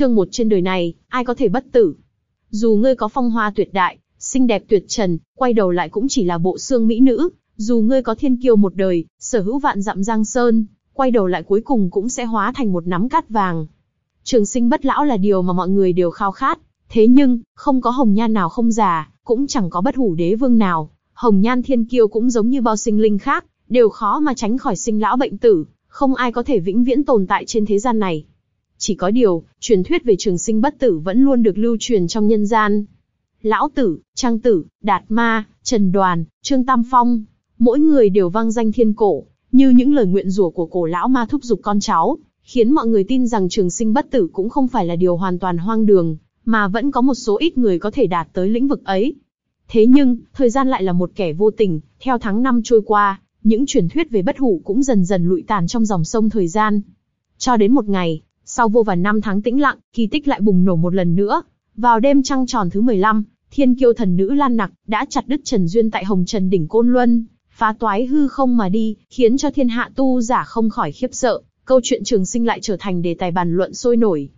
Chương một trên đời này, ai có thể bất tử? Dù ngươi có phong hoa tuyệt đại, xinh đẹp tuyệt trần, quay đầu lại cũng chỉ là bộ xương mỹ nữ, dù ngươi có thiên kiêu một đời, sở hữu vạn dặm giang sơn, quay đầu lại cuối cùng cũng sẽ hóa thành một nắm cát vàng. Trường sinh bất lão là điều mà mọi người đều khao khát, thế nhưng, không có hồng nhan nào không già, cũng chẳng có bất hủ đế vương nào, hồng nhan thiên kiêu cũng giống như bao sinh linh khác, đều khó mà tránh khỏi sinh lão bệnh tử, không ai có thể vĩnh viễn tồn tại trên thế gian này. Chỉ có điều, truyền thuyết về trường sinh bất tử vẫn luôn được lưu truyền trong nhân gian. Lão tử, Trang tử, Đạt Ma, Trần Đoàn, Trương Tam Phong, mỗi người đều vang danh thiên cổ, như những lời nguyện rủa của cổ lão ma thúc giục con cháu, khiến mọi người tin rằng trường sinh bất tử cũng không phải là điều hoàn toàn hoang đường, mà vẫn có một số ít người có thể đạt tới lĩnh vực ấy. Thế nhưng, thời gian lại là một kẻ vô tình, theo tháng năm trôi qua, những truyền thuyết về bất hủ cũng dần dần lụi tàn trong dòng sông thời gian. Cho đến một ngày, sau vô vàn năm tháng tĩnh lặng, kỳ tích lại bùng nổ một lần nữa. Vào đêm trăng tròn thứ 15, thiên kiêu thần nữ Lan Nặc đã chặt đứt Trần Duyên tại Hồng Trần đỉnh Côn Luân, phá toái hư không mà đi, khiến cho thiên hạ tu giả không khỏi khiếp sợ, câu chuyện trường sinh lại trở thành đề tài bàn luận sôi nổi.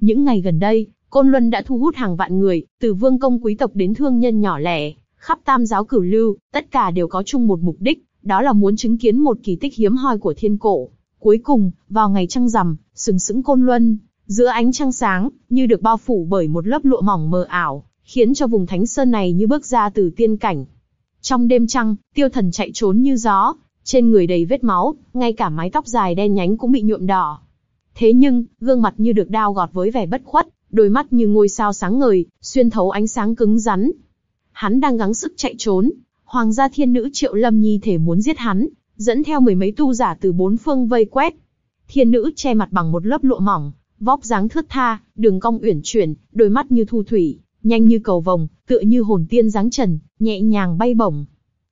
Những ngày gần đây, Côn Luân đã thu hút hàng vạn người, từ vương công quý tộc đến thương nhân nhỏ lẻ, khắp tam giáo cửu lưu, tất cả đều có chung một mục đích, đó là muốn chứng kiến một kỳ tích hiếm hoi của thiên cổ. Cuối cùng, vào ngày trăng rằm, sừng sững Côn Luân, giữa ánh trăng sáng, như được bao phủ bởi một lớp lụa mỏng mờ ảo, khiến cho vùng thánh sơn này như bước ra từ tiên cảnh. Trong đêm trăng, tiêu thần chạy trốn như gió, trên người đầy vết máu, ngay cả mái tóc dài đen nhánh cũng bị nhuộm đỏ. Thế nhưng, gương mặt như được đao gọt với vẻ bất khuất, đôi mắt như ngôi sao sáng ngời, xuyên thấu ánh sáng cứng rắn. Hắn đang gắng sức chạy trốn, hoàng gia thiên nữ triệu lâm nhi thể muốn giết hắn, dẫn theo mười mấy tu giả từ bốn phương vây quét. Thiên nữ che mặt bằng một lớp lụa mỏng, vóc dáng thướt tha, đường cong uyển chuyển, đôi mắt như thu thủy, nhanh như cầu vồng, tựa như hồn tiên dáng trần, nhẹ nhàng bay bổng.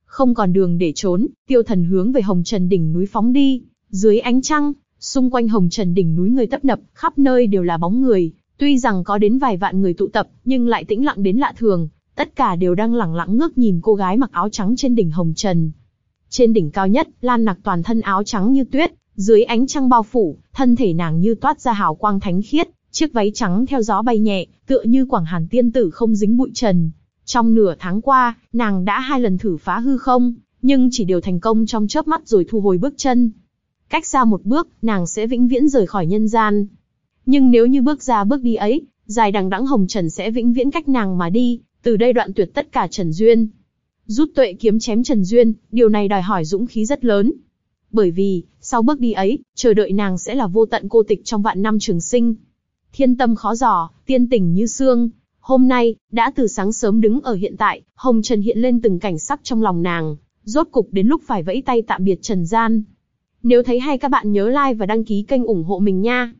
Không còn đường để trốn, tiêu thần hướng về hồng trần đỉnh núi phóng đi, dưới ánh trăng, xung quanh hồng trần đỉnh núi người tấp nập, khắp nơi đều là bóng người, tuy rằng có đến vài vạn người tụ tập, nhưng lại tĩnh lặng đến lạ thường, tất cả đều đang lẳng lặng ngước nhìn cô gái mặc áo trắng trên đỉnh hồng trần. Trên đỉnh cao nhất, Lan Nặc toàn thân áo trắng như tuyết, dưới ánh trăng bao phủ, thân thể nàng như toát ra hào quang thánh khiết, chiếc váy trắng theo gió bay nhẹ, tựa như quảng hàn tiên tử không dính bụi trần. Trong nửa tháng qua, nàng đã hai lần thử phá hư không, nhưng chỉ đều thành công trong chớp mắt rồi thu hồi bước chân. Cách xa một bước, nàng sẽ vĩnh viễn rời khỏi nhân gian. Nhưng nếu như bước ra bước đi ấy, dài đằng đẵng hồng trần sẽ vĩnh viễn cách nàng mà đi, từ đây đoạn tuyệt tất cả Trần Duyên. Rút tuệ kiếm chém Trần Duyên, điều này đòi hỏi dũng khí rất lớn. Bởi vì, sau bước đi ấy, chờ đợi nàng sẽ là vô tận cô tịch trong vạn năm trường sinh. Thiên tâm khó dò, tiên tình như xương. Hôm nay, đã từ sáng sớm đứng ở hiện tại, Hồng Trần hiện lên từng cảnh sắc trong lòng nàng. Rốt cục đến lúc phải vẫy tay tạm biệt Trần Gian. Nếu thấy hay các bạn nhớ like và đăng ký kênh ủng hộ mình nha.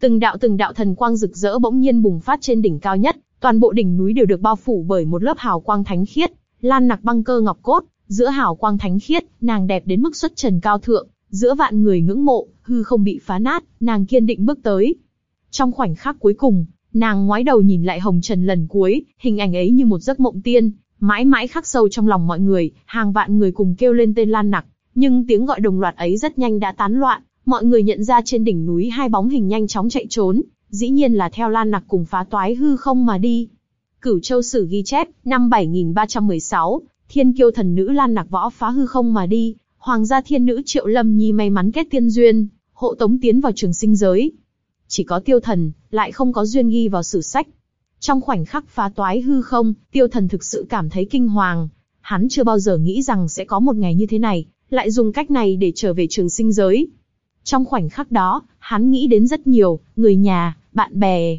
Từng đạo từng đạo thần quang rực rỡ bỗng nhiên bùng phát trên đỉnh cao nhất, toàn bộ đỉnh núi đều được bao phủ bởi một lớp hào quang thánh khiết, lan nặc băng cơ ngọc cốt, giữa hào quang thánh khiết, nàng đẹp đến mức xuất trần cao thượng, giữa vạn người ngưỡng mộ, hư không bị phá nát, nàng kiên định bước tới. Trong khoảnh khắc cuối cùng, nàng ngoái đầu nhìn lại hồng trần lần cuối, hình ảnh ấy như một giấc mộng tiên, mãi mãi khắc sâu trong lòng mọi người, hàng vạn người cùng kêu lên tên Lan Nặc, nhưng tiếng gọi đồng loạt ấy rất nhanh đã tán loạn, mọi người nhận ra trên đỉnh núi hai bóng hình nhanh chóng chạy trốn, dĩ nhiên là theo Lan Nặc cùng phá toái hư không mà đi. Cửu Châu Sử ghi chép, năm 7316, Thiên Kiêu thần nữ Lan Nặc võ phá hư không mà đi, Hoàng gia thiên nữ Triệu Lâm Nhi may mắn kết tiên duyên, hộ tống tiến vào trường sinh giới. Chỉ có tiêu thần, lại không có duyên ghi vào sử sách. Trong khoảnh khắc phá toái hư không, tiêu thần thực sự cảm thấy kinh hoàng. Hắn chưa bao giờ nghĩ rằng sẽ có một ngày như thế này, lại dùng cách này để trở về trường sinh giới. Trong khoảnh khắc đó, hắn nghĩ đến rất nhiều, người nhà, bạn bè.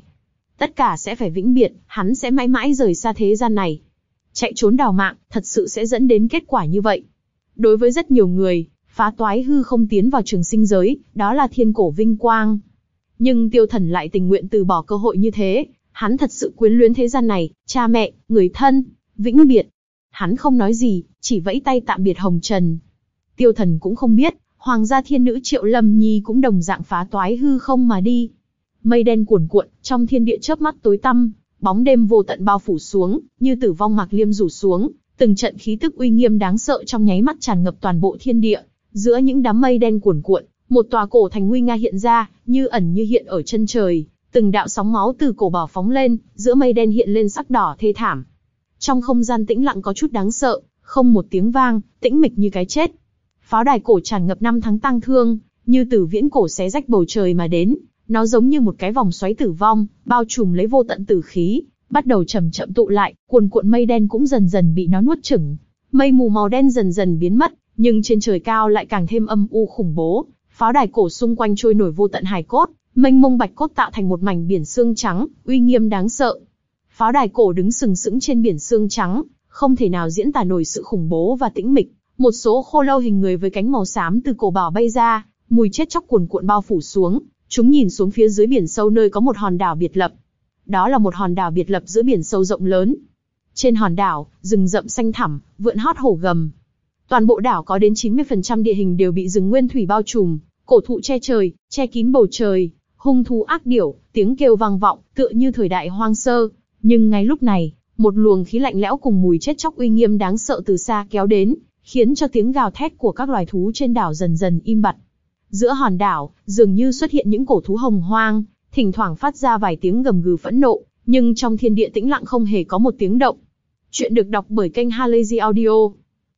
Tất cả sẽ phải vĩnh biệt, hắn sẽ mãi mãi rời xa thế gian này. Chạy trốn đào mạng, thật sự sẽ dẫn đến kết quả như vậy. Đối với rất nhiều người, phá toái hư không tiến vào trường sinh giới, đó là thiên cổ vinh quang. Nhưng tiêu thần lại tình nguyện từ bỏ cơ hội như thế, hắn thật sự quyến luyến thế gian này, cha mẹ, người thân, vĩnh biệt. Hắn không nói gì, chỉ vẫy tay tạm biệt hồng trần. Tiêu thần cũng không biết, hoàng gia thiên nữ triệu lâm nhi cũng đồng dạng phá toái hư không mà đi. Mây đen cuồn cuộn, trong thiên địa chớp mắt tối tăm, bóng đêm vô tận bao phủ xuống, như tử vong mạc liêm rủ xuống, từng trận khí tức uy nghiêm đáng sợ trong nháy mắt tràn ngập toàn bộ thiên địa. Giữa những đám mây đen cuồn cuộn, một tòa cổ thành nguy nga hiện ra, như ẩn như hiện ở chân trời, từng đạo sóng máu từ cổ bảo phóng lên, giữa mây đen hiện lên sắc đỏ thê thảm. Trong không gian tĩnh lặng có chút đáng sợ, không một tiếng vang, tĩnh mịch như cái chết. Pháo đài cổ tràn ngập năm tháng tăng thương, như tử viễn cổ xé rách bầu trời mà đến, nó giống như một cái vòng xoáy tử vong, bao trùm lấy vô tận tử khí, bắt đầu chậm chậm tụ lại, cuồn cuộn mây đen cũng dần dần bị nó nuốt chửng. Mây mù màu đen dần dần biến mất, nhưng trên trời cao lại càng thêm âm u khủng bố. Pháo đài cổ xung quanh trôi nổi vô tận hài cốt, mênh mông bạch cốt tạo thành một mảnh biển xương trắng, uy nghiêm đáng sợ. Pháo đài cổ đứng sừng sững trên biển xương trắng, không thể nào diễn tả nổi sự khủng bố và tĩnh mịch. Một số khô lâu hình người với cánh màu xám từ cổ bảo bay ra, mùi chết chóc cuồn cuộn bao phủ xuống. Chúng nhìn xuống phía dưới biển sâu nơi có một hòn đảo biệt lập. Đó là một hòn đảo biệt lập giữa biển sâu rộng lớn. Trên hòn đảo, rừng rậm xanh thẳm, vượn hót hổ gầm. Toàn bộ đảo có đến 90% địa hình đều bị rừng nguyên thủy bao trùm, cổ thụ che trời, che kín bầu trời, hung thú ác điểu, tiếng kêu vang vọng, tựa như thời đại hoang sơ. Nhưng ngay lúc này, một luồng khí lạnh lẽo cùng mùi chết chóc uy nghiêm đáng sợ từ xa kéo đến, khiến cho tiếng gào thét của các loài thú trên đảo dần dần im bặt. Giữa hòn đảo, dường như xuất hiện những cổ thú hồng hoang, thỉnh thoảng phát ra vài tiếng gầm gừ phẫn nộ, nhưng trong thiên địa tĩnh lặng không hề có một tiếng động. Chuyện được đọc bởi kênh Halazy Audio.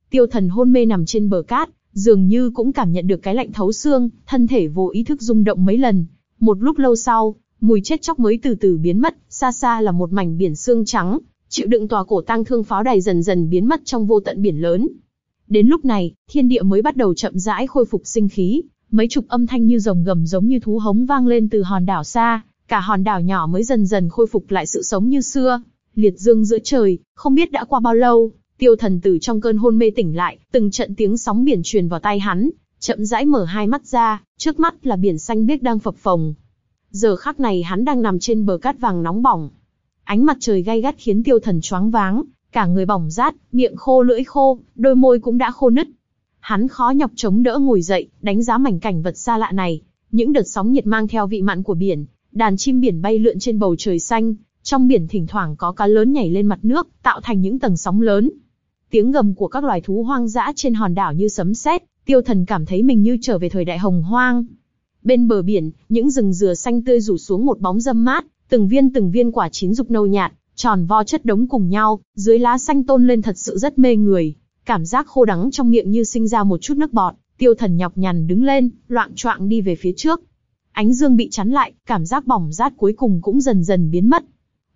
Tiêu thần hôn mê nằm trên bờ cát, dường như cũng cảm nhận được cái lạnh thấu xương, thân thể vô ý thức rung động mấy lần. Một lúc lâu sau, mùi chết chóc mới từ từ biến mất, xa xa là một mảnh biển xương trắng, chịu đựng tòa cổ tang thương pháo đài dần dần biến mất trong vô tận biển lớn. Đến lúc này, thiên địa mới bắt đầu chậm rãi khôi phục sinh khí, mấy chục âm thanh như rồng gầm giống như thú hống vang lên từ hòn đảo xa, cả hòn đảo nhỏ mới dần dần khôi phục lại sự sống như xưa. Liệt dương giữa trời, không biết đã qua bao lâu, tiêu thần tử trong cơn hôn mê tỉnh lại, từng trận tiếng sóng biển truyền vào tay hắn, chậm rãi mở hai mắt ra, trước mắt là biển xanh biếc đang phập phồng. Giờ khắc này hắn đang nằm trên bờ cát vàng nóng bỏng. Ánh mặt trời gay gắt khiến tiêu thần choáng váng, cả người bỏng rát, miệng khô lưỡi khô, đôi môi cũng đã khô nứt. Hắn khó nhọc chống đỡ ngồi dậy, đánh giá mảnh cảnh vật xa lạ này. Những đợt sóng nhiệt mang theo vị mặn của biển, đàn chim biển bay lượn trên bầu trời xanh, trong biển thỉnh thoảng có cá lớn nhảy lên mặt nước, tạo thành những tầng sóng lớn. Tiếng gầm của các loài thú hoang dã trên hòn đảo như sấm sét, tiêu thần cảm thấy mình như trở về thời đại hồng hoang. Bên bờ biển, những rừng dừa xanh tươi rủ xuống một bóng dâm mát, từng viên từng viên quả chín rục nâu nhạt, tròn vo chất đống cùng nhau, dưới lá xanh tôn lên thật sự rất mê người. Cảm giác khô đắng trong miệng như sinh ra một chút nước bọt, tiêu thần nhọc nhằn đứng lên, loạn choạng đi về phía trước. Ánh dương bị chắn lại, cảm giác bỏng rát cuối cùng cũng dần dần biến mất.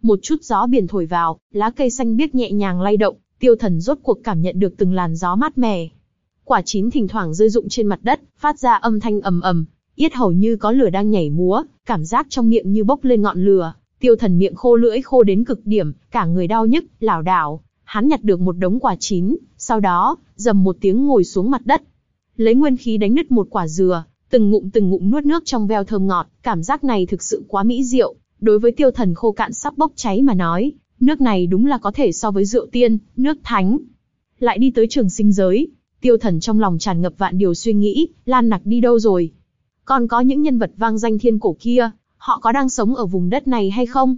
Một chút gió biển thổi vào, lá cây xanh biếc nhẹ nhàng lay động, tiêu thần rốt cuộc cảm nhận được từng làn gió mát mẻ. Quả chín thỉnh thoảng rơi rụng trên mặt đất, phát ra âm thanh ầm ầm, yết hầu như có lửa đang nhảy múa, cảm giác trong miệng như bốc lên ngọn lửa. Tiêu thần miệng khô lưỡi khô đến cực điểm, cả người đau nhức, lảo đảo. Hắn nhặt được một đống quả chín, sau đó, dầm một tiếng ngồi xuống mặt đất. Lấy nguyên khí đánh nứt một quả dừa, từng ngụm từng ngụm nuốt nước trong veo thơm ngọt, cảm giác này thực sự quá mỹ diệu. Đối với tiêu thần khô cạn sắp bốc cháy mà nói, nước này đúng là có thể so với rượu tiên, nước thánh. Lại đi tới trường sinh giới, tiêu thần trong lòng tràn ngập vạn điều suy nghĩ, Lan Nặc đi đâu rồi? Còn có những nhân vật vang danh thiên cổ kia, họ có đang sống ở vùng đất này hay không?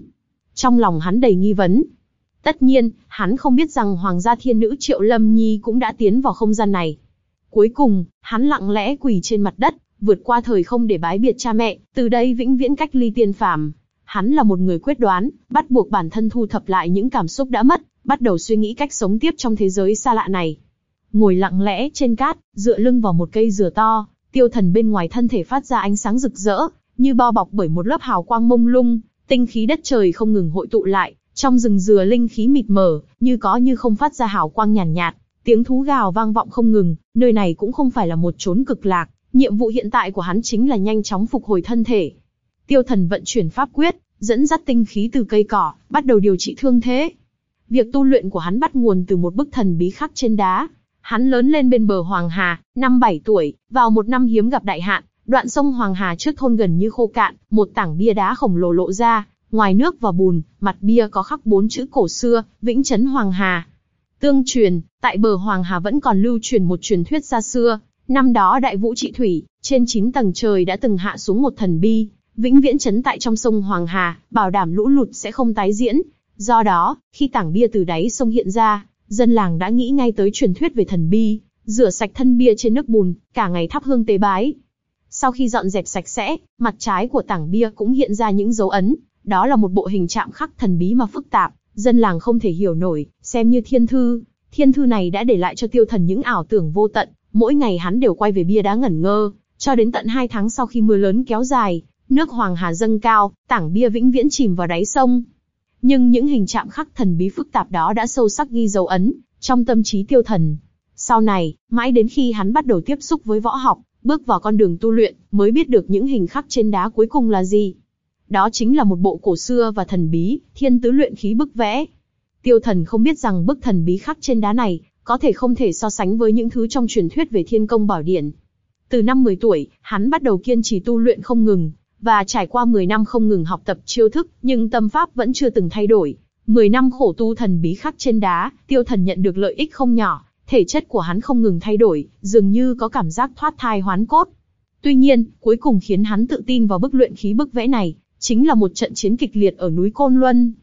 Trong lòng hắn đầy nghi vấn. Tất nhiên, hắn không biết rằng Hoàng gia thiên nữ Triệu Lâm Nhi cũng đã tiến vào không gian này. Cuối cùng, hắn lặng lẽ quỳ trên mặt đất, vượt qua thời không để bái biệt cha mẹ, từ đây vĩnh viễn cách ly tiên phàm. Hắn là một người quyết đoán, bắt buộc bản thân thu thập lại những cảm xúc đã mất, bắt đầu suy nghĩ cách sống tiếp trong thế giới xa lạ này. Ngồi lặng lẽ trên cát, dựa lưng vào một cây dừa to, tiêu thần bên ngoài thân thể phát ra ánh sáng rực rỡ, như bao bọc bởi một lớp hào quang mông lung, tinh khí đất trời không ngừng hội tụ lại, trong rừng dừa linh khí mịt mờ, như có như không phát ra hào quang nhàn nhạt, nhạt, tiếng thú gào vang vọng không ngừng, nơi này cũng không phải là một chốn cực lạc, nhiệm vụ hiện tại của hắn chính là nhanh chóng phục hồi thân thể. Tiêu thần vận chuyển pháp quyết, dẫn dắt tinh khí từ cây cỏ, bắt đầu điều trị thương thế. Việc tu luyện của hắn bắt nguồn từ một bức thần bí khắc trên đá. Hắn lớn lên bên bờ Hoàng Hà, năm bảy tuổi, vào một năm hiếm gặp đại hạn, đoạn sông Hoàng Hà trước thôn gần như khô cạn, một tảng bia đá khổng lồ lộ ra, ngoài nước và bùn, mặt bia có khắc bốn chữ cổ xưa, Vĩnh Chấn Hoàng Hà. Tương truyền, tại bờ Hoàng Hà vẫn còn lưu truyền một truyền thuyết xa xưa, năm đó đại vũ trị thủy, trên 9 tầng trời đã từng hạ xuống một thần bi, vĩnh viễn chấn tại trong sông Hoàng Hà, bảo đảm lũ lụt sẽ không tái diễn. Do đó, khi tảng bia từ đáy sông hiện ra, dân làng đã nghĩ ngay tới truyền thuyết về thần bi, rửa sạch thân bia trên nước bùn, cả ngày thắp hương tế bái. Sau khi dọn dẹp sạch sẽ, mặt trái của tảng bia cũng hiện ra những dấu ấn, đó là một bộ hình chạm khắc thần bí mà phức tạp, dân làng không thể hiểu nổi, xem như thiên thư. Thiên thư này đã để lại cho tiêu thần những ảo tưởng vô tận, mỗi ngày hắn đều quay về bia đá ngẩn ngơ, cho đến tận hai tháng sau khi mưa lớn kéo dài, nước Hoàng Hà dâng cao, tảng bia vĩnh viễn chìm vào đáy sông. Nhưng những hình chạm khắc thần bí phức tạp đó đã sâu sắc ghi dấu ấn trong tâm trí tiêu thần. Sau này, mãi đến khi hắn bắt đầu tiếp xúc với võ học, bước vào con đường tu luyện, mới biết được những hình khắc trên đá cuối cùng là gì. Đó chính là một bộ cổ xưa và thần bí, thiên tứ luyện khí bức vẽ. Tiêu thần không biết rằng bức thần bí khắc trên đá này, có thể không thể so sánh với những thứ trong truyền thuyết về thiên công bảo điển. Từ năm 10 tuổi, hắn bắt đầu kiên trì tu luyện không ngừng, và trải qua 10 năm không ngừng học tập chiêu thức, nhưng tâm pháp vẫn chưa từng thay đổi. 10 năm khổ tu thần bí khắc trên đá, tiêu thần nhận được lợi ích không nhỏ, thể chất của hắn không ngừng thay đổi, dường như có cảm giác thoát thai hoán cốt. Tuy nhiên, cuối cùng khiến hắn tự tin vào bức luyện khí bức vẽ này, chính là một trận chiến kịch liệt ở núi Côn Luân.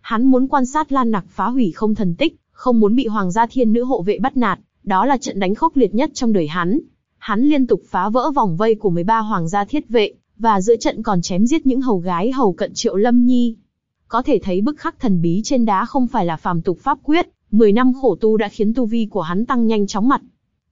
Hắn muốn quan sát Lan Nặc phá hủy không thần tích, không muốn bị Hoàng gia Thiên Nữ hộ vệ bắt nạt, đó là trận đánh khốc liệt nhất trong đời hắn. Hắn liên tục phá vỡ vòng vây của 13 Hoàng gia thiết vệ, và giữa trận còn chém giết những hầu gái hầu cận Triệu Lâm Nhi. Có thể thấy bức khắc thần bí trên đá không phải là phàm tục pháp quyết, 10 năm khổ tu đã khiến tu vi của hắn tăng nhanh chóng mặt.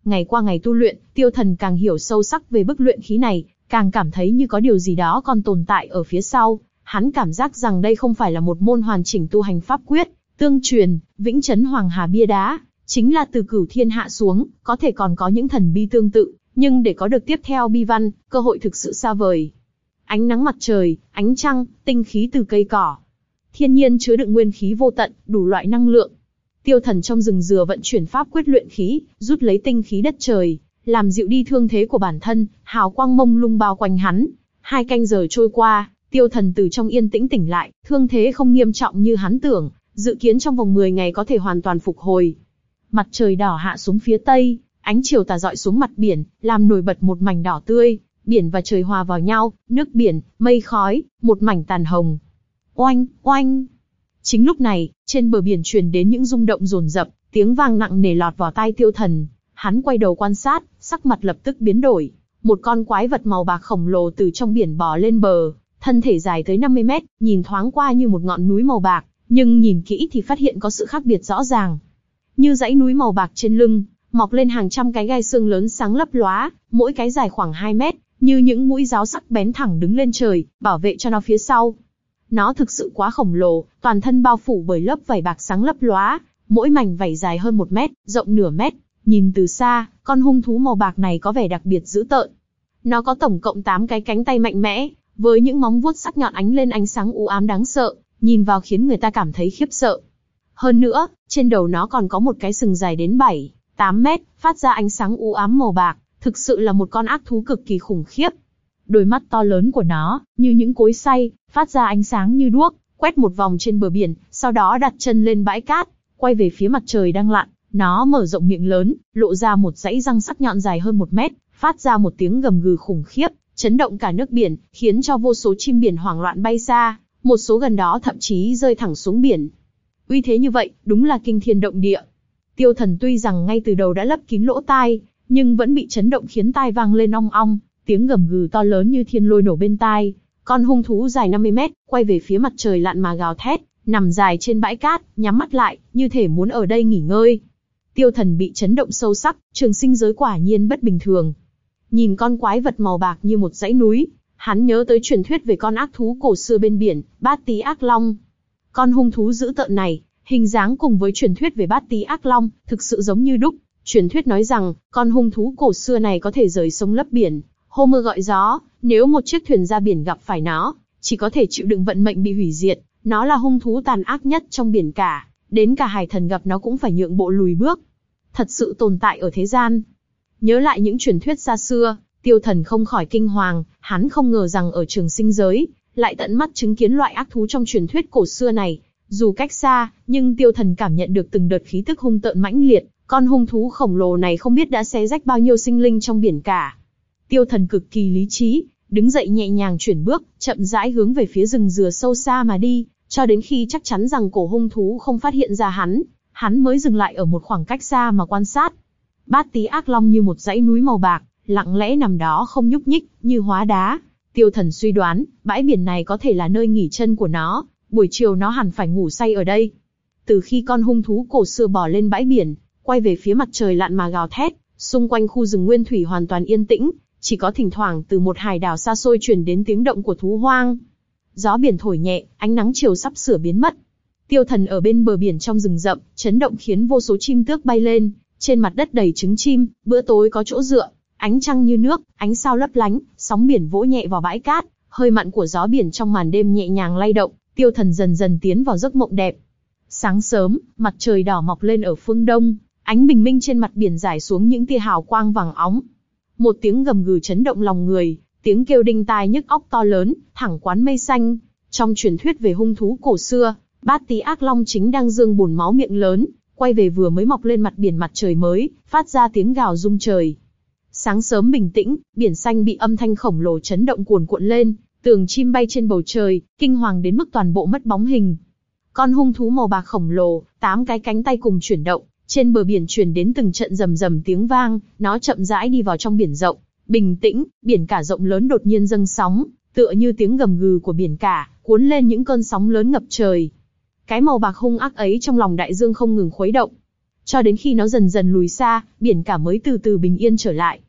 Ngày qua ngày tu luyện, tiêu thần càng hiểu sâu sắc về bức luyện khí này, càng cảm thấy như có điều gì đó còn tồn tại ở phía sau. Hắn cảm giác rằng đây không phải là một môn hoàn chỉnh tu hành pháp quyết, tương truyền, vĩnh chấn hoàng hà bia đá, chính là từ cửu thiên hạ xuống, có thể còn có những thần bi tương tự, nhưng để có được tiếp theo bi văn, cơ hội thực sự xa vời. Ánh nắng mặt trời, ánh trăng, tinh khí từ cây cỏ. Thiên nhiên chứa đựng nguyên khí vô tận, đủ loại năng lượng. Tiêu thần trong rừng dừa vận chuyển pháp quyết luyện khí, rút lấy tinh khí đất trời, làm dịu đi thương thế của bản thân, hào quang mông lung bao quanh hắn. Hai canh giờ trôi qua, tiêu thần từ trong yên tĩnh tỉnh lại, thương thế không nghiêm trọng như hắn tưởng, dự kiến trong vòng 10 ngày có thể hoàn toàn phục hồi. Mặt trời đỏ hạ xuống phía tây, ánh chiều tà dọi xuống mặt biển, làm nổi bật một mảnh đỏ tươi, biển và trời hòa vào nhau, nước biển, mây khói, một mảnh tàn hồng. Oanh, oanh. Chính lúc này, trên bờ biển truyền đến những rung động rồn rập, tiếng vang nặng nề lọt vào tai tiêu thần. Hắn quay đầu quan sát, sắc mặt lập tức biến đổi. Một con quái vật màu bạc khổng lồ từ trong biển bò lên bờ, thân thể dài tới 50 mét, nhìn thoáng qua như một ngọn núi màu bạc, nhưng nhìn kỹ thì phát hiện có sự khác biệt rõ ràng. Như dãy núi màu bạc trên lưng, mọc lên hàng trăm cái gai xương lớn sáng lấp lóa, mỗi cái dài khoảng 2 mét, như những mũi giáo sắc bén thẳng đứng lên trời, bảo vệ cho nó phía sau. Nó thực sự quá khổng lồ, toàn thân bao phủ bởi lớp vảy bạc sáng lấp lóa, mỗi mảnh vảy dài hơn một mét, rộng nửa mét. Nhìn từ xa, con hung thú màu bạc này có vẻ đặc biệt dữ tợn. Nó có tổng cộng 8 cái cánh tay mạnh mẽ, với những móng vuốt sắc nhọn ánh lên ánh sáng u ám đáng sợ, nhìn vào khiến người ta cảm thấy khiếp sợ. Hơn nữa, trên đầu nó còn có một cái sừng dài đến 7, 8 mét, phát ra ánh sáng u ám màu bạc, thực sự là một con ác thú cực kỳ khủng khiếp. Đôi mắt to lớn của nó, như những cối xay, phát ra ánh sáng như đuốc, quét một vòng trên bờ biển, sau đó đặt chân lên bãi cát, quay về phía mặt trời đang lặn. Nó mở rộng miệng lớn, lộ ra một dãy răng sắc nhọn dài hơn một mét, phát ra một tiếng gầm gừ khủng khiếp, chấn động cả nước biển, khiến cho vô số chim biển hoảng loạn bay xa, một số gần đó thậm chí rơi thẳng xuống biển. Uy thế như vậy, đúng là kinh thiên động địa. Tiêu thần tuy rằng ngay từ đầu đã lấp kín lỗ tai, nhưng vẫn bị chấn động khiến tai vang lên ong ong, tiếng gầm gừ to lớn như thiên lôi nổ bên tai. Con hung thú dài 50 mét, quay về phía mặt trời lặn mà gào thét, nằm dài trên bãi cát, nhắm mắt lại, như thể muốn ở đây nghỉ ngơi. Tiêu thần bị chấn động sâu sắc, trường sinh giới quả nhiên bất bình thường. Nhìn con quái vật màu bạc như một dãy núi, hắn nhớ tới truyền thuyết về con ác thú cổ xưa bên biển, bát tí ác long. Con hung thú dữ tợn này, hình dáng cùng với truyền thuyết về bát tí ác long, thực sự giống như đúc. Truyền thuyết nói rằng, con hung thú cổ xưa này có thể rời sông lấp biển, hô mưa gọi gió, nếu một chiếc thuyền ra biển gặp phải nó, chỉ có thể chịu đựng vận mệnh bị hủy diệt, nó là hung thú tàn ác nhất trong biển cả, đến cả hải thần gặp nó cũng phải nhượng bộ lùi bước. Thật sự tồn tại ở thế gian. Nhớ lại những truyền thuyết xa xưa, tiêu thần không khỏi kinh hoàng, hắn không ngờ rằng ở trường sinh giới, lại tận mắt chứng kiến loại ác thú trong truyền thuyết cổ xưa này. Dù cách xa, nhưng tiêu thần cảm nhận được từng đợt khí tức hung tợn mãnh liệt, con hung thú khổng lồ này không biết đã xé rách bao nhiêu sinh linh trong biển cả. Tiêu thần cực kỳ lý trí, đứng dậy nhẹ nhàng chuyển bước, chậm rãi hướng về phía rừng dừa sâu xa mà đi, cho đến khi chắc chắn rằng cổ hung thú không phát hiện ra hắn, hắn mới dừng lại ở một khoảng cách xa mà quan sát. Bát tí ác long như một dãy núi màu bạc, lặng lẽ nằm đó không nhúc nhích, như hóa đá. Tiêu thần suy đoán, bãi biển này có thể là nơi nghỉ chân của nó, buổi chiều nó hẳn phải ngủ say ở đây. Từ khi con hung thú cổ xưa bò lên bãi biển, quay về phía mặt trời lặn mà gào thét, xung quanh khu rừng nguyên thủy hoàn toàn yên tĩnh, chỉ có thỉnh thoảng từ một hải đảo xa xôi truyền đến tiếng động của thú hoang. Gió biển thổi nhẹ, ánh nắng chiều sắp sửa biến mất. Tiêu thần ở bên bờ biển trong rừng rậm, chấn động khiến vô số chim tước bay lên, trên mặt đất đầy trứng chim, bữa tối có chỗ dựa, ánh trăng như nước, ánh sao lấp lánh, sóng biển vỗ nhẹ vào bãi cát, hơi mặn của gió biển trong màn đêm nhẹ nhàng lay động, tiêu thần dần dần tiến vào giấc mộng đẹp. Sáng sớm, mặt trời đỏ mọc lên ở phương đông, ánh bình minh trên mặt biển rải xuống những tia hào quang vàng óng. Một tiếng gầm gừ chấn động lòng người, tiếng kêu đinh tai nhức óc to lớn, thẳng quán mây xanh. Trong truyền thuyết về hung thú cổ xưa, bát tí ác long chính đang dương bùn máu miệng lớn, quay về vừa mới mọc lên mặt biển mặt trời mới, phát ra tiếng gào rung trời. Sáng sớm bình tĩnh, biển xanh bị âm thanh khổng lồ chấn động cuồn cuộn lên, tường chim bay trên bầu trời, kinh hoàng đến mức toàn bộ mất bóng hình. Con hung thú màu bạc khổng lồ, tám cái cánh tay cùng chuyển động, trên bờ biển truyền đến từng trận rầm rầm tiếng vang, nó chậm rãi đi vào trong biển rộng, bình tĩnh, biển cả rộng lớn đột nhiên dâng sóng, tựa như tiếng gầm gừ của biển cả, cuốn lên những cơn sóng lớn ngập trời. Cái màu bạc hung ác ấy trong lòng đại dương không ngừng khuấy động. Cho đến khi nó dần dần lùi xa, biển cả mới từ từ bình yên trở lại.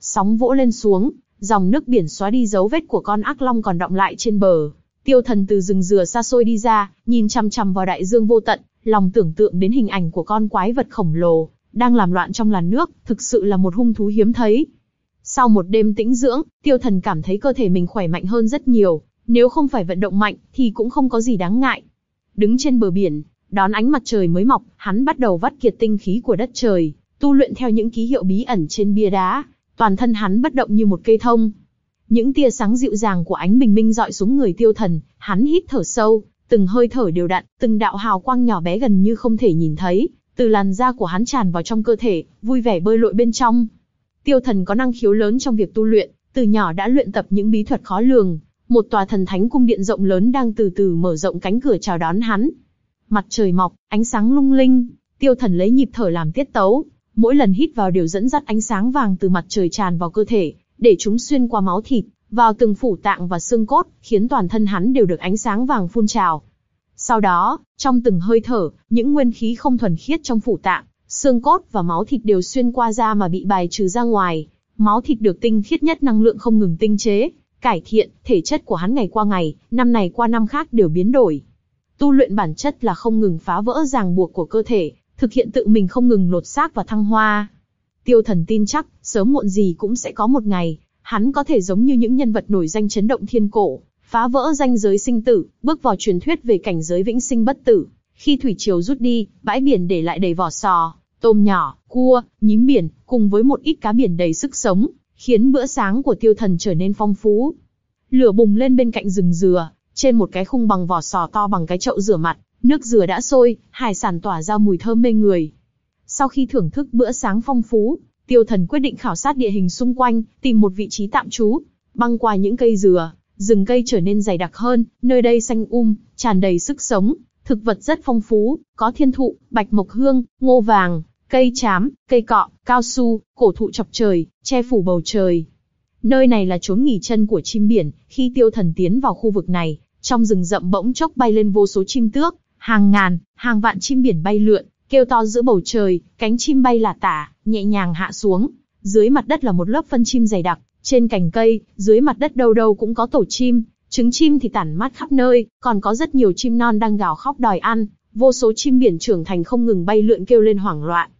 Sóng vỗ lên xuống, dòng nước biển xóa đi dấu vết của con ác long còn động lại trên bờ. Tiêu thần từ rừng dừa xa xôi đi ra, nhìn chăm chăm vào đại dương vô tận, lòng tưởng tượng đến hình ảnh của con quái vật khổng lồ, đang làm loạn trong làn nước, thực sự là một hung thú hiếm thấy. Sau một đêm tĩnh dưỡng, tiêu thần cảm thấy cơ thể mình khỏe mạnh hơn rất nhiều, nếu không phải vận động mạnh, thì cũng không có gì đáng ngại. Đứng trên bờ biển, đón ánh mặt trời mới mọc, hắn bắt đầu vắt kiệt tinh khí của đất trời, tu luyện theo những ký hiệu bí ẩn trên bia đá, toàn thân hắn bất động như một cây thông. Những tia sáng dịu dàng của ánh bình minh dọi xuống người tiêu thần, hắn hít thở sâu, từng hơi thở đều đặn, từng đạo hào quang nhỏ bé gần như không thể nhìn thấy, từ làn da của hắn tràn vào trong cơ thể, vui vẻ bơi lội bên trong. Tiêu thần có năng khiếu lớn trong việc tu luyện, từ nhỏ đã luyện tập những bí thuật khó lường, một tòa thần thánh cung điện rộng lớn đang từ từ mở rộng cánh cửa chào đón hắn. Mặt trời mọc, ánh sáng lung linh, tiêu thần lấy nhịp thở làm tiết tấu, mỗi lần hít vào đều dẫn dắt ánh sáng vàng từ mặt trời tràn vào cơ thể, để chúng xuyên qua máu thịt, vào từng phủ tạng và xương cốt, khiến toàn thân hắn đều được ánh sáng vàng phun trào. Sau đó, trong từng hơi thở, những nguyên khí không thuần khiết trong phủ tạng, xương cốt và máu thịt đều xuyên qua da mà bị bài trừ ra ngoài. Máu thịt được tinh khiết nhất năng lượng không ngừng tinh chế, cải thiện, thể chất của hắn ngày qua ngày, năm này qua năm khác đều biến đổi. Tu luyện bản chất là không ngừng phá vỡ ràng buộc của cơ thể, thực hiện tự mình không ngừng lột xác và thăng hoa. Tiêu thần tin chắc, sớm muộn gì cũng sẽ có một ngày, hắn có thể giống như những nhân vật nổi danh chấn động thiên cổ, phá vỡ danh giới sinh tử, bước vào truyền thuyết về cảnh giới vĩnh sinh bất tử. Khi thủy triều rút đi, bãi biển để lại đầy vỏ sò, tôm nhỏ, cua, nhím biển, cùng với một ít cá biển đầy sức sống, khiến bữa sáng của tiêu thần trở nên phong phú. Lửa bùng lên bên cạnh rừng dừa, trên một cái khung bằng vỏ sò to bằng cái chậu rửa mặt, nước dừa đã sôi, hải sản tỏa ra mùi thơm mê người. Sau khi thưởng thức bữa sáng phong phú, tiêu thần quyết định khảo sát địa hình xung quanh, tìm một vị trí tạm trú, băng qua những cây dừa, rừng cây trở nên dày đặc hơn, nơi đây xanh um, tràn đầy sức sống, thực vật rất phong phú, có thiên thụ, bạch mộc hương, ngô vàng, cây chám, cây cọ, cao su, cổ thụ chọc trời, che phủ bầu trời. Nơi này là chốn nghỉ chân của chim biển, khi tiêu thần tiến vào khu vực này, trong rừng rậm bỗng chốc bay lên vô số chim tước, hàng ngàn, hàng vạn chim biển bay lượn, kêu to giữa bầu trời, cánh chim bay là tả, nhẹ nhàng hạ xuống. Dưới mặt đất là một lớp phân chim dày đặc, trên cành cây, dưới mặt đất đâu đâu cũng có tổ chim, trứng chim thì tản mát khắp nơi, còn có rất nhiều chim non đang gào khóc đòi ăn, vô số chim biển trưởng thành không ngừng bay lượn kêu lên hoảng loạn.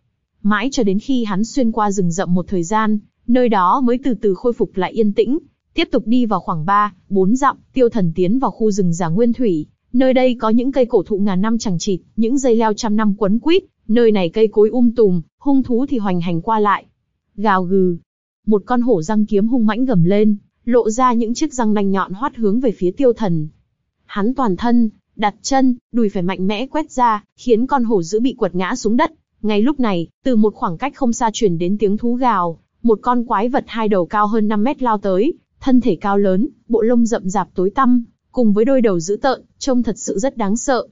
Mãi cho đến khi hắn xuyên qua rừng rậm một thời gian, nơi đó mới từ từ khôi phục lại yên tĩnh. Tiếp tục đi vào khoảng 3, 4 dặm, tiêu thần tiến vào khu rừng già nguyên thủy. Nơi đây có những cây cổ thụ ngàn năm chẳng chịt, những dây leo trăm năm quấn quýt, nơi này cây cối um tùm, hung thú thì hoành hành qua lại. Gào gừ, một con hổ răng kiếm hung mãnh gầm lên, lộ ra những chiếc răng nanh nhọn hoắt hướng về phía tiêu thần. Hắn toàn thân, đặt chân, đùi phải mạnh mẽ quét ra, khiến con hổ dữ bị quật ngã xuống đất. Ngay lúc này, từ một khoảng cách không xa truyền đến tiếng thú gào, một con quái vật hai đầu cao hơn 5 mét lao tới, thân thể cao lớn, bộ lông rậm rạp tối tăm, cùng với đôi đầu dữ tợn, trông thật sự rất đáng sợ.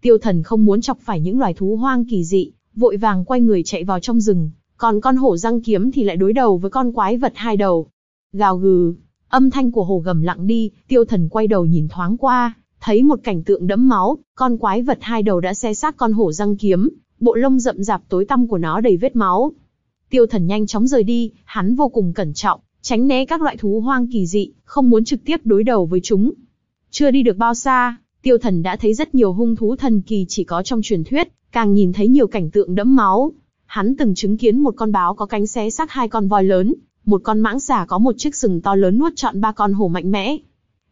Tiêu thần không muốn chọc phải những loài thú hoang kỳ dị, vội vàng quay người chạy vào trong rừng, còn con hổ răng kiếm thì lại đối đầu với con quái vật hai đầu. Gào gừ, âm thanh của hổ gầm lặng đi, tiêu thần quay đầu nhìn thoáng qua, thấy một cảnh tượng đẫm máu, con quái vật hai đầu đã xé xác con hổ răng kiếm, bộ lông rậm rạp tối tăm của nó đầy vết máu. Tiêu thần nhanh chóng rời đi, hắn vô cùng cẩn trọng, tránh né các loại thú hoang kỳ dị, không muốn trực tiếp đối đầu với chúng. Chưa đi được bao xa, tiêu thần đã thấy rất nhiều hung thú thần kỳ chỉ có trong truyền thuyết, càng nhìn thấy nhiều cảnh tượng đẫm máu. Hắn từng chứng kiến một con báo có cánh xé xác hai con voi lớn, một con mãng xà có một chiếc sừng to lớn nuốt trọn ba con hổ mạnh mẽ.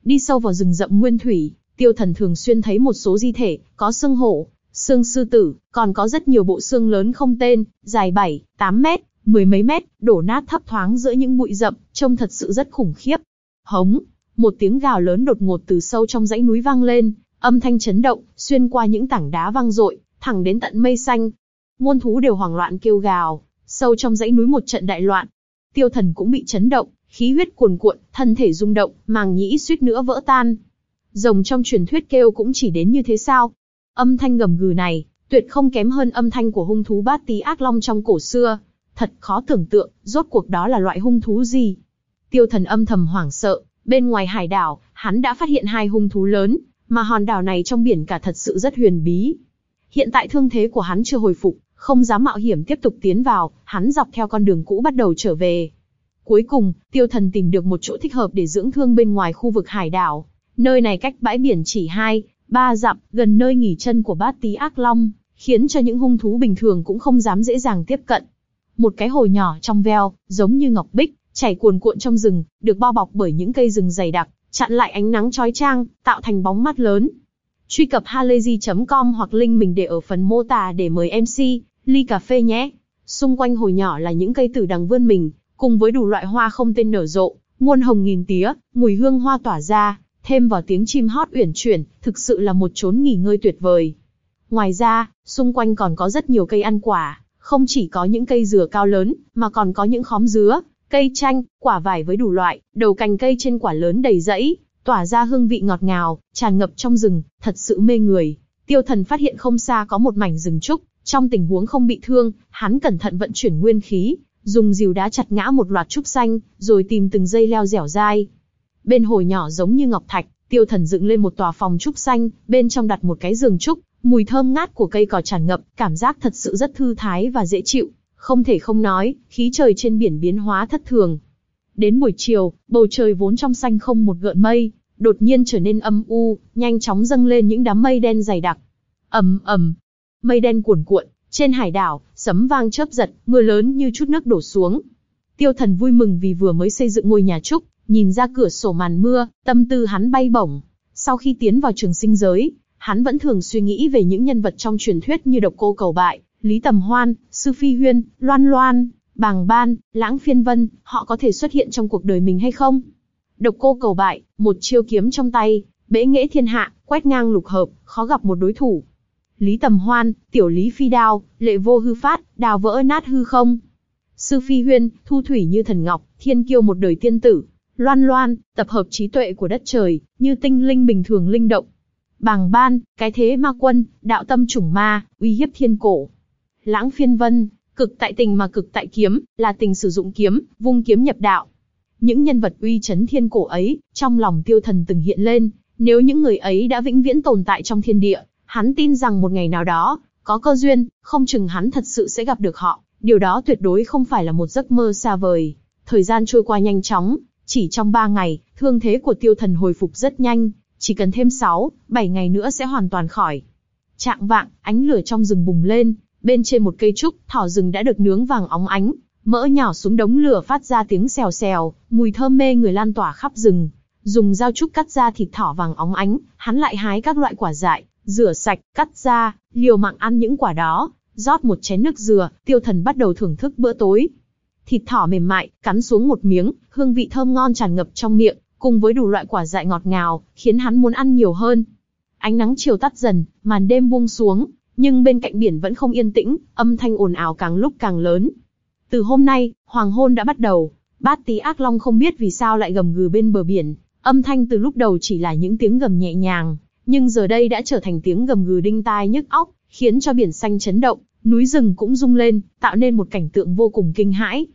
Đi sâu vào rừng rậm nguyên thủy, tiêu thần thường xuyên thấy một số di thể, có xương hổ, xương sư tử, còn có rất nhiều bộ xương lớn không tên, dài 7, 8 mét, mười mấy mét, đổ nát thấp thoáng giữa những bụi rậm, trông thật sự rất khủng khiếp. Hống, một tiếng gào lớn đột ngột từ sâu trong dãy núi vang lên, âm thanh chấn động, xuyên qua những tảng đá vang dội, thẳng đến tận mây xanh. Muôn thú đều hoảng loạn kêu gào, sâu trong dãy núi một trận đại loạn. Tiêu thần cũng bị chấn động, khí huyết cuồn cuộn, thân thể rung động, màng nhĩ suýt nữa vỡ tan. Rồng trong truyền thuyết kêu cũng chỉ đến như thế sao? Âm thanh gầm gừ này, tuyệt không kém hơn âm thanh của hung thú bát tí ác long trong cổ xưa. Thật khó tưởng tượng, rốt cuộc đó là loại hung thú gì? Tiêu thần âm thầm hoảng sợ, bên ngoài hải đảo, hắn đã phát hiện hai hung thú lớn, mà hòn đảo này trong biển cả thật sự rất huyền bí. Hiện tại thương thế của hắn chưa hồi phục, không dám mạo hiểm tiếp tục tiến vào, hắn dọc theo con đường cũ bắt đầu trở về. Cuối cùng, tiêu thần tìm được một chỗ thích hợp để dưỡng thương bên ngoài khu vực hải đảo. Nơi này cách bãi biển chỉ hai, ba dặm, gần nơi nghỉ chân của bát tí ác long, khiến cho những hung thú bình thường cũng không dám dễ dàng tiếp cận. Một cái hồ nhỏ trong veo, giống như ngọc bích, chảy cuồn cuộn trong rừng, được bao bọc bởi những cây rừng dày đặc, chặn lại ánh nắng chói chang, tạo thành bóng mắt lớn. Truy cập halayzi.com hoặc link mình để ở phần mô tả để mời MC, ly cà phê nhé. Xung quanh hồ nhỏ là những cây tử đằng vươn mình, cùng với đủ loại hoa không tên nở rộ, muôn hồng nghìn tía, mùi hương hoa tỏa ra, thêm vào tiếng chim hót uyển chuyển, thực sự là một chốn nghỉ ngơi tuyệt vời. Ngoài ra, xung quanh còn có rất nhiều cây ăn quả, không chỉ có những cây dừa cao lớn, mà còn có những khóm dứa, cây chanh, quả vải với đủ loại, đầu cành cây trên quả lớn đầy rẫy, tỏa ra hương vị ngọt ngào, tràn ngập trong rừng, thật sự mê người. Tiêu thần phát hiện không xa có một mảnh rừng trúc, trong tình huống không bị thương, hắn cẩn thận vận chuyển nguyên khí, dùng dìu đá chặt ngã một loạt trúc xanh, rồi tìm từng dây leo dẻo dai. Bên hồ nhỏ giống như ngọc thạch, tiêu thần dựng lên một tòa phòng trúc xanh, bên trong đặt một cái giường trúc, mùi thơm ngát của cây cỏ tràn ngập, cảm giác thật sự rất thư thái và dễ chịu. Không thể không nói, khí trời trên biển biến hóa thất thường. Đến buổi chiều, bầu trời vốn trong xanh không một gợn mây, đột nhiên trở nên âm u, nhanh chóng dâng lên những đám mây đen dày đặc. ầm ầm, mây đen cuồn cuộn, trên hải đảo, sấm vang chớp giật, mưa lớn như chút nước đổ xuống. Tiêu Thần vui mừng vì vừa mới xây dựng ngôi nhà trúc, nhìn ra cửa sổ màn mưa, tâm tư hắn bay bổng. Sau khi tiến vào trường sinh giới, hắn vẫn thường suy nghĩ về những nhân vật trong truyền thuyết như độc cô cầu bại, Lý Tầm Hoan, Sư Phi Huyên, Loan Loan, Bàng Ban, Lãng Phiên Vân, họ có thể xuất hiện trong cuộc đời mình hay không? Độc cô cầu bại, một chiêu kiếm trong tay, bẽ nghệ thiên hạ, quét ngang lục hợp, khó gặp một đối thủ. Lý Tầm Hoan, Tiểu Lý Phi Đao, Lệ Vô Hư Phát, đào vỡ nát hư không. Sư Phi Huyên, Thu Thủy như thần ngọc, thiên kiêu một đời tiên tử. Loan Loan, tập hợp trí tuệ của đất trời, như tinh linh bình thường linh động. Bàng Ban, cái thế ma quân, đạo tâm chủng ma, uy hiếp thiên cổ. Lãng phiên vân, cực tại tình mà cực tại kiếm, là tình sử dụng kiếm, vung kiếm nhập đạo. Những nhân vật uy chấn thiên cổ ấy, trong lòng tiêu thần từng hiện lên, nếu những người ấy đã vĩnh viễn tồn tại trong thiên địa, hắn tin rằng một ngày nào đó, có cơ duyên, không chừng hắn thật sự sẽ gặp được họ, điều đó tuyệt đối không phải là một giấc mơ xa vời. Thời gian trôi qua nhanh chóng, chỉ trong ba ngày, thương thế của tiêu thần hồi phục rất nhanh, chỉ cần thêm 6, 7 ngày nữa sẽ hoàn toàn khỏi. Trạng vạng, ánh lửa trong rừng bùng lên, Bên trên một cây trúc, thỏ rừng đã được nướng vàng óng ánh, mỡ nhỏ xuống đống lửa phát ra tiếng xèo xèo, mùi thơm mê người lan tỏa khắp rừng. Dùng dao trúc cắt ra thịt thỏ vàng óng ánh, hắn lại hái các loại quả dại, rửa sạch, cắt ra, liều mạng ăn những quả đó, rót một chén nước dừa, tiêu thần bắt đầu thưởng thức bữa tối. Thịt thỏ mềm mại, cắn xuống một miếng, hương vị thơm ngon tràn ngập trong miệng, cùng với đủ loại quả dại ngọt ngào, khiến hắn muốn ăn nhiều hơn. Ánh nắng chiều tắt dần, màn đêm buông xuống, nhưng bên cạnh biển vẫn không yên tĩnh, âm thanh ồn ào càng lúc càng lớn. Từ hôm nay, hoàng hôn đã bắt đầu, bát tí ác long không biết vì sao lại gầm gừ bên bờ biển, âm thanh từ lúc đầu chỉ là những tiếng gầm nhẹ nhàng, nhưng giờ đây đã trở thành tiếng gầm gừ đinh tai nhức óc, khiến cho biển xanh chấn động, núi rừng cũng rung lên, tạo nên một cảnh tượng vô cùng kinh hãi.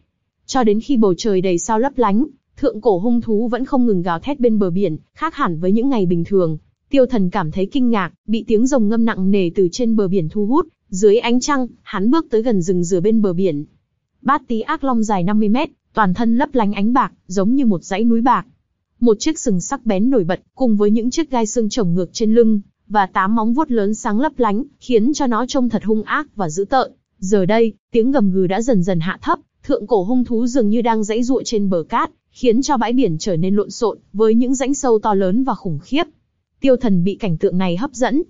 Cho đến khi bầu trời đầy sao lấp lánh, thượng cổ hung thú vẫn không ngừng gào thét bên bờ biển, khác hẳn với những ngày bình thường. Tiêu thần cảm thấy kinh ngạc, bị tiếng rồng ngâm nặng nề từ trên bờ biển thu hút, dưới ánh trăng, hắn bước tới gần rừng dừa bên bờ biển. Bát tí ác long dài 50 mét, toàn thân lấp lánh ánh bạc, giống như một dãy núi bạc. Một chiếc sừng sắc bén nổi bật, cùng với những chiếc gai xương chồng ngược trên lưng, và tám móng vuốt lớn sáng lấp lánh, khiến cho nó trông thật hung ác và dữ tợn. Giờ đây, tiếng gầm gừ đã dần dần hạ thấp, thượng cổ hung thú dường như đang dãy ruộ trên bờ cát, khiến cho bãi biển trở nên lộn xộn, với những rãnh sâu to lớn và khủng khiếp. Tiêu Thần bị cảnh tượng này hấp dẫn.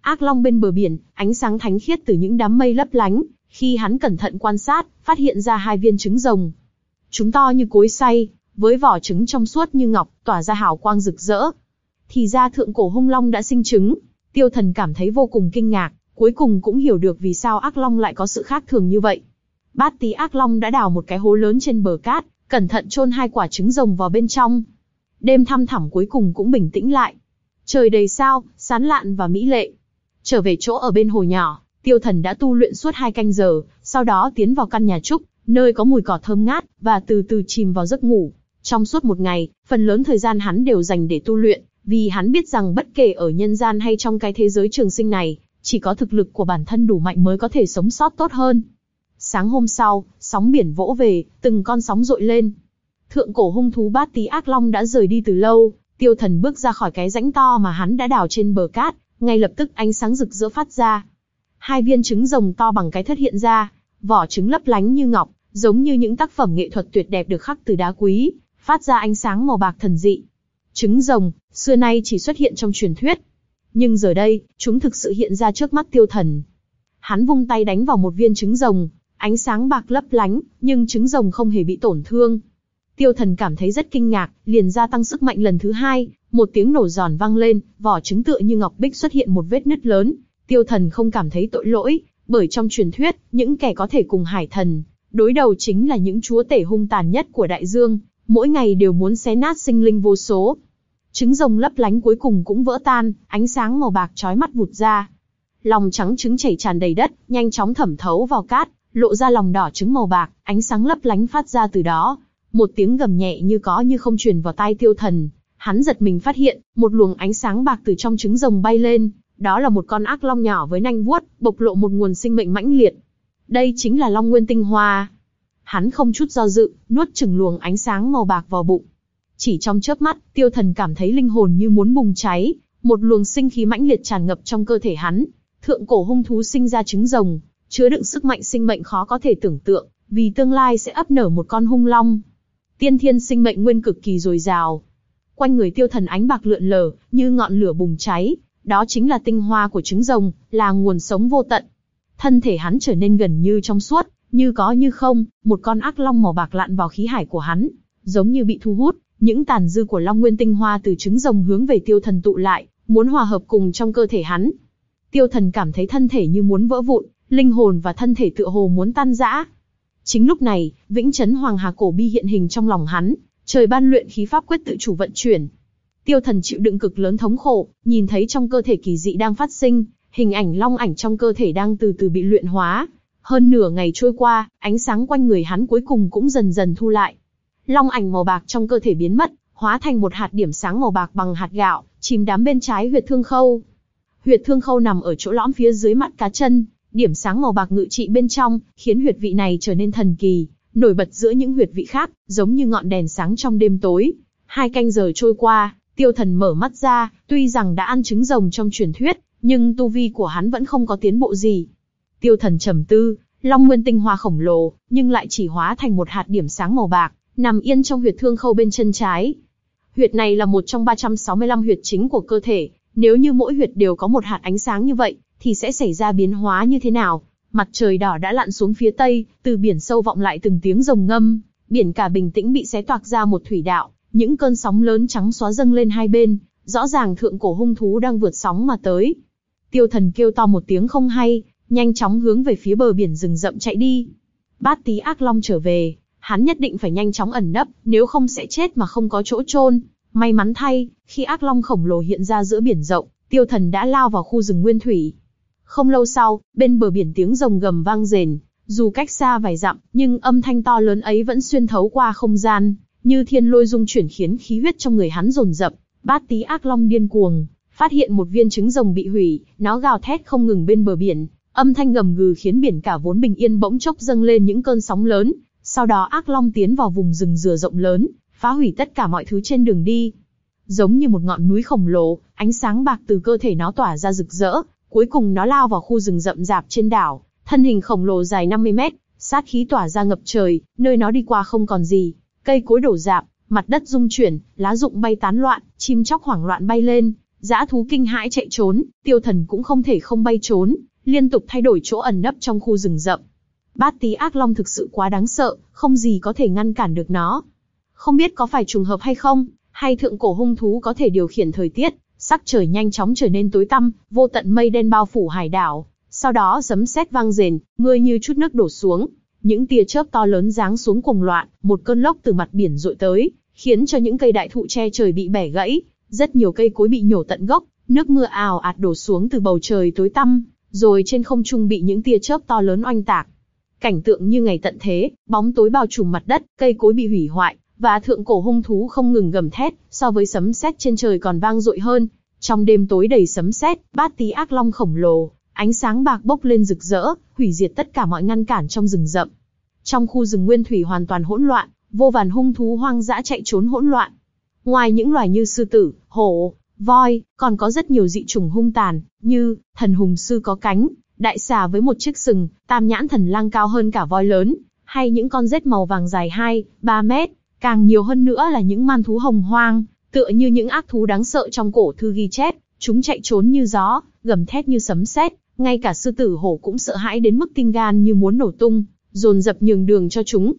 Ác long bên bờ biển, ánh sáng thánh khiết từ những đám mây lấp lánh, khi hắn cẩn thận quan sát, phát hiện ra hai viên trứng rồng. Chúng to như cối xay, với vỏ trứng trong suốt như ngọc, tỏa ra hào quang rực rỡ. Thì ra thượng cổ hung long đã sinh trứng. Tiêu Thần cảm thấy vô cùng kinh ngạc, cuối cùng cũng hiểu được vì sao ác long lại có sự khác thường như vậy. Bát tí ác long đã đào một cái hố lớn trên bờ cát, cẩn thận chôn hai quả trứng rồng vào bên trong. Đêm thăm thẳm cuối cùng cũng bình tĩnh lại. Trời đầy sao, sán lạn và mỹ lệ. Trở về chỗ ở bên hồ nhỏ, tiêu thần đã tu luyện suốt hai canh giờ, sau đó tiến vào căn nhà trúc, nơi có mùi cỏ thơm ngát, và từ từ chìm vào giấc ngủ. Trong suốt một ngày, phần lớn thời gian hắn đều dành để tu luyện, vì hắn biết rằng bất kể ở nhân gian hay trong cái thế giới trường sinh này, chỉ có thực lực của bản thân đủ mạnh mới có thể sống sót tốt hơn. Sáng hôm sau, sóng biển vỗ về, từng con sóng dội lên. Thượng cổ hung thú bát tí ác long đã rời đi từ lâu, tiêu thần bước ra khỏi cái rãnh to mà hắn đã đào trên bờ cát, ngay lập tức ánh sáng rực rỡ phát ra. Hai viên trứng rồng to bằng cái thất hiện ra, vỏ trứng lấp lánh như ngọc, giống như những tác phẩm nghệ thuật tuyệt đẹp được khắc từ đá quý, phát ra ánh sáng màu bạc thần dị. Trứng rồng, xưa nay chỉ xuất hiện trong truyền thuyết. Nhưng giờ đây, chúng thực sự hiện ra trước mắt tiêu thần. Hắn vung tay đánh vào một viên trứng rồng, ánh sáng bạc lấp lánh, nhưng trứng rồng không hề bị tổn thương. Tiêu thần cảm thấy rất kinh ngạc, liền gia tăng sức mạnh lần thứ hai, một tiếng nổ giòn vang lên, vỏ trứng tựa như ngọc bích xuất hiện một vết nứt lớn. Tiêu thần không cảm thấy tội lỗi, bởi trong truyền thuyết, những kẻ có thể cùng hải thần, đối đầu chính là những chúa tể hung tàn nhất của đại dương, mỗi ngày đều muốn xé nát sinh linh vô số. Trứng rồng lấp lánh cuối cùng cũng vỡ tan, ánh sáng màu bạc chói mắt vụt ra. Lòng trắng trứng chảy tràn đầy đất, nhanh chóng thẩm thấu vào cát, lộ ra lòng đỏ trứng màu bạc, ánh sáng lấp lánh phát ra từ đó. Một tiếng gầm nhẹ như có như không truyền vào tai tiêu thần. Hắn giật mình phát hiện, một luồng ánh sáng bạc từ trong trứng rồng bay lên, đó là một con ác long nhỏ với nanh vuốt, bộc lộ một nguồn sinh mệnh mãnh liệt. Đây chính là long nguyên tinh hoa. Hắn không chút do dự, nuốt chừng luồng ánh sáng màu bạc vào bụng. Chỉ trong chớp mắt, tiêu thần cảm thấy linh hồn như muốn bùng cháy, một luồng sinh khí mãnh liệt tràn ngập trong cơ thể hắn. Thượng cổ hung thú sinh ra trứng rồng, chứa đựng sức mạnh sinh mệnh khó có thể tưởng tượng, vì tương lai sẽ ấp nở một con hung long. Tiên thiên sinh mệnh nguyên cực kỳ dồi dào. Quanh người tiêu thần ánh bạc lượn lờ, như ngọn lửa bùng cháy, đó chính là tinh hoa của trứng rồng, là nguồn sống vô tận. Thân thể hắn trở nên gần như trong suốt, như có như không, một con ác long màu bạc lặn vào khí hải của hắn, giống như bị thu hút, những tàn dư của long nguyên tinh hoa từ trứng rồng hướng về tiêu thần tụ lại, muốn hòa hợp cùng trong cơ thể hắn. Tiêu thần cảm thấy thân thể như muốn vỡ vụn, linh hồn và thân thể tựa hồ muốn tan rã. Chính lúc này, Vĩnh Chấn Hoàng Hà Cổ Bi hiện hình trong lòng hắn, trời ban luyện khí pháp quyết tự chủ vận chuyển. Tiêu Thần chịu đựng cực lớn thống khổ, nhìn thấy trong cơ thể kỳ dị đang phát sinh, hình ảnh long ảnh trong cơ thể đang từ từ bị luyện hóa. Hơn nửa ngày trôi qua, ánh sáng quanh người hắn cuối cùng cũng dần dần thu lại. Long ảnh màu bạc trong cơ thể biến mất, hóa thành một hạt điểm sáng màu bạc bằng hạt gạo, chìm đắm bên trái huyệt thương khâu. Huyệt thương khâu nằm ở chỗ lõm phía dưới mặt cá chân, Điểm sáng màu bạc ngự trị bên trong, khiến huyệt vị này trở nên thần kỳ, nổi bật giữa những huyệt vị khác, giống như ngọn đèn sáng trong đêm tối. Hai canh giờ trôi qua, tiêu thần mở mắt ra, tuy rằng đã ăn trứng rồng trong truyền thuyết, nhưng tu vi của hắn vẫn không có tiến bộ gì. Tiêu thần trầm tư, long nguyên tinh hoa khổng lồ, nhưng lại chỉ hóa thành một hạt điểm sáng màu bạc, nằm yên trong huyệt thương khâu bên chân trái. Huyệt này là một trong 365 huyệt chính của cơ thể, nếu như mỗi huyệt đều có một hạt ánh sáng như vậy, thì sẽ xảy ra biến hóa như thế nào? Mặt trời đỏ đã lặn xuống phía tây, từ biển sâu vọng lại từng tiếng rồng ngâm, biển cả bình tĩnh bị xé toạc ra một thủy đạo, những cơn sóng lớn trắng xóa dâng lên hai bên, rõ ràng thượng cổ hung thú đang vượt sóng mà tới. Tiêu thần kêu to một tiếng không hay, nhanh chóng hướng về phía bờ biển rừng rậm chạy đi. Bát tí ác long trở về, hắn nhất định phải nhanh chóng ẩn nấp, nếu không sẽ chết mà không có chỗ chôn. May mắn thay, khi ác long khổng lồ hiện ra giữa biển rộng, tiêu thần đã lao vào khu rừng nguyên thủy, không lâu sau, bên bờ biển tiếng rồng gầm vang rền, dù cách xa vài dặm, nhưng âm thanh to lớn ấy vẫn xuyên thấu qua không gian, như thiên lôi dung chuyển khiến khí huyết trong người hắn rồn rập. Bát tí ác long điên cuồng, phát hiện một viên trứng rồng bị hủy, nó gào thét không ngừng bên bờ biển, âm thanh gầm gừ khiến biển cả vốn bình yên bỗng chốc dâng lên những cơn sóng lớn. Sau đó ác long tiến vào vùng rừng dừa rộng lớn, phá hủy tất cả mọi thứ trên đường đi. Giống như một ngọn núi khổng lồ, ánh sáng bạc từ cơ thể nó tỏa ra rực rỡ, cuối cùng nó lao vào khu rừng rậm rạp trên đảo, thân hình khổng lồ dài 50 mét, sát khí tỏa ra ngập trời, nơi nó đi qua không còn gì, cây cối đổ rạp, mặt đất rung chuyển, lá rụng bay tán loạn, chim chóc hoảng loạn bay lên, dã thú kinh hãi chạy trốn, tiêu thần cũng không thể không bay trốn, liên tục thay đổi chỗ ẩn nấp trong khu rừng rậm. Bát tí ác long thực sự quá đáng sợ, không gì có thể ngăn cản được nó. Không biết có phải trùng hợp hay không, hay thượng cổ hung thú có thể điều khiển thời tiết, sắc trời nhanh chóng trở nên tối tăm, vô tận mây đen bao phủ hải đảo. Sau đó sấm sét vang rền, mưa như chút nước đổ xuống, những tia chớp to lớn giáng xuống cùng loạn, một cơn lốc từ mặt biển dội tới, khiến cho những cây đại thụ che trời bị bẻ gãy, rất nhiều cây cối bị nhổ tận gốc, nước mưa ào ạt đổ xuống từ bầu trời tối tăm, rồi trên không trung bị những tia chớp to lớn oanh tạc. Cảnh tượng như ngày tận thế, bóng tối bao trùm mặt đất, cây cối bị hủy hoại, và thượng cổ hung thú không ngừng gầm thét, so với sấm sét trên trời còn vang dội hơn. Trong đêm tối đầy sấm sét, bát tí ác long khổng lồ, ánh sáng bạc bốc lên rực rỡ, hủy diệt tất cả mọi ngăn cản trong rừng rậm. Trong khu rừng nguyên thủy hoàn toàn hỗn loạn, vô vàn hung thú hoang dã chạy trốn hỗn loạn. Ngoài những loài như sư tử, hổ, voi, còn có rất nhiều dị trùng hung tàn, như thần hùng sư có cánh, đại xà với một chiếc sừng, tam nhãn thần lang cao hơn cả voi lớn, hay những con rết màu vàng dài 2, 3 mét, càng nhiều hơn nữa là những man thú hồng hoang, tựa như những ác thú đáng sợ trong cổ thư ghi chép, chúng chạy trốn như gió, gầm thét như sấm sét, ngay cả sư tử hổ cũng sợ hãi đến mức tinh gan như muốn nổ tung, dồn dập nhường đường cho chúng.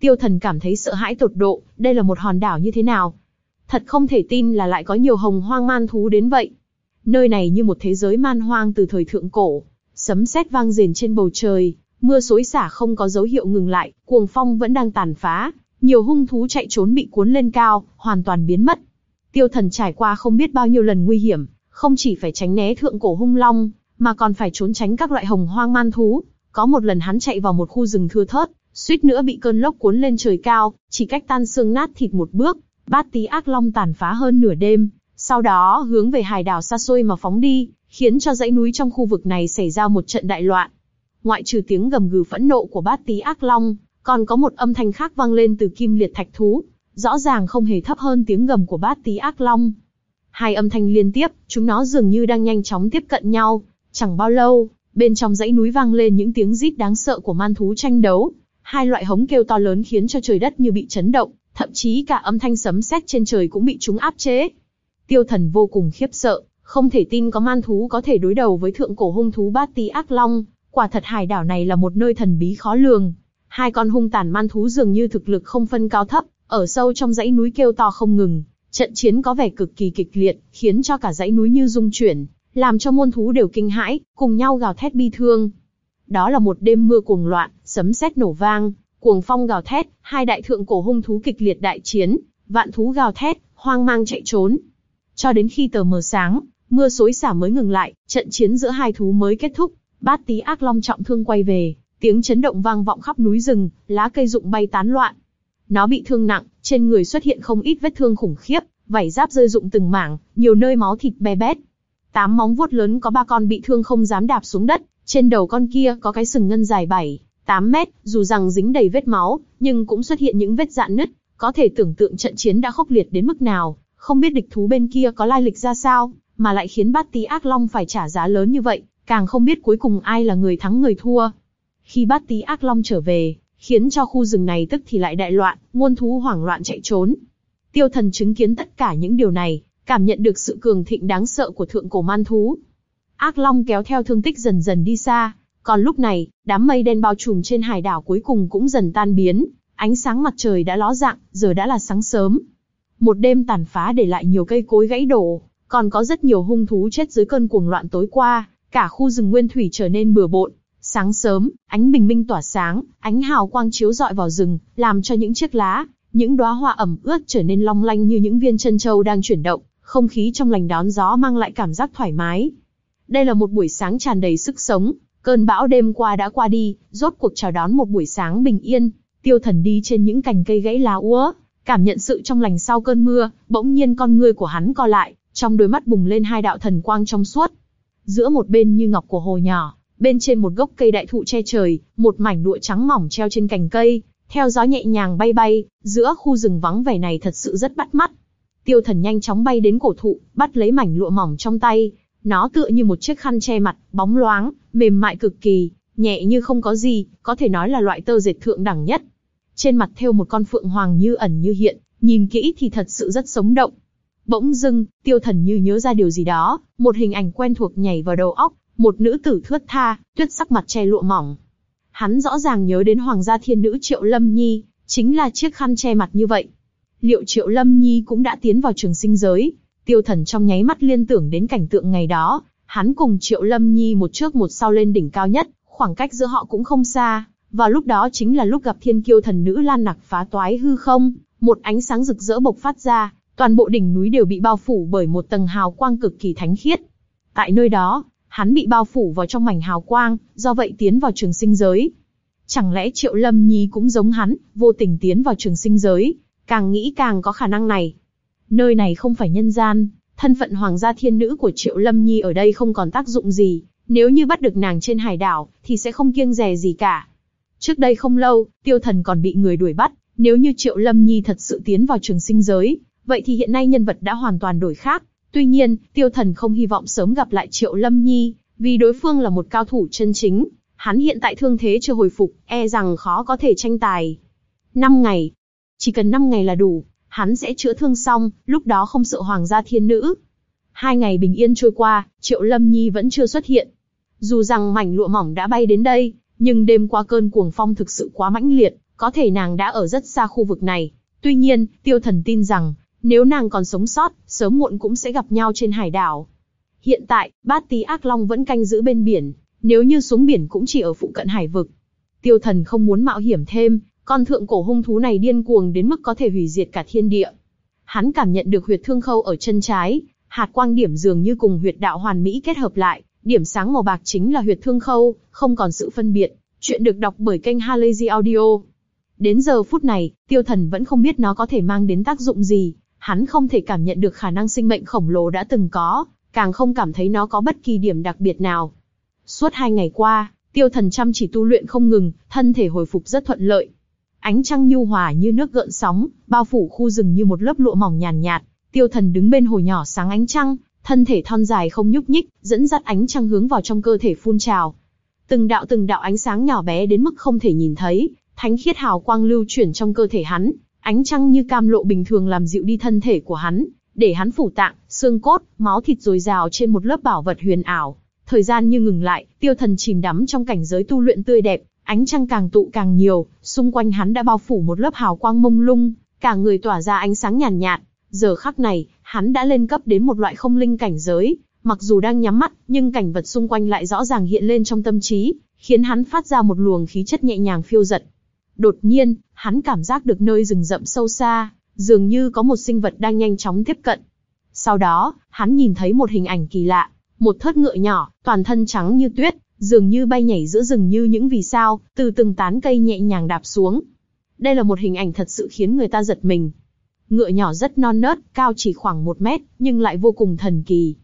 Tiêu thần cảm thấy sợ hãi tột độ, đây là một hòn đảo như thế nào? Thật không thể tin là lại có nhiều hồng hoang man thú đến vậy. Nơi này như một thế giới man hoang từ thời thượng cổ. Sấm sét vang rền trên bầu trời, mưa xối xả không có dấu hiệu ngừng lại, cuồng phong vẫn đang tàn phá. Nhiều hung thú chạy trốn bị cuốn lên cao, hoàn toàn biến mất. Tiêu thần trải qua không biết bao nhiêu lần nguy hiểm, không chỉ phải tránh né thượng cổ hung long, mà còn phải trốn tránh các loại hồng hoang man thú. Có một lần hắn chạy vào một khu rừng thưa thớt, suýt nữa bị cơn lốc cuốn lên trời cao, chỉ cách tan xương nát thịt một bước, bát tí ác long tàn phá hơn nửa đêm, sau đó hướng về hải đảo xa xôi mà phóng đi, khiến cho dãy núi trong khu vực này xảy ra một trận đại loạn. Ngoại trừ tiếng gầm gừ phẫn nộ của bát tí ác long, còn có một âm thanh khác vang lên từ kim liệt thạch thú, rõ ràng không hề thấp hơn tiếng gầm của bát tí ác long. Hai âm thanh liên tiếp, chúng nó dường như đang nhanh chóng tiếp cận nhau. Chẳng bao lâu, bên trong dãy núi vang lên những tiếng rít đáng sợ của man thú tranh đấu. Hai loại hống kêu to lớn khiến cho trời đất như bị chấn động, thậm chí cả âm thanh sấm sét trên trời cũng bị chúng áp chế. Tiêu thần vô cùng khiếp sợ, không thể tin có man thú có thể đối đầu với thượng cổ hung thú bát tí ác long, quả thật hải đảo này là một nơi thần bí khó lường. Hai con hung tàn man thú dường như thực lực không phân cao thấp, ở sâu trong dãy núi kêu to không ngừng. Trận chiến có vẻ cực kỳ kịch liệt, khiến cho cả dãy núi như rung chuyển, làm cho môn thú đều kinh hãi, cùng nhau gào thét bi thương. Đó là một đêm mưa cuồng loạn, sấm sét nổ vang, cuồng phong gào thét, hai đại thượng cổ hung thú kịch liệt đại chiến, vạn thú gào thét, hoang mang chạy trốn. Cho đến khi tờ mờ sáng, mưa xối xả mới ngừng lại, trận chiến giữa hai thú mới kết thúc, bát tí ác long trọng thương quay về, tiếng chấn động vang vọng khắp núi rừng, lá cây rụng bay tán loạn. Nó bị thương nặng, trên người xuất hiện không ít vết thương khủng khiếp, vảy giáp rơi rụng từng mảng, nhiều nơi máu thịt be bét. Tám móng vuốt lớn có ba con bị thương không dám đạp xuống đất, trên đầu con kia có cái sừng ngân dài 7, 8 mét, dù rằng dính đầy vết máu, nhưng cũng xuất hiện những vết dạn nứt, có thể tưởng tượng trận chiến đã khốc liệt đến mức nào, không biết địch thú bên kia có lai lịch ra sao, mà lại khiến bát tí ác long phải trả giá lớn như vậy, càng không biết cuối cùng ai là người thắng người thua. Khi bát tí ác long trở về, khiến cho khu rừng này tức thì lại đại loạn, muôn thú hoảng loạn chạy trốn. Tiêu thần chứng kiến tất cả những điều này, cảm nhận được sự cường thịnh đáng sợ của thượng cổ man thú. Ác long kéo theo thương tích dần dần đi xa, còn lúc này, đám mây đen bao trùm trên hải đảo cuối cùng cũng dần tan biến, ánh sáng mặt trời đã ló dạng, giờ đã là sáng sớm. Một đêm tàn phá để lại nhiều cây cối gãy đổ, còn có rất nhiều hung thú chết dưới cơn cuồng loạn tối qua, cả khu rừng nguyên thủy trở nên bừa bộn. Sáng sớm, ánh bình minh tỏa sáng, ánh hào quang chiếu rọi vào rừng, làm cho những chiếc lá, những đóa hoa ẩm ướt trở nên long lanh như những viên chân châu đang chuyển động, không khí trong lành đón gió mang lại cảm giác thoải mái. Đây là một buổi sáng tràn đầy sức sống, cơn bão đêm qua đã qua đi, rốt cuộc chào đón một buổi sáng bình yên. Tiêu thần đi trên những cành cây gãy lá úa, cảm nhận sự trong lành sau cơn mưa, bỗng nhiên con ngươi của hắn co lại, trong đôi mắt bùng lên hai đạo thần quang trong suốt. Giữa một bên như ngọc của hồ nhỏ, bên trên một gốc cây đại thụ che trời, một mảnh lụa trắng mỏng treo trên cành cây, theo gió nhẹ nhàng bay bay, giữa khu rừng vắng vẻ này thật sự rất bắt mắt. Tiêu thần nhanh chóng bay đến cổ thụ, bắt lấy mảnh lụa mỏng trong tay, nó tựa như một chiếc khăn che mặt, bóng loáng, mềm mại cực kỳ, nhẹ như không có gì, có thể nói là loại tơ dệt thượng đẳng nhất. Trên mặt thêu một con phượng hoàng như ẩn như hiện, nhìn kỹ thì thật sự rất sống động. Bỗng dưng, tiêu thần như nhớ ra điều gì đó, một hình ảnh quen thuộc nhảy vào đầu óc, một nữ tử thướt tha, tuyết sắc mặt che lụa mỏng. Hắn rõ ràng nhớ đến hoàng gia thiên nữ Triệu Lâm Nhi, chính là chiếc khăn che mặt như vậy. Liệu Triệu Lâm Nhi cũng đã tiến vào trường sinh giới? Tiêu thần trong nháy mắt liên tưởng đến cảnh tượng ngày đó, hắn cùng Triệu Lâm Nhi một trước một sau lên đỉnh cao nhất, khoảng cách giữa họ cũng không xa. Vào lúc đó chính là lúc gặp thiên kiêu thần nữ Lan Nặc phá toái hư không, một ánh sáng rực rỡ bộc phát ra, toàn bộ đỉnh núi đều bị bao phủ bởi một tầng hào quang cực kỳ thánh khiết. Tại nơi đó, hắn bị bao phủ vào trong mảnh hào quang, do vậy tiến vào trường sinh giới. Chẳng lẽ Triệu Lâm Nhi cũng giống hắn, vô tình tiến vào trường sinh giới, càng nghĩ càng có khả năng này. Nơi này không phải nhân gian, thân phận hoàng gia thiên nữ của Triệu Lâm Nhi ở đây không còn tác dụng gì, nếu như bắt được nàng trên hải đảo, thì sẽ không kiêng dè gì cả. Trước đây không lâu, tiêu thần còn bị người đuổi bắt, nếu như Triệu Lâm Nhi thật sự tiến vào trường sinh giới, vậy thì hiện nay nhân vật đã hoàn toàn đổi khác. Tuy nhiên, tiêu thần không hy vọng sớm gặp lại Triệu Lâm Nhi, vì đối phương là một cao thủ chân chính. Hắn hiện tại thương thế chưa hồi phục, e rằng khó có thể tranh tài. Năm ngày. Chỉ cần năm ngày là đủ, hắn sẽ chữa thương xong, lúc đó không sợ hoàng gia thiên nữ. Hai ngày bình yên trôi qua, Triệu Lâm Nhi vẫn chưa xuất hiện. Dù rằng mảnh lụa mỏng đã bay đến đây, nhưng đêm qua cơn cuồng phong thực sự quá mãnh liệt, có thể nàng đã ở rất xa khu vực này. Tuy nhiên, tiêu thần tin rằng, nếu nàng còn sống sót, sớm muộn cũng sẽ gặp nhau trên hải đảo. Hiện tại, bát tí ác long vẫn canh giữ bên biển, nếu như xuống biển cũng chỉ ở phụ cận hải vực. Tiêu thần không muốn mạo hiểm thêm, con thượng cổ hung thú này điên cuồng đến mức có thể hủy diệt cả thiên địa. Hắn cảm nhận được huyệt thương khâu ở chân trái, hạt quang điểm dường như cùng huyệt đạo hoàn mỹ kết hợp lại, điểm sáng màu bạc chính là huyệt thương khâu, không còn sự phân biệt. Chuyện được đọc bởi kênh Halazy Audio. Đến giờ phút này, tiêu thần vẫn không biết nó có thể mang đến tác dụng gì, hắn không thể cảm nhận được khả năng sinh mệnh khổng lồ đã từng có, càng không cảm thấy nó có bất kỳ điểm đặc biệt nào. Suốt hai ngày qua, tiêu thần chăm chỉ tu luyện không ngừng, thân thể hồi phục rất thuận lợi. Ánh trăng nhu hòa như nước gợn sóng, bao phủ khu rừng như một lớp lụa mỏng nhàn nhạt, Tiêu thần đứng bên hồ nhỏ sáng ánh trăng, thân thể thon dài không nhúc nhích, dẫn dắt ánh trăng hướng vào trong cơ thể phun trào. Từng đạo từng đạo ánh sáng nhỏ bé đến mức không thể nhìn thấy, thánh khiết hào quang lưu chuyển trong cơ thể hắn, ánh trăng như cam lộ bình thường làm dịu đi thân thể của hắn, để hắn phủ tạng, xương cốt, máu thịt dồi dào trên một lớp bảo vật huyền ảo. Thời gian như ngừng lại, tiêu thần chìm đắm trong cảnh giới tu luyện tươi đẹp, ánh trăng càng tụ càng nhiều, xung quanh hắn đã bao phủ một lớp hào quang mông lung, cả người tỏa ra ánh sáng nhàn nhạt, nhạt. Giờ khắc này, hắn đã lên cấp đến một loại không linh cảnh giới, mặc dù đang nhắm mắt, nhưng cảnh vật xung quanh lại rõ ràng hiện lên trong tâm trí, khiến hắn phát ra một luồng khí chất nhẹ nhàng phiêu giật. Đột nhiên, hắn cảm giác được nơi rừng rậm sâu xa, dường như có một sinh vật đang nhanh chóng tiếp cận. Sau đó, hắn nhìn thấy một hình ảnh kỳ lạ, một thớt ngựa nhỏ, toàn thân trắng như tuyết, dường như bay nhảy giữa rừng như những vì sao, từ từng tán cây nhẹ nhàng đạp xuống. Đây là một hình ảnh thật sự khiến người ta giật mình. Ngựa nhỏ rất non nớt, cao chỉ khoảng một mét, nhưng lại vô cùng thần kỳ.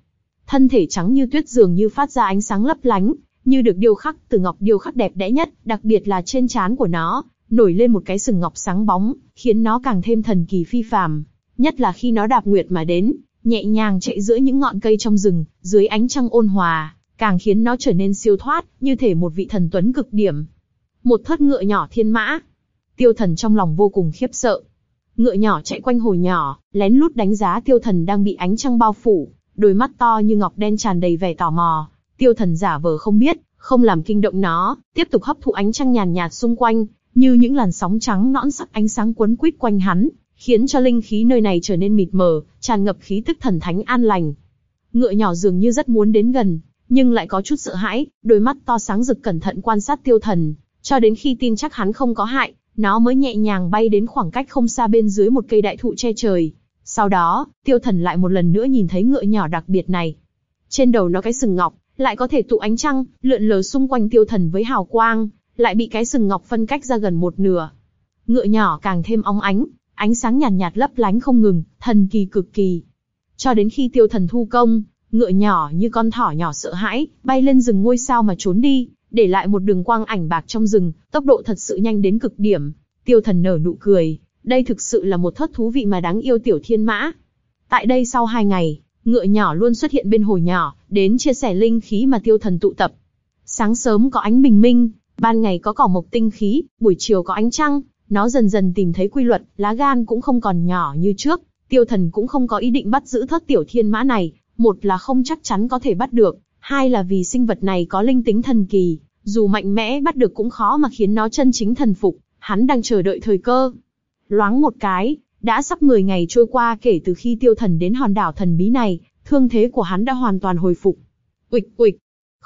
Thân thể trắng như tuyết dường như phát ra ánh sáng lấp lánh, như được điêu khắc từ ngọc điêu khắc đẹp đẽ nhất, đặc biệt là trên trán của nó, nổi lên một cái sừng ngọc sáng bóng, khiến nó càng thêm thần kỳ phi phàm. Nhất là khi nó đạp nguyệt mà đến, nhẹ nhàng chạy giữa những ngọn cây trong rừng, dưới ánh trăng ôn hòa, càng khiến nó trở nên siêu thoát, như thể một vị thần tuấn cực điểm. Một thất ngựa nhỏ thiên mã. Tiêu thần trong lòng vô cùng khiếp sợ. Ngựa nhỏ chạy quanh hồ nhỏ, lén lút đánh giá tiêu thần đang bị ánh trăng bao phủ, đôi mắt to như ngọc đen tràn đầy vẻ tò mò. Tiêu thần giả vờ không biết, không làm kinh động nó, tiếp tục hấp thụ ánh trăng nhàn nhạt xung quanh, như những làn sóng trắng nõn sắc ánh sáng quấn quýt quanh hắn, khiến cho linh khí nơi này trở nên mịt mờ, tràn ngập khí tức thần thánh an lành. Ngựa nhỏ dường như rất muốn đến gần, nhưng lại có chút sợ hãi, đôi mắt to sáng rực cẩn thận quan sát tiêu thần, cho đến khi tin chắc hắn không có hại, nó mới nhẹ nhàng bay đến khoảng cách không xa bên dưới một cây đại thụ che trời. Sau đó, tiêu thần lại một lần nữa nhìn thấy ngựa nhỏ đặc biệt này. Trên đầu nó cái sừng ngọc, lại có thể tụ ánh trăng, lượn lờ xung quanh tiêu thần với hào quang, lại bị cái sừng ngọc phân cách ra gần một nửa. Ngựa nhỏ càng thêm óng ánh, ánh sáng nhàn nhạt, nhạt lấp lánh không ngừng, thần kỳ cực kỳ. Cho đến khi tiêu thần thu công, ngựa nhỏ như con thỏ nhỏ sợ hãi, bay lên rừng ngôi sao mà trốn đi, để lại một đường quang ảnh bạc trong rừng, tốc độ thật sự nhanh đến cực điểm. Tiêu thần nở nụ cười, đây thực sự là một thất thú vị mà đáng yêu tiểu thiên mã. Tại đây sau hai ngày, ngựa nhỏ luôn xuất hiện bên hồ nhỏ, đến chia sẻ linh khí mà tiêu thần tụ tập. Sáng sớm có ánh bình minh, ban ngày có cỏ mộc tinh khí, buổi chiều có ánh trăng, nó dần dần tìm thấy quy luật, lá gan cũng không còn nhỏ như trước. Tiêu thần cũng không có ý định bắt giữ thất tiểu thiên mã này, một là không chắc chắn có thể bắt được, hai là vì sinh vật này có linh tính thần kỳ, dù mạnh mẽ bắt được cũng khó mà khiến nó chân chính thần phục, hắn đang chờ đợi thời cơ. Loáng một cái, đã sắp 10 ngày trôi qua kể từ khi tiêu thần đến hòn đảo thần bí này, thương thế của hắn đã hoàn toàn hồi phục. Uịch uịch,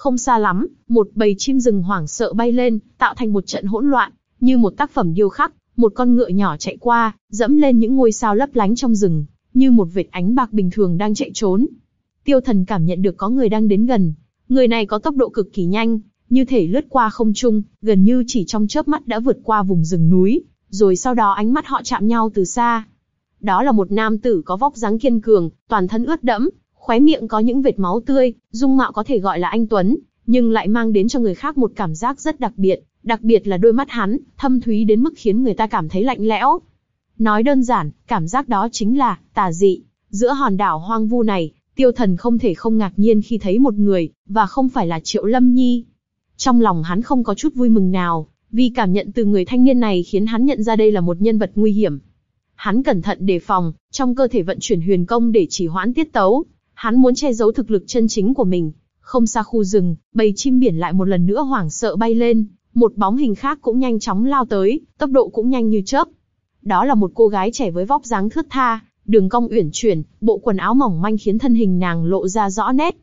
không xa lắm, một bầy chim rừng hoảng sợ bay lên, tạo thành một trận hỗn loạn, như một tác phẩm điêu khắc, một con ngựa nhỏ chạy qua, dẫm lên những ngôi sao lấp lánh trong rừng, như một vệt ánh bạc bình thường đang chạy trốn. Tiêu thần cảm nhận được có người đang đến gần, người này có tốc độ cực kỳ nhanh, như thể lướt qua không trung, gần như chỉ trong chớp mắt đã vượt qua vùng rừng núi, rồi sau đó ánh mắt họ chạm nhau từ xa. Đó là một nam tử có vóc dáng kiên cường, toàn thân ướt đẫm, khóe miệng có những vệt máu tươi, dung mạo có thể gọi là anh Tuấn, nhưng lại mang đến cho người khác một cảm giác rất đặc biệt, đặc biệt là đôi mắt hắn, thâm thúy đến mức khiến người ta cảm thấy lạnh lẽo. Nói đơn giản, cảm giác đó chính là, tà dị. Giữa hòn đảo hoang vu này, tiêu thần không thể không ngạc nhiên khi thấy một người, và không phải là Triệu Lâm Nhi. Trong lòng hắn không có chút vui mừng nào, vì cảm nhận từ người thanh niên này khiến hắn nhận ra đây là một nhân vật nguy hiểm. Hắn cẩn thận đề phòng, trong cơ thể vận chuyển huyền công để chỉ hoãn tiết tấu. Hắn muốn che giấu thực lực chân chính của mình. Không xa khu rừng, bầy chim biển lại một lần nữa hoảng sợ bay lên, một bóng hình khác cũng nhanh chóng lao tới, tốc độ cũng nhanh như chớp. Đó là một cô gái trẻ với vóc dáng thướt tha, đường cong uyển chuyển, bộ quần áo mỏng manh khiến thân hình nàng lộ ra rõ nét.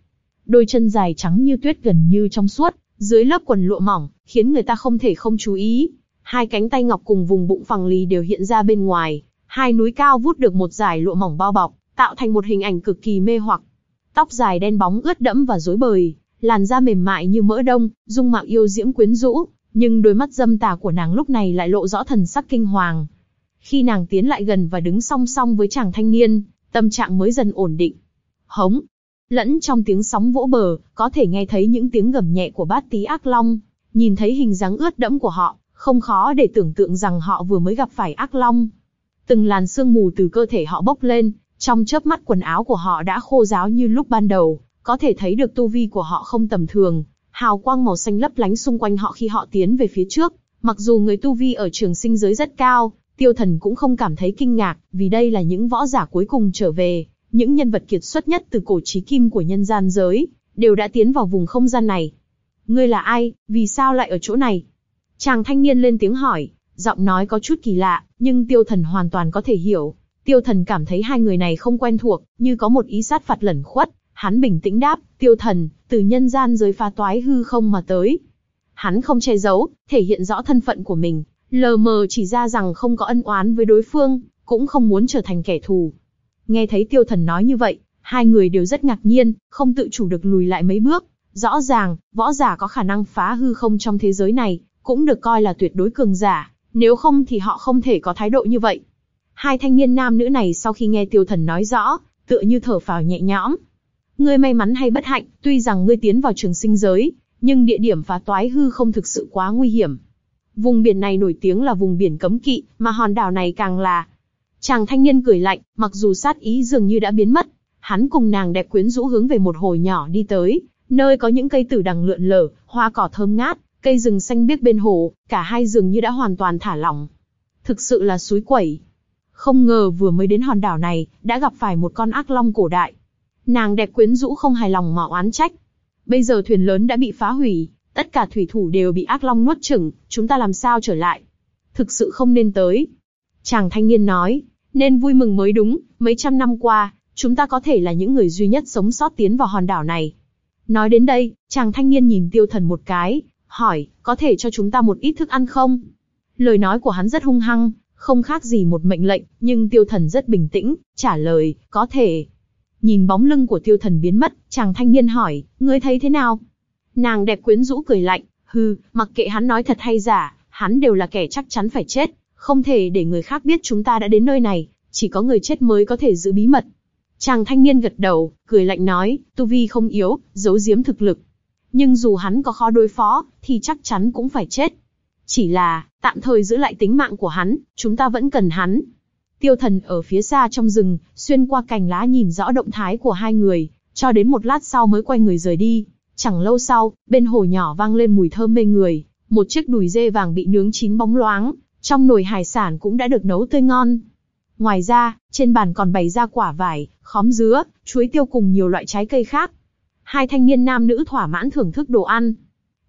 Đôi chân dài trắng như tuyết gần như trong suốt, dưới lớp quần lụa mỏng, khiến người ta không thể không chú ý. Hai cánh tay ngọc cùng vùng bụng phẳng lì đều hiện ra bên ngoài, hai núi cao vút được một dải lụa mỏng bao bọc, tạo thành một hình ảnh cực kỳ mê hoặc. Tóc dài đen bóng ướt đẫm và rối bời, làn da mềm mại như mỡ đông, dung mạo yêu diễm quyến rũ, nhưng đôi mắt dâm tà của nàng lúc này lại lộ rõ thần sắc kinh hoàng. Khi nàng tiến lại gần và đứng song song với chàng thanh niên, tâm trạng mới dần ổn định. Hống, lẫn trong tiếng sóng vỗ bờ, có thể nghe thấy những tiếng gầm nhẹ của bát tí ác long, nhìn thấy hình dáng ướt đẫm của họ, không khó để tưởng tượng rằng họ vừa mới gặp phải ác long. Từng làn sương mù từ cơ thể họ bốc lên, trong chớp mắt quần áo của họ đã khô ráo như lúc ban đầu, có thể thấy được tu vi của họ không tầm thường, hào quang màu xanh lấp lánh xung quanh họ khi họ tiến về phía trước. Mặc dù người tu vi ở trường sinh giới rất cao, tiêu thần cũng không cảm thấy kinh ngạc, vì đây là những võ giả cuối cùng trở về, những nhân vật kiệt xuất nhất từ cổ trí kim của nhân gian giới, đều đã tiến vào vùng không gian này. Ngươi là ai, vì sao lại ở chỗ này? Chàng thanh niên lên tiếng hỏi, giọng nói có chút kỳ lạ, nhưng tiêu thần hoàn toàn có thể hiểu. Tiêu thần cảm thấy hai người này không quen thuộc, như có một ý sát phạt lẩn khuất, Hắn bình tĩnh đáp, tiêu thần, từ nhân gian giới phá toái hư không mà tới. Hắn không che giấu, thể hiện rõ thân phận của mình, lờ mờ chỉ ra rằng không có ân oán với đối phương, cũng không muốn trở thành kẻ thù. Nghe thấy tiêu thần nói như vậy, hai người đều rất ngạc nhiên, không tự chủ được lùi lại mấy bước. Rõ ràng, võ giả có khả năng phá hư không trong thế giới này, cũng được coi là tuyệt đối cường giả, nếu không thì họ không thể có thái độ như vậy. Hai thanh niên nam nữ này sau khi nghe tiêu thần nói rõ, tựa như thở phào nhẹ nhõm, Ngươi may mắn hay bất hạnh, tuy rằng ngươi tiến vào trường sinh giới, nhưng địa điểm phá toái hư không thực sự quá nguy hiểm. Vùng biển này nổi tiếng là vùng biển cấm kỵ, mà hòn đảo này càng là. Chàng thanh niên cười lạnh, mặc dù sát ý dường như đã biến mất, hắn cùng nàng đẹp quyến rũ hướng về một hồ nhỏ đi tới, nơi có những cây tử đằng lượn lờ, hoa cỏ thơm ngát, cây rừng xanh biếc bên hồ, cả hai dường như đã hoàn toàn thả lỏng. Thực sự là suối quẩy. Không ngờ vừa mới đến hòn đảo này, đã gặp phải một con ác long cổ đại. Nàng đẹp quyến rũ không hài lòng mà oán trách. Bây giờ thuyền lớn đã bị phá hủy, tất cả thủy thủ đều bị ác long nuốt chửng, chúng ta làm sao trở lại? Thực sự không nên tới. Chàng thanh niên nói, nên vui mừng mới đúng, mấy trăm năm qua, chúng ta có thể là những người duy nhất sống sót tiến vào hòn đảo này. Nói đến đây, chàng thanh niên nhìn tiêu thần một cái, hỏi, có thể cho chúng ta một ít thức ăn không? Lời nói của hắn rất hung hăng, không khác gì một mệnh lệnh, nhưng tiêu thần rất bình tĩnh, trả lời, có thể. Nhìn bóng lưng của tiêu thần biến mất, chàng thanh niên hỏi, ngươi thấy thế nào? Nàng đẹp quyến rũ cười lạnh, hừ, mặc kệ hắn nói thật hay giả, hắn đều là kẻ chắc chắn phải chết, không thể để người khác biết chúng ta đã đến nơi này, chỉ có người chết mới có thể giữ bí mật. Chàng thanh niên gật đầu, cười lạnh nói, tu vi không yếu, giấu giếm thực lực. Nhưng dù hắn có khó đối phó, thì chắc chắn cũng phải chết. Chỉ là, tạm thời giữ lại tính mạng của hắn, chúng ta vẫn cần hắn. Tiêu thần ở phía xa trong rừng, xuyên qua cành lá nhìn rõ động thái của hai người, cho đến một lát sau mới quay người rời đi. Chẳng lâu sau, bên hồ nhỏ vang lên mùi thơm mê người, một chiếc đùi dê vàng bị nướng chín bóng loáng, trong nồi hải sản cũng đã được nấu tươi ngon. Ngoài ra, trên bàn còn bày ra quả vải, khóm dứa, chuối tiêu cùng nhiều loại trái cây khác. Hai thanh niên nam nữ thỏa mãn thưởng thức đồ ăn.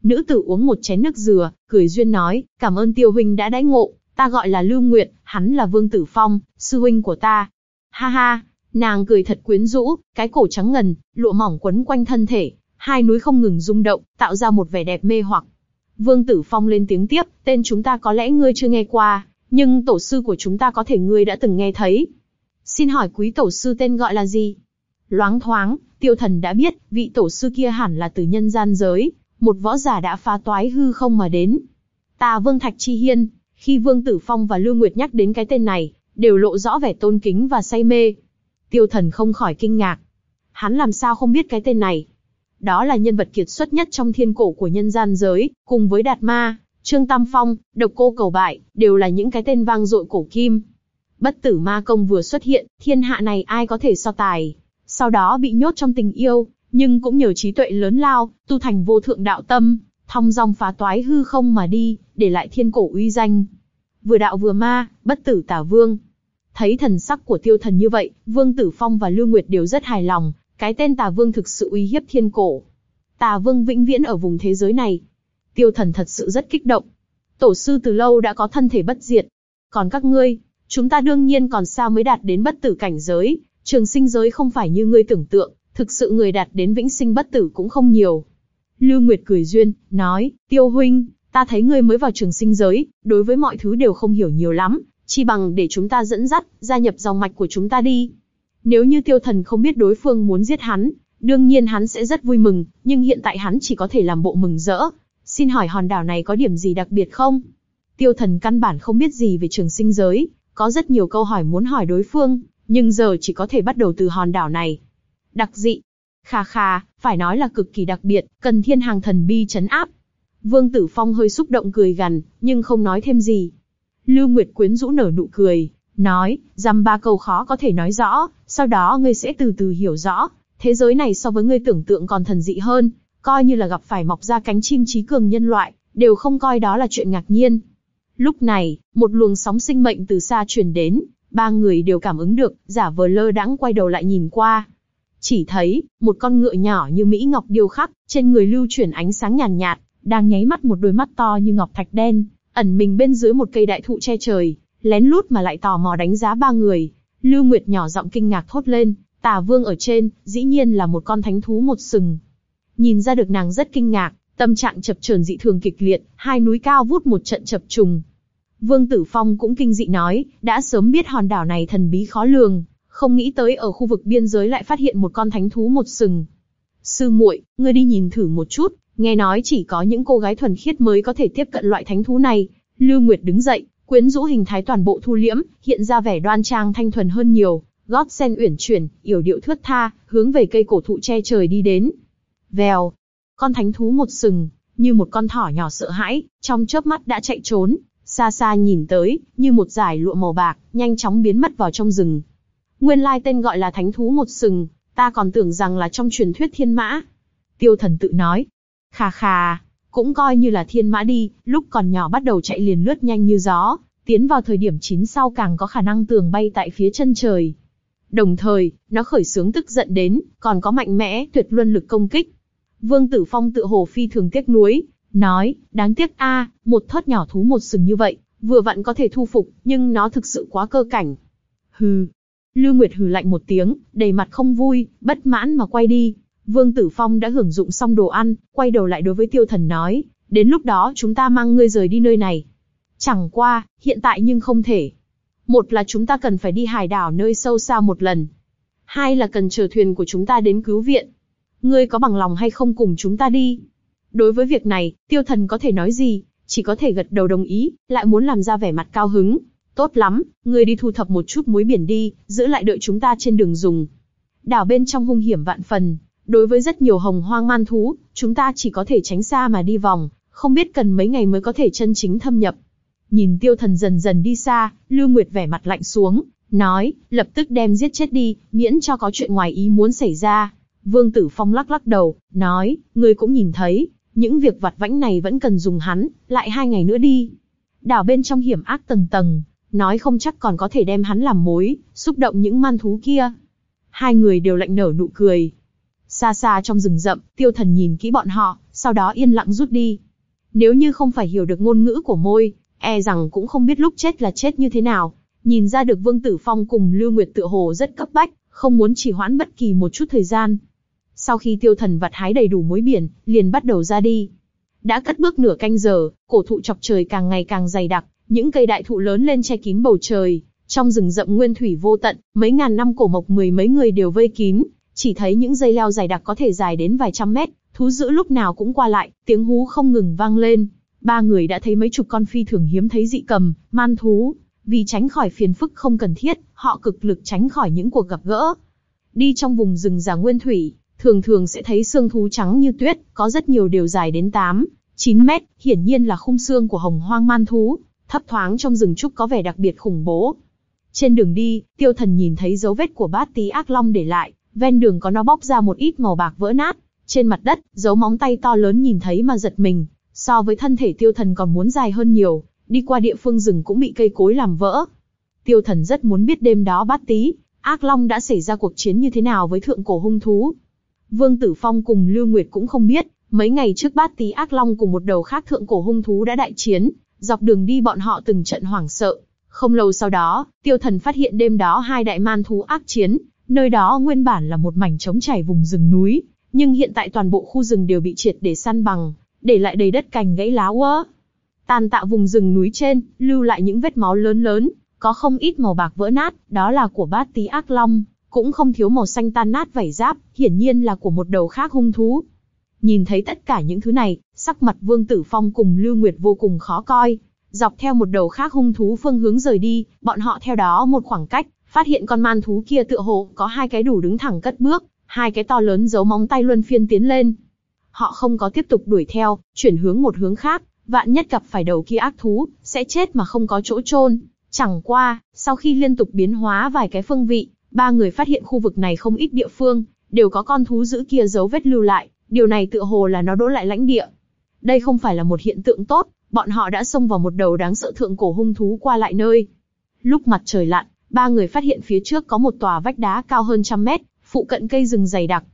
Nữ tử uống một chén nước dừa, cười duyên nói, cảm ơn tiêu huynh đã đãi ngộ, ta gọi là Lưu Nguyệt, hắn là Vương Tử Phong, sư huynh của ta. Ha ha, nàng cười thật quyến rũ, cái cổ trắng ngần, lụa mỏng quấn quanh thân thể, hai núi không ngừng rung động, tạo ra một vẻ đẹp mê hoặc. Vương Tử Phong lên tiếng tiếp, tên chúng ta có lẽ ngươi chưa nghe qua, nhưng tổ sư của chúng ta có thể ngươi đã từng nghe thấy. Xin hỏi quý tổ sư tên gọi là gì? Loáng thoáng, tiêu thần đã biết, vị tổ sư kia hẳn là từ nhân gian giới, một võ giả đã phá toái hư không mà đến. Ta Vương Thạch Chi Hiên, khi Vương Tử Phong và Lưu Nguyệt nhắc đến cái tên này, đều lộ rõ vẻ tôn kính và say mê. Tiêu thần không khỏi kinh ngạc. Hắn làm sao không biết cái tên này? Đó là nhân vật kiệt xuất nhất trong thiên cổ của nhân gian giới, cùng với Đạt Ma, Trương Tam Phong, Độc Cô Cầu Bại, đều là những cái tên vang dội cổ kim. Bất tử ma công vừa xuất hiện, thiên hạ này ai có thể so tài. Sau đó bị nhốt trong tình yêu, nhưng cũng nhờ trí tuệ lớn lao, tu thành vô thượng đạo tâm, thong dong phá toái hư không mà đi, để lại thiên cổ uy danh. Vừa đạo vừa ma, bất tử tả vương. Thấy thần sắc của tiêu thần như vậy, Vương Tử Phong và Lưu Nguyệt đều rất hài lòng, cái tên tà vương thực sự uy hiếp thiên cổ. Tà vương vĩnh viễn ở vùng thế giới này. Tiêu thần thật sự rất kích động. Tổ sư từ lâu đã có thân thể bất diệt. Còn các ngươi, chúng ta đương nhiên còn sao mới đạt đến bất tử cảnh giới, trường sinh giới không phải như ngươi tưởng tượng, thực sự người đạt đến vĩnh sinh bất tử cũng không nhiều. Lưu Nguyệt cười duyên, nói, tiêu huynh, ta thấy ngươi mới vào trường sinh giới, đối với mọi thứ đều không hiểu nhiều lắm, chi bằng để chúng ta dẫn dắt, gia nhập dòng mạch của chúng ta đi. Nếu như tiêu thần không biết đối phương muốn giết hắn, đương nhiên hắn sẽ rất vui mừng, nhưng hiện tại hắn chỉ có thể làm bộ mừng rỡ. Xin hỏi hòn đảo này có điểm gì đặc biệt không? Tiêu thần căn bản không biết gì về trường sinh giới, có rất nhiều câu hỏi muốn hỏi đối phương, nhưng giờ chỉ có thể bắt đầu từ hòn đảo này. Đặc dị. Khà khà, phải nói là cực kỳ đặc biệt, cần thiên hàng thần bi chấn áp. Vương Tử Phong hơi xúc động cười gằn, nhưng không nói thêm gì. Lưu Nguyệt quyến rũ nở nụ cười, nói, dăm ba câu khó có thể nói rõ, sau đó ngươi sẽ từ từ hiểu rõ. Thế giới này so với ngươi tưởng tượng còn thần dị hơn, coi như là gặp phải mọc ra cánh chim trí cường nhân loại, đều không coi đó là chuyện ngạc nhiên. Lúc này, một luồng sóng sinh mệnh từ xa truyền đến, ba người đều cảm ứng được, giả vờ lơ đãng quay đầu lại nhìn qua. Chỉ thấy, một con ngựa nhỏ như Mỹ Ngọc điêu khắc, trên người lưu chuyển ánh sáng nhàn nhạt, nhạt, đang nháy mắt một đôi mắt to như ngọc thạch đen, ẩn mình bên dưới một cây đại thụ che trời, lén lút mà lại tò mò đánh giá ba người. Lưu Nguyệt nhỏ giọng kinh ngạc thốt lên, tà vương ở trên, dĩ nhiên là một con thánh thú một sừng. Nhìn ra được nàng rất kinh ngạc, tâm trạng chập chờn dị thường kịch liệt, hai núi cao vút một trận chập trùng. Vương Tử Phong cũng kinh dị nói, đã sớm biết hòn đảo này thần bí khó lường, không nghĩ tới ở khu vực biên giới lại phát hiện một con thánh thú một sừng. Sư muội, ngươi đi nhìn thử một chút, nghe nói chỉ có những cô gái thuần khiết mới có thể tiếp cận loại thánh thú này. Lưu Nguyệt đứng dậy, quyến rũ hình thái toàn bộ thu liễm, hiện ra vẻ đoan trang thanh thuần hơn nhiều, gót sen uyển chuyển, yểu điệu thướt tha, hướng về cây cổ thụ che trời đi đến. Vèo, con thánh thú một sừng, như một con thỏ nhỏ sợ hãi, trong chớp mắt đã chạy trốn, xa xa nhìn tới, như một dải lụa màu bạc, nhanh chóng biến mất vào trong rừng. Nguyên lai tên gọi là thánh thú một sừng, ta còn tưởng rằng là trong truyền thuyết thiên mã. Tiêu thần tự nói. Khà khà, cũng coi như là thiên mã đi, lúc còn nhỏ bắt đầu chạy liền lướt nhanh như gió, tiến vào thời điểm chín sau càng có khả năng tường bay tại phía chân trời. Đồng thời, nó khởi sướng tức giận đến, còn có mạnh mẽ, tuyệt luân lực công kích. Vương Tử Phong tự hồ phi thường tiếc nuối, nói, đáng tiếc a, một thớt nhỏ thú một sừng như vậy, vừa vặn có thể thu phục, nhưng nó thực sự quá cơ cảnh. Hừ. Lưu Nguyệt hừ lạnh một tiếng, đầy mặt không vui, bất mãn mà quay đi. Vương Tử Phong đã hưởng dụng xong đồ ăn, quay đầu lại đối với tiêu thần nói, đến lúc đó chúng ta mang ngươi rời đi nơi này. Chẳng qua, hiện tại nhưng không thể. Một là chúng ta cần phải đi hải đảo nơi sâu xa một lần. hai là cần chờ thuyền của chúng ta đến cứu viện. Ngươi có bằng lòng hay không cùng chúng ta đi? Đối với việc này, tiêu thần có thể nói gì, chỉ có thể gật đầu đồng ý, lại muốn làm ra vẻ mặt cao hứng. Tốt lắm, ngươi đi thu thập một chút muối biển đi, giữ lại đợi chúng ta trên đường dùng. Đảo bên trong hung hiểm vạn phần, đối với rất nhiều hồng hoang man thú, chúng ta chỉ có thể tránh xa mà đi vòng, không biết cần mấy ngày mới có thể chân chính thâm nhập. Nhìn tiêu thần dần dần đi xa, Lưu Nguyệt vẻ mặt lạnh xuống, nói, lập tức đem giết chết đi, miễn cho có chuyện ngoài ý muốn xảy ra. Vương Tử Phong lắc lắc đầu, nói, ngươi cũng nhìn thấy, những việc vặt vãnh này vẫn cần dùng hắn, lại hai ngày nữa đi. Đảo bên trong hiểm ác tầng tầng, nói không chắc còn có thể đem hắn làm mối, xúc động những man thú kia. Hai người đều lạnh nở nụ cười. Xa xa trong rừng rậm, tiêu thần nhìn kỹ bọn họ, sau đó yên lặng rút đi. Nếu như không phải hiểu được ngôn ngữ của môi, e rằng cũng không biết lúc chết là chết như thế nào. Nhìn ra được Vương Tử Phong cùng Lưu Nguyệt tựa hồ rất cấp bách, không muốn chỉ hoãn bất kỳ một chút thời gian. Sau khi tiêu thần vặt hái đầy đủ muối biển, liền bắt đầu ra đi. Đã cất bước nửa canh giờ, cổ thụ chọc trời càng ngày càng dày đặc, những cây đại thụ lớn lên che kín bầu trời. Trong rừng rậm nguyên thủy vô tận, mấy ngàn năm cổ mộc mười mấy người đều vây kín, chỉ thấy những dây leo dày đặc có thể dài đến vài trăm mét, thú dữ lúc nào cũng qua lại, tiếng hú không ngừng vang lên. Ba người đã thấy mấy chục con phi thường hiếm thấy dị cầm, man thú. Vì tránh khỏi phiền phức không cần thiết, họ cực lực tránh khỏi những cuộc gặp gỡ. Đi trong vùng rừng già nguyên thủy, thường thường sẽ thấy xương thú trắng như tuyết, có rất nhiều đều dài đến 8, 9 mét, hiển nhiên là khung xương của hồng hoang man thú, thấp thoáng trong rừng trúc có vẻ đặc biệt khủng bố. Trên đường đi, tiêu thần nhìn thấy dấu vết của bát tí ác long để lại, ven đường có nó bóc ra một ít màu bạc vỡ nát, trên mặt đất, dấu móng tay to lớn nhìn thấy mà giật mình, so với thân thể tiêu thần còn muốn dài hơn nhiều, đi qua địa phương rừng cũng bị cây cối làm vỡ. Tiêu thần rất muốn biết đêm đó bát tí, ác long đã xảy ra cuộc chiến như thế nào với thượng cổ hung thú. Vương Tử Phong cùng Lưu Nguyệt cũng không biết, mấy ngày trước bát tí ác long cùng một đầu khác thượng cổ hung thú đã đại chiến, dọc đường đi bọn họ từng trận hoảng sợ. Không lâu sau đó, tiêu thần phát hiện đêm đó hai đại man thú ác chiến, nơi đó nguyên bản là một mảnh trống trải vùng rừng núi, nhưng hiện tại toàn bộ khu rừng đều bị triệt để săn bằng, để lại đầy đất cành gãy lá úa. Tàn tạ vùng rừng núi trên, lưu lại những vết máu lớn lớn, có không ít màu bạc vỡ nát, đó là của bát tí ác long, cũng không thiếu màu xanh tan nát vảy giáp, hiển nhiên là của một đầu khác hung thú. Nhìn thấy tất cả những thứ này, sắc mặt Vương Tử Phong cùng Lưu Nguyệt vô cùng khó coi. Dọc theo một đầu khác hung thú phương hướng rời đi, bọn họ theo đó một khoảng cách, phát hiện con man thú kia tựa hồ có hai cái đủ đứng thẳng cất bước, hai cái to lớn giấu móng tay luân phiên tiến lên. Họ không có tiếp tục đuổi theo, chuyển hướng một hướng khác, vạn nhất gặp phải đầu kia ác thú, sẽ chết mà không có chỗ chôn. Chẳng qua, sau khi liên tục biến hóa vài cái phương vị, ba người phát hiện khu vực này không ít địa phương, đều có con thú giữ kia dấu vết lưu lại, điều này tựa hồ là nó đỗ lại lãnh địa. Đây không phải là một hiện tượng tốt, bọn họ đã xông vào một đầu đáng sợ thượng cổ hung thú qua lại nơi. Lúc mặt trời lặn, ba người phát hiện phía trước có một tòa vách đá cao hơn trăm mét, phụ cận cây rừng dày đặc.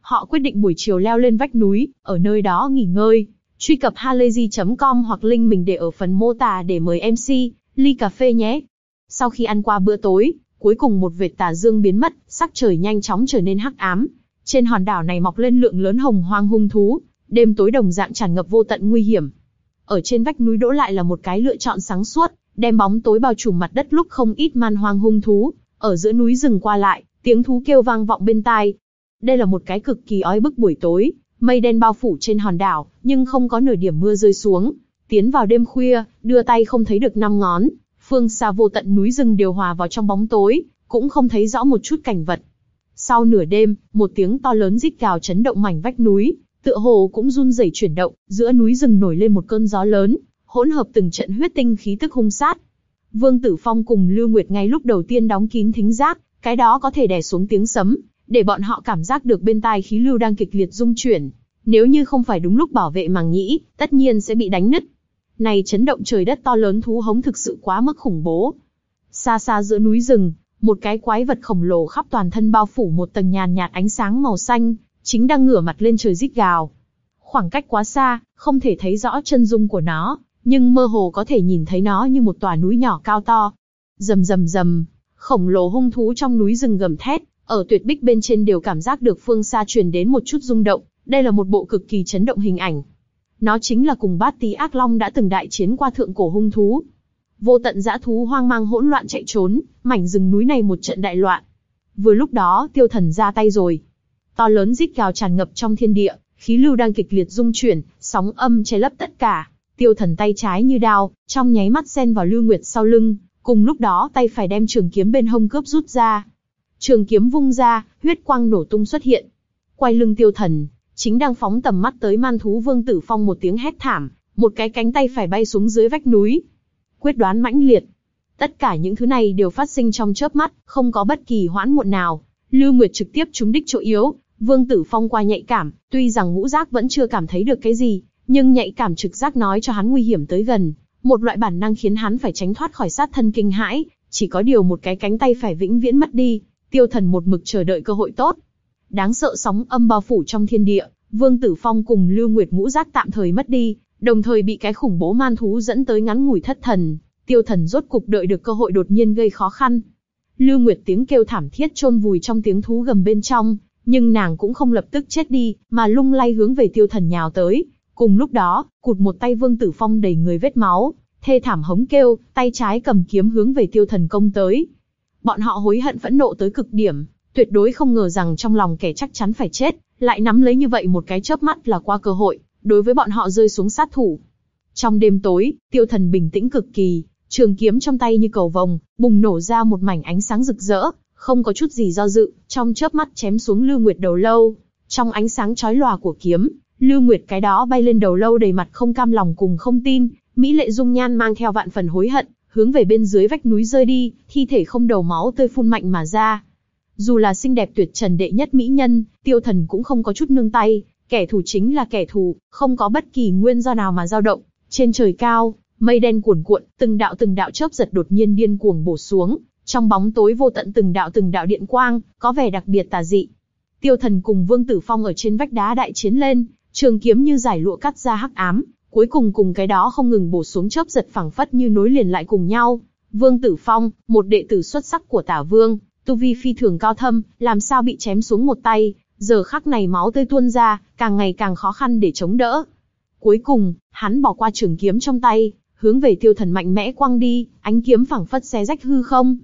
Họ quyết định buổi chiều leo lên vách núi, ở nơi đó nghỉ ngơi. Truy cập halayzi.com hoặc link mình để ở phần mô tả để mời MC, ly cà phê nhé. Sau khi ăn qua bữa tối, cuối cùng một vệt tà dương biến mất, sắc trời nhanh chóng trở nên hắc ám. Trên hòn đảo này mọc lên lượng lớn hồng hoang hung thú, đêm tối đồng dạng tràn ngập vô tận nguy hiểm. Ở trên vách núi đỗ lại là một cái lựa chọn sáng suốt, đem bóng tối bao trùm mặt đất lúc không ít man hoang hung thú, ở giữa núi rừng qua lại, tiếng thú kêu vang vọng bên tai. Đây là một cái cực kỳ ói bức buổi tối, mây đen bao phủ trên hòn đảo, nhưng không có nửa điểm mưa rơi xuống. Tiến vào đêm khuya, đưa tay không thấy được năm ngón, phương xa vô tận núi rừng đều hòa vào trong bóng tối, cũng không thấy rõ một chút cảnh vật. Sau nửa đêm, một tiếng to lớn rít gào chấn động mảnh vách núi, tựa hồ cũng run rẩy chuyển động, giữa núi rừng nổi lên một cơn gió lớn, hỗn hợp từng trận huyết tinh khí tức hung sát. Vương Tử Phong cùng Lưu Nguyệt ngay lúc đầu tiên đóng kín thính giác, cái đó có thể đè xuống tiếng sấm, để bọn họ cảm giác được bên tai khí lưu đang kịch liệt rung chuyển. Nếu như không phải đúng lúc bảo vệ màng nhĩ, tất nhiên sẽ bị đánh nứt. Này chấn động trời đất to lớn thú hống thực sự quá mức khủng bố. Xa xa giữa núi rừng, một cái quái vật khổng lồ khắp toàn thân bao phủ một tầng nhàn nhạt ánh sáng màu xanh, chính đang ngửa mặt lên trời rít gào. Khoảng cách quá xa, không thể thấy rõ chân dung của nó, nhưng mơ hồ có thể nhìn thấy nó như một tòa núi nhỏ cao to. Rầm rầm rầm, khổng lồ hung thú trong núi rừng gầm thét, ở tuyệt bích bên trên đều cảm giác được phương xa truyền đến một chút rung động, đây là một bộ cực kỳ chấn động hình ảnh. Nó chính là cùng bát tí ác long đã từng đại chiến qua thượng cổ hung thú. Vô tận dã thú hoang mang hỗn loạn chạy trốn, mảnh rừng núi này một trận đại loạn. Vừa lúc đó, tiêu thần ra tay rồi. To lớn rít gào tràn ngập trong thiên địa, khí lưu đang kịch liệt dung chuyển, sóng âm che lấp tất cả. Tiêu thần tay trái như đao, trong nháy mắt xen vào Lưu Nguyệt sau lưng, cùng lúc đó tay phải đem trường kiếm bên hông cướp rút ra. Trường kiếm vung ra, huyết quang nổ tung xuất hiện. Quay lưng tiêu thần, chính đang phóng tầm mắt tới man thú vương tử phong một tiếng hét thảm, một cái cánh tay phải bay xuống dưới vách núi. Quyết đoán mãnh liệt. Tất cả những thứ này đều phát sinh trong chớp mắt, không có bất kỳ hoãn muộn nào. Lưu Nguyệt trực tiếp trúng đích chỗ yếu, Vương Tử Phong qua nhạy cảm, tuy rằng ngũ giác vẫn chưa cảm thấy được cái gì, nhưng nhạy cảm trực giác nói cho hắn nguy hiểm tới gần, một loại bản năng khiến hắn phải tránh thoát khỏi sát thân kinh hãi, chỉ có điều một cái cánh tay phải vĩnh viễn mất đi, tiêu thần một mực chờ đợi cơ hội tốt. Đáng sợ sóng âm bao phủ trong thiên địa, Vương Tử Phong cùng Lưu Nguyệt ngũ giác tạm thời mất đi, đồng thời bị cái khủng bố man thú dẫn tới ngắn ngủi thất thần, tiêu thần rốt cục đợi được cơ hội đột nhiên gây khó khăn. Lưu Nguyệt tiếng kêu thảm thiết chôn vùi trong tiếng thú gầm bên trong, nhưng nàng cũng không lập tức chết đi, mà lung lay hướng về tiêu thần nhào tới. Cùng lúc đó, cụt một tay Vương Tử Phong đầy người vết máu, thê thảm hống kêu, tay trái cầm kiếm hướng về tiêu thần công tới. Bọn họ hối hận phẫn nộ tới cực điểm, tuyệt đối không ngờ rằng trong lòng kẻ chắc chắn phải chết, lại nắm lấy như vậy một cái chớp mắt là qua cơ hội, đối với bọn họ rơi xuống sát thủ. Trong đêm tối, tiêu thần bình tĩnh cực kỳ, trường kiếm trong tay như cầu vồng, bùng nổ ra một mảnh ánh sáng rực rỡ, không có chút gì do dự, trong chớp mắt chém xuống Lưu Nguyệt đầu lâu. Trong ánh sáng chói lòa của kiếm, Lưu Nguyệt cái đó bay lên đầu lâu đầy mặt không cam lòng cùng không tin, mỹ lệ dung nhan mang theo vạn phần hối hận, hướng về bên dưới vách núi rơi đi, thi thể không đầu máu tươi phun mạnh mà ra. Dù là xinh đẹp tuyệt trần đệ nhất mỹ nhân, tiêu thần cũng không có chút nương tay, kẻ thù chính là kẻ thù, không có bất kỳ nguyên do nào mà dao động. Trên trời cao, mây đen cuồn cuộn, từng đạo từng đạo chớp giật đột nhiên điên cuồng bổ xuống, trong bóng tối vô tận từng đạo từng đạo điện quang, có vẻ đặc biệt tà dị. Tiêu Thần cùng Vương Tử Phong ở trên vách đá đại chiến lên, trường kiếm như giải lụa cắt ra hắc ám, cuối cùng cùng cái đó không ngừng bổ xuống chớp giật phẳng phất như nối liền lại cùng nhau. Vương Tử Phong, một đệ tử xuất sắc của Tả Vương, tu vi phi thường cao thâm, làm sao bị chém xuống một tay, giờ khắc này máu tươi tuôn ra, càng ngày càng khó khăn để chống đỡ. Cuối cùng, hắn bỏ qua trường kiếm trong tay, hướng về tiêu thần mạnh mẽ quăng đi, ánh kiếm phẳng phất xé rách hư không.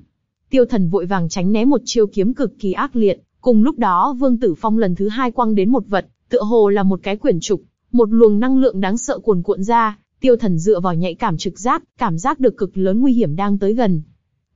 Tiêu thần vội vàng tránh né một chiêu kiếm cực kỳ ác liệt, cùng lúc đó Vương Tử Phong lần thứ hai quăng đến một vật, tựa hồ là một cái quyển trục, một luồng năng lượng đáng sợ cuồn cuộn ra, tiêu thần dựa vào nhạy cảm trực giác, cảm giác được cực lớn nguy hiểm đang tới gần.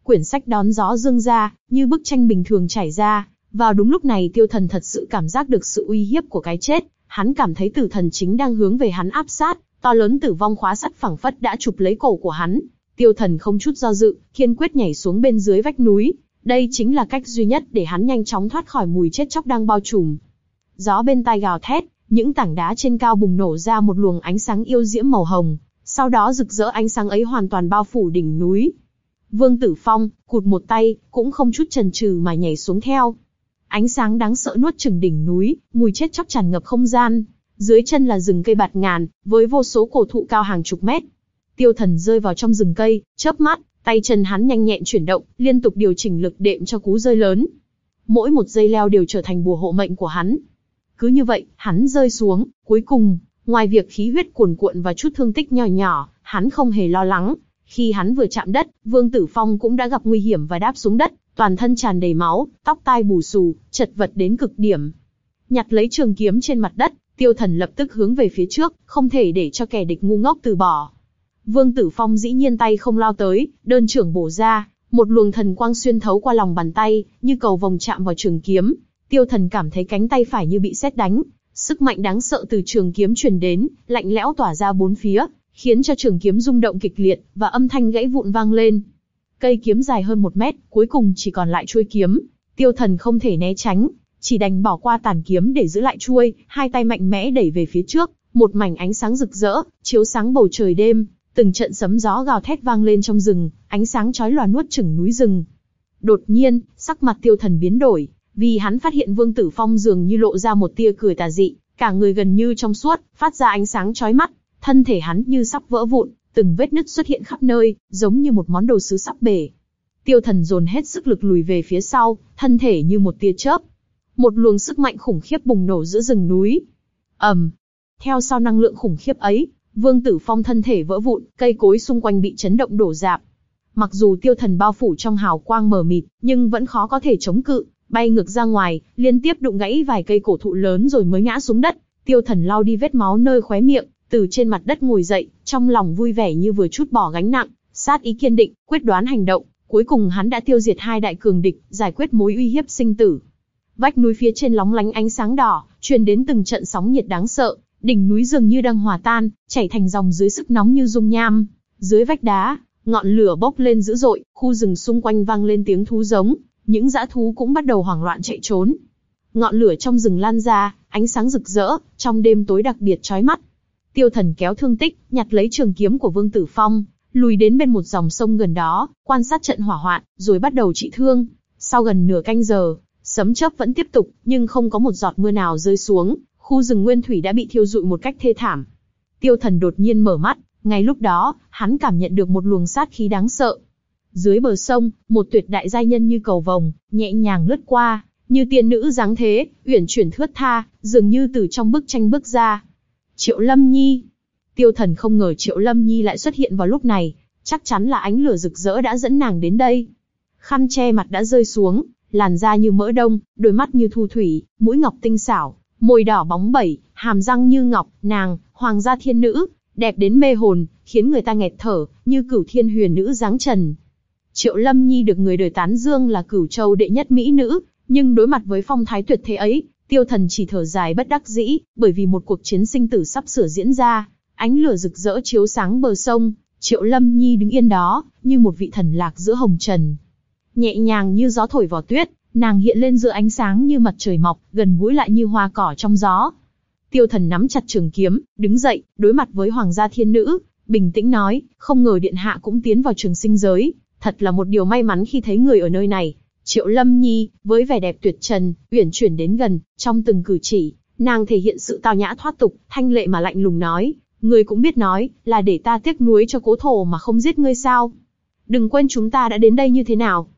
Quyển sách đón gió dương ra, như bức tranh bình thường chảy ra, vào đúng lúc này tiêu thần thật sự cảm giác được sự uy hiếp của cái chết, hắn cảm thấy tử thần chính đang hướng về hắn áp sát, to lớn tử vong khóa sắt phẳng phất đã chụp lấy cổ của hắn, Tiêu thần không chút do dự, kiên quyết nhảy xuống bên dưới vách núi. Đây chính là cách duy nhất để hắn nhanh chóng thoát khỏi mùi chết chóc đang bao trùm. Gió bên tai gào thét, những tảng đá trên cao bùng nổ ra một luồng ánh sáng yêu diễm màu hồng, sau đó rực rỡ ánh sáng ấy hoàn toàn bao phủ đỉnh núi. Vương Tử Phong, cụt một tay, cũng không chút chần chừ mà nhảy xuống theo. Ánh sáng đáng sợ nuốt chừng đỉnh núi, mùi chết chóc tràn ngập không gian. Dưới chân là rừng cây bạt ngàn, với vô số cổ thụ cao hàng chục mét, Tiêu thần rơi vào trong rừng cây, chớp mắt, tay chân hắn nhanh nhẹn chuyển động, liên tục điều chỉnh lực đệm cho cú rơi lớn. Mỗi một dây leo đều trở thành bùa hộ mệnh của hắn. Cứ như vậy, hắn rơi xuống, cuối cùng, ngoài việc khí huyết cuồn cuộn và chút thương tích nhỏ nhỏ, hắn không hề lo lắng. Khi hắn vừa chạm đất, Vương Tử Phong cũng đã gặp nguy hiểm và đáp xuống đất, toàn thân tràn đầy máu, tóc tai bù xù, chật vật đến cực điểm. Nhặt lấy trường kiếm trên mặt đất, tiêu thần lập tức hướng về phía trước, không thể để cho kẻ địch ngu ngốc từ bỏ. Vương Tử Phong dĩ nhiên tay không lao tới, đơn trưởng bổ ra, một luồng thần quang xuyên thấu qua lòng bàn tay, như cầu vòng chạm vào trường kiếm. Tiêu Thần cảm thấy cánh tay phải như bị sét đánh, sức mạnh đáng sợ từ trường kiếm truyền đến, lạnh lẽo tỏa ra bốn phía, khiến cho trường kiếm rung động kịch liệt và âm thanh gãy vụn vang lên. Cây kiếm dài hơn một mét, cuối cùng chỉ còn lại chuôi kiếm. Tiêu Thần không thể né tránh, chỉ đành bỏ qua tàn kiếm để giữ lại chuôi, hai tay mạnh mẽ đẩy về phía trước, một mảnh ánh sáng rực rỡ, chiếu sáng bầu trời đêm, Từng trận sấm gió gào thét vang lên trong rừng, ánh sáng chói lòa nuốt chửng núi rừng. Đột nhiên, sắc mặt tiêu thần biến đổi, vì hắn phát hiện Vương Tử Phong dường như lộ ra một tia cười tà dị, cả người gần như trong suốt, phát ra ánh sáng chói mắt, thân thể hắn như sắp vỡ vụn, từng vết nứt xuất hiện khắp nơi, giống như một món đồ sứ sắp bể. Tiêu thần dồn hết sức lực lùi về phía sau, thân thể như một tia chớp. Một luồng sức mạnh khủng khiếp bùng nổ giữa rừng núi. ầm, theo sau năng lượng khủng khiếp ấy, Vương Tử Phong thân thể vỡ vụn, cây cối xung quanh bị chấn động đổ rạp. Mặc dù tiêu thần bao phủ trong hào quang mờ mịt, nhưng vẫn khó có thể chống cự, bay ngược ra ngoài, liên tiếp đụng gãy vài cây cổ thụ lớn rồi mới ngã xuống đất. Tiêu thần lau đi vết máu nơi khóe miệng, từ trên mặt đất ngồi dậy, trong lòng vui vẻ như vừa chút bỏ gánh nặng, sát ý kiên định, quyết đoán hành động. Cuối cùng hắn đã tiêu diệt hai đại cường địch, giải quyết mối uy hiếp sinh tử. Vách núi phía trên lóng lánh ánh sáng đỏ, truyền đến từng trận sóng nhiệt đáng sợ, đỉnh núi dường như đang hòa tan, chảy thành dòng dưới sức nóng như dung nham. Dưới vách đá, ngọn lửa bốc lên dữ dội, khu rừng xung quanh vang lên tiếng thú giống, những dã thú cũng bắt đầu hoảng loạn chạy trốn. Ngọn lửa trong rừng lan ra, ánh sáng rực rỡ, trong đêm tối đặc biệt chói mắt. Tiêu Thần kéo thương tích, nhặt lấy trường kiếm của Vương Tử Phong, lùi đến bên một dòng sông gần đó, quan sát trận hỏa hoạn, rồi bắt đầu trị thương. Sau gần nửa canh giờ, sấm chớp vẫn tiếp tục, nhưng không có một giọt mưa nào rơi xuống, khu rừng nguyên thủy đã bị thiêu rụi một cách thê thảm. Tiêu Thần đột nhiên mở mắt, ngay lúc đó, hắn cảm nhận được một luồng sát khí đáng sợ. Dưới bờ sông, một tuyệt đại giai nhân như cầu vồng, nhẹ nhàng lướt qua, như tiên nữ dáng thế, uyển chuyển thướt tha, dường như từ trong bức tranh bước ra. Triệu Lâm Nhi. Tiêu Thần không ngờ Triệu Lâm Nhi lại xuất hiện vào lúc này, chắc chắn là ánh lửa rực rỡ đã dẫn nàng đến đây. Khăn che mặt đã rơi xuống, làn da như mỡ đông, đôi mắt như thu thủy, mũi ngọc tinh xảo, môi đỏ bóng bẩy, hàm răng như ngọc, nàng, hoàng gia thiên nữ, đẹp đến mê hồn, khiến người ta nghẹt thở, như cửu thiên huyền nữ dáng trần. Triệu Lâm Nhi được người đời tán dương là cửu châu đệ nhất mỹ nữ, nhưng đối mặt với phong thái tuyệt thế ấy, tiêu thần chỉ thở dài bất đắc dĩ, bởi vì một cuộc chiến sinh tử sắp sửa diễn ra, ánh lửa rực rỡ chiếu sáng bờ sông, Triệu Lâm Nhi đứng yên đó, như một vị thần lạc giữa hồng trần. Nhẹ nhàng như gió thổi vào tuyết, nàng hiện lên giữa ánh sáng như mặt trời mọc, gần gũi lại như hoa cỏ trong gió. Tiêu thần nắm chặt trường kiếm, đứng dậy, đối mặt với hoàng gia thiên nữ, bình tĩnh nói, không ngờ điện hạ cũng tiến vào trường sinh giới, thật là một điều may mắn khi thấy người ở nơi này. Triệu Lâm Nhi, với vẻ đẹp tuyệt trần, uyển chuyển đến gần, trong từng cử chỉ, nàng thể hiện sự tao nhã thoát tục, thanh lệ mà lạnh lùng nói, người cũng biết nói, là để ta tiếc nuối cho cố thổ mà không giết ngươi sao? Đừng quên chúng ta đã đến đây như thế nào.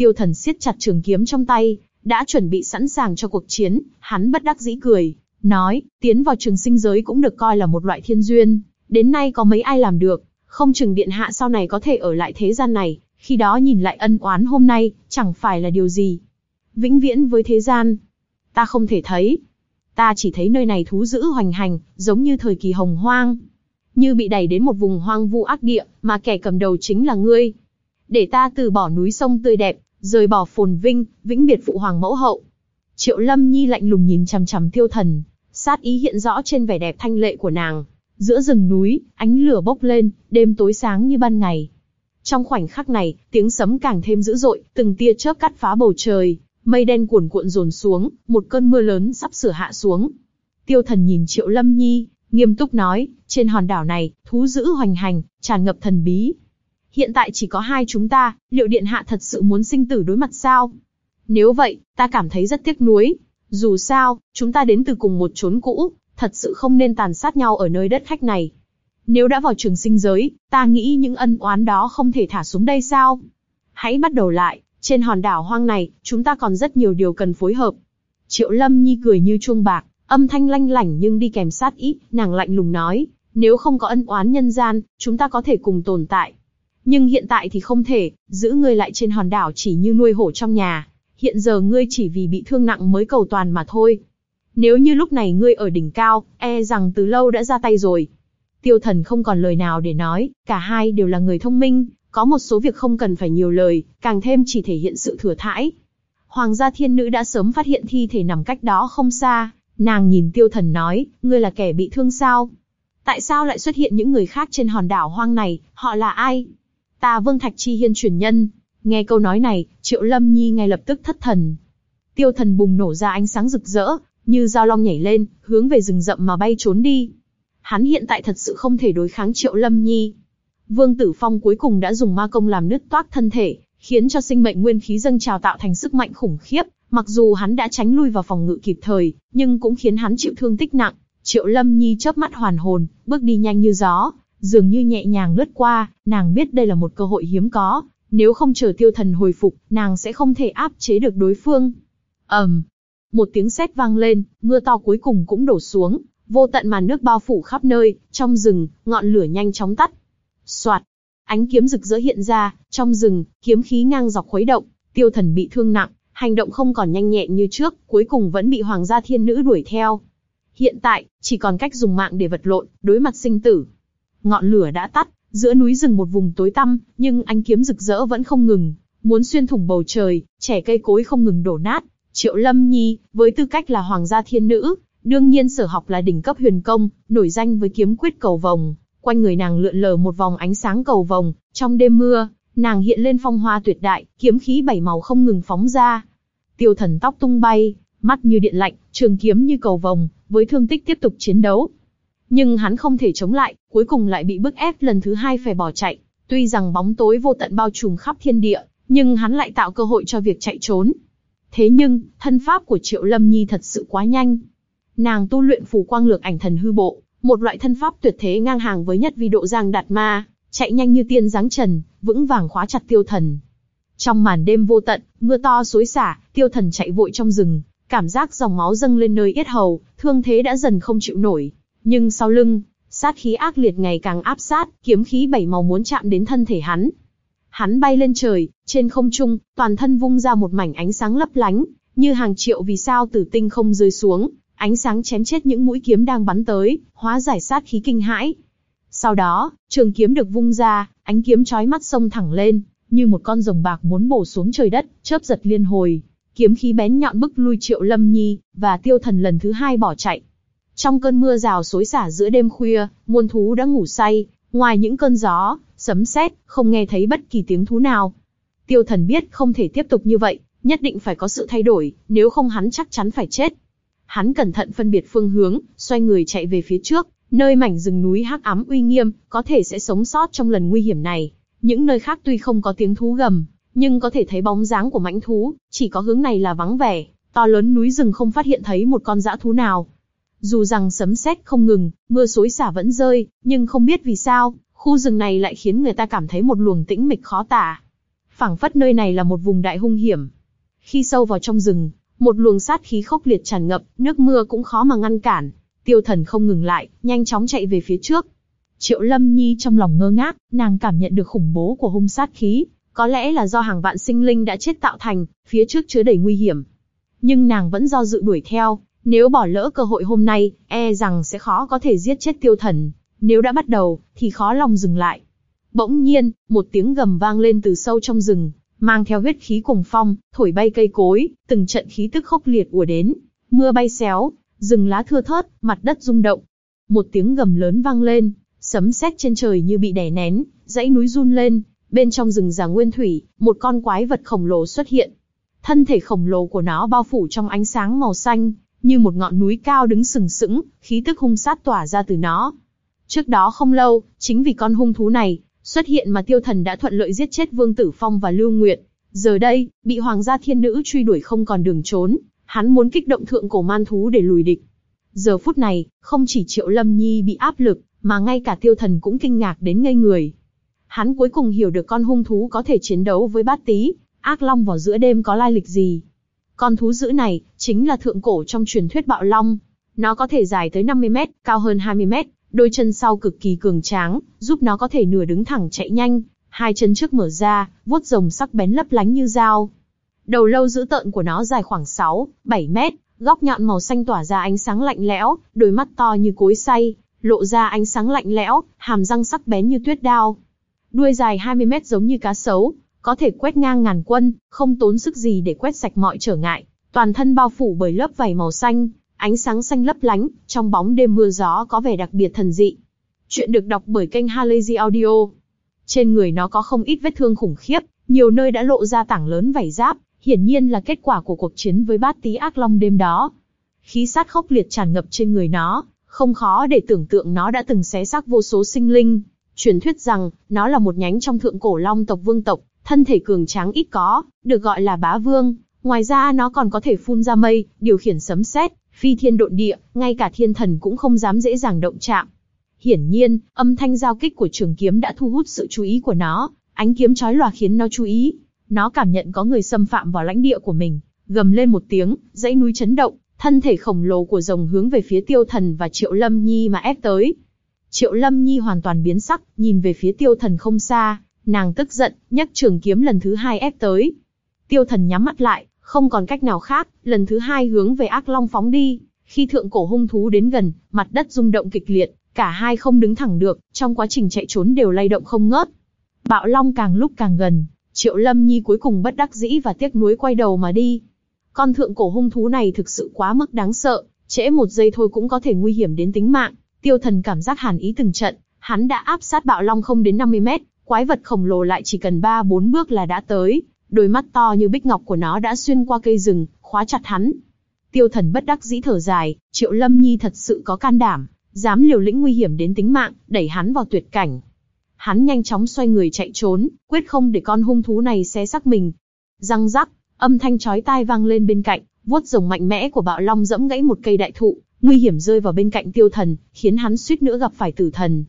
Tiêu thần siết chặt trường kiếm trong tay, đã chuẩn bị sẵn sàng cho cuộc chiến, hắn bất đắc dĩ cười, nói, tiến vào trường sinh giới cũng được coi là một loại thiên duyên, đến nay có mấy ai làm được, không chừng điện hạ sau này có thể ở lại thế gian này, khi đó nhìn lại ân oán hôm nay, chẳng phải là điều gì. Vĩnh viễn với thế gian, ta không thể thấy. Ta chỉ thấy nơi này thú dữ hoành hành, giống như thời kỳ hồng hoang. Như bị đẩy đến một vùng hoang vu ác địa, mà kẻ cầm đầu chính là ngươi. Để ta từ bỏ núi sông tươi đẹp, rời bỏ phồn vinh, vĩnh biệt phụ hoàng mẫu hậu. Triệu Lâm Nhi lạnh lùng nhìn chằm chằm tiêu thần, sát ý hiện rõ trên vẻ đẹp thanh lệ của nàng. Giữa rừng núi, ánh lửa bốc lên, đêm tối sáng như ban ngày. Trong khoảnh khắc này, tiếng sấm càng thêm dữ dội, từng tia chớp cắt phá bầu trời, mây đen cuồn cuộn dồn xuống, một cơn mưa lớn sắp sửa hạ xuống. Tiêu thần nhìn Triệu Lâm Nhi, nghiêm túc nói, trên hòn đảo này, thú dữ hoành hành, tràn ngập thần bí. Hiện tại chỉ có hai chúng ta, liệu điện hạ thật sự muốn sinh tử đối mặt sao? Nếu vậy, ta cảm thấy rất tiếc nuối. Dù sao, chúng ta đến từ cùng một chốn cũ, thật sự không nên tàn sát nhau ở nơi đất khách này. Nếu đã vào trường sinh giới, ta nghĩ những ân oán đó không thể thả xuống đây sao? Hãy bắt đầu lại, trên hòn đảo hoang này, chúng ta còn rất nhiều điều cần phối hợp. Triệu Lâm Nhi cười như chuông bạc, âm thanh lanh lảnh nhưng đi kèm sát ý, nàng lạnh lùng nói, nếu không có ân oán nhân gian, chúng ta có thể cùng tồn tại. Nhưng hiện tại thì không thể, giữ ngươi lại trên hòn đảo chỉ như nuôi hổ trong nhà. Hiện giờ ngươi chỉ vì bị thương nặng mới cầu toàn mà thôi. Nếu như lúc này ngươi ở đỉnh cao, e rằng từ lâu đã ra tay rồi. Tiêu thần không còn lời nào để nói, cả hai đều là người thông minh, có một số việc không cần phải nhiều lời, càng thêm chỉ thể hiện sự thừa thãi. Hoàng gia thiên nữ đã sớm phát hiện thi thể nằm cách đó không xa, nàng nhìn tiêu thần nói, ngươi là kẻ bị thương sao? Tại sao lại xuất hiện những người khác trên hòn đảo hoang này, họ là ai? Ta Vương Thạch Chi Hiên truyền nhân. Nghe câu nói này, Triệu Lâm Nhi ngay lập tức thất thần. Tiêu thần bùng nổ ra ánh sáng rực rỡ, như dao long nhảy lên, hướng về rừng rậm mà bay trốn đi. Hắn hiện tại thật sự không thể đối kháng Triệu Lâm Nhi. Vương Tử Phong cuối cùng đã dùng ma công làm nứt toác thân thể, khiến cho sinh mệnh nguyên khí dâng trào tạo thành sức mạnh khủng khiếp. Mặc dù hắn đã tránh lui vào phòng ngự kịp thời, nhưng cũng khiến hắn chịu thương tích nặng. Triệu Lâm Nhi chớp mắt hoàn hồn, bước đi nhanh như gió, dường như nhẹ nhàng lướt qua, nàng biết đây là một cơ hội hiếm có, nếu không chờ tiêu thần hồi phục, nàng sẽ không thể áp chế được đối phương. ầm, um, một tiếng sét vang lên, mưa to cuối cùng cũng đổ xuống, vô tận màn nước bao phủ khắp nơi, trong rừng, ngọn lửa nhanh chóng tắt. Soạt, ánh kiếm rực rỡ hiện ra, trong rừng, kiếm khí ngang dọc khuấy động, tiêu thần bị thương nặng, hành động không còn nhanh nhẹn như trước, cuối cùng vẫn bị hoàng gia thiên nữ đuổi theo. Hiện tại, chỉ còn cách dùng mạng để vật lộn, đối mặt sinh tử. Ngọn lửa đã tắt, giữa núi rừng một vùng tối tăm, nhưng ánh kiếm rực rỡ vẫn không ngừng, muốn xuyên thủng bầu trời, trẻ cây cối không ngừng đổ nát. Triệu Lâm Nhi, với tư cách là hoàng gia thiên nữ, đương nhiên sở học là đỉnh cấp huyền công, nổi danh với kiếm quyết cầu vồng. Quanh người nàng lượn lờ một vòng ánh sáng cầu vồng, trong đêm mưa, nàng hiện lên phong hoa tuyệt đại, kiếm khí bảy màu không ngừng phóng ra. Tiêu thần tóc tung bay, mắt như điện lạnh, trường kiếm như cầu vồng, với thương tích tiếp tục chiến đấu. Nhưng hắn không thể chống lại, cuối cùng lại bị bức ép lần thứ hai phải bỏ chạy. Tuy rằng bóng tối vô tận bao trùm khắp thiên địa, nhưng hắn lại tạo cơ hội cho việc chạy trốn. Thế nhưng, thân pháp của Triệu Lâm Nhi thật sự quá nhanh. Nàng tu luyện phù quang lược ảnh thần hư bộ, một loại thân pháp tuyệt thế ngang hàng với nhất vi độ giang đạt ma, chạy nhanh như tiên giáng trần, vững vàng khóa chặt tiêu thần. Trong màn đêm vô tận, mưa to xối xả, tiêu thần chạy vội trong rừng, cảm giác dòng máu dâng lên nơi yết hầu, thương thế đã dần không chịu nổi. Nhưng sau lưng, sát khí ác liệt ngày càng áp sát, kiếm khí bảy màu muốn chạm đến thân thể hắn. Hắn bay lên trời, trên không trung, toàn thân vung ra một mảnh ánh sáng lấp lánh, như hàng triệu vì sao tử tinh không rơi xuống, ánh sáng chém chết những mũi kiếm đang bắn tới, hóa giải sát khí kinh hãi. Sau đó, trường kiếm được vung ra, ánh kiếm chói mắt sông thẳng lên, như một con rồng bạc muốn bổ xuống trời đất, chớp giật liên hồi. Kiếm khí bén nhọn bức lui Triệu Lâm Nhi, và tiêu thần lần thứ hai bỏ chạy. Trong cơn mưa rào xối xả giữa đêm khuya, muôn thú đã ngủ say, ngoài những cơn gió, sấm sét, không nghe thấy bất kỳ tiếng thú nào. Tiêu thần biết không thể tiếp tục như vậy, nhất định phải có sự thay đổi, nếu không hắn chắc chắn phải chết. Hắn cẩn thận phân biệt phương hướng, xoay người chạy về phía trước, nơi mảnh rừng núi hắc ám uy nghiêm, có thể sẽ sống sót trong lần nguy hiểm này. Những nơi khác tuy không có tiếng thú gầm, nhưng có thể thấy bóng dáng của mãnh thú, chỉ có hướng này là vắng vẻ, to lớn núi rừng không phát hiện thấy một con dã thú nào. Dù rằng sấm sét không ngừng, mưa xối xả vẫn rơi, nhưng không biết vì sao, khu rừng này lại khiến người ta cảm thấy một luồng tĩnh mịch khó tả. phảng phất nơi này là một vùng đại hung hiểm. Khi sâu vào trong rừng, một luồng sát khí khốc liệt tràn ngập, nước mưa cũng khó mà ngăn cản. Tiêu thần không ngừng lại, nhanh chóng chạy về phía trước. Triệu Lâm Nhi trong lòng ngơ ngác, nàng cảm nhận được khủng bố của hung sát khí, có lẽ là do hàng vạn sinh linh đã chết tạo thành, phía trước chứa đầy nguy hiểm. Nhưng nàng vẫn do dự đuổi theo, nếu bỏ lỡ cơ hội hôm nay, e rằng sẽ khó có thể giết chết tiêu thần. Nếu đã bắt đầu, thì khó lòng dừng lại. Bỗng nhiên, một tiếng gầm vang lên từ sâu trong rừng, mang theo huyết khí cùng phong, thổi bay cây cối, từng trận khí tức khốc liệt ùa đến, mưa bay xéo, rừng lá thưa thớt, mặt đất rung động. Một tiếng gầm lớn vang lên, sấm sét trên trời như bị đè nén, dãy núi run lên, bên trong rừng già nguyên thủy, một con quái vật khổng lồ xuất hiện. Thân thể khổng lồ của nó bao phủ trong ánh sáng màu xanh, như một ngọn núi cao đứng sừng sững, khí tức hung sát tỏa ra từ nó. Trước đó không lâu, chính vì con hung thú này, xuất hiện mà tiêu thần đã thuận lợi giết chết Vương Tử Phong và Lưu Nguyệt. Giờ đây, bị Hoàng gia thiên nữ truy đuổi không còn đường trốn, hắn muốn kích động thượng cổ man thú để lùi địch. Giờ phút này, không chỉ Triệu Lâm Nhi bị áp lực, mà ngay cả tiêu thần cũng kinh ngạc đến ngây người. Hắn cuối cùng hiểu được con hung thú có thể chiến đấu với bát tí, ác long vào giữa đêm có lai lịch gì. Con thú dữ này, chính là thượng cổ trong truyền thuyết bạo long. Nó có thể dài tới 50 mét, cao hơn 20 mét, đôi chân sau cực kỳ cường tráng, giúp nó có thể nửa đứng thẳng chạy nhanh, hai chân trước mở ra, vuốt rồng sắc bén lấp lánh như dao. Đầu lâu dữ tợn của nó dài khoảng 6, 7 mét, góc nhọn màu xanh tỏa ra ánh sáng lạnh lẽo, đôi mắt to như cối xay, lộ ra ánh sáng lạnh lẽo, hàm răng sắc bén như tuyết đao. Đuôi dài 20 mét giống như cá sấu, có thể quét ngang ngàn quân, không tốn sức gì để quét sạch mọi trở ngại. Toàn thân bao phủ bởi lớp vảy màu xanh, ánh sáng xanh lấp lánh, trong bóng đêm mưa gió có vẻ đặc biệt thần dị. Chuyện được đọc bởi kênh Halazy Audio. Trên người nó có không ít vết thương khủng khiếp, nhiều nơi đã lộ ra tảng lớn vảy giáp, hiển nhiên là kết quả của cuộc chiến với bát tí ác long đêm đó. Khí sát khốc liệt tràn ngập trên người nó, không khó để tưởng tượng nó đã từng xé xác vô số sinh linh. Truyền thuyết rằng, nó là một nhánh trong thượng cổ long tộc vương tộc, thân thể cường tráng ít có, được gọi là bá vương. Ngoài ra nó còn có thể phun ra mây, điều khiển sấm sét, phi thiên độn địa, ngay cả thiên thần cũng không dám dễ dàng động chạm. Hiển nhiên, âm thanh giao kích của trường kiếm đã thu hút sự chú ý của nó, ánh kiếm chói lòa khiến nó chú ý. Nó cảm nhận có người xâm phạm vào lãnh địa của mình, gầm lên một tiếng, dãy núi chấn động, thân thể khổng lồ của rồng hướng về phía tiêu thần và triệu lâm nhi mà ép tới. Triệu lâm nhi hoàn toàn biến sắc, nhìn về phía tiêu thần không xa, nàng tức giận, nhấc trường kiếm lần thứ hai ép tới. Tiêu thần nhắm mắt lại, Không còn cách nào khác, lần thứ hai hướng về ác long phóng đi. Khi thượng cổ hung thú đến gần, mặt đất rung động kịch liệt, cả hai không đứng thẳng được, trong quá trình chạy trốn đều lay động không ngớt. Bạo long càng lúc càng gần, Triệu Lâm Nhi cuối cùng bất đắc dĩ và tiếc nuối quay đầu mà đi. Con thượng cổ hung thú này thực sự quá mức đáng sợ, trễ một giây thôi cũng có thể nguy hiểm đến tính mạng. Tiêu thần cảm giác hàn ý từng trận, hắn đã áp sát bạo long không đến 50 mét, quái vật khổng lồ lại chỉ cần 3-4 bước là đã tới. Đôi mắt to như bích ngọc của nó đã xuyên qua cây rừng, khóa chặt hắn. Tiêu thần bất đắc dĩ thở dài, triệu lâm nhi thật sự có can đảm, dám liều lĩnh nguy hiểm đến tính mạng, đẩy hắn vào tuyệt cảnh. Hắn nhanh chóng xoay người chạy trốn, quyết không để con hung thú này xé xác mình. Răng rắc, âm thanh chói tai vang lên bên cạnh, vuốt rồng mạnh mẽ của bạo long dẫm gãy một cây đại thụ, nguy hiểm rơi vào bên cạnh tiêu thần, khiến hắn suýt nữa gặp phải tử thần.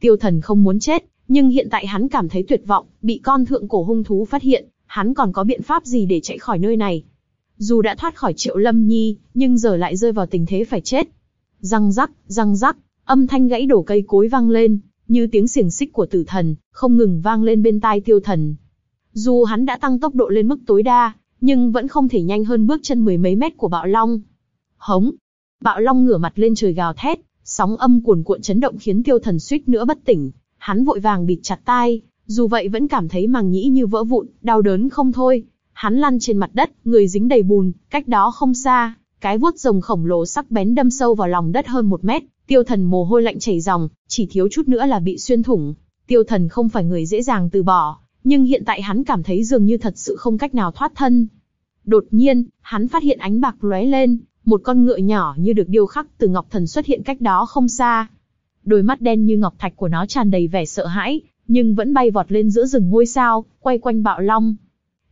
Tiêu thần không muốn chết, nhưng hiện tại hắn cảm thấy tuyệt vọng, bị con thượng cổ hung thú phát hiện, hắn còn có biện pháp gì để chạy khỏi nơi này. Dù đã thoát khỏi triệu lâm nhi, nhưng giờ lại rơi vào tình thế phải chết. Răng rắc, răng rắc, âm thanh gãy đổ cây cối vang lên, như tiếng xiềng xích của tử thần, không ngừng vang lên bên tai tiêu thần. Dù hắn đã tăng tốc độ lên mức tối đa, nhưng vẫn không thể nhanh hơn bước chân mười mấy mét của bạo long. Hống! Bạo long ngửa mặt lên trời gào thét, sóng âm cuồn cuộn chấn động khiến tiêu thần suýt nữa bất tỉnh. Hắn vội vàng bịt chặt tai, dù vậy vẫn cảm thấy màng nhĩ như vỡ vụn, đau đớn không thôi. Hắn lăn trên mặt đất, người dính đầy bùn, cách đó không xa, cái vuốt rồng khổng lồ sắc bén đâm sâu vào lòng đất hơn một mét, tiêu thần mồ hôi lạnh chảy ròng, chỉ thiếu chút nữa là bị xuyên thủng. Tiêu thần không phải người dễ dàng từ bỏ, nhưng hiện tại hắn cảm thấy dường như thật sự không cách nào thoát thân. Đột nhiên, hắn phát hiện ánh bạc lóe lên, một con ngựa nhỏ như được điêu khắc từ ngọc thần xuất hiện cách đó không xa. Đôi mắt đen như ngọc thạch của nó tràn đầy vẻ sợ hãi, nhưng vẫn bay vọt lên giữa rừng ngôi sao, quay quanh bạo long.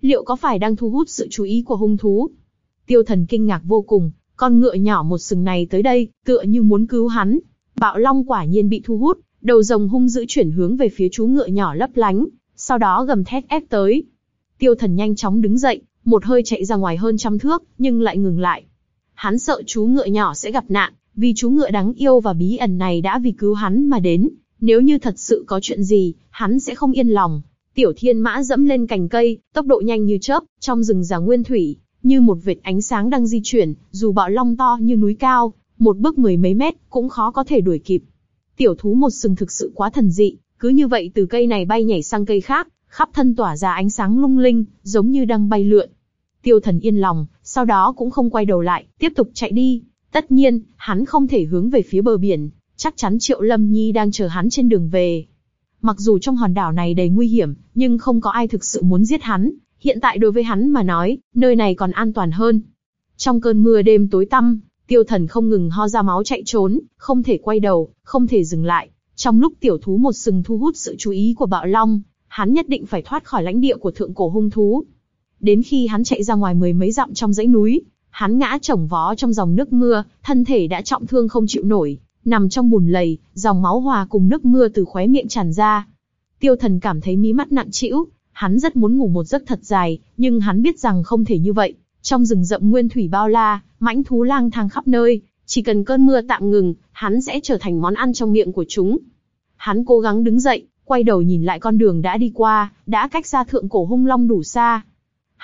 Liệu có phải đang thu hút sự chú ý của hung thú? Tiêu thần kinh ngạc vô cùng, con ngựa nhỏ một sừng này tới đây, tựa như muốn cứu hắn. Bạo long quả nhiên bị thu hút, đầu rồng hung dữ chuyển hướng về phía chú ngựa nhỏ lấp lánh, sau đó gầm thét ép tới. Tiêu thần nhanh chóng đứng dậy, một hơi chạy ra ngoài hơn trăm thước, nhưng lại ngừng lại. Hắn sợ chú ngựa nhỏ sẽ gặp nạn, vì chú ngựa đáng yêu và bí ẩn này đã vì cứu hắn mà đến. Nếu như thật sự có chuyện gì, hắn sẽ không yên lòng. Tiểu thiên mã dẫm lên cành cây, tốc độ nhanh như chớp, trong rừng già nguyên thủy, như một vệt ánh sáng đang di chuyển, dù bạo long to như núi cao, một bước mười mấy mét cũng khó có thể đuổi kịp. Tiểu thú một sừng thực sự quá thần dị, cứ như vậy từ cây này bay nhảy sang cây khác, khắp thân tỏa ra ánh sáng lung linh, giống như đang bay lượn. Tiêu thần yên lòng, sau đó cũng không quay đầu lại, tiếp tục chạy đi. Tất nhiên, hắn không thể hướng về phía bờ biển, chắc chắn Triệu Lâm Nhi đang chờ hắn trên đường về. Mặc dù trong hòn đảo này đầy nguy hiểm, nhưng không có ai thực sự muốn giết hắn. Hiện tại đối với hắn mà nói, nơi này còn an toàn hơn. Trong cơn mưa đêm tối tăm, tiêu thần không ngừng ho ra máu chạy trốn, không thể quay đầu, không thể dừng lại. Trong lúc tiểu thú một sừng thu hút sự chú ý của bạo long, hắn nhất định phải thoát khỏi lãnh địa của thượng cổ hung thú. Đến khi hắn chạy ra ngoài mười mấy dặm trong dãy núi, hắn ngã chồng vó trong dòng nước mưa, thân thể đã trọng thương không chịu nổi, nằm trong bùn lầy, dòng máu hòa cùng nước mưa từ khóe miệng tràn ra. Tiêu thần cảm thấy mí mắt nặng trĩu, hắn rất muốn ngủ một giấc thật dài, nhưng hắn biết rằng không thể như vậy. Trong rừng rậm nguyên thủy bao la, mãnh thú lang thang khắp nơi, chỉ cần cơn mưa tạm ngừng, hắn sẽ trở thành món ăn trong miệng của chúng. Hắn cố gắng đứng dậy, quay đầu nhìn lại con đường đã đi qua, đã cách ra thượng cổ hung long đủ xa.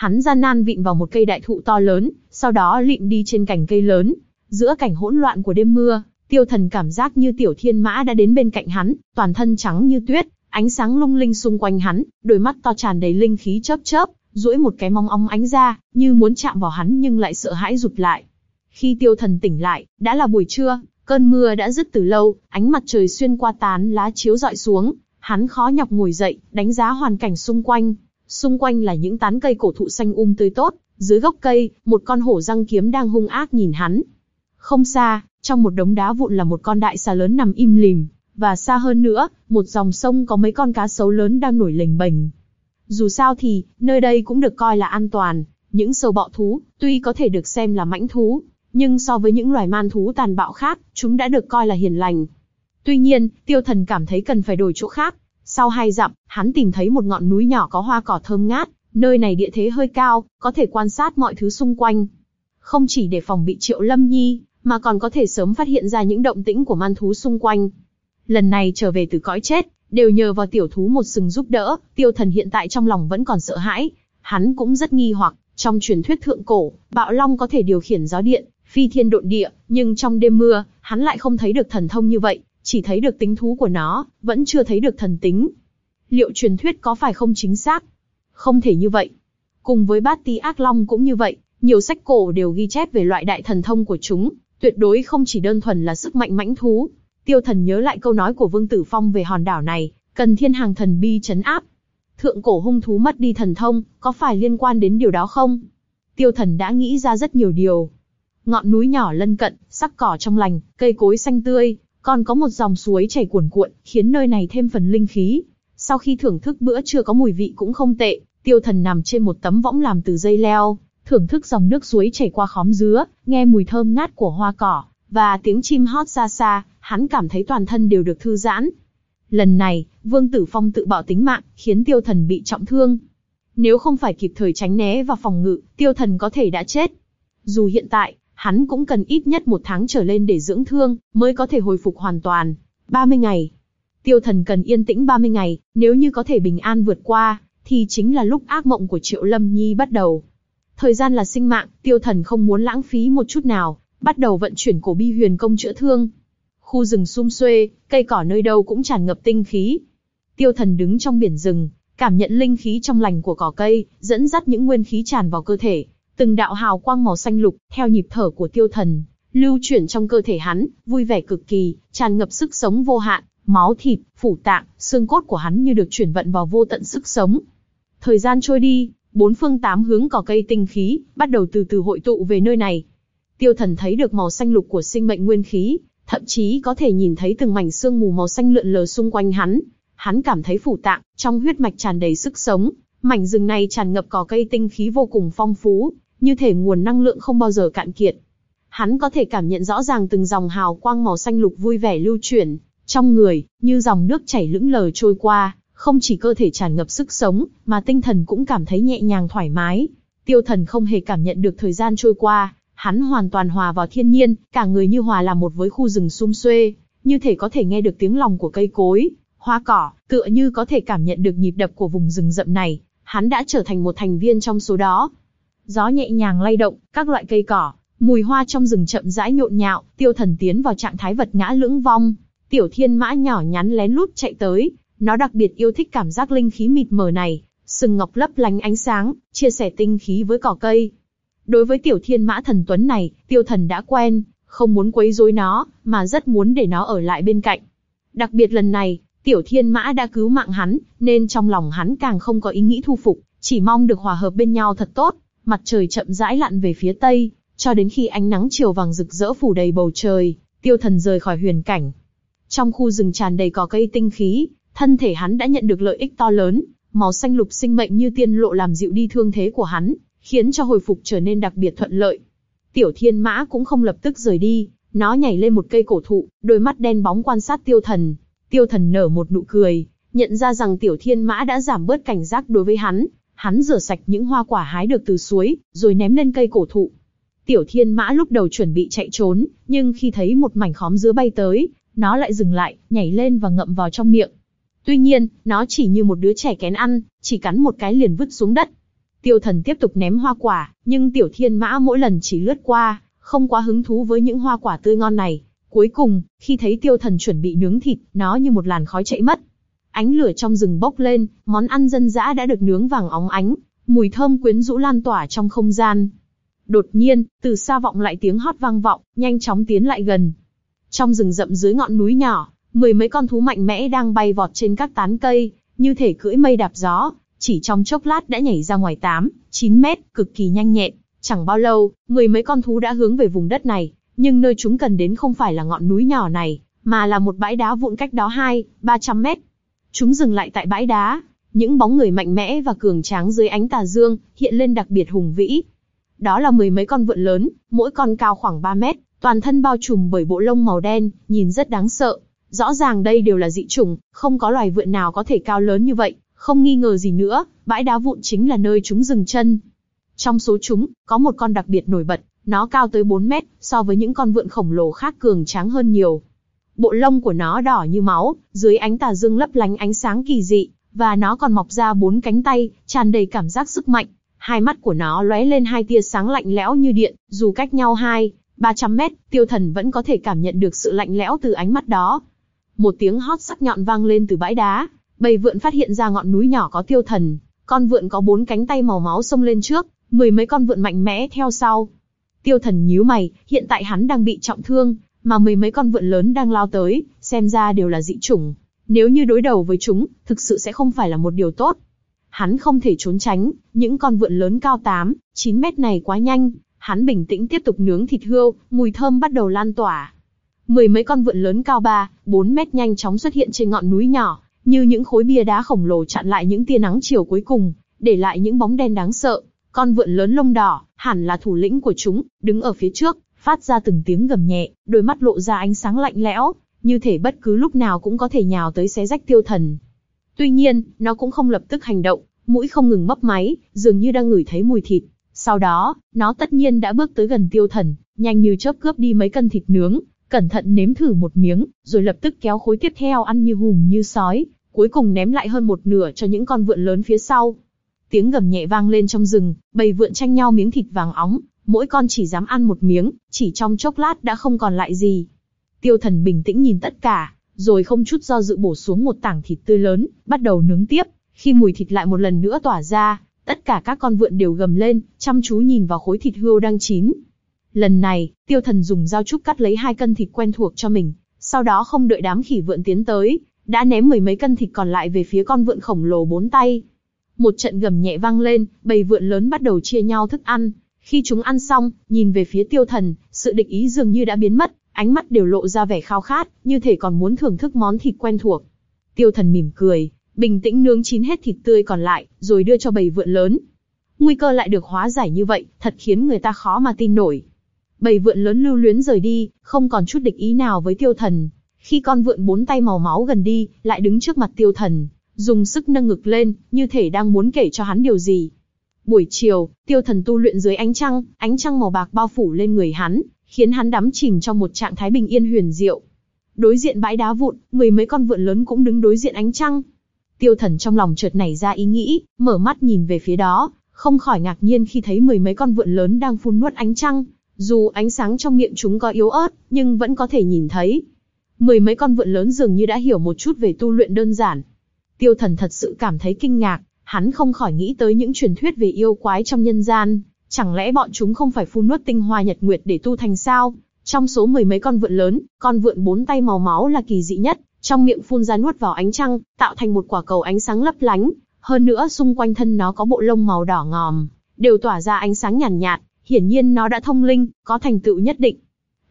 Hắn gian nan vịn vào một cây đại thụ to lớn, sau đó lịm đi trên cành cây lớn. Giữa cảnh hỗn loạn của đêm mưa, tiêu thần cảm giác như tiểu thiên mã đã đến bên cạnh hắn, toàn thân trắng như tuyết, ánh sáng lung linh xung quanh hắn, đôi mắt to tràn đầy linh khí chớp chớp, duỗi một cái mong ong ánh ra, như muốn chạm vào hắn nhưng lại sợ hãi rụt lại. Khi tiêu thần tỉnh lại, đã là buổi trưa, cơn mưa đã dứt từ lâu, ánh mặt trời xuyên qua tán lá chiếu dọi xuống, hắn khó nhọc ngồi dậy, đánh giá hoàn cảnh xung quanh. Xung quanh là những tán cây cổ thụ xanh um tươi tốt, dưới gốc cây, một con hổ răng kiếm đang hung ác nhìn hắn. Không xa, trong một đống đá vụn là một con đại xà lớn nằm im lìm, và xa hơn nữa, một dòng sông có mấy con cá sấu lớn đang nổi lềnh bềnh. Dù sao thì, nơi đây cũng được coi là an toàn, những sâu bọ thú, tuy có thể được xem là mãnh thú, nhưng so với những loài man thú tàn bạo khác, chúng đã được coi là hiền lành. Tuy nhiên, tiêu thần cảm thấy cần phải đổi chỗ khác. Sau hai dặm, hắn tìm thấy một ngọn núi nhỏ có hoa cỏ thơm ngát, nơi này địa thế hơi cao, có thể quan sát mọi thứ xung quanh. Không chỉ để phòng bị triệu lâm nhi, mà còn có thể sớm phát hiện ra những động tĩnh của man thú xung quanh. Lần này trở về từ cõi chết, đều nhờ vào tiểu thú một sừng giúp đỡ, tiêu thần hiện tại trong lòng vẫn còn sợ hãi. Hắn cũng rất nghi hoặc, Trong truyền thuyết thượng cổ, bạo long có thể điều khiển gió điện, phi thiên độn địa, nhưng trong đêm mưa, hắn lại không thấy được thần thông như vậy, chỉ thấy được tính thú của nó, vẫn chưa thấy được thần tính. Liệu truyền thuyết có phải không chính xác? Không thể như vậy. Cùng với bát tí ác long cũng như vậy, nhiều sách cổ đều ghi chép về loại đại thần thông của chúng, tuyệt đối không chỉ đơn thuần là sức mạnh mãnh thú. Tiêu thần nhớ lại câu nói của Vương Tử Phong về hòn đảo này, cần thiên hàng thần bi chấn áp. Thượng cổ hung thú mất đi thần thông, có phải liên quan đến điều đó không? Tiêu thần đã nghĩ ra rất nhiều điều. Ngọn núi nhỏ lân cận, sắc cỏ trong lành, cây cối xanh tươi, còn có một dòng suối chảy cuồn cuộn, khiến nơi này thêm phần linh khí. Sau khi thưởng thức bữa trưa có mùi vị cũng không tệ, tiêu thần nằm trên một tấm võng làm từ dây leo, thưởng thức dòng nước suối chảy qua khóm dứa, nghe mùi thơm ngát của hoa cỏ, và tiếng chim hót xa xa, hắn cảm thấy toàn thân đều được thư giãn. Lần này, Vương Tử Phong tự bỏ tính mạng, khiến tiêu thần bị trọng thương. Nếu không phải kịp thời tránh né và phòng ngự, tiêu thần có thể đã chết. Dù hiện tại, hắn cũng cần ít nhất một tháng trở lên để dưỡng thương, mới có thể hồi phục hoàn toàn. 30 ngày. Tiêu thần cần yên tĩnh 30 ngày, nếu như có thể bình an vượt qua, thì chính là lúc ác mộng của Triệu Lâm Nhi bắt đầu. Thời gian là sinh mạng, tiêu thần không muốn lãng phí một chút nào, bắt đầu vận chuyển cổ bi huyền công chữa thương. Khu rừng sum xuê, cây cỏ nơi đâu cũng tràn ngập tinh khí. Tiêu thần đứng trong biển rừng, cảm nhận linh khí trong lành của cỏ cây, dẫn dắt những nguyên khí tràn vào cơ thể. Từng đạo hào quang màu xanh lục, theo nhịp thở của tiêu thần, lưu chuyển trong cơ thể hắn, vui vẻ cực kỳ, tràn ngập sức sống vô hạn, máu thịt, phủ tạng, xương cốt của hắn như được chuyển vận vào vô tận sức sống. Thời gian trôi đi, bốn phương tám hướng cỏ cây tinh khí, bắt đầu từ từ hội tụ về nơi này. Tiêu thần thấy được màu xanh lục của sinh mệnh nguyên khí, thậm chí có thể nhìn thấy từng mảnh xương mù màu xanh lượn lờ xung quanh hắn. Hắn cảm thấy phủ tạng, trong huyết mạch tràn đầy sức sống, mảnh rừng này tràn ngập cỏ cây tinh khí vô cùng phong phú, như thể nguồn năng lượng không bao giờ cạn kiệt. Hắn có thể cảm nhận rõ ràng từng dòng hào quang màu xanh lục vui vẻ lưu chuyển, trong người, như dòng nước chảy lững lờ trôi qua, không chỉ cơ thể tràn ngập sức sống, mà tinh thần cũng cảm thấy nhẹ nhàng thoải mái. Tiêu thần không hề cảm nhận được thời gian trôi qua, hắn hoàn toàn hòa vào thiên nhiên, cả người như hòa làm một với khu rừng sum xuê, như thể có thể nghe được tiếng lòng của cây cối, hoa cỏ, tựa như có thể cảm nhận được nhịp đập của vùng rừng rậm này, hắn đã trở thành một thành viên trong số đó. Gió nhẹ nhàng lay động, các loại cây cỏ, mùi hoa trong rừng chậm rãi nhộn nhạo, tiêu thần tiến vào trạng thái vật ngã lưỡng vong. Tiểu thiên mã nhỏ nhắn lén lút chạy tới, nó đặc biệt yêu thích cảm giác linh khí mịt mờ này, sừng ngọc lấp lánh ánh sáng, chia sẻ tinh khí với cỏ cây. Đối với tiểu thiên mã thần tuấn này, tiêu thần đã quen, không muốn quấy rối nó, mà rất muốn để nó ở lại bên cạnh. Đặc biệt lần này, tiểu thiên mã đã cứu mạng hắn, nên trong lòng hắn càng không có ý nghĩ thu phục, chỉ mong được hòa hợp bên nhau thật tốt. Mặt trời chậm rãi lặn về phía tây, cho đến khi ánh nắng chiều vàng rực rỡ phủ đầy bầu trời, tiêu thần rời khỏi huyền cảnh. Trong khu rừng tràn đầy cỏ cây tinh khí, thân thể hắn đã nhận được lợi ích to lớn, màu xanh lục sinh mệnh như tiên lộ làm dịu đi thương thế của hắn, khiến cho hồi phục trở nên đặc biệt thuận lợi. Tiểu Thiên Mã cũng không lập tức rời đi, nó nhảy lên một cây cổ thụ, đôi mắt đen bóng quan sát Tiêu Thần. Tiêu Thần nở một nụ cười, nhận ra rằng Tiểu Thiên Mã đã giảm bớt cảnh giác đối với hắn. Hắn rửa sạch những hoa quả hái được từ suối, rồi ném lên cây cổ thụ. Tiểu Thiên Mã lúc đầu chuẩn bị chạy trốn, nhưng khi thấy một mảnh khóm dứa bay tới, nó lại dừng lại, nhảy lên và ngậm vào trong miệng. Tuy nhiên, nó chỉ như một đứa trẻ kén ăn, chỉ cắn một cái liền vứt xuống đất. Tiêu thần tiếp tục ném hoa quả, nhưng tiểu thiên mã mỗi lần chỉ lướt qua, không quá hứng thú với những hoa quả tươi ngon này. Cuối cùng, khi thấy tiêu thần chuẩn bị nướng thịt, nó như một làn khói chạy mất. Ánh lửa trong rừng bốc lên, món ăn dân dã đã được nướng vàng óng ánh, mùi thơm quyến rũ lan tỏa trong không gian. Đột nhiên, từ xa vọng lại tiếng hót vang vọng, nhanh chóng tiến lại gần. Trong rừng rậm dưới ngọn núi nhỏ, mười mấy con thú mạnh mẽ đang bay vọt trên các tán cây, như thể cưỡi mây đạp gió, chỉ trong chốc lát đã nhảy ra ngoài 8, 9 mét, cực kỳ nhanh nhẹn. Chẳng bao lâu, mười mấy con thú đã hướng về vùng đất này, nhưng nơi chúng cần đến không phải là ngọn núi nhỏ này, mà là một bãi đá vụn cách đó 2, 300 mét. Chúng dừng lại tại bãi đá, những bóng người mạnh mẽ và cường tráng dưới ánh tà dương, hiện lên đặc biệt hùng vĩ. Đó là mười mấy con vượn lớn, mỗi con cao khoảng 3 mét, toàn thân bao trùm bởi bộ lông màu đen, nhìn rất đáng sợ. Rõ ràng đây đều là dị chủng, không có loài vượn nào có thể cao lớn như vậy. Không nghi ngờ gì nữa, bãi đá vụn chính là nơi chúng dừng chân. Trong số chúng, có một con đặc biệt nổi bật, nó cao tới 4 mét, so với những con vượn khổng lồ khác cường tráng hơn nhiều. Bộ lông của nó đỏ như máu, dưới ánh tà dương lấp lánh ánh sáng kỳ dị, và nó còn mọc ra bốn cánh tay, tràn đầy cảm giác sức mạnh. hai mắt của nó lóe lên hai tia sáng lạnh lẽo như điện, dù cách nhau hai, ba trăm mét, tiêu thần vẫn có thể cảm nhận được sự lạnh lẽo từ ánh mắt đó. Một tiếng hót sắc nhọn vang lên từ bãi đá, bầy vượn phát hiện ra ngọn núi nhỏ có tiêu thần, con vượn có bốn cánh tay màu máu xông lên trước, mười mấy con vượn mạnh mẽ theo sau. Tiêu thần nhíu mày, hiện tại hắn đang bị trọng thương, mà mười mấy con vượn lớn đang lao tới, xem ra đều là dị chủng. Nếu như đối đầu với chúng, thực sự sẽ không phải là một điều tốt. Hắn không thể trốn tránh, những con vượn lớn cao 8, 9 mét này quá nhanh, hắn bình tĩnh tiếp tục nướng thịt hươu, mùi thơm bắt đầu lan tỏa. Mười mấy con vượn lớn cao 3, 4 mét nhanh chóng xuất hiện trên ngọn núi nhỏ, như những khối bia đá khổng lồ chặn lại những tia nắng chiều cuối cùng, để lại những bóng đen đáng sợ. Con vượn lớn lông đỏ, hẳn là thủ lĩnh của chúng, đứng ở phía trước, phát ra từng tiếng gầm nhẹ, đôi mắt lộ ra ánh sáng lạnh lẽo, như thể bất cứ lúc nào cũng có thể nhào tới xé rách tiêu thần. Tuy nhiên, nó cũng không lập tức hành động, mũi không ngừng mấp máy, dường như đang ngửi thấy mùi thịt. Sau đó, nó tất nhiên đã bước tới gần tiêu thần, nhanh như chớp cướp đi mấy cân thịt nướng, cẩn thận nếm thử một miếng, rồi lập tức kéo khối tiếp theo ăn như hùm như sói, cuối cùng ném lại hơn một nửa cho những con vượn lớn phía sau. Tiếng gầm nhẹ vang lên trong rừng, bầy vượn tranh nhau miếng thịt vàng óng, mỗi con chỉ dám ăn một miếng, chỉ trong chốc lát đã không còn lại gì. Tiêu thần bình tĩnh nhìn tất cả, rồi không chút do dự bổ xuống một tảng thịt tươi lớn, bắt đầu nướng tiếp. Khi mùi thịt lại một lần nữa tỏa ra, tất cả các con vượn đều gầm lên, chăm chú nhìn vào khối thịt hươu đang chín. Lần này, tiêu thần dùng dao trúc cắt lấy hai cân thịt quen thuộc cho mình, sau đó không đợi đám khỉ vượn tiến tới, đã ném mười mấy cân thịt còn lại về phía con vượn khổng lồ bốn tay. Một trận gầm nhẹ vang lên, bầy vượn lớn bắt đầu chia nhau thức ăn. Khi chúng ăn xong, nhìn về phía tiêu thần, sự địch ý dường như đã biến mất, ánh mắt đều lộ ra vẻ khao khát, như thể còn muốn thưởng thức món thịt quen thuộc. Tiêu thần mỉm cười, bình tĩnh nướng chín hết thịt tươi còn lại, rồi đưa cho bầy vượn lớn. Nguy cơ lại được hóa giải như vậy, thật khiến người ta khó mà tin nổi. Bầy vượn lớn lưu luyến rời đi, không còn chút địch ý nào với tiêu thần. Khi con vượn bốn tay màu máu gần đi, lại đứng trước mặt tiêu thần, dùng sức nâng ngực lên, như thể đang muốn kể cho hắn điều gì. Buổi chiều, tiêu thần tu luyện dưới ánh trăng, ánh trăng màu bạc bao phủ lên người hắn, khiến hắn đắm chìm trong một trạng thái bình yên huyền diệu. Đối diện bãi đá vụn, mười mấy con vượn lớn cũng đứng đối diện ánh trăng. Tiêu thần trong lòng chợt nảy ra ý nghĩ, mở mắt nhìn về phía đó, không khỏi ngạc nhiên khi thấy mười mấy con vượn lớn đang phun nuốt ánh trăng. Dù ánh sáng trong miệng chúng có yếu ớt, nhưng vẫn có thể nhìn thấy. Mười mấy con vượn lớn dường như đã hiểu một chút về tu luyện đơn giản. Tiêu thần thật sự cảm thấy kinh ngạc, hắn không khỏi nghĩ tới những truyền thuyết về yêu quái trong nhân gian. Chẳng lẽ bọn chúng không phải phun nuốt tinh hoa nhật nguyệt để tu thành sao? Trong số mười mấy con vượn lớn, con vượn bốn tay màu máu là kỳ dị nhất, trong miệng phun ra nuốt vào ánh trăng, tạo thành một quả cầu ánh sáng lấp lánh. Hơn nữa xung quanh thân nó có bộ lông màu đỏ ngòm, đều tỏa ra ánh sáng nhàn nhạt, nhạt, hiển nhiên nó đã thông linh, có thành tựu nhất định.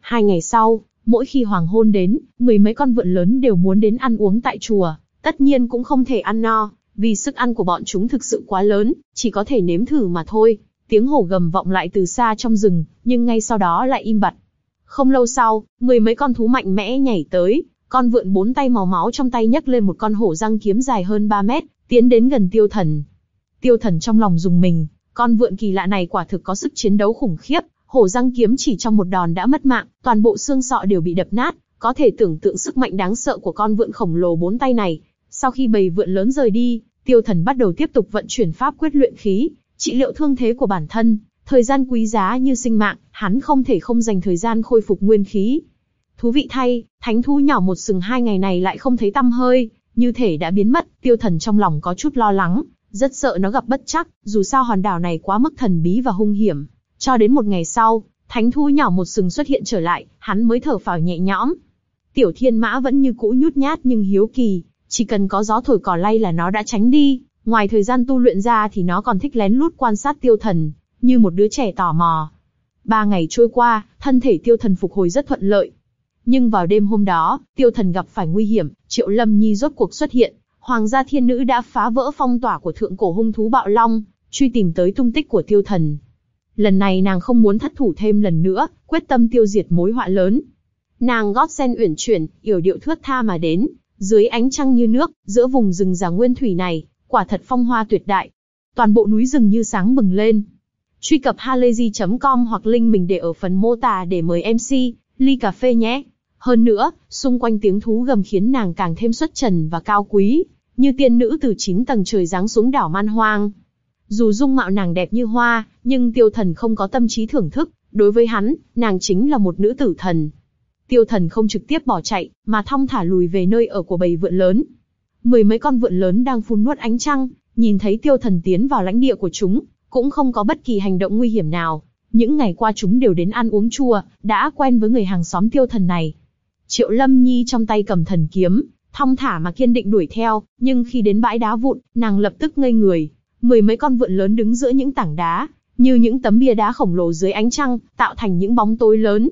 Hai ngày sau, mỗi khi hoàng hôn đến, mười mấy con vượn lớn đều muốn đến ăn uống tại chùa, tất nhiên cũng không thể ăn no, vì sức ăn của bọn chúng thực sự quá lớn, chỉ có thể nếm thử mà thôi. Tiếng hổ gầm vọng lại từ xa trong rừng, nhưng ngay sau đó lại im bặt. Không lâu sau, mười mấy con thú mạnh mẽ nhảy tới, con vượn bốn tay màu máu trong tay nhấc lên một con hổ răng kiếm dài hơn 3 mét, tiến đến gần tiêu thần. Tiêu thần trong lòng dùng mình, con vượn kỳ lạ này quả thực có sức chiến đấu khủng khiếp, hổ răng kiếm chỉ trong một đòn đã mất mạng, toàn bộ xương sọ đều bị đập nát, có thể tưởng tượng sức mạnh đáng sợ của con vượn khổng lồ bốn tay này. Sau khi bầy vượn lớn rời đi, tiêu thần bắt đầu tiếp tục vận chuyển pháp quyết luyện khí, trị liệu thương thế của bản thân. Thời gian quý giá như sinh mạng, hắn không thể không dành thời gian khôi phục nguyên khí. Thú vị thay, thánh thú nhỏ một sừng hai ngày này lại không thấy tăm hơi, như thể đã biến mất, tiêu thần trong lòng có chút lo lắng, rất sợ nó gặp bất chắc, dù sao hòn đảo này quá mức thần bí và hung hiểm. Cho đến một ngày sau, thánh thú nhỏ một sừng xuất hiện trở lại, hắn mới thở phào nhẹ nhõm. Tiểu thiên mã vẫn như cũ nhút nhát nhưng hiếu kỳ, chỉ cần có gió thổi cỏ lay là nó đã tránh đi, ngoài thời gian tu luyện ra thì nó còn thích lén lút quan sát tiêu thần, như một đứa trẻ tò mò. Ba ngày trôi qua, thân thể tiêu thần phục hồi rất thuận lợi. Nhưng vào đêm hôm đó, tiêu thần gặp phải nguy hiểm, triệu lâm nhi rốt cuộc xuất hiện, hoàng gia thiên nữ đã phá vỡ phong tỏa của thượng cổ hung thú bạo long, truy tìm tới tung tích của tiêu thần. Lần này nàng không muốn thất thủ thêm lần nữa, quyết tâm tiêu diệt mối họa lớn. Nàng gót sen uyển chuyển, yểu điệu thướt tha mà đến, dưới ánh trăng như nước, giữa vùng rừng già nguyên thủy này, quả thật phong hoa tuyệt đại. Toàn bộ núi rừng như sáng bừng lên. Truy cập halayzi.com hoặc link mình để ở phần mô tả để mời MC, ly cà phê nhé. Hơn nữa, xung quanh tiếng thú gầm khiến nàng càng thêm xuất trần và cao quý, như tiên nữ từ chín tầng trời giáng xuống đảo man hoang. Dù dung mạo nàng đẹp như hoa, nhưng tiêu thần không có tâm trí thưởng thức, đối với hắn, nàng chính là một nữ tử thần. Tiêu thần không trực tiếp bỏ chạy, mà thong thả lùi về nơi ở của bầy vượn lớn. Mười mấy con vượn lớn đang phun nuốt ánh trăng, nhìn thấy tiêu thần tiến vào lãnh địa của chúng, cũng không có bất kỳ hành động nguy hiểm nào. Những ngày qua chúng đều đến ăn uống chua, đã quen với người hàng xóm tiêu thần này. Triệu Lâm Nhi trong tay cầm thần kiếm, thong thả mà kiên định đuổi theo, nhưng khi đến bãi đá vụn, nàng lập tức ngây người. Mười mấy con vượn lớn đứng giữa những tảng đá, như những tấm bia đá khổng lồ dưới ánh trăng, tạo thành những bóng tối lớn.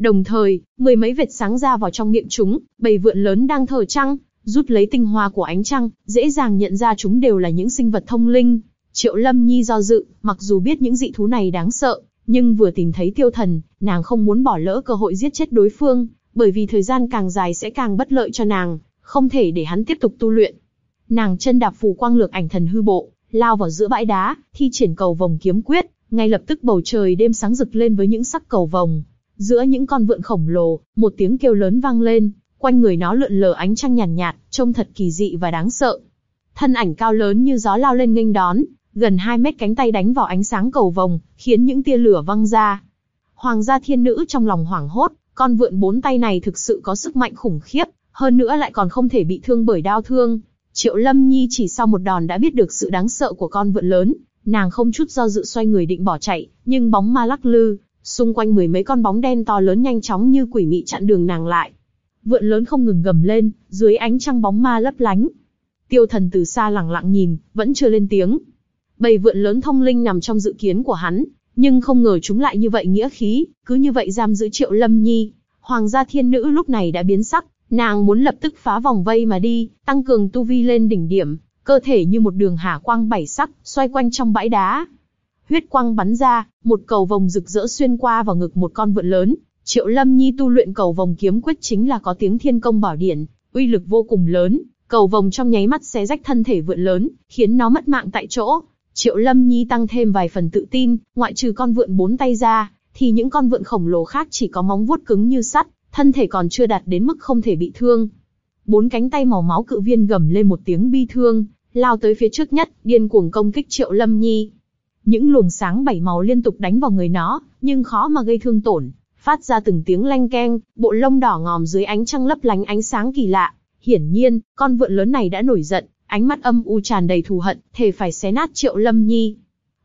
Đồng thời, mười mấy vệt sáng ra vào trong miệng chúng, bầy vượn lớn đang thở trăng, rút lấy tinh hoa của ánh trăng, dễ dàng nhận ra chúng đều là những sinh vật thông linh. Triệu Lâm Nhi do dự, mặc dù biết những dị thú này đáng sợ, nhưng vừa tìm thấy tiêu thần, nàng không muốn bỏ lỡ cơ hội giết chết đối phương, bởi vì thời gian càng dài sẽ càng bất lợi cho nàng, không thể để hắn tiếp tục tu luyện. Nàng chân đạp phù quang lược ảnh thần hư bộ, lao vào giữa bãi đá, thi triển cầu vòng kiếm quyết, ngay lập tức bầu trời đêm sáng rực lên với những sắc cầu vòng. Giữa những con vượn khổng lồ, một tiếng kêu lớn vang lên, quanh người nó lượn lờ ánh trăng nhàn nhạt, nhạt, trông thật kỳ dị và đáng sợ. Thân ảnh cao lớn như gió lao lên nghênh đón, gần 2 mét cánh tay đánh vào ánh sáng cầu vòng, khiến những tia lửa văng ra. Hoàng gia thiên nữ trong lòng hoảng hốt, con vượn bốn tay này thực sự có sức mạnh khủng khiếp, hơn nữa lại còn không thể bị thương bởi đao thương. Triệu Lâm Nhi chỉ sau một đòn đã biết được sự đáng sợ của con vượn lớn, nàng không chút do dự xoay người định bỏ chạy, nhưng bóng ma lắc lư, xung quanh mười mấy con bóng đen to lớn nhanh chóng như quỷ mị chặn đường nàng lại. Vượn lớn không ngừng gầm lên, dưới ánh trăng bóng ma lấp lánh. Tiêu thần từ xa lẳng lặng nhìn, vẫn chưa lên tiếng. Bầy vượn lớn thông linh nằm trong dự kiến của hắn, nhưng không ngờ chúng lại như vậy nghĩa khí, cứ như vậy giam giữ Triệu Lâm Nhi. Hoàng gia thiên nữ lúc này đã biến sắc, nàng muốn lập tức phá vòng vây mà đi, tăng cường tu vi lên đỉnh điểm, cơ thể như một đường hà quang bảy sắc, xoay quanh trong bãi đá. Huyết quang bắn ra, một cầu vòng rực rỡ xuyên qua vào ngực một con vượn lớn. Triệu Lâm Nhi tu luyện cầu vòng kiếm quyết chính là có tiếng thiên công bảo điển, uy lực vô cùng lớn. Cầu vòng trong nháy mắt xé rách thân thể vượn lớn, khiến nó mất mạng tại chỗ. Triệu Lâm Nhi tăng thêm vài phần tự tin, ngoại trừ con vượn bốn tay ra, thì những con vượn khổng lồ khác chỉ có móng vuốt cứng như sắt, thân thể còn chưa đạt đến mức không thể bị thương. Bốn cánh tay màu máu cự viên gầm lên một tiếng bi thương, lao tới phía trước nhất, điên cuồng công kích Triệu Lâm Nhi. Những luồng sáng bảy màu liên tục đánh vào người nó, nhưng khó mà gây thương tổn, phát ra từng tiếng lanh keng, bộ lông đỏ ngòm dưới ánh trăng lấp lánh ánh sáng kỳ lạ. Hiển nhiên, con vượn lớn này đã nổi giận, ánh mắt âm u tràn đầy thù hận, thề phải xé nát Triệu Lâm Nhi.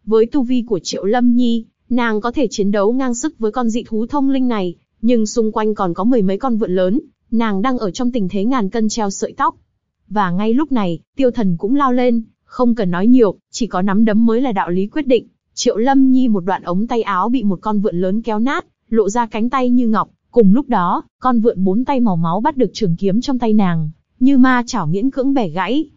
Với tu vi của Triệu Lâm Nhi, nàng có thể chiến đấu ngang sức với con dị thú thông linh này, nhưng xung quanh còn có mười mấy con vượn lớn, nàng đang ở trong tình thế ngàn cân treo sợi tóc. Và ngay lúc này, tiêu thần cũng lao lên, không cần nói nhiều, chỉ có nắm đấm mới là đạo lý quyết định. Triệu Lâm Nhi một đoạn ống tay áo bị một con vượn lớn kéo nát, lộ ra cánh tay như ngọc. Cùng lúc đó, con vượn bốn tay màu máu bắt được trường kiếm trong tay nàng, như ma chảo miễn cưỡng bẻ gãy.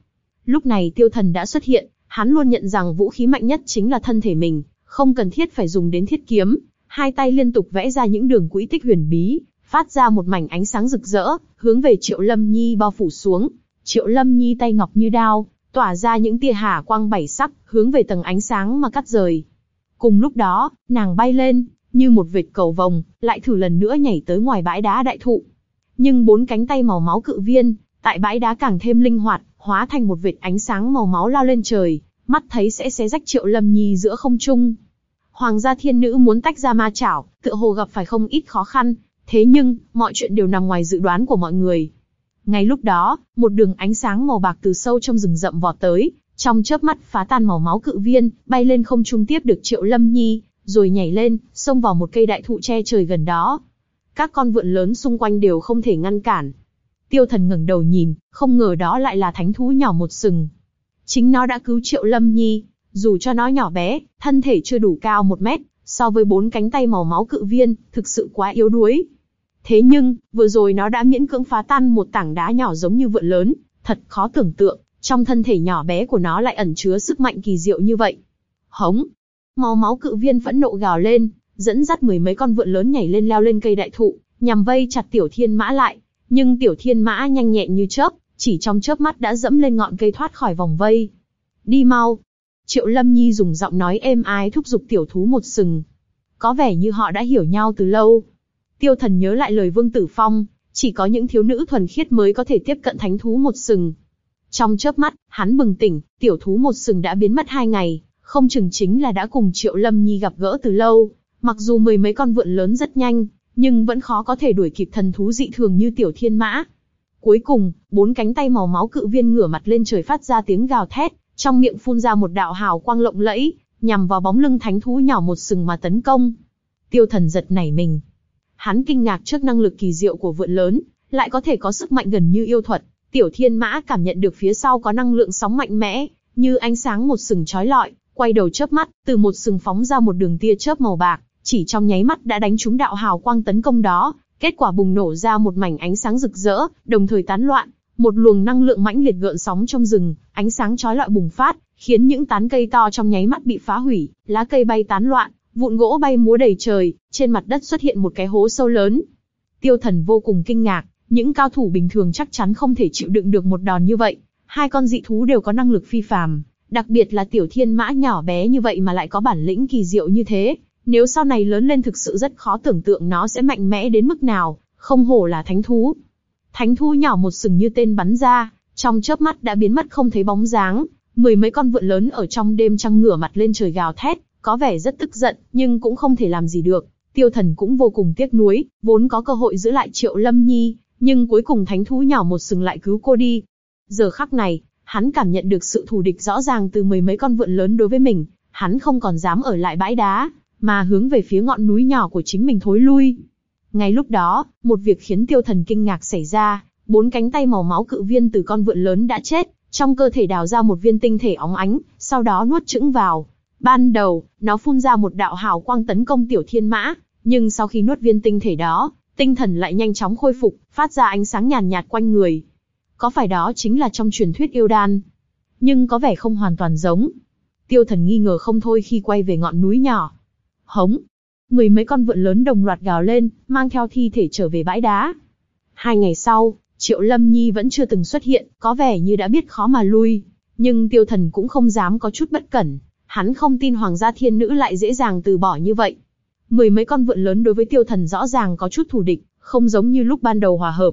Lúc này tiêu thần đã xuất hiện, hắn luôn nhận rằng vũ khí mạnh nhất chính là thân thể mình, không cần thiết phải dùng đến thiết kiếm. Hai tay liên tục vẽ ra những đường quỹ tích huyền bí, phát ra một mảnh ánh sáng rực rỡ, hướng về Triệu Lâm Nhi bao phủ xuống. Triệu Lâm Nhi tay ngọc như đao, tỏa ra những tia hà quang bảy sắc, hướng về tầng ánh sáng mà cắt rời. Cùng lúc đó, nàng bay lên, như một vệt cầu vồng, lại thử lần nữa nhảy tới ngoài bãi đá đại thụ. Nhưng bốn cánh tay màu máu cự viên, tại bãi đá càng thêm linh hoạt, hóa thành một vệt ánh sáng màu máu lao lên trời, mắt thấy sẽ xé rách Triệu Lâm Nhi giữa không trung. Hoàng gia thiên nữ muốn tách ra ma chảo, tựa hồ gặp phải không ít khó khăn, thế nhưng, mọi chuyện đều nằm ngoài dự đoán của mọi người. Ngay lúc đó, một đường ánh sáng màu bạc từ sâu trong rừng rậm vọt tới, trong chớp mắt phá tan màu máu cự viên, bay lên không trung tiếp được Triệu Lâm Nhi, rồi nhảy lên, xông vào một cây đại thụ che trời gần đó. Các con vượn lớn xung quanh đều không thể ngăn cản. Tiêu thần ngẩng đầu nhìn, không ngờ đó lại là thánh thú nhỏ một sừng. Chính nó đã cứu Triệu Lâm Nhi, dù cho nó nhỏ bé, thân thể chưa đủ cao một mét, so với bốn cánh tay màu máu cự viên, thực sự quá yếu đuối. Thế nhưng, vừa rồi nó đã miễn cưỡng phá tan một tảng đá nhỏ giống như vượn lớn, thật khó tưởng tượng, trong thân thể nhỏ bé của nó lại ẩn chứa sức mạnh kỳ diệu như vậy. Hống! máu máu cự viên phẫn nộ gào lên, dẫn dắt mười mấy con vượn lớn nhảy lên leo lên cây đại thụ, nhằm vây chặt tiểu thiên mã lại. Nhưng tiểu thiên mã nhanh nhẹn như chớp, chỉ trong chớp mắt đã dẫm lên ngọn cây thoát khỏi vòng vây. Đi mau! Triệu Lâm Nhi dùng giọng nói êm ái thúc giục tiểu thú một sừng. Có vẻ như họ đã hiểu nhau từ lâu. Tiêu thần nhớ lại lời Vương Tử Phong, chỉ có những thiếu nữ thuần khiết mới có thể tiếp cận thánh thú một sừng. Trong chớp mắt, hắn bừng tỉnh, tiểu thú một sừng đã biến mất hai ngày, không chừng chính là đã cùng Triệu Lâm Nhi gặp gỡ từ lâu. Mặc dù mười mấy con vượn lớn rất nhanh, nhưng vẫn khó có thể đuổi kịp thần thú dị thường như tiểu thiên mã. Cuối cùng, bốn cánh tay màu máu cự viên ngửa mặt lên trời phát ra tiếng gào thét, trong miệng phun ra một đạo hào quang lộng lẫy, nhằm vào bóng lưng thánh thú nhỏ một sừng mà tấn công. Tiêu thần giật nảy mình. Hắn kinh ngạc trước năng lực kỳ diệu của vượn lớn, lại có thể có sức mạnh gần như yêu thuật. Tiểu thiên mã cảm nhận được phía sau có năng lượng sóng mạnh mẽ, như ánh sáng một sừng chói lọi, quay đầu chớp mắt, từ một sừng phóng ra một đường tia chớp màu bạc, chỉ trong nháy mắt đã đánh trúng đạo hào quang tấn công đó, kết quả bùng nổ ra một mảnh ánh sáng rực rỡ, đồng thời tán loạn, một luồng năng lượng mãnh liệt gợn sóng trong rừng, ánh sáng chói lọi bùng phát, khiến những tán cây to trong nháy mắt bị phá hủy, lá cây bay tán loạn, vụn gỗ bay múa đầy trời, trên mặt đất xuất hiện một cái hố sâu lớn. Tiêu Thần vô cùng kinh ngạc, những cao thủ bình thường chắc chắn không thể chịu đựng được một đòn như vậy. Hai con dị thú đều có năng lực phi phàm, đặc biệt là tiểu thiên mã nhỏ bé như vậy mà lại có bản lĩnh kỳ diệu như thế. Nếu sau này lớn lên thực sự rất khó tưởng tượng nó sẽ mạnh mẽ đến mức nào, không hổ là thánh thú. Thánh thú nhỏ một sừng như tên bắn ra, trong chớp mắt đã biến mất không thấy bóng dáng. Mười mấy con vượn lớn ở trong đêm trăng ngửa mặt lên trời gào thét, có vẻ rất tức giận, nhưng cũng không thể làm gì được. Tiêu thần cũng vô cùng tiếc nuối, vốn có cơ hội giữ lại triệu lâm nhi, nhưng cuối cùng thánh thú nhỏ một sừng lại cứu cô đi. Giờ khắc này, hắn cảm nhận được sự thù địch rõ ràng từ mười mấy con vượn lớn đối với mình, hắn không còn dám ở lại bãi đá, mà hướng về phía ngọn núi nhỏ của chính mình thối lui. Ngay lúc đó, một việc khiến tiêu thần kinh ngạc xảy ra, bốn cánh tay màu máu cự viên từ con vượn lớn đã chết, trong cơ thể đào ra một viên tinh thể óng ánh, sau đó nuốt chững vào. Ban đầu, nó phun ra một đạo hào quang tấn công tiểu thiên mã, nhưng sau khi nuốt viên tinh thể đó, tinh thần lại nhanh chóng khôi phục, phát ra ánh sáng nhàn nhạt quanh người. Có phải đó chính là trong truyền thuyết yêu đan? Nhưng có vẻ không hoàn toàn giống. Tiêu thần nghi ngờ không thôi khi quay về ngọn núi nhỏ. Hống! Mười mấy con vượn lớn đồng loạt gào lên, mang theo thi thể trở về bãi đá. Hai ngày sau, Triệu Lâm Nhi vẫn chưa từng xuất hiện, có vẻ như đã biết khó mà lui. Nhưng tiêu thần cũng không dám có chút bất cẩn. Hắn không tin Hoàng gia Thiên Nữ lại dễ dàng từ bỏ như vậy. Mười mấy con vượn lớn đối với tiêu thần rõ ràng có chút thù địch, không giống như lúc ban đầu hòa hợp.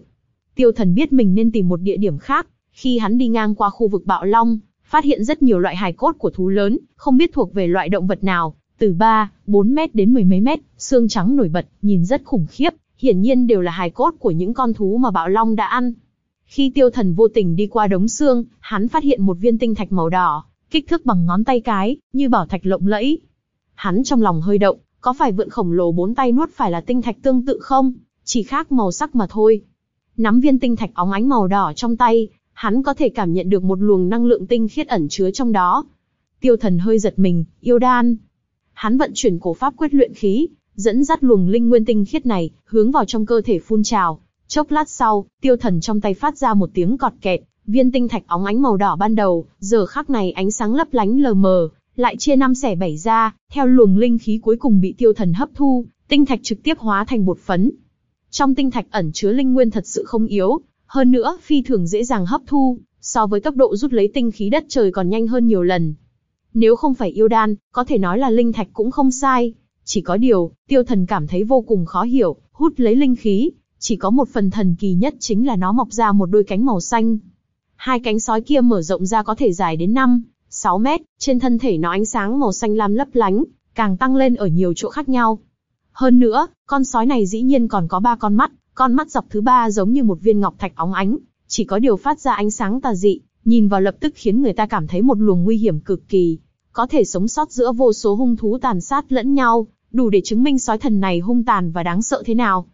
Tiêu thần biết mình nên tìm một địa điểm khác, khi hắn đi ngang qua khu vực bạo long, phát hiện rất nhiều loại hài cốt của thú lớn, không biết thuộc về loại động vật nào, từ 3, 4 mét đến mười mấy mét, xương trắng nổi bật, nhìn rất khủng khiếp, hiển nhiên đều là hài cốt của những con thú mà bạo long đã ăn. Khi tiêu thần vô tình đi qua đống xương, hắn phát hiện một viên tinh thạch màu đỏ, kích thước bằng ngón tay cái, như bảo thạch lộng lẫy. Hắn trong lòng hơi động, có phải vượn khổng lồ bốn tay nuốt phải là tinh thạch tương tự không? Chỉ khác màu sắc mà thôi. Nắm viên tinh thạch óng ánh màu đỏ trong tay, hắn có thể cảm nhận được một luồng năng lượng tinh khiết ẩn chứa trong đó. Tiêu thần hơi giật mình, yêu đan. Hắn vận chuyển cổ pháp quyết luyện khí, dẫn dắt luồng linh nguyên tinh khiết này, hướng vào trong cơ thể phun trào. Chốc lát sau, tiêu thần trong tay phát ra một tiếng cọt kẹt, viên tinh thạch óng ánh màu đỏ ban đầu, giờ khắc này ánh sáng lấp lánh lờ mờ, lại chia năm xẻ bảy ra, theo luồng linh khí cuối cùng bị tiêu thần hấp thu, tinh thạch trực tiếp hóa thành bột phấn. Trong tinh thạch ẩn chứa linh nguyên thật sự không yếu, hơn nữa phi thường dễ dàng hấp thu, so với tốc độ rút lấy tinh khí đất trời còn nhanh hơn nhiều lần. Nếu không phải yêu đan, có thể nói là linh thạch cũng không sai. Chỉ có điều, tiêu thần cảm thấy vô cùng khó hiểu, hút lấy linh khí, chỉ có một phần thần kỳ nhất chính là nó mọc ra một đôi cánh màu xanh. Hai cánh sói kia mở rộng ra có thể dài đến 5, 6 mét, trên thân thể nó ánh sáng màu xanh lam lấp lánh, càng tăng lên ở nhiều chỗ khác nhau. Hơn nữa, con sói này dĩ nhiên còn có ba con mắt, con mắt dọc thứ ba giống như một viên ngọc thạch óng ánh, chỉ có điều phát ra ánh sáng tà dị, nhìn vào lập tức khiến người ta cảm thấy một luồng nguy hiểm cực kỳ. Có thể sống sót giữa vô số hung thú tàn sát lẫn nhau, đủ để chứng minh sói thần này hung tàn và đáng sợ thế nào.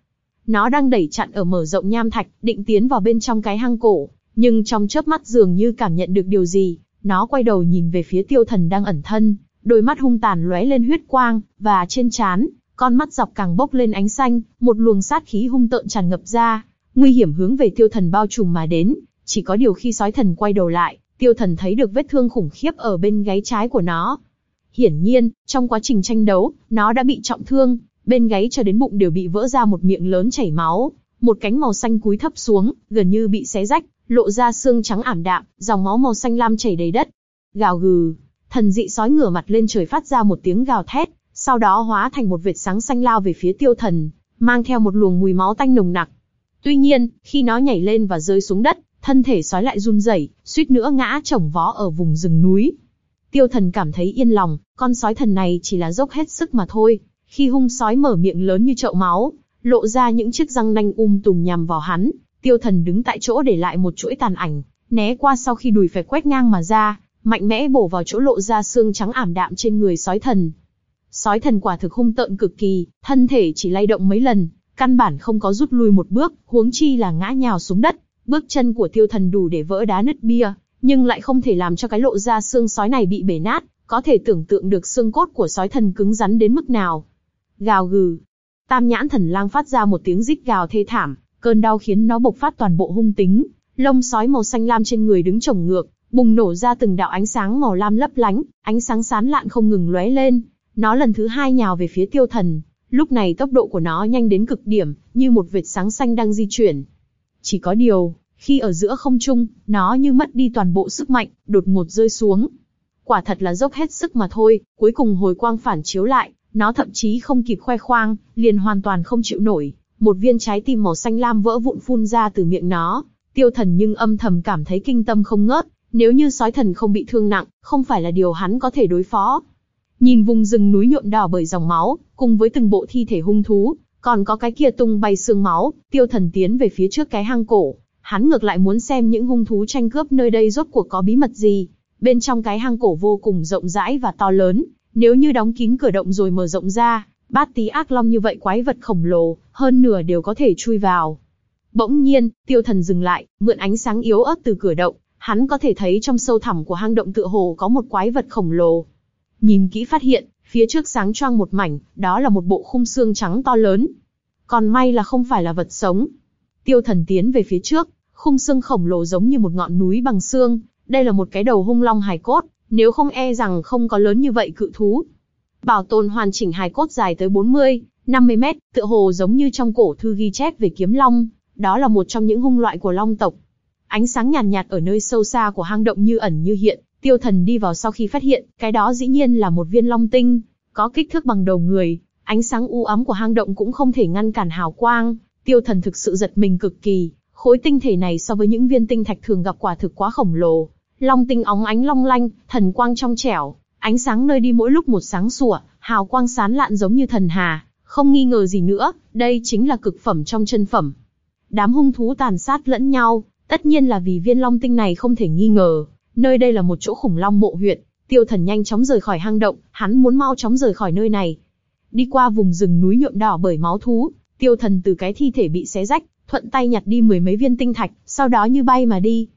Nó đang đẩy chặn ở mở rộng nham thạch, định tiến vào bên trong cái hang cổ, nhưng trong chớp mắt dường như cảm nhận được điều gì, nó quay đầu nhìn về phía tiêu thần đang ẩn thân, đôi mắt hung tàn lóe lên huyết quang, và trên trán, con mắt dọc càng bốc lên ánh xanh, một luồng sát khí hung tợn tràn ngập ra, nguy hiểm hướng về tiêu thần bao trùm mà đến. Chỉ có điều khi sói thần quay đầu lại, tiêu thần thấy được vết thương khủng khiếp ở bên gáy trái của nó. Hiển nhiên, trong quá trình tranh đấu, nó đã bị trọng thương, bên gáy cho đến bụng đều bị vỡ ra một miệng lớn chảy máu, một cánh màu xanh cúi thấp xuống, gần như bị xé rách, lộ ra xương trắng ảm đạm, dòng máu màu xanh lam chảy đầy đất. Gào gừ, thần dị sói ngửa mặt lên trời phát ra một tiếng gào thét, sau đó hóa thành một vệt sáng xanh lao về phía tiêu thần, mang theo một luồng mùi máu tanh nồng nặc. Tuy nhiên, khi nó nhảy lên và rơi xuống đất, thân thể sói lại run rẩy, suýt nữa ngã chồng vó ở vùng rừng núi. Tiêu thần cảm thấy yên lòng, con sói thần này chỉ là dốc hết sức mà thôi. Khi hung sói mở miệng lớn như chậu máu, lộ ra những chiếc răng nanh um tùm nhằm vào hắn, tiêu thần đứng tại chỗ để lại một chuỗi tàn ảnh, né qua sau khi đùi phải quét ngang mà ra, mạnh mẽ bổ vào chỗ lộ ra xương trắng ảm đạm trên người sói thần. Sói thần quả thực hung tợn cực kỳ, thân thể chỉ lay động mấy lần, căn bản không có rút lui một bước, huống chi là ngã nhào xuống đất. Bước chân của tiêu thần đủ để vỡ đá nứt bia, nhưng lại không thể làm cho cái lộ ra xương sói này bị bể nát, có thể tưởng tượng được xương cốt của sói thần cứng rắn đến mức nào. Gào gừ. Tam nhãn thần lang phát ra một tiếng rít gào thê thảm, cơn đau khiến nó bộc phát toàn bộ hung tính. Lông sói màu xanh lam trên người đứng chồng ngược, bùng nổ ra từng đạo ánh sáng màu lam lấp lánh, ánh sáng sán lạn không ngừng lóe lên. Nó lần thứ hai nhào về phía tiêu thần, lúc này tốc độ của nó nhanh đến cực điểm, như một vệt sáng xanh đang di chuyển. Chỉ có điều, khi ở giữa không trung, nó như mất đi toàn bộ sức mạnh, đột ngột rơi xuống. Quả thật là dốc hết sức mà thôi, cuối cùng hồi quang phản chiếu lại, nó thậm chí không kịp khoe khoang, liền hoàn toàn không chịu nổi. Một viên trái tim màu xanh lam vỡ vụn phun ra từ miệng nó. Tiêu thần nhưng âm thầm cảm thấy kinh tâm không ngớt, nếu như sói thần không bị thương nặng, không phải là điều hắn có thể đối phó. Nhìn vùng rừng núi nhuộm đỏ bởi dòng máu, cùng với từng bộ thi thể hung thú, còn có cái kia tung bay xương máu, tiêu thần tiến về phía trước cái hang cổ. Hắn ngược lại muốn xem những hung thú tranh cướp nơi đây rốt cuộc có bí mật gì. Bên trong cái hang cổ vô cùng rộng rãi và to lớn, nếu như đóng kín cửa động rồi mở rộng ra, bát tí ác long như vậy quái vật khổng lồ, hơn nửa đều có thể chui vào. Bỗng nhiên, tiêu thần dừng lại, mượn ánh sáng yếu ớt từ cửa động, hắn có thể thấy trong sâu thẳm của hang động tựa hồ có một quái vật khổng lồ. Nhìn kỹ phát hiện, phía trước sáng choang một mảnh, đó là một bộ khung xương trắng to lớn. Còn may là không phải là vật sống. Tiêu thần tiến về phía trước, khung xương khổng lồ giống như một ngọn núi bằng xương, đây là một cái đầu hung long hài cốt, nếu không e rằng không có lớn như vậy cự thú. Bảo tồn hoàn chỉnh hài cốt dài tới 40, 50 mét, tựa hồ giống như trong cổ thư ghi chép về kiếm long, đó là một trong những hung loại của long tộc. Ánh sáng nhàn nhạt, nhạt ở nơi sâu xa của hang động như ẩn như hiện, tiêu thần đi vào sau khi phát hiện, cái đó dĩ nhiên là một viên long tinh, có kích thước bằng đầu người, ánh sáng u ám của hang động cũng không thể ngăn cản hào quang, tiêu thần thực sự giật mình cực kỳ, khối tinh thể này so với những viên tinh thạch thường gặp quả thực quá khổng lồ, long tinh óng ánh long lanh, thần quang trong trẻo, ánh sáng nơi đi mỗi lúc một sáng sủa, hào quang sán lạn giống như thần hà, không nghi ngờ gì nữa, đây chính là cực phẩm trong chân phẩm. Đám hung thú tàn sát lẫn nhau, tất nhiên là vì viên long tinh này không thể nghi ngờ, nơi đây là một chỗ khủng long mộ huyện, tiêu thần nhanh chóng rời khỏi hang động, hắn muốn mau chóng rời khỏi nơi này. Đi qua vùng rừng núi nhuộm đỏ bởi máu thú, tiêu thần từ cái thi thể bị xé rách, thuận tay nhặt đi mười mấy viên tinh thạch, sau đó như bay mà đi.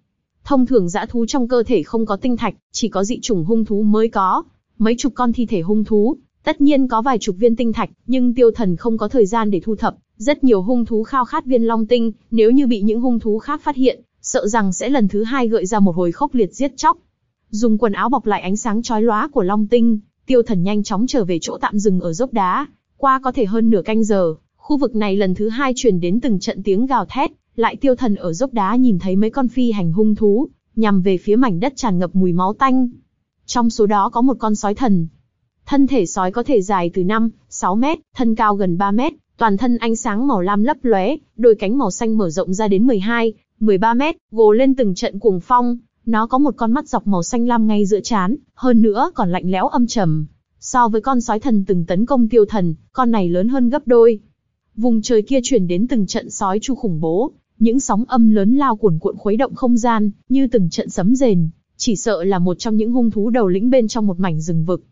Thông thường dã thú trong cơ thể không có tinh thạch, chỉ có dị chủng hung thú mới có. Mấy chục con thi thể hung thú, tất nhiên có vài chục viên tinh thạch, nhưng tiêu thần không có thời gian để thu thập. Rất nhiều hung thú khao khát viên long tinh, nếu như bị những hung thú khác phát hiện, sợ rằng sẽ lần thứ hai gợi ra một hồi khốc liệt giết chóc. Dùng quần áo bọc lại ánh sáng chói lóa của long tinh, tiêu thần nhanh chóng trở về chỗ tạm dừng ở dốc đá. Qua có thể hơn nửa canh giờ, khu vực này lần thứ hai truyền đến từng trận tiếng gào thét, lại tiêu thần ở dốc đá nhìn thấy mấy con phi hành hung thú, nhằm về phía mảnh đất tràn ngập mùi máu tanh. Trong số đó có một con sói thần. Thân thể sói có thể dài từ 5, 6 mét, thân cao gần 3 mét, toàn thân ánh sáng màu lam lấp lóe, đôi cánh màu xanh mở rộng ra đến 12, 13 mét, gồ lên từng trận cuồng phong. Nó có một con mắt dọc màu xanh lam ngay giữa trán, hơn nữa còn lạnh lẽo âm trầm. So với con sói thần từng tấn công tiêu thần, con này lớn hơn gấp đôi. Vùng trời kia chuyển đến từng trận sói chu khủng bố, những sóng âm lớn lao cuồn cuộn khuấy động không gian, như từng trận sấm rền, chỉ sợ là một trong những hung thú đầu lĩnh bên trong một mảnh rừng vực.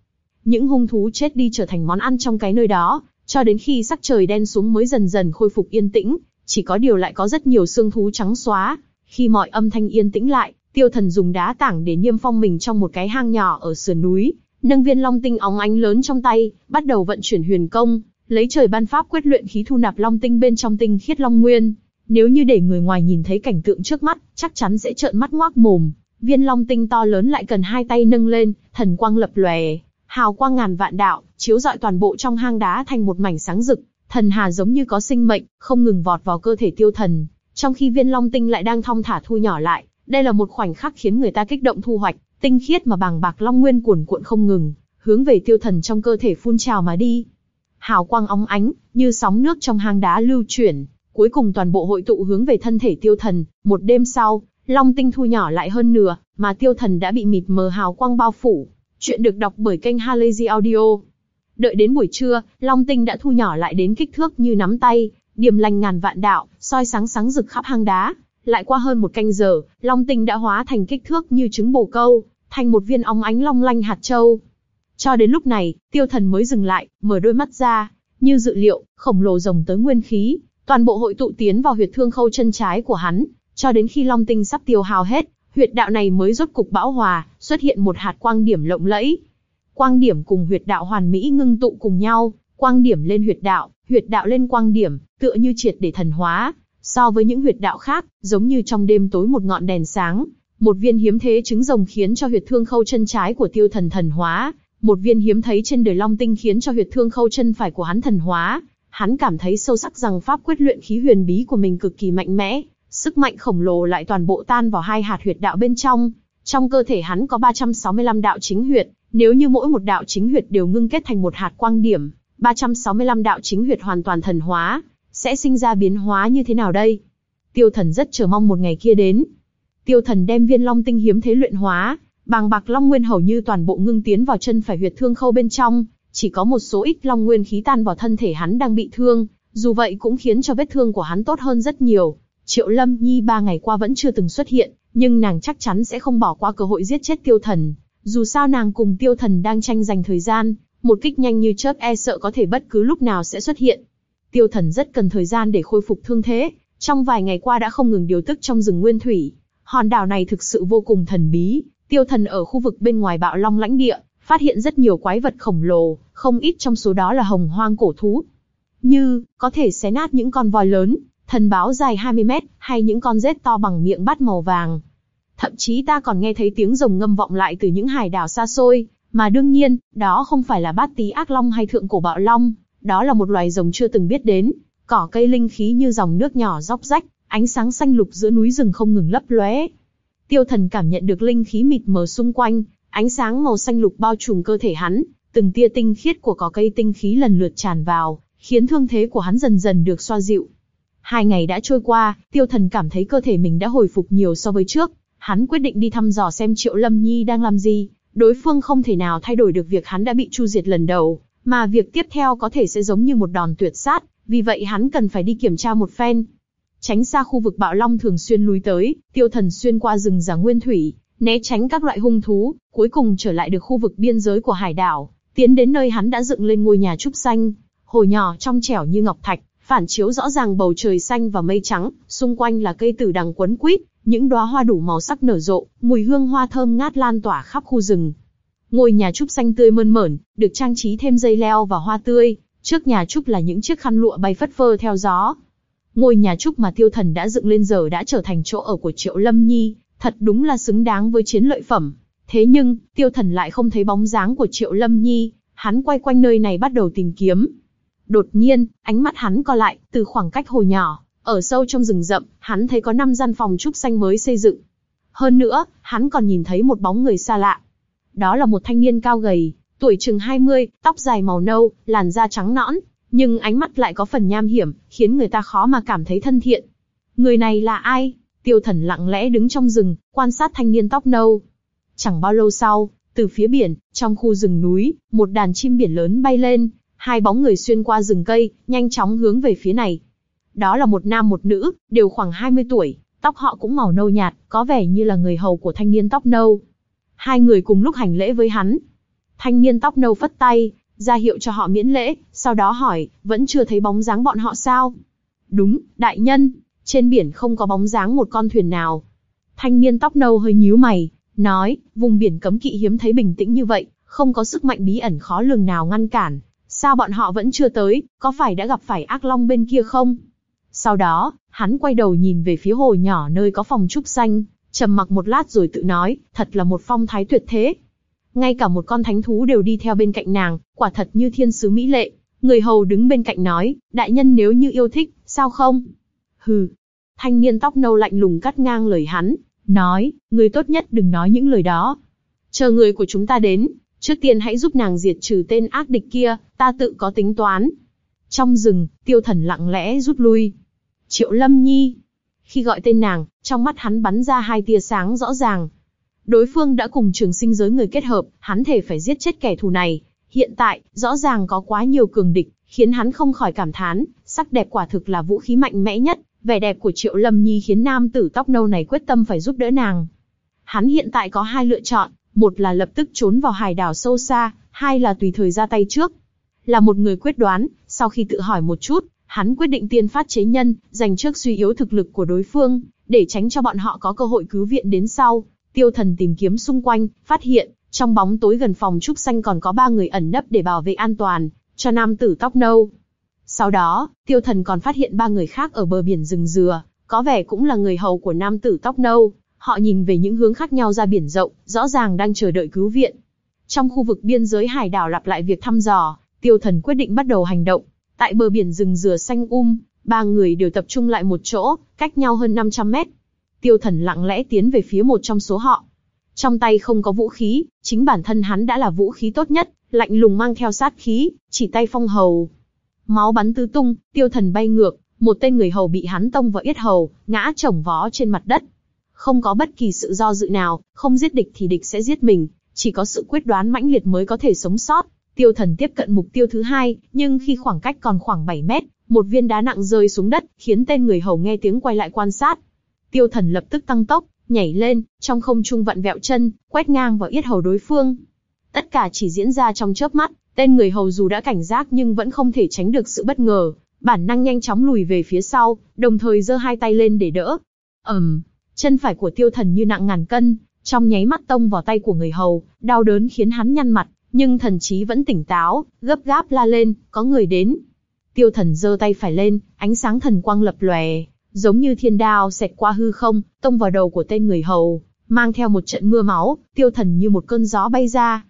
Những hung thú chết đi trở thành món ăn trong cái nơi đó, cho đến khi sắc trời đen xuống mới dần dần khôi phục yên tĩnh, chỉ có điều lại có rất nhiều xương thú trắng xóa. Khi mọi âm thanh yên tĩnh lại, tiêu thần dùng đá tảng để niêm phong mình trong một cái hang nhỏ ở sườn núi, nâng viên long tinh óng ánh lớn trong tay, bắt đầu vận chuyển huyền công, lấy trời ban pháp quyết luyện khí thu nạp long tinh bên trong tinh khiết long nguyên. Nếu như để người ngoài nhìn thấy cảnh tượng trước mắt, chắc chắn sẽ trợn mắt ngoác mồm. Viên long tinh to lớn lại cần hai tay nâng lên, thần quang lập lòe, hào quang ngàn vạn đạo, chiếu rọi toàn bộ trong hang đá thành một mảnh sáng rực. Thần hà giống như có sinh mệnh, không ngừng vọt vào cơ thể tiêu thần, trong khi viên long tinh lại đang thong thả thu nhỏ lại. Đây là một khoảnh khắc khiến người ta kích động thu hoạch, tinh khiết mà bàng bạc long nguyên cuồn cuộn không ngừng, hướng về tiêu thần trong cơ thể phun trào mà đi. Hào quang óng ánh, như sóng nước trong hang đá lưu chuyển, Cuối cùng toàn bộ hội tụ hướng về thân thể tiêu thần, một đêm sau, long tinh thu nhỏ lại hơn nửa, mà tiêu thần đã bị mịt mờ hào quang bao phủ. Chuyện được đọc bởi kênh Halazy Audio. Đợi đến buổi trưa, Long Tinh đã thu nhỏ lại đến kích thước như nắm tay, điểm lành ngàn vạn đạo, soi sáng sáng rực khắp hang đá. Lại qua hơn một canh giờ, Long Tinh đã hóa thành kích thước như trứng bồ câu, thành một viên óng ánh long lanh hạt châu. Cho đến lúc này, tiêu thần mới dừng lại, mở đôi mắt ra, như dự liệu, khổng lồ rồng tới nguyên khí, toàn bộ hội tụ tiến vào huyệt thương khâu chân trái của hắn, cho đến khi long tinh sắp tiêu hao hết, huyệt đạo này mới rốt cục bão hòa, xuất hiện một hạt quang điểm lộng lẫy. Quang điểm cùng huyệt đạo hoàn mỹ ngưng tụ cùng nhau, quang điểm lên huyệt đạo, huyệt đạo lên quang điểm, tựa như triệt để thần hóa. So với những huyệt đạo khác, giống như trong đêm tối một ngọn đèn sáng, một viên hiếm thế trứng rồng khiến cho huyệt thương khâu chân trái của tiêu thần thần hóa, một viên hiếm thấy trên đời long tinh khiến cho huyệt thương khâu chân phải của hắn thần hóa. Hắn cảm thấy sâu sắc rằng pháp quyết luyện khí huyền bí của mình cực kỳ mạnh mẽ, sức mạnh khổng lồ lại toàn bộ tan vào hai hạt huyệt đạo bên trong. Trong cơ thể hắn có 365 đạo chính huyệt, nếu như mỗi một đạo chính huyệt đều ngưng kết thành một hạt quang điểm, 365 đạo chính huyệt hoàn toàn thần hóa, sẽ sinh ra biến hóa như thế nào đây? Tiêu thần rất chờ mong một ngày kia đến. Tiêu thần đem viên long tinh hiếm thế luyện hóa, bàng bạc long nguyên hầu như toàn bộ ngưng tiến vào chân phải huyệt thương khâu bên trong, chỉ có một số ít long nguyên khí tan vào thân thể hắn đang bị thương, dù vậy cũng khiến cho vết thương của hắn tốt hơn rất nhiều. Triệu Lâm Nhi ba ngày qua vẫn chưa từng xuất hiện, nhưng nàng chắc chắn sẽ không bỏ qua cơ hội giết chết tiêu thần. Dù sao nàng cùng tiêu thần đang tranh giành thời gian, một kích nhanh như chớp e sợ có thể bất cứ lúc nào sẽ xuất hiện. Tiêu thần rất cần thời gian để khôi phục thương thế, trong vài ngày qua đã không ngừng điều tức trong rừng nguyên thủy. Hòn đảo này thực sự vô cùng thần bí, tiêu thần ở khu vực bên ngoài bạo long lãnh địa, phát hiện rất nhiều quái vật khổng lồ, không ít trong số đó là hồng hoang cổ thú. Như, có thể xé nát những con voi lớn, thần báo dài 20 mét, hay những con rết to bằng miệng bát màu vàng. Thậm chí ta còn nghe thấy tiếng rồng ngâm vọng lại từ những hải đảo xa xôi, mà đương nhiên, đó không phải là bát tí ác long hay thượng cổ bạo long, đó là một loài rồng chưa từng biết đến. Cỏ cây linh khí như dòng nước nhỏ róc rách, ánh sáng xanh lục giữa núi rừng không ngừng lấp lóe. Tiêu thần cảm nhận được linh khí mịt mờ xung quanh, ánh sáng màu xanh lục bao trùm cơ thể hắn, từng tia tinh khiết của cỏ cây tinh khí lần lượt tràn vào, khiến thương thế của hắn dần dần được xoa dịu. Hai ngày đã trôi qua, tiêu thần cảm thấy cơ thể mình đã hồi phục nhiều so với trước. Hắn quyết định đi thăm dò xem Triệu Lâm Nhi đang làm gì. Đối phương không thể nào thay đổi được việc hắn đã bị chu diệt lần đầu, mà việc tiếp theo có thể sẽ giống như một đòn tuyệt sát, vì vậy hắn cần phải đi kiểm tra một phen. Tránh xa khu vực bạo long thường xuyên lui tới, tiêu thần xuyên qua rừng già nguyên thủy, né tránh các loại hung thú, cuối cùng trở lại được khu vực biên giới của hải đảo, tiến đến nơi hắn đã dựng lên ngôi nhà trúc xanh, hồ nhỏ trong trẻo như ngọc thạch, phản chiếu rõ ràng bầu trời xanh và mây trắng, xung quanh là cây tử đằng quấn quýt, những đóa hoa đủ màu sắc nở rộ, mùi hương hoa thơm ngát lan tỏa khắp khu rừng. Ngôi nhà trúc xanh tươi mơn mởn, được trang trí thêm dây leo và hoa tươi, trước nhà trúc là những chiếc khăn lụa bay phất phơ theo gió. Ngôi nhà trúc mà tiêu thần đã dựng lên giờ đã trở thành chỗ ở của Triệu Lâm Nhi, thật đúng là xứng đáng với chiến lợi phẩm. Thế nhưng, tiêu thần lại không thấy bóng dáng của Triệu Lâm Nhi, hắn quay quanh nơi này bắt đầu tìm kiếm, Đột nhiên, ánh mắt hắn co lại, từ khoảng cách hồ nhỏ, ở sâu trong rừng rậm, hắn thấy có năm gian phòng trúc xanh mới xây dựng. Hơn nữa, hắn còn nhìn thấy một bóng người xa lạ. Đó là một thanh niên cao gầy, tuổi chừng 20, tóc dài màu nâu, làn da trắng nõn, nhưng ánh mắt lại có phần nham hiểm, khiến người ta khó mà cảm thấy thân thiện. Người này là ai? Tiêu thần lặng lẽ đứng trong rừng, quan sát thanh niên tóc nâu. Chẳng bao lâu sau, từ phía biển, trong khu rừng núi, một đàn chim biển lớn bay lên, hai bóng người xuyên qua rừng cây, nhanh chóng hướng về phía này. Đó là một nam một nữ, đều khoảng 20 tuổi, tóc họ cũng màu nâu nhạt, có vẻ như là người hầu của thanh niên tóc nâu. Hai người cùng lúc hành lễ với hắn. Thanh niên tóc nâu phất tay, ra hiệu cho họ miễn lễ, sau đó hỏi, vẫn chưa thấy bóng dáng bọn họ sao? Đúng, đại nhân, trên biển không có bóng dáng một con thuyền nào. Thanh niên tóc nâu hơi nhíu mày, nói, vùng biển cấm kỵ hiếm thấy bình tĩnh như vậy, không có sức mạnh bí ẩn khó lường nào ngăn cản, Sao bọn họ vẫn chưa tới, có phải đã gặp phải ác long bên kia không? Sau đó, hắn quay đầu nhìn về phía hồ nhỏ nơi có phòng trúc xanh, trầm mặc một lát rồi tự nói, thật là một phong thái tuyệt thế. Ngay cả một con thánh thú đều đi theo bên cạnh nàng, quả thật như thiên sứ mỹ lệ. Người hầu đứng bên cạnh nói, đại nhân nếu như yêu thích, sao không? Hừ. Thanh niên tóc nâu lạnh lùng cắt ngang lời hắn, nói, người tốt nhất đừng nói những lời đó. Chờ người của chúng ta đến, Trước tiên hãy giúp nàng diệt trừ tên ác địch kia, ta tự có tính toán. Trong rừng, tiêu thần lặng lẽ rút lui. Triệu Lâm Nhi. Khi gọi tên nàng, trong mắt hắn bắn ra hai tia sáng rõ ràng. Đối phương đã cùng trường sinh giới người kết hợp, hắn thể phải giết chết kẻ thù này. Hiện tại, rõ ràng có quá nhiều cường địch, khiến hắn không khỏi cảm thán, sắc đẹp quả thực là vũ khí mạnh mẽ nhất, vẻ đẹp của Triệu Lâm Nhi khiến nam tử tóc nâu này quyết tâm phải giúp đỡ nàng. Hắn hiện tại có hai lựa chọn, một là lập tức trốn vào hải đảo sâu xa, hai là tùy thời ra tay trước. Là một người quyết đoán, sau khi tự hỏi một chút, hắn quyết định tiên phát chế nhân, dành trước suy yếu thực lực của đối phương, để tránh cho bọn họ có cơ hội cứu viện đến sau. Tiêu thần tìm kiếm xung quanh, phát hiện, trong bóng tối gần phòng trúc xanh còn có ba người ẩn nấp để bảo vệ an toàn, cho nam tử tóc nâu. Sau đó, tiêu thần còn phát hiện ba người khác ở bờ biển rừng dừa, có vẻ cũng là người hầu của nam tử tóc nâu. Họ nhìn về những hướng khác nhau ra biển rộng, rõ ràng đang chờ đợi cứu viện. Trong khu vực biên giới hải đảo lặp lại việc thăm dò, tiêu thần quyết định bắt đầu hành động. Tại bờ biển rừng dừa xanh um, ba người đều tập trung lại một chỗ, cách nhau hơn 500 mét. Tiêu thần lặng lẽ tiến về phía một trong số họ. Trong tay không có vũ khí, chính bản thân hắn đã là vũ khí tốt nhất, lạnh lùng mang theo sát khí, chỉ tay phong hầu. Máu bắn tứ tung, tiêu thần bay ngược, một tên người hầu bị hắn tông vào yết hầu, ngã chồng vó trên mặt đất. Không có bất kỳ sự do dự nào, không giết địch thì địch sẽ giết mình, chỉ có sự quyết đoán mãnh liệt mới có thể sống sót. Tiêu thần tiếp cận mục tiêu thứ hai, nhưng khi khoảng cách còn khoảng 7 mét, một viên đá nặng rơi xuống đất, khiến tên người hầu nghe tiếng quay lại quan sát. Tiêu thần lập tức tăng tốc, nhảy lên, trong không trung vặn vẹo chân, quét ngang vào yết hầu đối phương. Tất cả chỉ diễn ra trong chớp mắt, tên người hầu dù đã cảnh giác nhưng vẫn không thể tránh được sự bất ngờ, bản năng nhanh chóng lùi về phía sau, đồng thời giơ hai tay lên để đỡ. ầm, um, chân phải của tiêu thần như nặng ngàn cân, trong nháy mắt tông vào tay của người hầu, đau đớn khiến hắn nhăn mặt, nhưng thần trí vẫn tỉnh táo, gấp gáp la lên, có người đến. Tiêu thần giơ tay phải lên, ánh sáng thần quang lập lòe, giống như thiên đao xẹt qua hư không, tông vào đầu của tên người hầu, mang theo một trận mưa máu, tiêu thần như một cơn gió bay ra.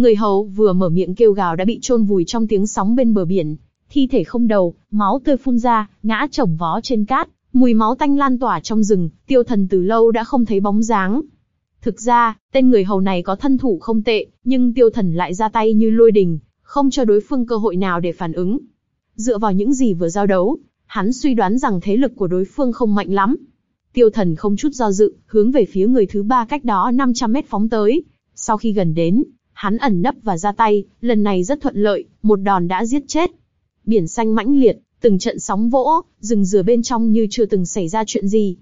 Người hầu vừa mở miệng kêu gào đã bị chôn vùi trong tiếng sóng bên bờ biển, thi thể không đầu, máu tươi phun ra, ngã chồng vó trên cát, mùi máu tanh lan tỏa trong rừng, tiêu thần từ lâu đã không thấy bóng dáng. Thực ra, tên người hầu này có thân thủ không tệ, nhưng tiêu thần lại ra tay như lôi đình, không cho đối phương cơ hội nào để phản ứng. Dựa vào những gì vừa giao đấu, hắn suy đoán rằng thế lực của đối phương không mạnh lắm. Tiêu thần không chút do dự, hướng về phía người thứ ba cách đó 500 mét phóng tới. Sau khi gần đến, hắn ẩn nấp và ra tay, lần này rất thuận lợi, một đòn đã giết chết. Biển xanh mãnh liệt, từng trận sóng vỗ, rừng dừa bên trong như chưa từng xảy ra chuyện gì.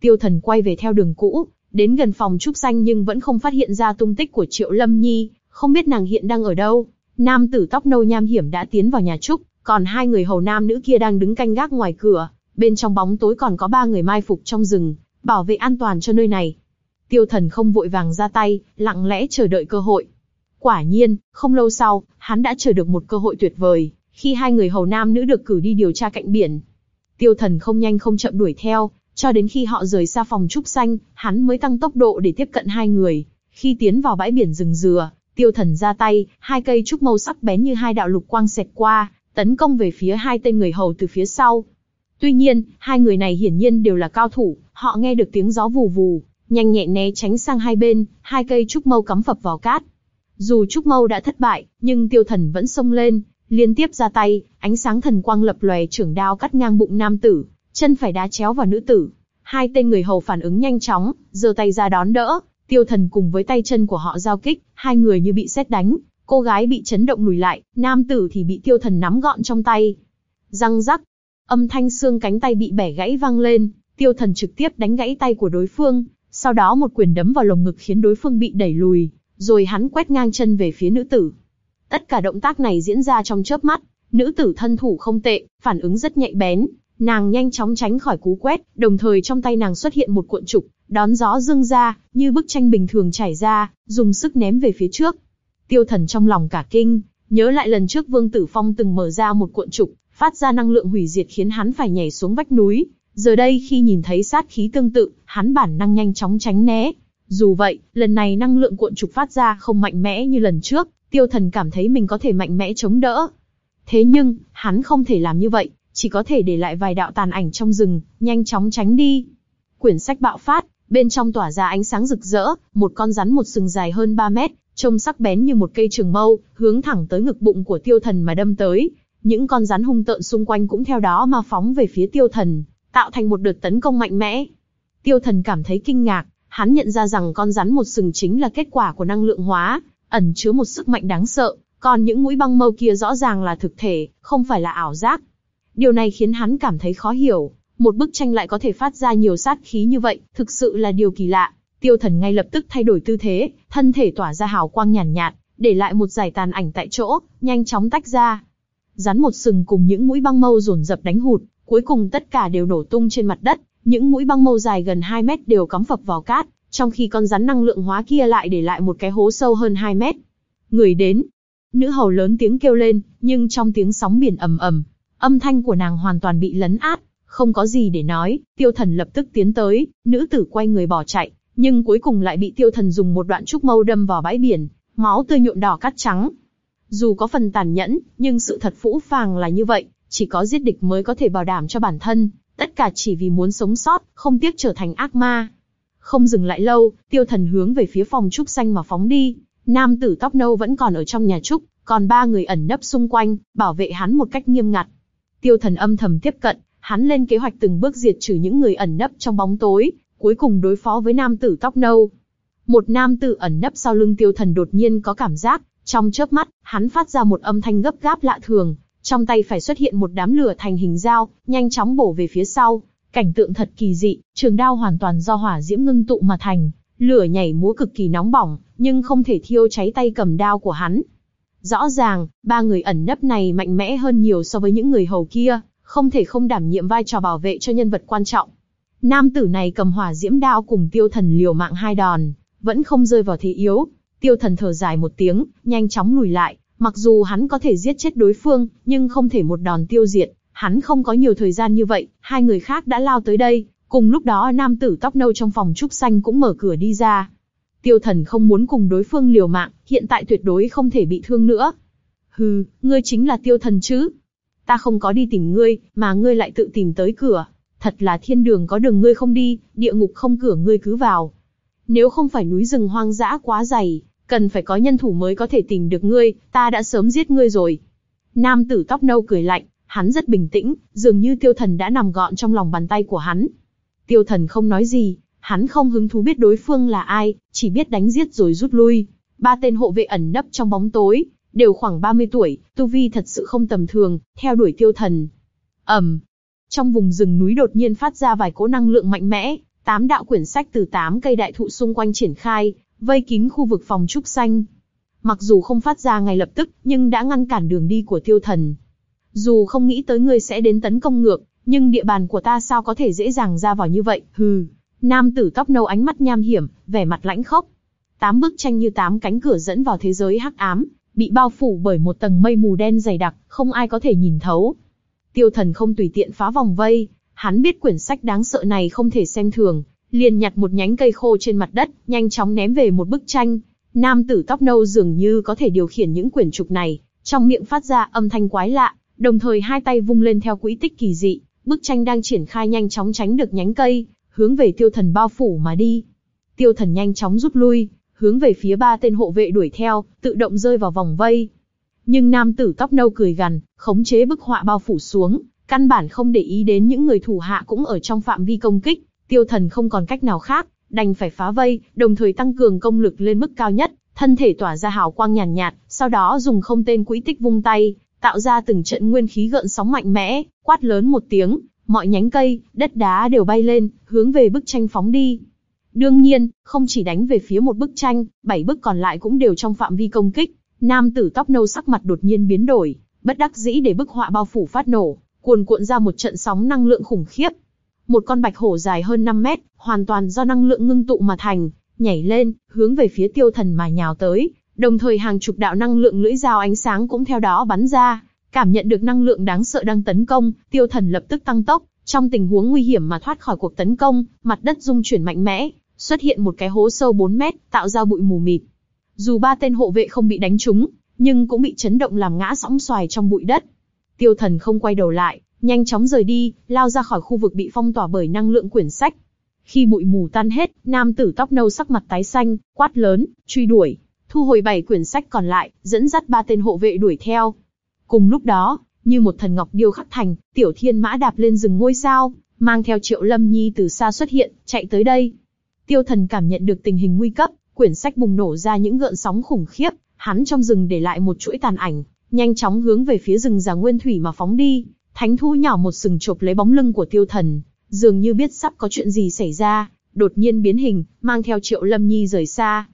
Tiêu thần quay về theo đường cũ, đến gần phòng trúc xanh nhưng vẫn không phát hiện ra tung tích của Triệu Lâm Nhi, không biết nàng hiện đang ở đâu. Nam tử tóc nâu nham hiểm đã tiến vào nhà trúc, còn hai người hầu nam nữ kia đang đứng canh gác ngoài cửa, bên trong bóng tối còn có ba người mai phục trong rừng, bảo vệ an toàn cho nơi này. Tiêu thần không vội vàng ra tay, lặng lẽ chờ đợi cơ hội. Quả nhiên, không lâu sau, hắn đã chờ được một cơ hội tuyệt vời, khi hai người hầu nam nữ được cử đi điều tra cạnh biển. Tiêu thần không nhanh không chậm đuổi theo, cho đến khi họ rời xa phòng trúc xanh, hắn mới tăng tốc độ để tiếp cận hai người. Khi tiến vào bãi biển rừng dừa, tiêu thần ra tay, hai cây trúc màu sắc bén như hai đạo lục quang xẹt qua, tấn công về phía hai tên người hầu từ phía sau. Tuy nhiên, hai người này hiển nhiên đều là cao thủ, họ nghe được tiếng gió vù vù, nhanh nhẹn né tránh sang hai bên, hai cây trúc mâu cắm phập vào cát. Dù trúc mâu đã thất bại, nhưng tiêu thần vẫn xông lên, liên tiếp ra tay, ánh sáng thần quang lập lòe trưởng đao cắt ngang bụng nam tử, chân phải đá chéo vào nữ tử. Hai tên người hầu phản ứng nhanh chóng, giơ tay ra đón đỡ, tiêu thần cùng với tay chân của họ giao kích, hai người như bị xét đánh, Cô gái bị chấn động lùi lại, nam tử thì bị tiêu thần nắm gọn trong tay. Răng rắc, âm thanh xương cánh tay bị bẻ gãy vang lên, tiêu thần trực tiếp đánh gãy tay của đối phương, sau đó một quyền đấm vào lồng ngực khiến đối phương bị đẩy lùi, rồi hắn quét ngang chân về phía nữ tử. Tất cả động tác này diễn ra trong chớp mắt, nữ tử thân thủ không tệ, phản ứng rất nhạy bén, nàng nhanh chóng tránh khỏi cú quét, đồng thời trong tay nàng xuất hiện một cuộn trục, đón gió dương ra, như bức tranh bình thường chảy ra, dùng sức ném về phía trước. Tiêu thần trong lòng cả kinh, nhớ lại lần trước Vương Tử Phong từng mở ra một cuộn trục, phát ra năng lượng hủy diệt khiến hắn phải nhảy xuống vách núi. Giờ đây khi nhìn thấy sát khí tương tự, hắn bản năng nhanh chóng tránh né. Dù vậy, lần này năng lượng cuộn trục phát ra không mạnh mẽ như lần trước, tiêu thần cảm thấy mình có thể mạnh mẽ chống đỡ. Thế nhưng, hắn không thể làm như vậy, chỉ có thể để lại vài đạo tàn ảnh trong rừng, nhanh chóng tránh đi. Quyển sách bạo phát, bên trong tỏa ra ánh sáng rực rỡ, một con rắn một sừng dài hơn 3 mét, trông sắc bén như một cây trường mâu, hướng thẳng tới ngực bụng của tiêu thần mà đâm tới. Những con rắn hung tợn xung quanh cũng theo đó mà phóng về phía tiêu thần, tạo thành một đợt tấn công mạnh mẽ. Tiêu thần cảm thấy kinh ngạc, hắn nhận ra rằng con rắn một sừng chính là kết quả của năng lượng hóa, ẩn chứa một sức mạnh đáng sợ, còn những mũi băng mâu kia rõ ràng là thực thể, không phải là ảo giác. Điều này khiến hắn cảm thấy khó hiểu, một bức tranh lại có thể phát ra nhiều sát khí như vậy, thực sự là điều kỳ lạ. Tiêu thần ngay lập tức thay đổi tư thế, thân thể tỏa ra hào quang nhàn nhạt, nhạt, để lại một giải tàn ảnh tại chỗ, nhanh chóng tách ra. Rắn một sừng cùng những mũi băng mâu rồn rập đánh hụt, cuối cùng tất cả đều nổ tung trên mặt đất, những mũi băng mâu dài gần 2 mét đều cắm phập vào cát, trong khi con rắn năng lượng hóa kia lại để lại một cái hố sâu hơn 2 mét. Người đến. Nữ hầu lớn tiếng kêu lên, nhưng trong tiếng sóng biển ầm ầm, âm thanh của nàng hoàn toàn bị lấn át, không có gì để nói, tiêu thần lập tức tiến tới, nữ tử quay người bỏ chạy, nhưng cuối cùng lại bị tiêu thần dùng một đoạn trúc mâu đâm vào bãi biển, máu tươi nhuộm đỏ cát trắng. Dù có phần tàn nhẫn, nhưng sự thật phũ phàng là như vậy, chỉ có giết địch mới có thể bảo đảm cho bản thân, tất cả chỉ vì muốn sống sót, không tiếc trở thành ác ma. Không dừng lại lâu, tiêu thần hướng về phía phòng trúc xanh mà phóng đi. Nam tử tóc nâu vẫn còn ở trong nhà trúc, còn ba người ẩn nấp xung quanh, bảo vệ hắn một cách nghiêm ngặt. Tiêu thần âm thầm tiếp cận, hắn lên kế hoạch từng bước diệt trừ những người ẩn nấp trong bóng tối, cuối cùng đối phó với nam tử tóc nâu. Một nam tử ẩn nấp sau lưng tiêu thần đột nhiên có cảm giác, trong chớp mắt, hắn phát ra một âm thanh gấp gáp lạ thường, trong tay phải xuất hiện một đám lửa thành hình dao, nhanh chóng bổ về phía sau. Cảnh tượng thật kỳ dị, trường đao hoàn toàn do hỏa diễm ngưng tụ mà thành, lửa nhảy múa cực kỳ nóng bỏng, nhưng không thể thiêu cháy tay cầm đao của hắn. Rõ ràng, ba người ẩn nấp này mạnh mẽ hơn nhiều so với những người hầu kia, không thể không đảm nhiệm vai trò bảo vệ cho nhân vật quan trọng. Nam tử này cầm hỏa diễm đao cùng tiêu thần liều mạng hai đòn, vẫn không rơi vào thế yếu. Tiêu thần thở dài một tiếng, nhanh chóng lùi lại, mặc dù hắn có thể giết chết đối phương, nhưng không thể một đòn tiêu diệt. Hắn không có nhiều thời gian như vậy, hai người khác đã lao tới đây, cùng lúc đó nam tử tóc nâu trong phòng trúc xanh cũng mở cửa đi ra. Tiêu thần không muốn cùng đối phương liều mạng, hiện tại tuyệt đối không thể bị thương nữa. Hừ, ngươi chính là tiêu thần chứ? Ta không có đi tìm ngươi, mà ngươi lại tự tìm tới cửa. Thật là thiên đường có đường ngươi không đi, địa ngục không cửa ngươi cứ vào. Nếu không phải núi rừng hoang dã quá dày, cần phải có nhân thủ mới có thể tìm được ngươi, ta đã sớm giết ngươi rồi. Nam tử tóc nâu cười lạnh, hắn rất bình tĩnh, dường như tiêu thần đã nằm gọn trong lòng bàn tay của hắn. Tiêu thần không nói gì, hắn không hứng thú biết đối phương là ai, chỉ biết đánh giết rồi rút lui. Ba tên hộ vệ ẩn nấp trong bóng tối, đều khoảng 30 tuổi, tu vi thật sự không tầm thường, theo đuổi tiêu thần. ầm, trong vùng rừng núi đột nhiên phát ra vài cỗ năng lượng mạnh mẽ, tám đạo quyển sách từ tám cây đại thụ xung quanh triển khai, vây kín khu vực phòng trúc xanh. Mặc dù không phát ra ngay lập tức, nhưng đã ngăn cản đường đi của tiêu thần. Dù không nghĩ tới ngươi sẽ đến tấn công ngược, nhưng địa bàn của ta sao có thể dễ dàng ra vào như vậy, hừ. Nam tử tóc nâu ánh mắt nham hiểm, vẻ mặt lãnh khốc. Tám bức tranh như tám cánh cửa dẫn vào thế giới hắc ám, bị bao phủ bởi một tầng mây mù đen dày đặc, không ai có thể nhìn thấu. Tiêu thần không tùy tiện phá vòng vây, hắn biết quyển sách đáng sợ này không thể xem thường, liền nhặt một nhánh cây khô trên mặt đất, nhanh chóng ném về một bức tranh. Nam tử tóc nâu dường như có thể điều khiển những quyển trục này, trong miệng phát ra âm thanh quái lạ, đồng thời hai tay vung lên theo quỹ tích kỳ dị, bức tranh đang triển khai nhanh chóng tránh được nhánh cây, hướng về tiêu thần bao phủ mà đi. Tiêu thần nhanh chóng rút lui, hướng về phía ba tên hộ vệ đuổi theo, tự động rơi vào vòng vây. Nhưng nam tử tóc nâu cười gằn, khống chế bức họa bao phủ xuống, căn bản không để ý đến những người thủ hạ cũng ở trong phạm vi công kích, tiêu thần không còn cách nào khác, đành phải phá vây, đồng thời tăng cường công lực lên mức cao nhất, thân thể tỏa ra hào quang nhàn nhạt, nhạt, sau đó dùng không tên quỹ tích vung tay, tạo ra từng trận nguyên khí gợn sóng mạnh mẽ, quát lớn một tiếng, mọi nhánh cây, đất đá đều bay lên, hướng về bức tranh phóng đi. Đương nhiên, không chỉ đánh về phía một bức tranh, bảy bức còn lại cũng đều trong phạm vi công kích. Nam tử tóc nâu sắc mặt đột nhiên biến đổi, bất đắc dĩ để bức họa bao phủ phát nổ, cuồn cuộn ra một trận sóng năng lượng khủng khiếp. Một con bạch hổ dài hơn 5 mét, hoàn toàn do năng lượng ngưng tụ mà thành, nhảy lên, hướng về phía tiêu thần mà nhào tới, đồng thời hàng chục đạo năng lượng lưỡi dao ánh sáng cũng theo đó bắn ra. Cảm nhận được năng lượng đáng sợ đang tấn công, tiêu thần lập tức tăng tốc, trong tình huống nguy hiểm mà thoát khỏi cuộc tấn công, mặt đất rung chuyển mạnh mẽ, xuất hiện một cái hố sâu 4 mét, tạo ra bụi mù mịt. Dù ba tên hộ vệ không bị đánh trúng, nhưng cũng bị chấn động làm ngã sóng xoài trong bụi đất. Tiêu thần không quay đầu lại, nhanh chóng rời đi, lao ra khỏi khu vực bị phong tỏa bởi năng lượng quyển sách. Khi bụi mù tan hết, nam tử tóc nâu sắc mặt tái xanh, quát lớn, truy đuổi, thu hồi bảy quyển sách còn lại, dẫn dắt ba tên hộ vệ đuổi theo. Cùng lúc đó, như một thần ngọc điêu khắc thành, tiểu thiên mã đạp lên rừng ngôi sao, mang theo triệu lâm nhi từ xa xuất hiện, chạy tới đây. Tiêu thần cảm nhận được tình hình nguy cấp, quyển sách bùng nổ ra những gợn sóng khủng khiếp, hắn trong rừng để lại một chuỗi tàn ảnh, nhanh chóng hướng về phía rừng già nguyên thủy mà phóng đi. Thánh thú nhỏ một sừng chộp lấy bóng lưng của tiêu thần, dường như biết sắp có chuyện gì xảy ra, đột nhiên biến hình, mang theo Triệu Lâm Nhi rời xa.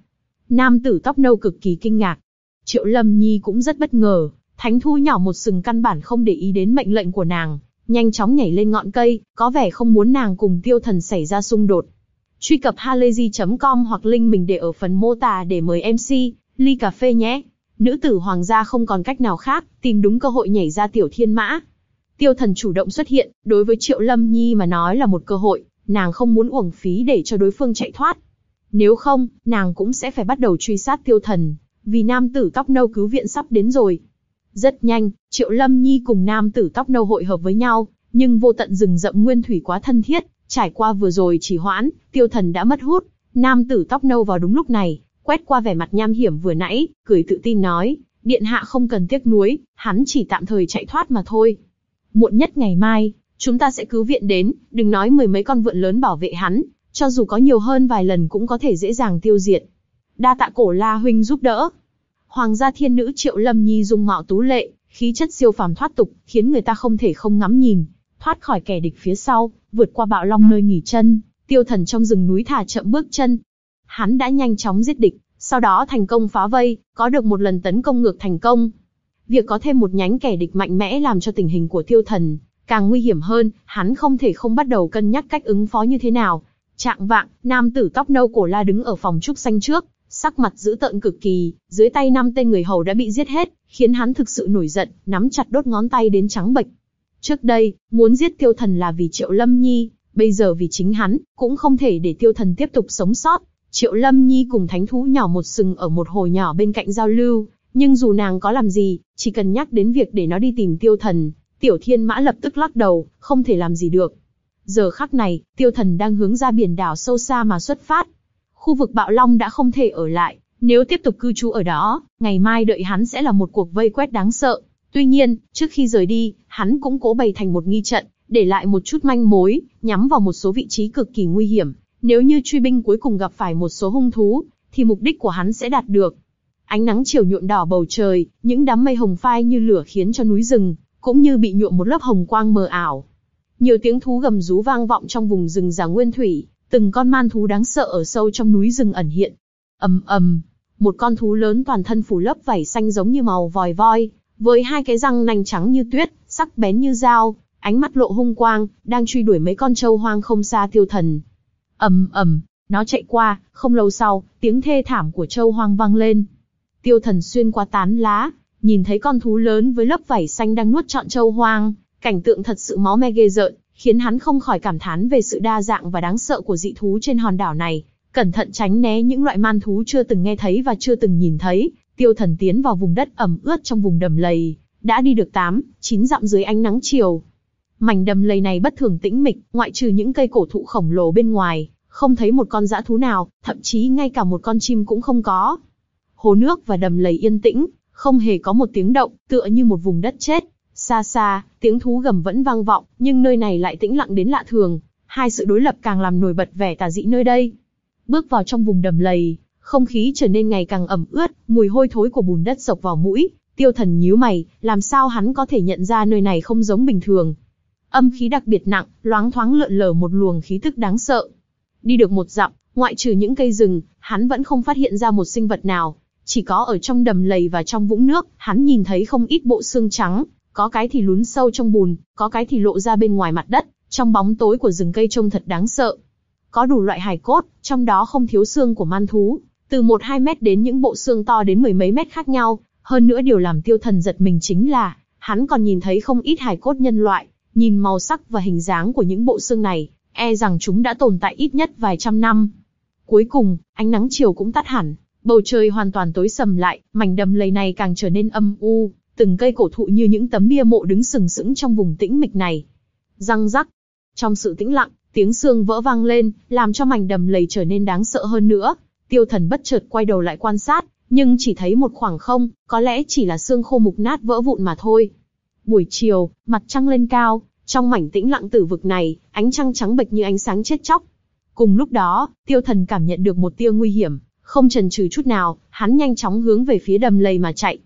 Nam tử tóc nâu cực kỳ kinh ngạc. Triệu Lâm Nhi cũng rất bất ngờ, thánh thú nhỏ một sừng căn bản không để ý đến mệnh lệnh của nàng, nhanh chóng nhảy lên ngọn cây, có vẻ không muốn nàng cùng tiêu thần xảy ra xung đột. Truy cập halayzi.com hoặc link mình để ở phần mô tả để mời MC, ly cà phê nhé. Nữ tử hoàng gia không còn cách nào khác, tìm đúng cơ hội nhảy ra tiểu thiên mã. Tiêu thần chủ động xuất hiện, đối với Triệu Lâm Nhi mà nói là một cơ hội, nàng không muốn uổng phí để cho đối phương chạy thoát. Nếu không, nàng cũng sẽ phải bắt đầu truy sát tiêu thần, vì nam tử tóc nâu cứu viện sắp đến rồi. Rất nhanh, Triệu Lâm Nhi cùng nam tử tóc nâu hội hợp với nhau, nhưng vô tận rừng rậm nguyên thủy quá thân thiết, trải qua vừa rồi chỉ hoãn, tiêu thần đã mất hút. Nam tử tóc nâu vào đúng lúc này, quét qua vẻ mặt nham hiểm vừa nãy, cười tự tin nói, điện hạ không cần tiếc nuối, hắn chỉ tạm thời chạy thoát mà thôi. Muộn nhất ngày mai, chúng ta sẽ cứu viện đến, đừng nói mười mấy con vượn lớn bảo vệ hắn, cho dù có nhiều hơn vài lần cũng có thể dễ dàng tiêu diệt. Đa tạ cổ la huynh giúp đỡ. Hoàng gia thiên nữ Triệu Lâm Nhi dung mạo tú lệ, khí chất siêu phàm thoát tục, khiến người ta không thể không ngắm nhìn. Thoát khỏi kẻ địch phía sau, vượt qua bạo long nơi nghỉ chân, tiêu thần trong rừng núi thả chậm bước chân. Hắn đã nhanh chóng giết địch, sau đó thành công phá vây, có được một lần tấn công ngược thành công. Việc có thêm một nhánh kẻ địch mạnh mẽ làm cho tình hình của tiêu thần càng nguy hiểm hơn, hắn không thể không bắt đầu cân nhắc cách ứng phó như thế nào. Trạng vạng, nam tử tóc nâu cổ la đứng ở phòng trúc xanh trước, sắc mặt dữ tợn cực kỳ, dưới tay năm tên người hầu đã bị giết hết, khiến hắn thực sự nổi giận, nắm chặt đốt ngón tay đến trắng bệch. Trước đây, muốn giết tiêu thần là vì Triệu Lâm Nhi, bây giờ vì chính hắn, cũng không thể để tiêu thần tiếp tục sống sót. Triệu Lâm Nhi cùng thánh thú nhỏ một sừng ở một hồ nhỏ bên cạnh giao lưu, nhưng dù nàng có làm gì, chỉ cần nhắc đến việc để nó đi tìm tiêu thần, tiểu thiên mã lập tức lắc đầu, không thể làm gì được. Giờ khắc này, tiêu thần đang hướng ra biển đảo sâu xa mà xuất phát. Khu vực bạo long đã không thể ở lại, nếu tiếp tục cư trú ở đó, ngày mai đợi hắn sẽ là một cuộc vây quét đáng sợ. Tuy nhiên, trước khi rời đi, hắn cũng cố bày thành một nghi trận, để lại một chút manh mối, nhắm vào một số vị trí cực kỳ nguy hiểm. Nếu như truy binh cuối cùng gặp phải một số hung thú, thì mục đích của hắn sẽ đạt được. Ánh nắng chiều nhuộm đỏ bầu trời, những đám mây hồng phai như lửa khiến cho núi rừng, cũng như bị nhuộm một lớp hồng quang mờ ảo. Nhiều tiếng thú gầm rú vang vọng trong vùng rừng già nguyên thủy, từng con man thú đáng sợ ở sâu trong núi rừng ẩn hiện. ầm ầm, một con thú lớn toàn thân phủ lớp vảy xanh giống như màu vòi voi, với hai cái răng nanh trắng như tuyết, sắc bén như dao, ánh mắt lộ hung quang, đang truy đuổi mấy con trâu hoang không xa tiêu thần. ầm ầm, nó chạy qua, không lâu sau, tiếng thê thảm của trâu hoang vang lên. Tiêu thần xuyên qua tán lá, nhìn thấy con thú lớn với lớp vảy xanh đang nuốt trọn châu hoang, cảnh tượng thật sự máu me ghê rợn, khiến hắn không khỏi cảm thán về sự đa dạng và đáng sợ của dị thú trên hòn đảo này. Cẩn thận tránh né những loại man thú chưa từng nghe thấy và chưa từng nhìn thấy, tiêu thần tiến vào vùng đất ẩm ướt trong vùng đầm lầy, đã đi được 8, 9 dặm dưới ánh nắng chiều. Mảnh đầm lầy này bất thường tĩnh mịch, ngoại trừ những cây cổ thụ khổng lồ bên ngoài, không thấy một con dã thú nào, thậm chí ngay cả một con chim cũng không có. Hồ nước và đầm lầy yên tĩnh, không hề có một tiếng động, tựa như một vùng đất chết. Xa xa, tiếng thú gầm vẫn vang vọng, nhưng nơi này lại tĩnh lặng đến lạ thường. Hai sự đối lập càng làm nổi bật vẻ tà dị nơi đây. Bước vào trong vùng đầm lầy, không khí trở nên ngày càng ẩm ướt, mùi hôi thối của bùn đất sộc vào mũi. Tiêu thần nhíu mày, làm sao hắn có thể nhận ra nơi này không giống bình thường. Âm khí đặc biệt nặng, loáng thoáng lượn lờ một luồng khí tức đáng sợ. Đi được một dặm, ngoại trừ những cây rừng, hắn vẫn không phát hiện ra một sinh vật nào. Chỉ có ở trong đầm lầy và trong vũng nước, hắn nhìn thấy không ít bộ xương trắng, có cái thì lún sâu trong bùn, có cái thì lộ ra bên ngoài mặt đất, trong bóng tối của rừng cây trông thật đáng sợ. Có đủ loại hài cốt, trong đó không thiếu xương của man thú, từ 1-2 mét đến những bộ xương to đến mười mấy mét khác nhau. Hơn nữa điều làm tiêu thần giật mình chính là, hắn còn nhìn thấy không ít hài cốt nhân loại, nhìn màu sắc và hình dáng của những bộ xương này, e rằng chúng đã tồn tại ít nhất vài trăm năm. Cuối cùng, ánh nắng chiều cũng tắt hẳn, Bầu trời hoàn toàn tối sầm lại, mảnh đầm lầy này càng trở nên âm u, từng cây cổ thụ như những tấm bia mộ đứng sừng sững trong vùng tĩnh mịch này. Răng rắc. Trong sự tĩnh lặng, tiếng xương vỡ vang lên, làm cho mảnh đầm lầy trở nên đáng sợ hơn nữa. Tiêu thần bất chợt quay đầu lại quan sát, nhưng chỉ thấy một khoảng không, có lẽ chỉ là xương khô mục nát vỡ vụn mà thôi. Buổi chiều, mặt trăng lên cao, trong mảnh tĩnh lặng tử vực này, ánh trăng trắng bệch như ánh sáng chết chóc. Cùng lúc đó, tiêu thần cảm nhận được một tia nguy hiểm, không chần chừ chút nào, hắn nhanh chóng hướng về phía đầm lầy mà chạy.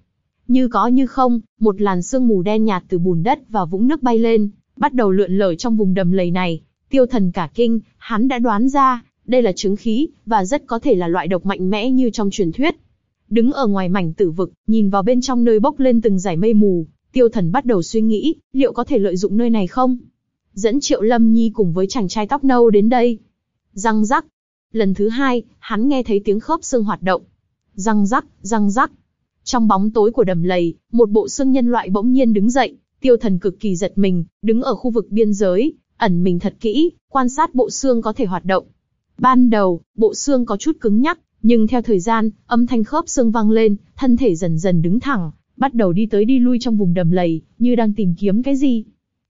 Như có như không, một làn sương mù đen nhạt từ bùn đất và vũng nước bay lên, bắt đầu lượn lờ trong vùng đầm lầy này. Tiêu thần cả kinh, hắn đã đoán ra, đây là chứng khí, và rất có thể là loại độc mạnh mẽ như trong truyền thuyết. Đứng ở ngoài mảnh tử vực, nhìn vào bên trong nơi bốc lên từng dải mây mù, tiêu thần bắt đầu suy nghĩ, liệu có thể lợi dụng nơi này không? Dẫn Triệu Lâm Nhi cùng với chàng trai tóc nâu đến đây. Răng rắc. Lần thứ hai, hắn nghe thấy tiếng khớp xương hoạt động. Răng rắc, răng rắc. Trong bóng tối của đầm lầy, một bộ xương nhân loại bỗng nhiên đứng dậy, tiêu thần cực kỳ giật mình, đứng ở khu vực biên giới, ẩn mình thật kỹ, quan sát bộ xương có thể hoạt động. Ban đầu, bộ xương có chút cứng nhắc, nhưng theo thời gian, âm thanh khớp xương vang lên, thân thể dần dần đứng thẳng, bắt đầu đi tới đi lui trong vùng đầm lầy, như đang tìm kiếm cái gì.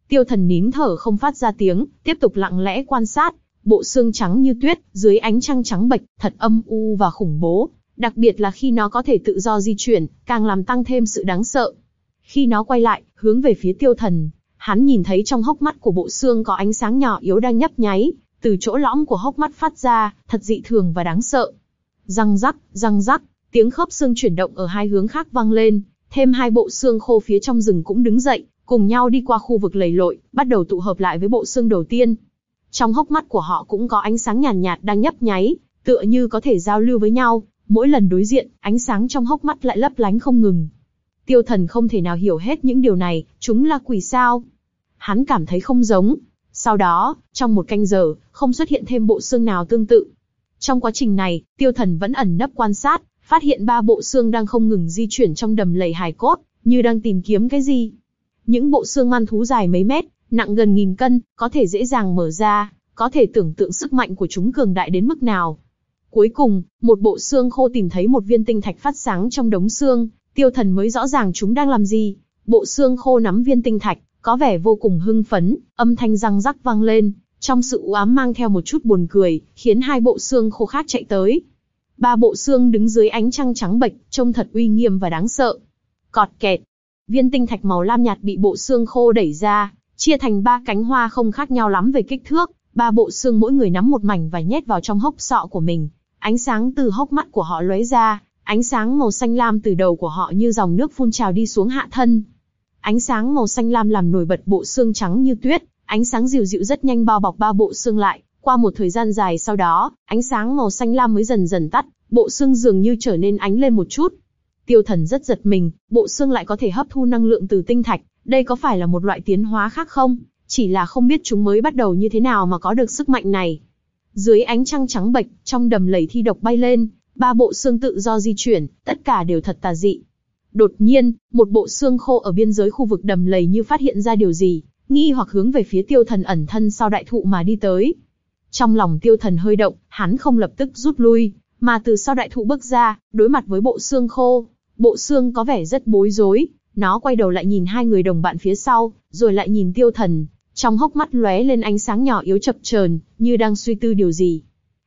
Tiêu thần nín thở không phát ra tiếng, tiếp tục lặng lẽ quan sát, bộ xương trắng như tuyết, dưới ánh trăng trắng bệch, thật âm u và khủng bố, đặc biệt là khi nó có thể tự do di chuyển, càng làm tăng thêm sự đáng sợ. Khi nó quay lại, hướng về phía tiêu thần, hắn nhìn thấy trong hốc mắt của bộ xương có ánh sáng nhỏ yếu đang nhấp nháy, từ chỗ lõm của hốc mắt phát ra, thật dị thường và đáng sợ. Răng rắc, răng rắc, tiếng khớp xương chuyển động ở hai hướng khác vang lên, thêm hai bộ xương khô phía trong rừng cũng đứng dậy, cùng nhau đi qua khu vực lầy lội, bắt đầu tụ hợp lại với bộ xương đầu tiên. Trong hốc mắt của họ cũng có ánh sáng nhàn nhạt, nhạt đang nhấp nháy, tựa như có thể giao lưu với nhau, mỗi lần đối diện, ánh sáng trong hốc mắt lại lấp lánh không ngừng. Tiêu thần không thể nào hiểu hết những điều này, chúng là quỷ sao? Hắn cảm thấy không giống. Sau đó, trong một canh giờ, không xuất hiện thêm bộ xương nào tương tự. Trong quá trình này, tiêu thần vẫn ẩn nấp quan sát, phát hiện ba bộ xương đang không ngừng di chuyển trong đầm lầy hài cốt, như đang tìm kiếm cái gì. Những bộ xương man thú dài mấy mét, nặng gần nghìn cân, có thể dễ dàng mở ra, có thể tưởng tượng sức mạnh của chúng cường đại đến mức nào. Cuối cùng, một bộ xương khô tìm thấy một viên tinh thạch phát sáng trong đống xương, tiêu thần mới rõ ràng chúng đang làm gì. Bộ xương khô nắm viên tinh thạch, có vẻ vô cùng hưng phấn, âm thanh răng rắc vang lên, trong sự u ám mang theo một chút buồn cười, khiến hai bộ xương khô khác chạy tới. Ba bộ xương đứng dưới ánh trăng trắng bệch, trông thật uy nghiêm và đáng sợ. Cọt kẹt, viên tinh thạch màu lam nhạt bị bộ xương khô đẩy ra, chia thành ba cánh hoa không khác nhau lắm về kích thước, ba bộ xương mỗi người nắm một mảnh và nhét vào trong hốc sọ của mình. Ánh sáng từ hốc mắt của họ lóe ra, ánh sáng màu xanh lam từ đầu của họ như dòng nước phun trào đi xuống hạ thân. Ánh sáng màu xanh lam làm nổi bật bộ xương trắng như tuyết, ánh sáng dịu dịu rất nhanh bao bọc ba bộ xương lại. Qua một thời gian dài sau đó, ánh sáng màu xanh lam mới dần dần tắt, bộ xương dường như trở nên ánh lên một chút. Tiêu thần rất giật mình, bộ xương lại có thể hấp thu năng lượng từ tinh thạch, đây có phải là một loại tiến hóa khác không? Chỉ là không biết chúng mới bắt đầu như thế nào mà có được sức mạnh này. Dưới ánh trăng trắng bệch, trong đầm lầy thi độc bay lên, ba bộ xương tự do di chuyển, tất cả đều thật tà dị. Đột nhiên, một bộ xương khô ở biên giới khu vực đầm lầy như phát hiện ra điều gì, nghi hoặc hướng về phía tiêu thần ẩn thân sau đại thụ mà đi tới. Trong lòng tiêu thần hơi động, hắn không lập tức rút lui, mà từ sau đại thụ bước ra, đối mặt với bộ xương khô. Bộ xương có vẻ rất bối rối, nó quay đầu lại nhìn hai người đồng bạn phía sau, rồi lại nhìn tiêu thần, trong hốc mắt lóe lên ánh sáng nhỏ yếu chập chờn, như đang suy tư điều gì.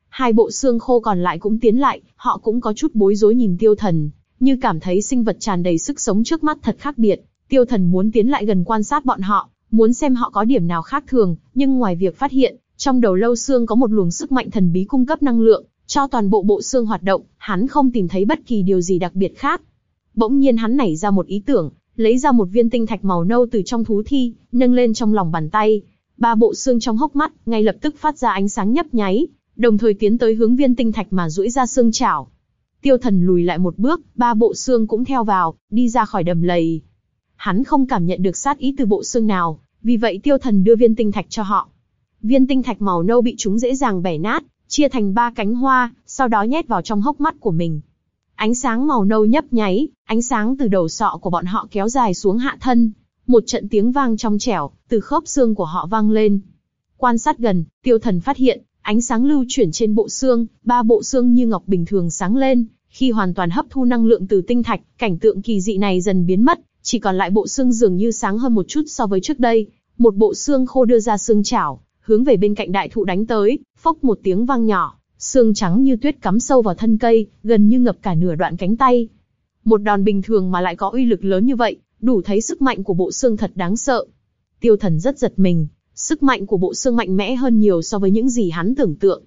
Hai bộ xương khô còn lại cũng tiến lại, họ cũng có chút bối rối nhìn tiêu thần, như cảm thấy sinh vật tràn đầy sức sống trước mắt thật khác biệt. Tiêu thần muốn tiến lại gần quan sát bọn họ, muốn xem họ có điểm nào khác thường, nhưng ngoài việc phát hiện, trong đầu lâu xương có một luồng sức mạnh thần bí cung cấp năng lượng, cho toàn bộ bộ xương hoạt động, hắn không tìm thấy bất kỳ điều gì đặc biệt khác. Bỗng nhiên hắn nảy ra một ý tưởng, lấy ra một viên tinh thạch màu nâu từ trong thú thi, nâng lên trong lòng bàn tay. Ba bộ xương trong hốc mắt, ngay lập tức phát ra ánh sáng nhấp nháy, đồng thời tiến tới hướng viên tinh thạch mà duỗi ra xương chảo. Tiêu thần lùi lại một bước, ba bộ xương cũng theo vào, đi ra khỏi đầm lầy. Hắn không cảm nhận được sát ý từ bộ xương nào, vì vậy tiêu thần đưa viên tinh thạch cho họ. Viên tinh thạch màu nâu bị chúng dễ dàng bẻ nát, chia thành ba cánh hoa, sau đó nhét vào trong hốc mắt của mình. Ánh sáng màu nâu nhấp nháy, ánh sáng từ đầu sọ của bọn họ kéo dài xuống hạ thân. Một trận tiếng vang trong trẻo, từ khớp xương của họ vang lên. Quan sát gần, tiêu thần phát hiện, ánh sáng lưu chuyển trên bộ xương, ba bộ xương như ngọc bình thường sáng lên. Khi hoàn toàn hấp thu năng lượng từ tinh thạch, cảnh tượng kỳ dị này dần biến mất, chỉ còn lại bộ xương dường như sáng hơn một chút so với trước đây. Một bộ xương khô đưa ra xương chảo, hướng về bên cạnh đại thụ đánh tới, phốc một tiếng vang nhỏ, xương trắng như tuyết cắm sâu vào thân cây, gần như ngập cả nửa đoạn cánh tay. Một đòn bình thường mà lại có uy lực lớn như vậy, đủ thấy sức mạnh của bộ xương thật đáng sợ. Tiêu thần rất giật mình, sức mạnh của bộ xương mạnh mẽ hơn nhiều so với những gì hắn tưởng tượng.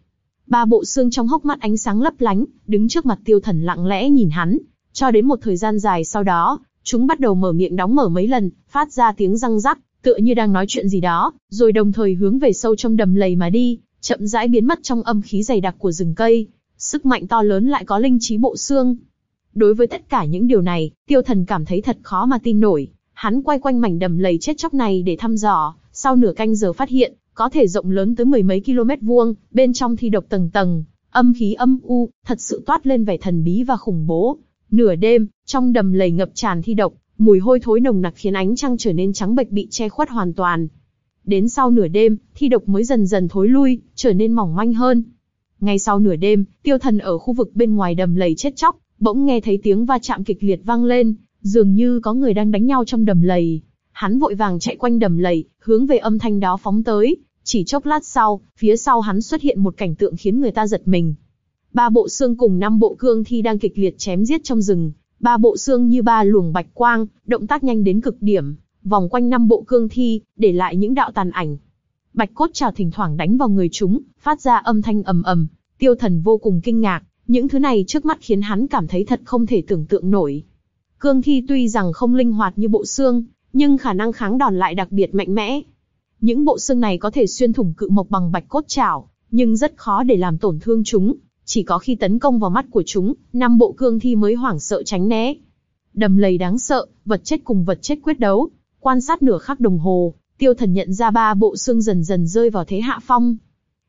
Ba bộ xương trong hốc mắt ánh sáng lấp lánh, đứng trước mặt tiêu thần lặng lẽ nhìn hắn. Cho đến một thời gian dài sau đó, chúng bắt đầu mở miệng đóng mở mấy lần, phát ra tiếng răng rắc, tựa như đang nói chuyện gì đó, rồi đồng thời hướng về sâu trong đầm lầy mà đi, chậm rãi biến mất trong âm khí dày đặc của rừng cây. Sức mạnh to lớn lại có linh trí bộ xương. Đối với tất cả những điều này, tiêu thần cảm thấy thật khó mà tin nổi. Hắn quay quanh mảnh đầm lầy chết chóc này để thăm dò, sau nửa canh giờ phát hiện, có thể rộng lớn tới mười mấy km vuông, bên trong thi độc tầng tầng, âm khí âm u, thật sự toát lên vẻ thần bí và khủng bố. Nửa đêm, trong đầm lầy ngập tràn thi độc, mùi hôi thối nồng nặc khiến ánh trăng trở nên trắng bệch bị che khuất hoàn toàn. Đến sau nửa đêm, thi độc mới dần dần thối lui, trở nên mỏng manh hơn. Ngay sau nửa đêm, tiêu thần ở khu vực bên ngoài đầm lầy chết chóc, bỗng nghe thấy tiếng va chạm kịch liệt vang lên, dường như có người đang đánh nhau trong đầm lầy. Hắn vội vàng chạy quanh đầm lầy, hướng về âm thanh đó phóng tới. Chỉ chốc lát sau, phía sau hắn xuất hiện một cảnh tượng khiến người ta giật mình. Ba bộ xương cùng năm bộ cương thi đang kịch liệt chém giết trong rừng. Ba bộ xương như ba luồng bạch quang, động tác nhanh đến cực điểm, vòng quanh năm bộ cương thi, để lại những đạo tàn ảnh. Bạch cốt trào thỉnh thoảng đánh vào người chúng, phát ra âm thanh ầm ầm. Tiêu thần vô cùng kinh ngạc, những thứ này trước mắt khiến hắn cảm thấy thật không thể tưởng tượng nổi. Cương thi tuy rằng không linh hoạt như bộ xương, nhưng khả năng kháng đòn lại đặc biệt mạnh mẽ. Những bộ xương này có thể xuyên thủng cự mộc bằng bạch cốt chảo, nhưng rất khó để làm tổn thương chúng. Chỉ có khi tấn công vào mắt của chúng, năm bộ cương thi mới hoảng sợ tránh né. Đầm lầy đáng sợ, vật chết cùng vật chết quyết đấu. Quan sát nửa khắc đồng hồ, tiêu thần nhận ra ba bộ xương dần dần rơi vào thế hạ phong.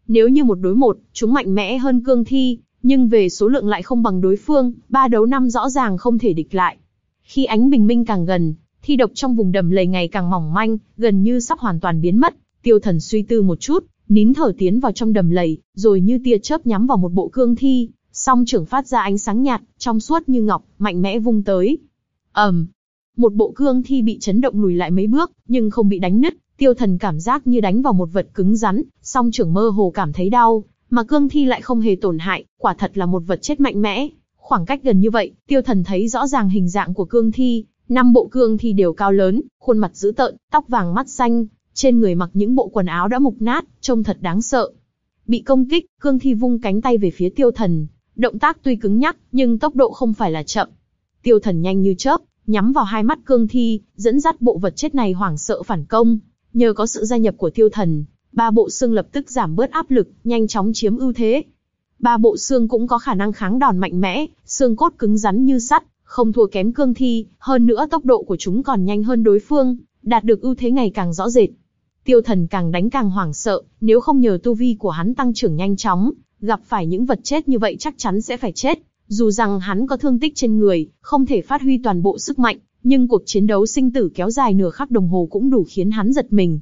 Nếu như một đối một, chúng mạnh mẽ hơn cương thi, nhưng về số lượng lại không bằng đối phương, ba đấu năm rõ ràng không thể địch lại. Khi ánh bình minh càng gần, thi độc trong vùng đầm lầy ngày càng mỏng manh, gần như sắp hoàn toàn biến mất. Tiêu Thần suy tư một chút, nín thở tiến vào trong đầm lầy, rồi như tia chớp nhắm vào một bộ cương thi, song trưởng phát ra ánh sáng nhạt, trong suốt như ngọc, mạnh mẽ vung tới. ầm, um, một bộ cương thi bị chấn động lùi lại mấy bước, nhưng không bị đánh nứt. Tiêu Thần cảm giác như đánh vào một vật cứng rắn, song trưởng mơ hồ cảm thấy đau, mà cương thi lại không hề tổn hại, quả thật là một vật chết mạnh mẽ. Khoảng cách gần như vậy, tiêu thần thấy rõ ràng hình dạng của cương thi, năm bộ cương thi đều cao lớn, khuôn mặt dữ tợn, tóc vàng mắt xanh, trên người mặc những bộ quần áo đã mục nát, trông thật đáng sợ. Bị công kích, cương thi vung cánh tay về phía tiêu thần, động tác tuy cứng nhắc, nhưng tốc độ không phải là chậm. Tiêu thần nhanh như chớp, nhắm vào hai mắt cương thi, dẫn dắt bộ vật chết này hoảng sợ phản công. Nhờ có sự gia nhập của tiêu thần, ba bộ xương lập tức giảm bớt áp lực, nhanh chóng chiếm ưu thế. Ba bộ xương cũng có khả năng kháng đòn mạnh mẽ, xương cốt cứng rắn như sắt, không thua kém cương thi, hơn nữa tốc độ của chúng còn nhanh hơn đối phương, đạt được ưu thế ngày càng rõ rệt. Tiêu thần càng đánh càng hoảng sợ, nếu không nhờ tu vi của hắn tăng trưởng nhanh chóng, gặp phải những vật chết như vậy chắc chắn sẽ phải chết. Dù rằng hắn có thương tích trên người, không thể phát huy toàn bộ sức mạnh, nhưng cuộc chiến đấu sinh tử kéo dài nửa khắc đồng hồ cũng đủ khiến hắn giật mình.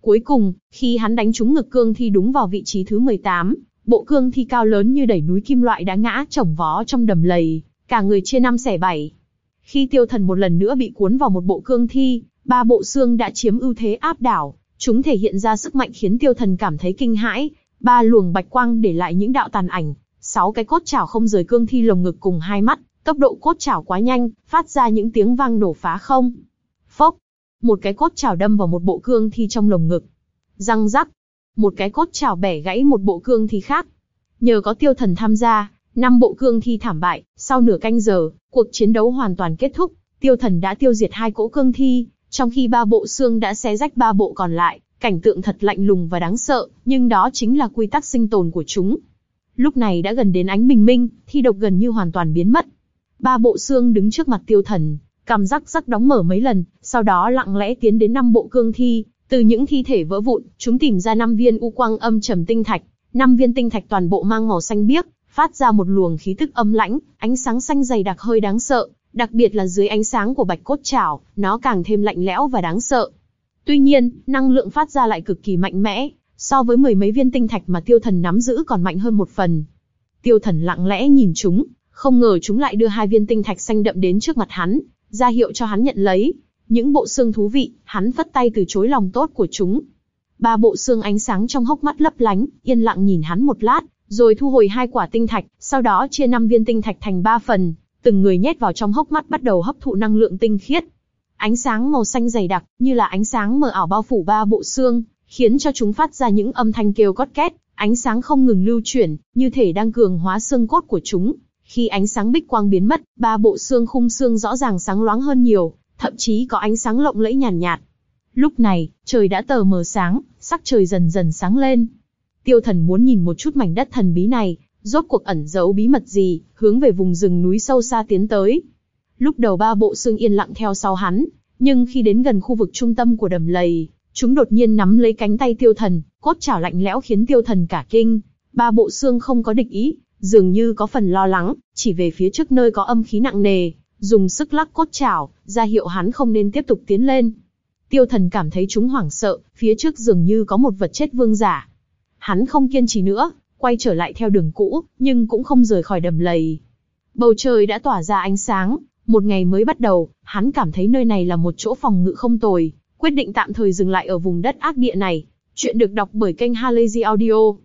Cuối cùng, khi hắn đánh trúng ngực cương thi đúng vào vị trí thứ 18, bộ cương thi cao lớn như đẩy núi kim loại đã ngã chồng vó trong đầm lầy, cả người chia năm xẻ bảy. Khi tiêu thần một lần nữa bị cuốn vào một bộ cương thi, ba bộ xương đã chiếm ưu thế áp đảo, chúng thể hiện ra sức mạnh khiến tiêu thần cảm thấy kinh hãi, ba luồng bạch quang để lại những đạo tàn ảnh, sáu cái cốt chảo không rời cương thi lồng ngực cùng hai mắt, tốc độ cốt chảo quá nhanh, phát ra những tiếng vang nổ phá không. Phốc, một cái cốt chảo đâm vào một bộ cương thi trong lồng ngực. Răng rắc, một cái cốt chảo bẻ gãy một bộ cương thi khác. Nhờ có tiêu thần tham gia, năm bộ cương thi thảm bại, sau nửa canh giờ, cuộc chiến đấu hoàn toàn kết thúc, tiêu thần đã tiêu diệt hai cỗ cương thi, trong khi ba bộ xương đã xé rách ba bộ còn lại, cảnh tượng thật lạnh lùng và đáng sợ, nhưng đó chính là quy tắc sinh tồn của chúng. Lúc này đã gần đến ánh bình minh, thi độc gần như hoàn toàn biến mất. Ba bộ xương đứng trước mặt tiêu thần, Cầm rắc rắc đóng mở mấy lần, sau đó lặng lẽ tiến đến năm bộ cương thi, từ những thi thể vỡ vụn, chúng tìm ra năm viên u quang âm trầm tinh thạch, năm viên tinh thạch toàn bộ mang màu xanh biếc, phát ra một luồng khí tức âm lãnh, ánh sáng xanh dày đặc hơi đáng sợ, đặc biệt là dưới ánh sáng của bạch cốt chảo, nó càng thêm lạnh lẽo và đáng sợ. Tuy nhiên, năng lượng phát ra lại cực kỳ mạnh mẽ, so với mười mấy viên tinh thạch mà tiêu thần nắm giữ còn mạnh hơn một phần. Tiêu thần lặng lẽ nhìn chúng, không ngờ chúng lại đưa hai viên tinh thạch xanh đậm đến trước mặt hắn, ra hiệu cho hắn nhận lấy. Những bộ xương thú vị, hắn phất tay từ chối lòng tốt của chúng. Ba bộ xương ánh sáng trong hốc mắt lấp lánh, yên lặng nhìn hắn một lát, rồi thu hồi hai quả tinh thạch, sau đó chia năm viên tinh thạch thành ba phần, từng người nhét vào trong hốc mắt bắt đầu hấp thụ năng lượng tinh khiết. Ánh sáng màu xanh dày đặc, như là ánh sáng mờ ảo bao phủ ba bộ xương, khiến cho chúng phát ra những âm thanh kêu cót két, ánh sáng không ngừng lưu chuyển, như thể đang cường hóa xương cốt của chúng. Khi ánh sáng bích quang biến mất, ba bộ xương khung xương rõ ràng sáng loáng hơn nhiều, thậm chí có ánh sáng lộng lẫy nhàn nhạt, nhạt. Lúc này, trời đã tờ mờ sáng, sắc trời dần dần sáng lên. Tiêu thần muốn nhìn một chút mảnh đất thần bí này, rốt cuộc ẩn giấu bí mật gì, hướng về vùng rừng núi sâu xa tiến tới. Lúc đầu ba bộ xương yên lặng theo sau hắn, nhưng khi đến gần khu vực trung tâm của đầm lầy, chúng đột nhiên nắm lấy cánh tay tiêu thần, cốt chảo lạnh lẽo khiến tiêu thần cả kinh. Ba bộ xương không có địch ý, dường như có phần lo lắng, chỉ về phía trước nơi có âm khí nặng nề, dùng sức lắc cốt chảo, ra hiệu hắn không nên tiếp tục tiến lên. Tiêu thần cảm thấy chúng hoảng sợ, phía trước dường như có một vật chết vương giả. Hắn không kiên trì nữa, quay trở lại theo đường cũ, nhưng cũng không rời khỏi đầm lầy. Bầu trời đã tỏa ra ánh sáng, một ngày mới bắt đầu, hắn cảm thấy nơi này là một chỗ phòng ngự không tồi, quyết định tạm thời dừng lại ở vùng đất ác địa này. Chuyện được đọc bởi kênh Halazy Audio.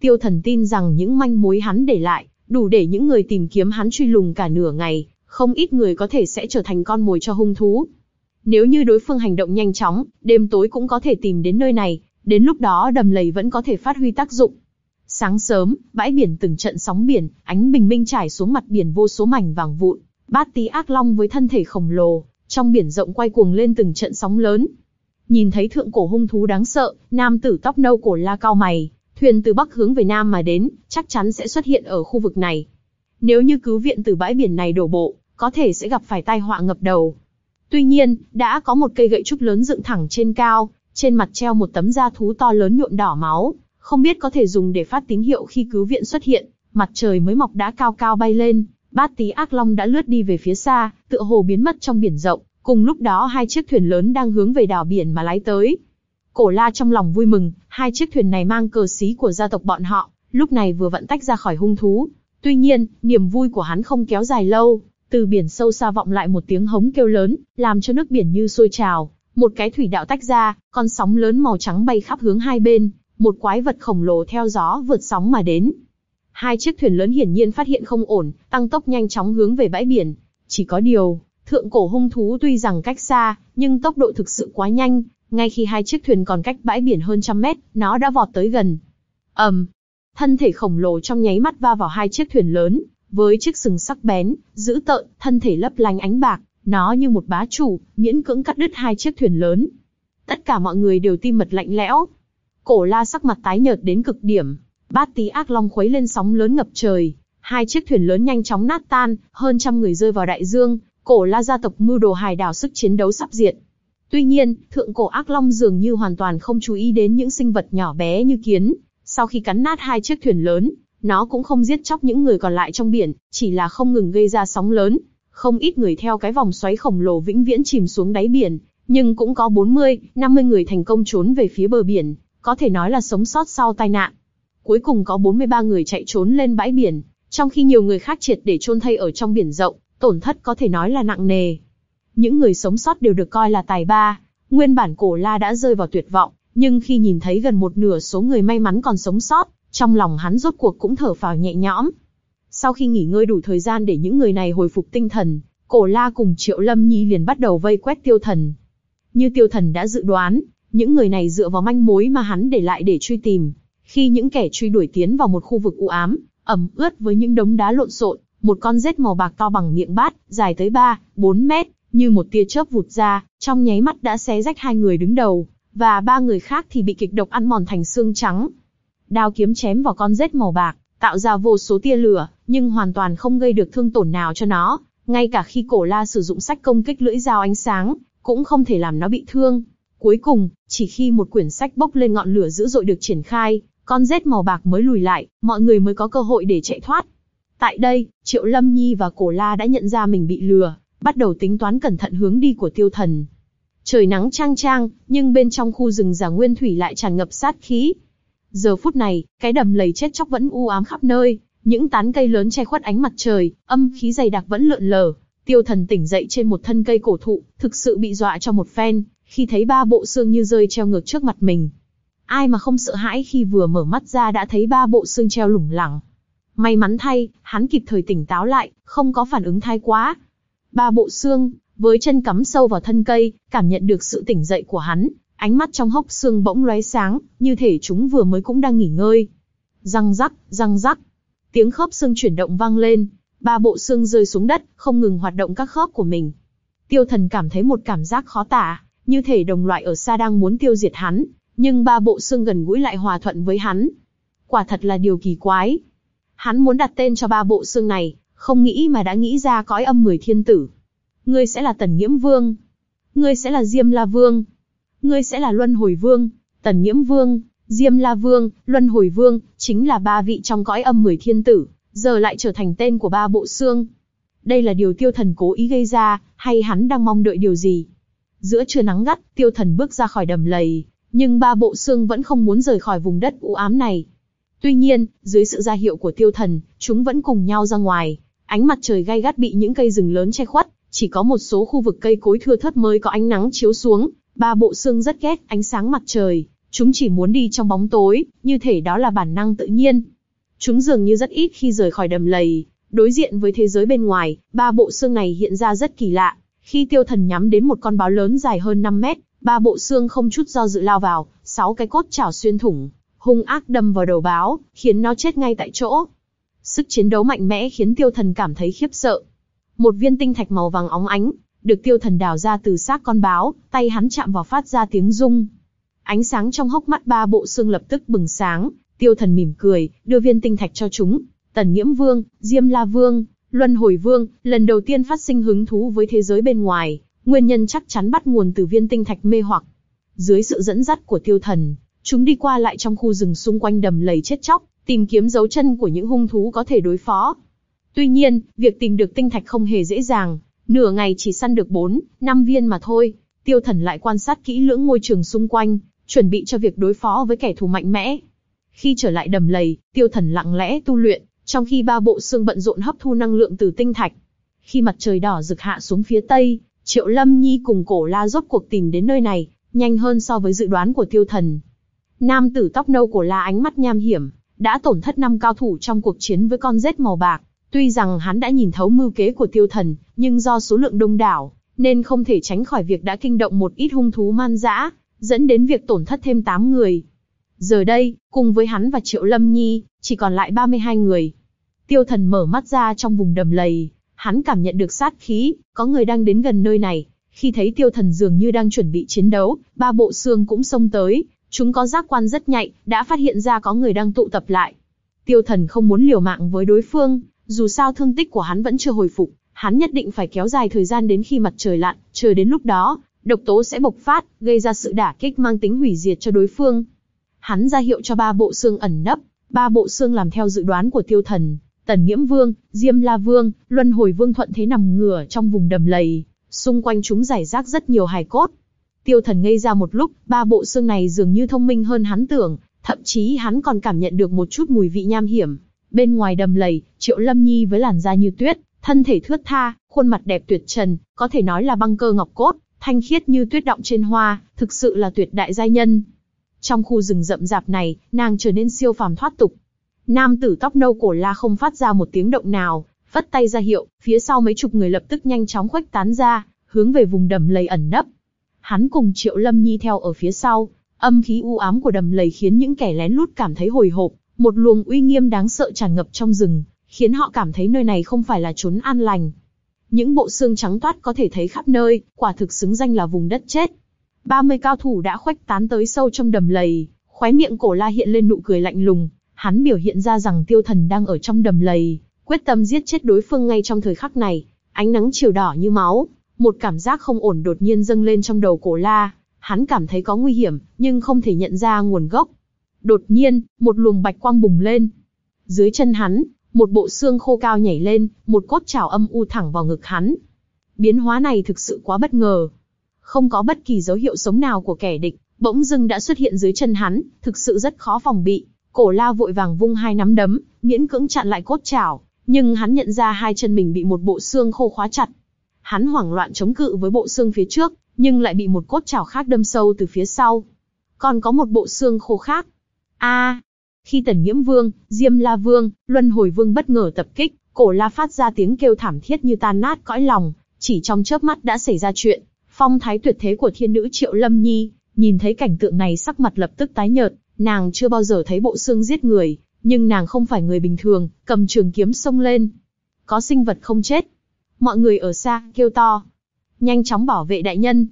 Tiêu thần tin rằng những manh mối hắn để lại, đủ để những người tìm kiếm hắn truy lùng cả nửa ngày, không ít người có thể sẽ trở thành con mồi cho hung thú. Nếu như đối phương hành động nhanh chóng, đêm tối cũng có thể tìm đến nơi này, đến lúc đó đầm lầy vẫn có thể phát huy tác dụng. Sáng sớm, bãi biển từng trận sóng biển, ánh bình minh trải xuống mặt biển vô số mảnh vàng vụn, bát tí ác long với thân thể khổng lồ, trong biển rộng quay cuồng lên từng trận sóng lớn. Nhìn thấy thượng cổ hung thú đáng sợ, nam tử tóc nâu cổ la cao mày, thuyền từ bắc hướng về nam mà đến, chắc chắn sẽ xuất hiện ở khu vực này. Nếu như cứu viện từ bãi biển này đổ bộ, có thể sẽ gặp phải tai họa ngập đầu. Tuy nhiên, đã có một cây gậy trúc lớn dựng thẳng trên cao, trên mặt treo một tấm da thú to lớn nhuộm đỏ máu, không biết có thể dùng để phát tín hiệu khi cứu viện xuất hiện. Mặt trời mới mọc đã cao cao bay lên, bát tí ác long đã lướt đi về phía xa, tựa hồ biến mất trong biển rộng. Cùng lúc đó hai chiếc thuyền lớn đang hướng về đảo biển mà lái tới. Cổ la trong lòng vui mừng, hai chiếc thuyền này mang cờ xí của gia tộc bọn họ, lúc này vừa vận tách ra khỏi hung thú. Tuy nhiên, niềm vui của hắn không kéo dài lâu, từ biển sâu xa vọng lại một tiếng hống kêu lớn, làm cho nước biển như sôi trào, một cái thủy đạo tách ra, con sóng lớn màu trắng bay khắp hướng hai bên, một quái vật khổng lồ theo gió vượt sóng mà đến. Hai chiếc thuyền lớn hiển nhiên phát hiện không ổn, tăng tốc nhanh chóng hướng về bãi biển. Chỉ có điều, thượng cổ hung thú tuy rằng cách xa, nhưng tốc độ thực sự quá nhanh, ngay khi hai chiếc thuyền còn cách bãi biển hơn trăm mét, nó đã vọt tới gần. ầm, um, thân thể khổng lồ trong nháy mắt va vào hai chiếc thuyền lớn, với chiếc sừng sắc bén, dữ tợn, thân thể lấp lánh ánh bạc, nó như một bá chủ, miễn cưỡng cắt đứt hai chiếc thuyền lớn. Tất cả mọi người đều tim mật lạnh lẽo. Cổ la sắc mặt tái nhợt đến cực điểm, bát tí ác long khuấy lên sóng lớn ngập trời, hai chiếc thuyền lớn nhanh chóng nát tan, hơn trăm người rơi vào đại dương, cổ la gia tộc mưu đồ hài đảo sức chiến đấu sắp diệt. Tuy nhiên, thượng cổ ác long dường như hoàn toàn không chú ý đến những sinh vật nhỏ bé như kiến. Sau khi cắn nát hai chiếc thuyền lớn, nó cũng không giết chóc những người còn lại trong biển, chỉ là không ngừng gây ra sóng lớn. Không ít người theo cái vòng xoáy khổng lồ vĩnh viễn chìm xuống đáy biển, nhưng cũng có 40, 50 người thành công trốn về phía bờ biển, có thể nói là sống sót sau tai nạn. Cuối cùng có 43 người chạy trốn lên bãi biển, trong khi nhiều người khác triệt để chôn thây ở trong biển rộng, tổn thất có thể nói là nặng nề. Những người sống sót đều được coi là tài ba, nguyên bản cổ la đã rơi vào tuyệt vọng, nhưng khi nhìn thấy gần một nửa số người may mắn còn sống sót, trong lòng hắn rốt cuộc cũng thở phào nhẹ nhõm. Sau khi nghỉ ngơi đủ thời gian để những người này hồi phục tinh thần, cổ la cùng Triệu Lâm Nhi liền bắt đầu vây quét tiêu thần. Như tiêu thần đã dự đoán, những người này dựa vào manh mối mà hắn để lại để truy tìm. Khi những kẻ truy đuổi tiến vào một khu vực u ám, ẩm ướt với những đống đá lộn xộn, một con rết màu bạc to bằng miệng bát, dài tới 3, 4 mét, như một tia chớp vụt ra, trong nháy mắt đã xé rách hai người đứng đầu, và ba người khác thì bị kịch độc ăn mòn thành xương trắng. Đao kiếm chém vào con rết màu bạc, tạo ra vô số tia lửa, nhưng hoàn toàn không gây được thương tổn nào cho nó. Ngay cả khi cổ la sử dụng sách công kích lưỡi dao ánh sáng, cũng không thể làm nó bị thương. Cuối cùng, chỉ khi một quyển sách bốc lên ngọn lửa dữ dội được triển khai, con rết màu bạc mới lùi lại, mọi người mới có cơ hội để chạy thoát. Tại đây, Triệu Lâm Nhi và Cổ La đã nhận ra mình bị lừa, bắt đầu tính toán cẩn thận hướng đi của tiêu thần. Trời nắng trang trang, nhưng bên trong khu rừng giả nguyên thủy lại tràn ngập sát khí. Giờ phút này, cái đầm lầy chết chóc vẫn u ám khắp nơi, những tán cây lớn che khuất ánh mặt trời, âm khí dày đặc vẫn lượn lờ. Tiêu thần tỉnh dậy trên một thân cây cổ thụ, thực sự bị dọa cho một phen, khi thấy ba bộ xương như rơi treo ngược trước mặt mình. Ai mà không sợ hãi khi vừa mở mắt ra đã thấy ba bộ xương treo lủng lẳng. May mắn thay, hắn kịp thời tỉnh táo lại, không có phản ứng thái quá. Ba bộ xương, với chân cắm sâu vào thân cây, cảm nhận được sự tỉnh dậy của hắn, ánh mắt trong hốc xương bỗng lóe sáng, như thể chúng vừa mới cũng đang nghỉ ngơi. Răng rắc, răng rắc. Tiếng khớp xương chuyển động vang lên, ba bộ xương rơi xuống đất, không ngừng hoạt động các khớp của mình. Tiêu thần cảm thấy một cảm giác khó tả, như thể đồng loại ở xa đang muốn tiêu diệt hắn, nhưng ba bộ xương gần gũi lại hòa thuận với hắn. Quả thật là điều kỳ quái. Hắn muốn đặt tên cho ba bộ xương này, không nghĩ mà đã nghĩ ra cõi âm mười thiên tử. Ngươi sẽ là Tần Nghiễm Vương. Ngươi sẽ là Diêm La Vương. Ngươi sẽ là Luân Hồi Vương, Tần Nghiễm Vương, Diêm La Vương, Luân Hồi Vương, chính là ba vị trong cõi âm mười thiên tử, giờ lại trở thành tên của ba bộ xương. Đây là điều tiêu thần cố ý gây ra, hay hắn đang mong đợi điều gì? Giữa trưa nắng gắt, tiêu thần bước ra khỏi đầm lầy, nhưng ba bộ xương vẫn không muốn rời khỏi vùng đất u ám này. Tuy nhiên, dưới sự ra hiệu của tiêu thần, chúng vẫn cùng nhau ra ngoài. Ánh mặt trời gay gắt bị những cây rừng lớn che khuất, chỉ có một số khu vực cây cối thưa thớt mới có ánh nắng chiếu xuống. Ba bộ xương rất ghét ánh sáng mặt trời, chúng chỉ muốn đi trong bóng tối, như thể đó là bản năng tự nhiên. Chúng dường như rất ít khi rời khỏi đầm lầy, đối diện với thế giới bên ngoài, ba bộ xương này hiện ra rất kỳ lạ. Khi tiêu thần nhắm đến một con báo lớn dài hơn 5 mét, ba bộ xương không chút do dự lao vào, sáu cái cốt chảo xuyên thủng, hung ác đâm vào đầu báo, khiến nó chết ngay tại chỗ. Sức chiến đấu mạnh mẽ khiến tiêu thần cảm thấy khiếp sợ. Một viên tinh thạch màu vàng óng ánh, được tiêu thần đào ra từ xác con báo, tay hắn chạm vào phát ra tiếng rung. Ánh sáng trong hốc mắt ba bộ xương lập tức bừng sáng, tiêu thần mỉm cười, đưa viên tinh thạch cho chúng. Tần Nghiễm Vương, Diêm La Vương, Luân Hồi Vương, lần đầu tiên phát sinh hứng thú với thế giới bên ngoài, nguyên nhân chắc chắn bắt nguồn từ viên tinh thạch mê hoặc. Dưới sự dẫn dắt của tiêu thần, chúng đi qua lại trong khu rừng xung quanh đầm lầy chết chóc, tìm kiếm dấu chân của những hung thú có thể đối phó. Tuy nhiên, việc tìm được tinh thạch không hề dễ dàng, nửa ngày chỉ săn được 4, 5 viên mà thôi. Tiêu thần lại quan sát kỹ lưỡng môi trường xung quanh, chuẩn bị cho việc đối phó với kẻ thù mạnh mẽ. Khi trở lại đầm lầy, tiêu thần lặng lẽ tu luyện, trong khi ba bộ xương bận rộn hấp thu năng lượng từ tinh thạch. Khi mặt trời đỏ rực hạ xuống phía tây, Triệu Lâm Nhi cùng cổ la rốt cuộc tìm đến nơi này, nhanh hơn so với dự đoán của tiêu thần. Nam tử tóc nâu cổ la ánh mắt nham hiểm, đã tổn thất năm cao thủ trong cuộc chiến với con rết màu bạc. Tuy rằng hắn đã nhìn thấu mưu kế của tiêu thần, nhưng do số lượng đông đảo, nên không thể tránh khỏi việc đã kinh động một ít hung thú man dã, dẫn đến việc tổn thất thêm 8 người. Giờ đây, cùng với hắn và Triệu Lâm Nhi, chỉ còn lại 32 người. Tiêu thần mở mắt ra trong vùng đầm lầy, hắn cảm nhận được sát khí, có người đang đến gần nơi này. Khi thấy tiêu thần dường như đang chuẩn bị chiến đấu, ba bộ xương cũng xông tới, chúng có giác quan rất nhạy, đã phát hiện ra có người đang tụ tập lại. Tiêu thần không muốn liều mạng với đối phương, dù sao thương tích của hắn vẫn chưa hồi phục, hắn nhất định phải kéo dài thời gian đến khi mặt trời lặn, chờ đến lúc đó, độc tố sẽ bộc phát, gây ra sự đả kích mang tính hủy diệt cho đối phương. Hắn ra hiệu cho ba bộ xương ẩn nấp, ba bộ xương làm theo dự đoán của tiêu thần, Tần Nghiễm Vương, Diêm La Vương, Luân Hồi Vương thuận thế nằm ngửa trong vùng đầm lầy, xung quanh chúng giải rác rất nhiều hài cốt. Tiêu Thần ngây ra một lúc, ba bộ xương này dường như thông minh hơn hắn tưởng, thậm chí hắn còn cảm nhận được một chút mùi vị nham hiểm. Bên ngoài đầm lầy, Triệu Lâm Nhi với làn da như tuyết, thân thể thướt tha, khuôn mặt đẹp tuyệt trần, có thể nói là băng cơ ngọc cốt, thanh khiết như tuyết động trên hoa, thực sự là tuyệt đại giai nhân. Trong khu rừng rậm rạp này, nàng trở nên siêu phàm thoát tục, Nam tử tóc nâu cổ la không phát ra một tiếng động nào, vất tay ra hiệu, phía sau mấy chục người lập tức nhanh chóng khuếch tán ra, hướng về vùng đầm lầy ẩn nấp. Hắn cùng Triệu Lâm Nhi theo ở phía sau, âm khí u ám của đầm lầy khiến những kẻ lén lút cảm thấy hồi hộp, một luồng uy nghiêm đáng sợ tràn ngập trong rừng, khiến họ cảm thấy nơi này không phải là chốn an lành. Những bộ xương trắng toát có thể thấy khắp nơi, quả thực xứng danh là vùng đất chết. 30 cao thủ đã khuếch tán tới sâu trong đầm lầy, khóe miệng cổ la hiện lên nụ cười lạnh lùng, Hắn biểu hiện ra rằng tiêu thần đang ở trong đầm lầy, quyết tâm giết chết đối phương ngay trong thời khắc này. Ánh nắng chiều đỏ như máu, một cảm giác không ổn đột nhiên dâng lên trong đầu cổ la. Hắn cảm thấy có nguy hiểm, nhưng không thể nhận ra nguồn gốc. Đột nhiên, một luồng bạch quang bùng lên. Dưới chân hắn, một bộ xương khô cao nhảy lên, một cốt trào âm u thẳng vào ngực hắn. Biến hóa này thực sự quá bất ngờ. Không có bất kỳ dấu hiệu sống nào của kẻ địch, bỗng dưng đã xuất hiện dưới chân hắn, thực sự rất khó phòng bị. Cổ la vội vàng vung hai nắm đấm, miễn cưỡng chặn lại cốt chảo, nhưng hắn nhận ra hai chân mình bị một bộ xương khô khóa chặt. Hắn hoảng loạn chống cự với bộ xương phía trước, nhưng lại bị một cốt chảo khác đâm sâu từ phía sau. Còn có một bộ xương khô khác. A! khi Tần Nghiễm Vương, Diêm La Vương, Luân Hồi Vương bất ngờ tập kích, cổ la phát ra tiếng kêu thảm thiết như tan nát cõi lòng, chỉ trong chớp mắt đã xảy ra chuyện. Phong thái tuyệt thế của thiên nữ Triệu Lâm Nhi, nhìn thấy cảnh tượng này sắc mặt lập tức tái nhợt, Nàng chưa bao giờ thấy bộ xương giết người, Nhưng nàng không phải người bình thường, cầm trường kiếm xông lên. Có sinh vật không chết. Mọi người ở xa, kêu to. Nhanh chóng bảo vệ đại nhân.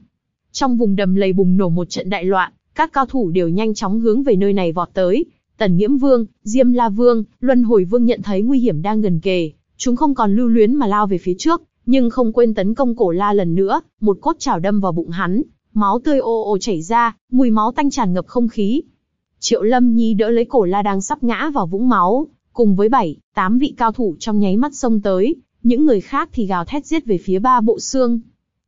Trong vùng đầm lầy bùng nổ một trận đại loạn, các cao thủ đều nhanh chóng hướng về nơi này vọt tới. Tần Nghiễm Vương, Diêm La Vương, Luân Hồi Vương nhận thấy nguy hiểm đang gần kề, chúng không còn lưu luyến mà lao về phía trước, nhưng không quên tấn công cổ la lần nữa, một cốt chảo đâm vào bụng hắn, máu tươi ô ô chảy ra, mùi máu tanh tràn ngập không khí. Triệu Lâm Nhi đỡ lấy cổ la đang sắp ngã vào vũng máu, cùng với bảy, tám vị cao thủ trong nháy mắt xông tới, những người khác thì gào thét giết về phía ba bộ xương.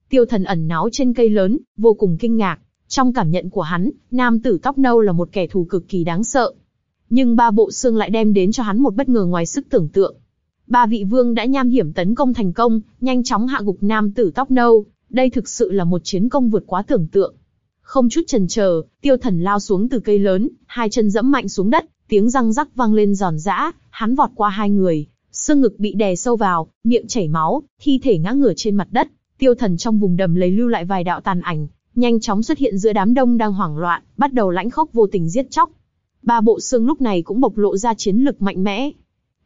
Tiêu thần ẩn náu trên cây lớn, vô cùng kinh ngạc, trong cảm nhận của hắn, nam tử tóc nâu là một kẻ thù cực kỳ đáng sợ. Nhưng ba bộ xương lại đem đến cho hắn một bất ngờ ngoài sức tưởng tượng. Ba vị vương đã nham hiểm tấn công thành công, nhanh chóng hạ gục nam tử tóc nâu, đây thực sự là một chiến công vượt quá tưởng tượng. Không chút chần chờ, tiêu thần lao xuống từ cây lớn, hai chân dẫm mạnh xuống đất, tiếng răng rắc vang lên giòn giã, hắn vọt qua hai người, xương ngực bị đè sâu vào, miệng chảy máu, thi thể ngã ngửa trên mặt đất. Tiêu thần trong vùng đầm lấy lưu lại vài đạo tàn ảnh, nhanh chóng xuất hiện giữa đám đông đang hoảng loạn, bắt đầu lãnh khốc vô tình giết chóc. Ba bộ xương lúc này cũng bộc lộ ra chiến lực mạnh mẽ.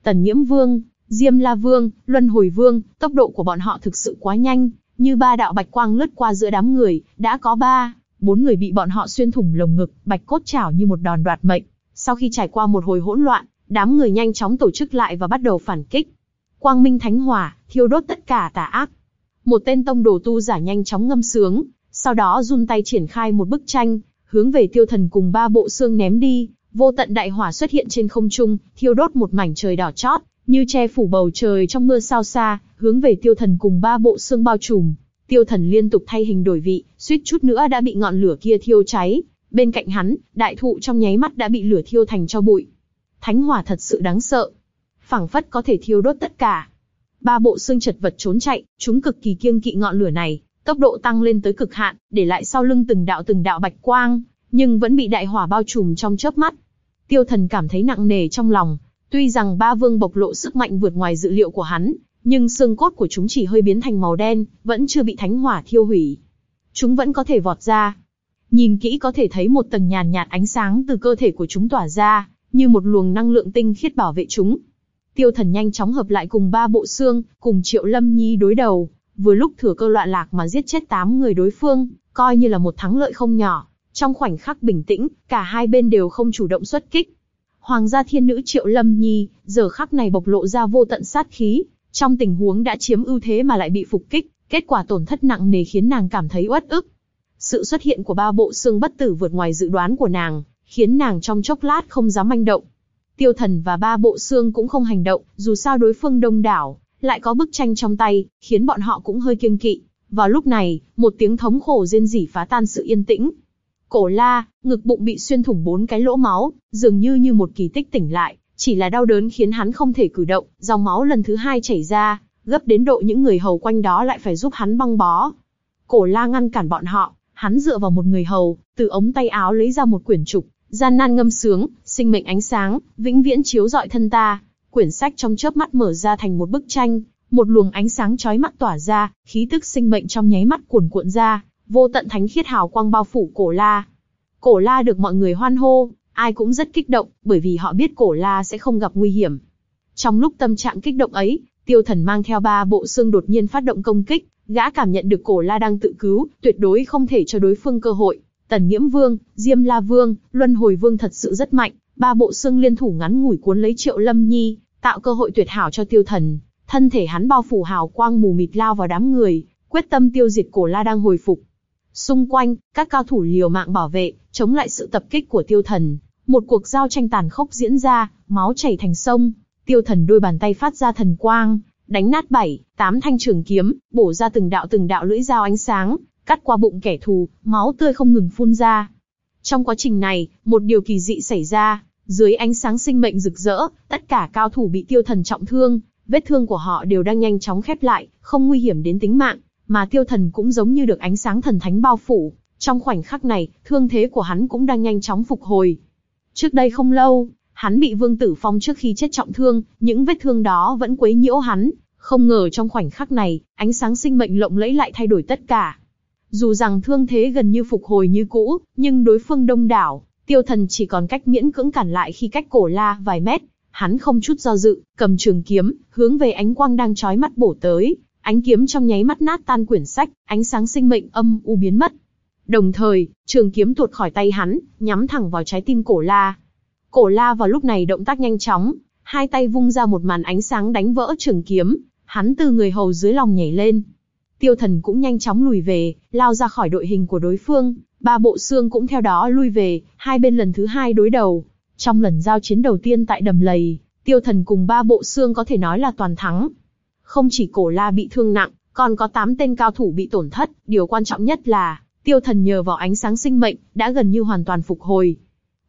Tần Nhiễm Vương, Diêm La Vương, Luân Hồi Vương, tốc độ của bọn họ thực sự quá nhanh, như ba đạo bạch quang lướt qua giữa đám người, đã có ba, bốn người bị bọn họ xuyên thủng lồng ngực, bạch cốt chảo như một đòn đoạt mệnh. Sau khi trải qua một hồi hỗn loạn, đám người nhanh chóng tổ chức lại và bắt đầu phản kích. Quang Minh Thánh Hỏa, thiêu đốt tất cả tà ác. Một tên tông đồ tu giả nhanh chóng ngâm sướng, sau đó run tay triển khai một bức tranh, hướng về tiêu thần cùng ba bộ xương ném đi, vô tận đại hỏa xuất hiện trên không trung, thiêu đốt một mảnh trời đỏ chót, như che phủ bầu trời trong mưa sao xa, hướng về tiêu thần cùng ba bộ xương bao trùm. Tiêu thần liên tục thay hình đổi vị, suýt chút nữa đã bị ngọn lửa kia thiêu cháy. Bên cạnh hắn, đại thụ trong nháy mắt đã bị lửa thiêu thành cho bụi. Thánh hỏa thật sự đáng sợ. phảng phất có thể thiêu đốt tất cả. Ba bộ xương chật vật trốn chạy, chúng cực kỳ kiêng kỵ ngọn lửa này, tốc độ tăng lên tới cực hạn, để lại sau lưng từng đạo từng đạo bạch quang, nhưng vẫn bị đại hỏa bao trùm trong chớp mắt. Tiêu thần cảm thấy nặng nề trong lòng, tuy rằng ba vương bộc lộ sức mạnh vượt ngoài dự liệu của hắn, nhưng xương cốt của chúng chỉ hơi biến thành màu đen, vẫn chưa bị thánh hỏa thiêu hủy. Chúng vẫn có thể vọt ra. Nhìn kỹ có thể thấy một tầng nhàn nhạt ánh sáng từ cơ thể của chúng tỏa ra, như một luồng năng lượng tinh khiết bảo vệ chúng. Tiêu thần nhanh chóng hợp lại cùng ba bộ xương, cùng triệu lâm nhi đối đầu, vừa lúc thừa cơ loạn lạc mà giết chết tám người đối phương, coi như là một thắng lợi không nhỏ. Trong khoảnh khắc bình tĩnh, cả hai bên đều không chủ động xuất kích. Hoàng gia thiên nữ Triệu Lâm Nhi, giờ khắc này bộc lộ ra vô tận sát khí, trong tình huống đã chiếm ưu thế mà lại bị phục kích, kết quả tổn thất nặng nề khiến nàng cảm thấy uất ức. Sự xuất hiện của ba bộ xương bất tử vượt ngoài dự đoán của nàng, khiến nàng trong chốc lát không dám manh động. Tiêu thần và ba bộ xương cũng không hành động, dù sao đối phương đông đảo, lại có bức tranh trong tay, khiến bọn họ cũng hơi kiêng kỵ. Vào lúc này, một tiếng thống khổ rên rỉ phá tan sự yên tĩnh. Cổ la, ngực bụng bị xuyên thủng bốn cái lỗ máu, dường như như một kỳ tích tỉnh lại, chỉ là đau đớn khiến hắn không thể cử động, dòng máu lần thứ hai chảy ra, gấp đến độ những người hầu quanh đó lại phải giúp hắn băng bó. Cổ la ngăn cản bọn họ, hắn dựa vào một người hầu, từ ống tay áo lấy ra một quyển trục, gian nan ngâm sướng, sinh mệnh ánh sáng, vĩnh viễn chiếu rọi thân ta. Quyển sách trong chớp mắt mở ra thành một bức tranh, một luồng ánh sáng chói mắt tỏa ra, khí tức sinh mệnh trong nháy mắt cuồn cuộn ra, vô tận thánh khiết hào quang bao phủ cổ la. Cổ la được mọi người hoan hô, ai cũng rất kích động, bởi vì họ biết cổ la sẽ không gặp nguy hiểm. Trong lúc tâm trạng kích động ấy, tiêu thần mang theo ba bộ xương đột nhiên phát động công kích, gã cảm nhận được cổ la đang tự cứu, tuyệt đối không thể cho đối phương cơ hội. Tần Nghiễm Vương, Diêm La Vương, Luân Hồi Vương thật sự rất mạnh, ba bộ xương liên thủ ngắn ngủi cuốn lấy Triệu Lâm Nhi, tạo cơ hội tuyệt hảo cho tiêu thần. Thân thể hắn bao phủ hào quang mù mịt lao vào đám người, quyết tâm tiêu diệt cổ la đang hồi phục. Xung quanh, các cao thủ liều mạng bảo vệ, chống lại sự tập kích của tiêu thần. Một cuộc giao tranh tàn khốc diễn ra, máu chảy thành sông. Tiêu thần đôi bàn tay phát ra thần quang, đánh nát bảy, tám thanh trường kiếm, bổ ra từng đạo từng đạo lưỡi dao ánh sáng, cắt qua bụng kẻ thù, máu tươi không ngừng phun ra. Trong quá trình này, một điều kỳ dị xảy ra, dưới ánh sáng sinh mệnh rực rỡ, tất cả cao thủ bị tiêu thần trọng thương, vết thương của họ đều đang nhanh chóng khép lại, không nguy hiểm đến tính mạng, mà tiêu thần cũng giống như được ánh sáng thần thánh bao phủ. Trong khoảnh khắc này, thương thế của hắn cũng đang nhanh chóng phục hồi. Trước đây không lâu, hắn bị Vương Tử Phong trước khi chết trọng thương, những vết thương đó vẫn quấy nhiễu hắn. Không ngờ trong khoảnh khắc này, ánh sáng sinh mệnh lộng lẫy lại thay đổi tất cả. Dù rằng thương thế gần như phục hồi như cũ, nhưng đối phương đông đảo, Tiêu thần chỉ còn cách miễn cưỡng cản lại khi cách cổ la vài mét, hắn không chút do dự, cầm trường kiếm, hướng về ánh quang đang trói mắt bổ tới, ánh kiếm trong nháy mắt nát tan quyển sách, ánh sáng sinh mệnh âm u biến mất. Đồng thời, trường kiếm tuột khỏi tay hắn, nhắm thẳng vào trái tim cổ la. Cổ la vào lúc này động tác nhanh chóng, hai tay vung ra một màn ánh sáng đánh vỡ trường kiếm, hắn từ người hầu dưới lòng nhảy lên. Tiêu thần cũng nhanh chóng lùi về, lao ra khỏi đội hình của đối phương, ba bộ xương cũng theo đó lui về, hai bên lần thứ hai đối đầu. Trong lần giao chiến đầu tiên tại đầm lầy, tiêu thần cùng ba bộ xương có thể nói là toàn thắng. Không chỉ cổ la bị thương nặng, còn có 8 tên cao thủ bị tổn thất, điều quan trọng nhất là, tiêu thần nhờ vào ánh sáng sinh mệnh, đã gần như hoàn toàn phục hồi.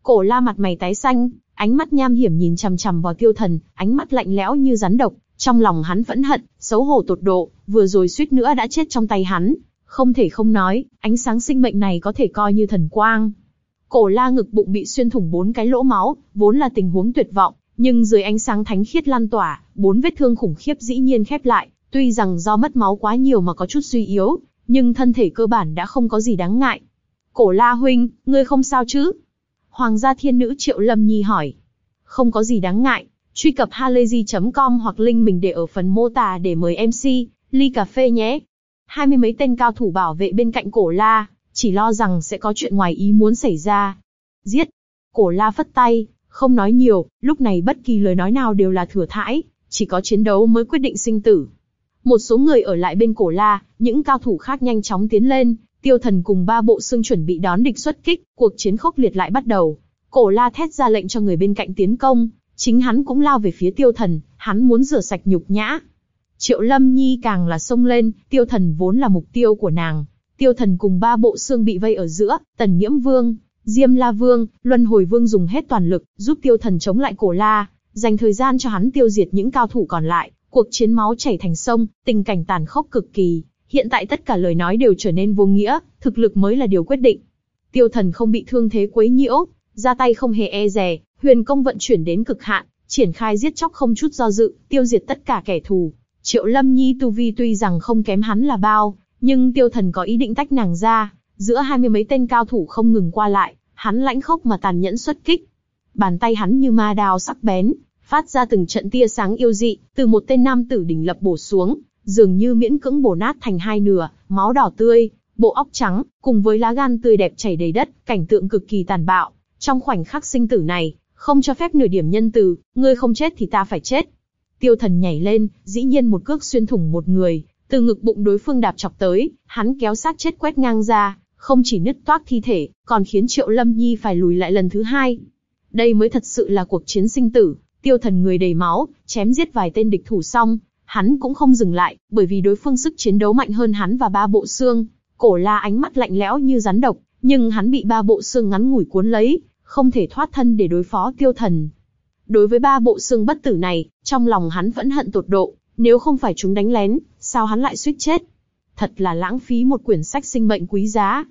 Cổ la mặt mày tái xanh, ánh mắt nham hiểm nhìn chằm chằm vào tiêu thần, ánh mắt lạnh lẽo như rắn độc, trong lòng hắn vẫn hận, xấu hổ tột độ, vừa rồi suýt nữa đã chết trong tay hắn. Không thể không nói, ánh sáng sinh mệnh này có thể coi như thần quang. Cổ la ngực bụng bị xuyên thủng bốn cái lỗ máu, vốn là tình huống tuyệt vọng, nhưng dưới ánh sáng thánh khiết lan tỏa, bốn vết thương khủng khiếp dĩ nhiên khép lại, tuy rằng do mất máu quá nhiều mà có chút suy yếu, nhưng thân thể cơ bản đã không có gì đáng ngại. Cổ la huynh, ngươi không sao chứ? Hoàng gia thiên nữ Triệu Lâm Nhi hỏi. Không có gì đáng ngại, truy cập halayzi.com hoặc link mình để ở phần mô tả để mời MC, ly cà phê nhé. Hai mươi mấy tên cao thủ bảo vệ bên cạnh cổ la, chỉ lo rằng sẽ có chuyện ngoài ý muốn xảy ra. Giết! Cổ la phất tay, không nói nhiều, lúc này bất kỳ lời nói nào đều là thừa thãi, chỉ có chiến đấu mới quyết định sinh tử. Một số người ở lại bên cổ la, những cao thủ khác nhanh chóng tiến lên, tiêu thần cùng ba bộ xương chuẩn bị đón địch xuất kích, cuộc chiến khốc liệt lại bắt đầu. Cổ la thét ra lệnh cho người bên cạnh tiến công, chính hắn cũng lao về phía tiêu thần, hắn muốn rửa sạch nhục nhã. Triệu Lâm Nhi càng là xông lên, tiêu thần vốn là mục tiêu của nàng. Tiêu thần cùng ba bộ xương bị vây ở giữa, tần nhiễm vương, Diêm La Vương, Luân Hồi Vương dùng hết toàn lực, giúp tiêu thần chống lại cổ la, dành thời gian cho hắn tiêu diệt những cao thủ còn lại. Cuộc chiến máu chảy thành sông, tình cảnh tàn khốc cực kỳ. Hiện tại tất cả lời nói đều trở nên vô nghĩa, thực lực mới là điều quyết định. Tiêu thần không bị thương thế quấy nhiễu, ra tay không hề e dè, huyền công vận chuyển đến cực hạn, triển khai giết chóc không chút do dự, tiêu diệt tất cả kẻ thù. Triệu Lâm Nhi tu vi tuy rằng không kém hắn là bao, nhưng tiêu thần có ý định tách nàng ra, giữa hai mươi mấy tên cao thủ không ngừng qua lại, hắn lãnh khốc mà tàn nhẫn xuất kích. Bàn tay hắn như ma đao sắc bén, phát ra từng trận tia sáng yêu dị, từ một tên nam tử đỉnh lập bổ xuống, dường như miễn cưỡng bổ nát thành hai nửa, máu đỏ tươi, bộ óc trắng, cùng với lá gan tươi đẹp chảy đầy đất, cảnh tượng cực kỳ tàn bạo. Trong khoảnh khắc sinh tử này, không cho phép nửa điểm nhân từ, ngươi không chết thì ta phải chết. Tiêu thần nhảy lên, dĩ nhiên một cước xuyên thủng một người, từ ngực bụng đối phương đạp chọc tới, hắn kéo xác chết quét ngang ra, không chỉ nứt toác thi thể, còn khiến Triệu Lâm Nhi phải lùi lại lần thứ hai. Đây mới thật sự là cuộc chiến sinh tử, tiêu thần người đầy máu, chém giết vài tên địch thủ xong, hắn cũng không dừng lại, bởi vì đối phương sức chiến đấu mạnh hơn hắn và ba bộ xương. Cổ la ánh mắt lạnh lẽo như rắn độc, nhưng hắn bị ba bộ xương ngắn ngủi cuốn lấy, không thể thoát thân để đối phó tiêu thần. Đối với ba bộ xương bất tử này, trong lòng hắn vẫn hận tột độ, nếu không phải chúng đánh lén, sao hắn lại suýt chết? Thật là lãng phí một quyển sách sinh mệnh quý giá.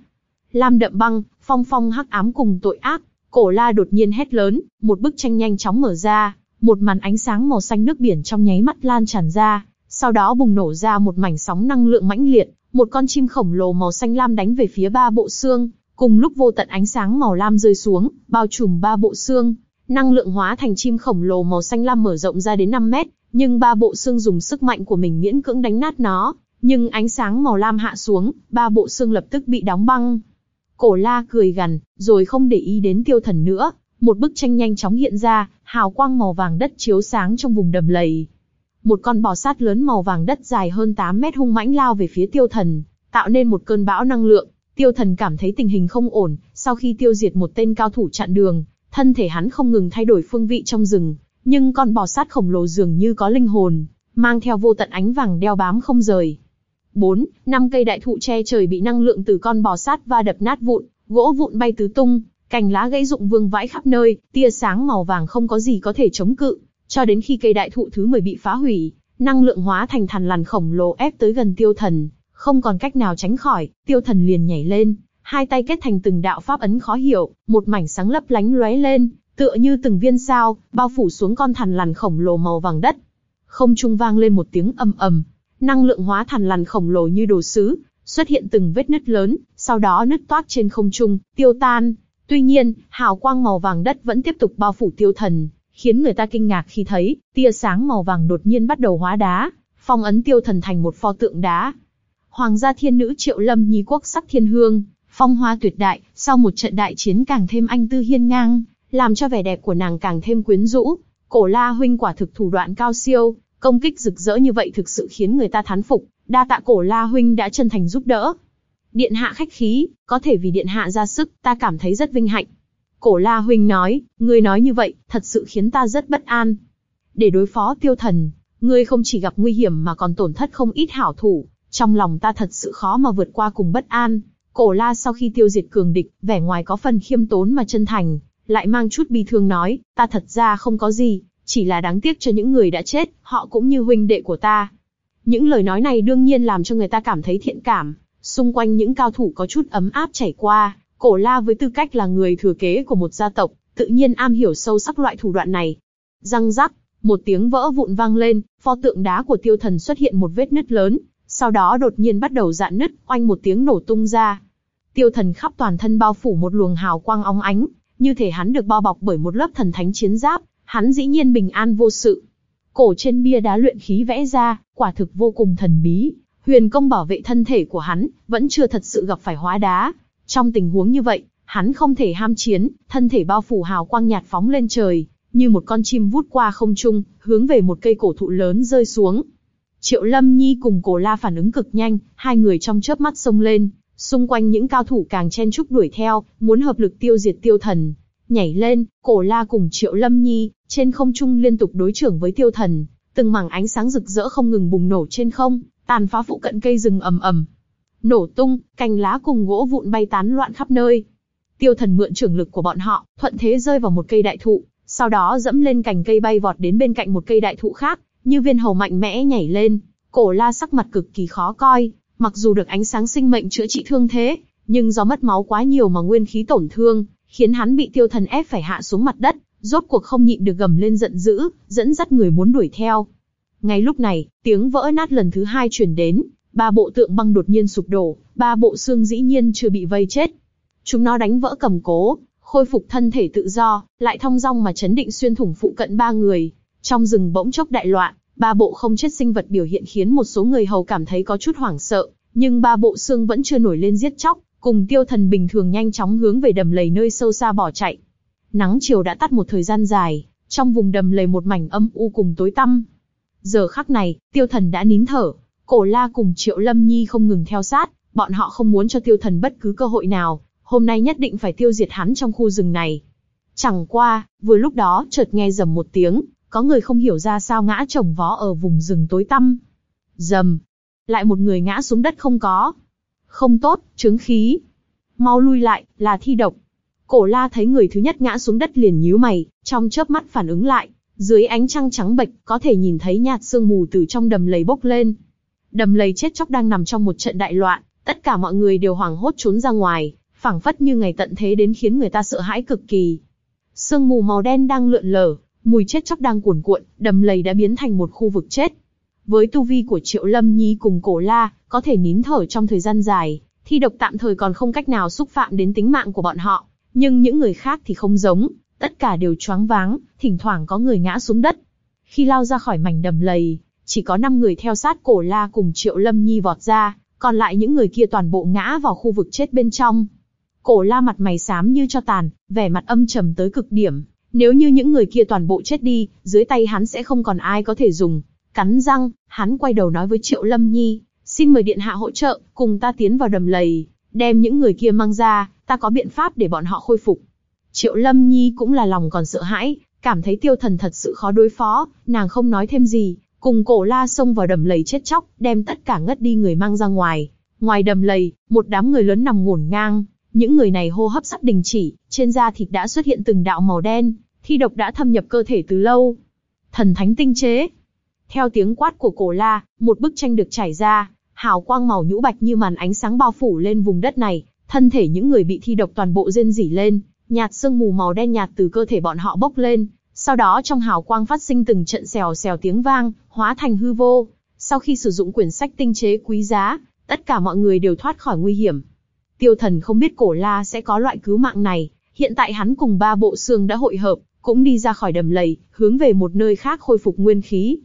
Lam đậm băng, phong phong hắc ám cùng tội ác, cổ la đột nhiên hét lớn, một bức tranh nhanh chóng mở ra, một màn ánh sáng màu xanh nước biển trong nháy mắt lan tràn ra, sau đó bùng nổ ra một mảnh sóng năng lượng mãnh liệt, một con chim khổng lồ màu xanh lam đánh về phía ba bộ xương, cùng lúc vô tận ánh sáng màu lam rơi xuống, bao trùm ba bộ xương, năng lượng hóa thành chim khổng lồ màu xanh lam mở rộng ra đến 5 mét, nhưng ba bộ xương dùng sức mạnh của mình miễn cưỡng đánh nát nó, nhưng ánh sáng màu lam hạ xuống, ba bộ xương lập tức bị đóng băng. Cổ la cười gằn, rồi không để ý đến tiêu thần nữa, một bức tranh nhanh chóng hiện ra, hào quang màu vàng đất chiếu sáng trong vùng đầm lầy. Một con bò sát lớn màu vàng đất dài hơn 8 mét hung mãnh lao về phía tiêu thần, tạo nên một cơn bão năng lượng. Tiêu thần cảm thấy tình hình không ổn, sau khi tiêu diệt một tên cao thủ chặn đường, thân thể hắn không ngừng thay đổi phương vị trong rừng, nhưng con bò sát khổng lồ dường như có linh hồn, mang theo vô tận ánh vàng đeo bám không rời. 4. Năm cây đại thụ che trời bị năng lượng từ con bò sát va đập nát vụn, gỗ vụn bay tứ tung, cành lá gãy rụng vương vãi khắp nơi, tia sáng màu vàng không có gì có thể chống cự, cho đến khi cây đại thụ thứ 10 bị phá hủy, năng lượng hóa thành thằn lằn khổng lồ ép tới gần tiêu thần, không còn cách nào tránh khỏi, tiêu thần liền nhảy lên, hai tay kết thành từng đạo pháp ấn khó hiểu, một mảnh sáng lấp lánh lóe lên, tựa như từng viên sao, bao phủ xuống con thằn lằn khổng lồ màu vàng đất. Không trung vang lên một tiếng ầm ầm, năng lượng hóa thằn lằn khổng lồ như đồ sứ, xuất hiện từng vết nứt lớn, sau đó nứt toát trên không trung, tiêu tan. Tuy nhiên, hào quang màu vàng đất vẫn tiếp tục bao phủ tiêu thần, khiến người ta kinh ngạc khi thấy, tia sáng màu vàng đột nhiên bắt đầu hóa đá, phong ấn tiêu thần thành một pho tượng đá. Hoàng gia thiên nữ Triệu Lâm Nhi quốc sắc thiên hương, phong hoa tuyệt đại, sau một trận đại chiến càng thêm anh tư hiên ngang, làm cho vẻ đẹp của nàng càng thêm quyến rũ. Cổ La huynh quả thực thủ đoạn cao siêu, công kích rực rỡ như vậy thực sự khiến người ta thán phục, đa tạ Cổ La huynh đã chân thành giúp đỡ. Điện hạ khách khí, có thể vì điện hạ ra sức, ta cảm thấy rất vinh hạnh. Cổ La huynh nói, ngươi nói như vậy, thật sự khiến ta rất bất an. Để đối phó tiêu thần, ngươi không chỉ gặp nguy hiểm mà còn tổn thất không ít hảo thủ, trong lòng ta thật sự khó mà vượt qua cùng bất an. Cổ La sau khi tiêu diệt cường địch, vẻ ngoài có phần khiêm tốn mà chân thành, lại mang chút bi thương nói, ta thật ra không có gì, chỉ là đáng tiếc cho những người đã chết, họ cũng như huynh đệ của ta. Những lời nói này đương nhiên làm cho người ta cảm thấy thiện cảm, xung quanh những cao thủ có chút ấm áp chảy qua, cổ la với tư cách là người thừa kế của một gia tộc, tự nhiên am hiểu sâu sắc loại thủ đoạn này. Răng rắc, một tiếng vỡ vụn vang lên, pho tượng đá của tiêu thần xuất hiện một vết nứt lớn, sau đó đột nhiên bắt đầu dạn nứt, oanh một tiếng nổ tung ra. Tiêu thần khắp toàn thân bao phủ một luồng hào quang óng ánh, như thể hắn được bao bọc bởi một lớp thần thánh chiến giáp, hắn dĩ nhiên bình an vô sự. Cổ trên bia đá luyện khí vẽ ra, quả thực vô cùng thần bí, huyền công bảo vệ thân thể của hắn, vẫn chưa thật sự gặp phải hóa đá. Trong tình huống như vậy, hắn không thể ham chiến, thân thể bao phủ hào quang nhạt phóng lên trời, như một con chim vút qua không trung, hướng về một cây cổ thụ lớn rơi xuống. Triệu Lâm Nhi cùng Cổ La phản ứng cực nhanh, hai người trong chớp mắt xông lên, xung quanh những cao thủ càng chen chúc đuổi theo, muốn hợp lực tiêu diệt tiêu thần. Nhảy lên, Cổ La cùng Triệu Lâm Nhi, trên không trung liên tục đối trưởng với tiêu thần, từng mảng ánh sáng rực rỡ không ngừng bùng nổ trên không, tàn phá phụ cận cây rừng ầm ầm. Nổ tung, cành lá cùng gỗ vụn bay tán loạn khắp nơi. Tiêu thần mượn trưởng lực của bọn họ, thuận thế rơi vào một cây đại thụ, sau đó dẫm lên cành cây bay vọt đến bên cạnh một cây đại thụ khác, như viên hầu mạnh mẽ nhảy lên. Cổ la sắc mặt cực kỳ khó coi, mặc dù được ánh sáng sinh mệnh chữa trị thương thế, nhưng do mất máu quá nhiều mà nguyên khí tổn thương, khiến hắn bị tiêu thần ép phải hạ xuống mặt đất, rốt cuộc không nhịn được gầm lên giận dữ, dẫn dắt người muốn đuổi theo. Ngay lúc này, tiếng vỡ nát lần thứ hai truyền đến, ba bộ tượng băng đột nhiên sụp đổ, ba bộ xương dĩ nhiên chưa bị vây chết. Chúng nó đánh vỡ cầm cố, khôi phục thân thể tự do, lại thong dong mà chấn định xuyên thủng phụ cận ba người. Trong rừng bỗng chốc đại loạn, ba bộ không chết sinh vật biểu hiện khiến một số người hầu cảm thấy có chút hoảng sợ, nhưng ba bộ xương vẫn chưa nổi lên giết chóc, cùng tiêu thần bình thường nhanh chóng hướng về đầm lầy nơi sâu xa bỏ chạy. Nắng chiều đã tắt một thời gian dài, trong vùng đầm lầy một mảnh âm u cùng tối tăm. Giờ khắc này, tiêu thần đã nín thở, cổ la cùng triệu lâm nhi không ngừng theo sát, bọn họ không muốn cho tiêu thần bất cứ cơ hội nào, hôm nay nhất định phải tiêu diệt hắn trong khu rừng này. Chẳng qua, vừa lúc đó chợt nghe dầm một tiếng, có người không hiểu ra sao ngã chồng vó ở vùng rừng tối tăm. dầm, lại một người ngã xuống đất không có. Không tốt, chứng khí. Mau lui lại, là thi độc. Cổ la thấy người thứ nhất ngã xuống đất liền nhíu mày, trong chớp mắt phản ứng lại. Dưới ánh trăng trắng bệch, có thể nhìn thấy nhạt sương mù từ trong đầm lầy bốc lên. Đầm lầy chết chóc đang nằm trong một trận đại loạn, tất cả mọi người đều hoảng hốt trốn ra ngoài, phảng phất như ngày tận thế đến khiến người ta sợ hãi cực kỳ. Sương mù màu đen đang lượn lờ, mùi chết chóc đang cuồn cuộn, đầm lầy đã biến thành một khu vực chết. Với tu vi của Triệu Lâm Nhi cùng Cổ La, có thể nín thở trong thời gian dài, thi độc tạm thời còn không cách nào xúc phạm đến tính mạng của bọn họ. Nhưng những người khác thì không giống, tất cả đều choáng váng, thỉnh thoảng có người ngã xuống đất. Khi lao ra khỏi mảnh đầm lầy, chỉ có 5 người theo sát Cổ La cùng Triệu Lâm Nhi vọt ra, còn lại những người kia toàn bộ ngã vào khu vực chết bên trong. Cổ La mặt mày xám như cho tàn, vẻ mặt âm trầm tới cực điểm. Nếu như những người kia toàn bộ chết đi, dưới tay hắn sẽ không còn ai có thể dùng. Cắn răng, hắn quay đầu nói với Triệu Lâm Nhi, xin mời điện hạ hỗ trợ, cùng ta tiến vào đầm lầy, đem những người kia mang ra, ta có biện pháp để bọn họ khôi phục. Triệu Lâm Nhi cũng là lòng còn sợ hãi, cảm thấy tiêu thần thật sự khó đối phó, nàng không nói thêm gì, cùng cổ la xông vào đầm lầy chết chóc, đem tất cả ngất đi người mang ra ngoài. Ngoài đầm lầy, một đám người lớn nằm ngổn ngang, những người này hô hấp sắp đình chỉ, trên da thịt đã xuất hiện từng đạo màu đen, thi độc đã thâm nhập cơ thể từ lâu. Thần thánh tinh chế. Theo tiếng quát của cổ la, một bức tranh được trải ra, hào quang màu nhũ bạch như màn ánh sáng bao phủ lên vùng đất này, thân thể những người bị thi độc toàn bộ rên rỉ lên, nhạt sương mù màu đen nhạt từ cơ thể bọn họ bốc lên, sau đó trong hào quang phát sinh từng trận xèo xèo tiếng vang, hóa thành hư vô. Sau khi sử dụng quyển sách tinh chế quý giá, tất cả mọi người đều thoát khỏi nguy hiểm. Tiêu thần không biết cổ la sẽ có loại cứu mạng này, Hiện tại hắn cùng ba bộ xương đã hội hợp, cũng đi ra khỏi đầm lầy, hướng về một nơi khác khôi phục nguyên khí.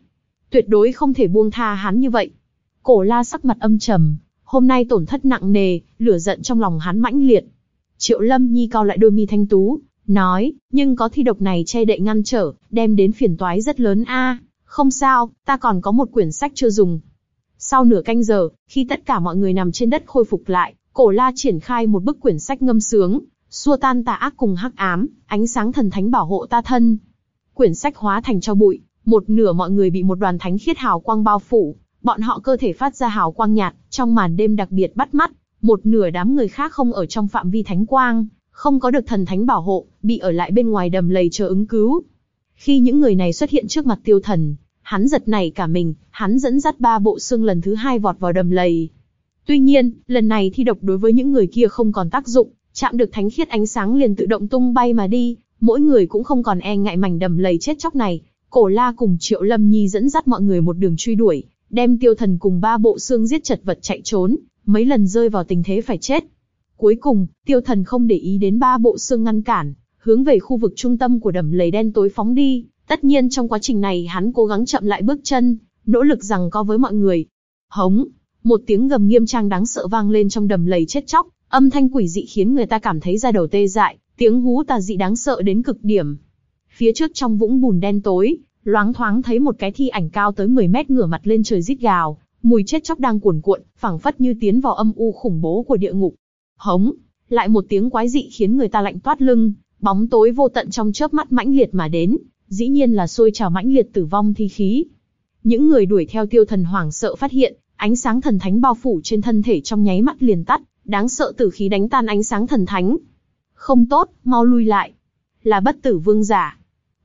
Tuyệt đối không thể buông tha hắn như vậy. Cổ la sắc mặt âm trầm, hôm nay tổn thất nặng nề, lửa giận trong lòng hắn mãnh liệt. Triệu Lâm Nhi cao lại đôi mi thanh tú, nói, nhưng có thi độc này che đậy ngăn trở, đem đến phiền toái rất lớn a. không sao, ta còn có một quyển sách chưa dùng. Sau nửa canh giờ, khi tất cả mọi người nằm trên đất khôi phục lại, cổ la triển khai một bức quyển sách ngâm sướng, xua tan tà ác cùng hắc ám, ánh sáng thần thánh bảo hộ ta thân. Quyển sách hóa thành cho bụi, một nửa mọi người bị một đoàn thánh khiết hào quang bao phủ, bọn họ cơ thể phát ra hào quang nhạt, trong màn đêm đặc biệt bắt mắt, một nửa đám người khác không ở trong phạm vi thánh quang, không có được thần thánh bảo hộ, bị ở lại bên ngoài đầm lầy chờ ứng cứu. Khi những người này xuất hiện trước mặt tiêu thần, hắn giật nảy cả mình, hắn dẫn dắt ba bộ xương lần thứ hai vọt vào đầm lầy. Tuy nhiên, lần này thi độc đối với những người kia không còn tác dụng, chạm được thánh khiết ánh sáng liền tự động tung bay mà đi, mỗi người cũng không còn e ngại mảnh đầm lầy chết chóc này. Cổ La cùng Triệu Lâm Nhi dẫn dắt mọi người một đường truy đuổi, đem tiêu thần cùng ba bộ xương giết chật vật chạy trốn, mấy lần rơi vào tình thế phải chết. Cuối cùng, tiêu thần không để ý đến ba bộ xương ngăn cản, hướng về khu vực trung tâm của đầm lầy đen tối phóng đi. Tất nhiên trong quá trình này hắn cố gắng chậm lại bước chân, nỗ lực rằng có với mọi người. Hống, một tiếng gầm nghiêm trang đáng sợ vang lên trong đầm lầy chết chóc, âm thanh quỷ dị khiến người ta cảm thấy da đầu tê dại, tiếng hú tà dị đáng sợ đến cực điểm. Phía trước trong vũng bùn đen tối, loáng thoáng thấy một cái thi ảnh cao tới 10 mét ngửa mặt lên trời rít gào, mùi chết chóc đang cuồn cuộn, phảng phất như tiến vào âm u khủng bố của địa ngục. Hống, lại một tiếng quái dị khiến người ta lạnh toát lưng, bóng tối vô tận trong chớp mắt mãnh liệt mà đến, dĩ nhiên là sôi trào mãnh liệt tử vong thi khí. Những người đuổi theo tiêu thần hoảng sợ phát hiện, ánh sáng thần thánh bao phủ trên thân thể trong nháy mắt liền tắt, đáng sợ tử khí đánh tan ánh sáng thần thánh. Không tốt, mau lui lại. Là bất tử vương giả.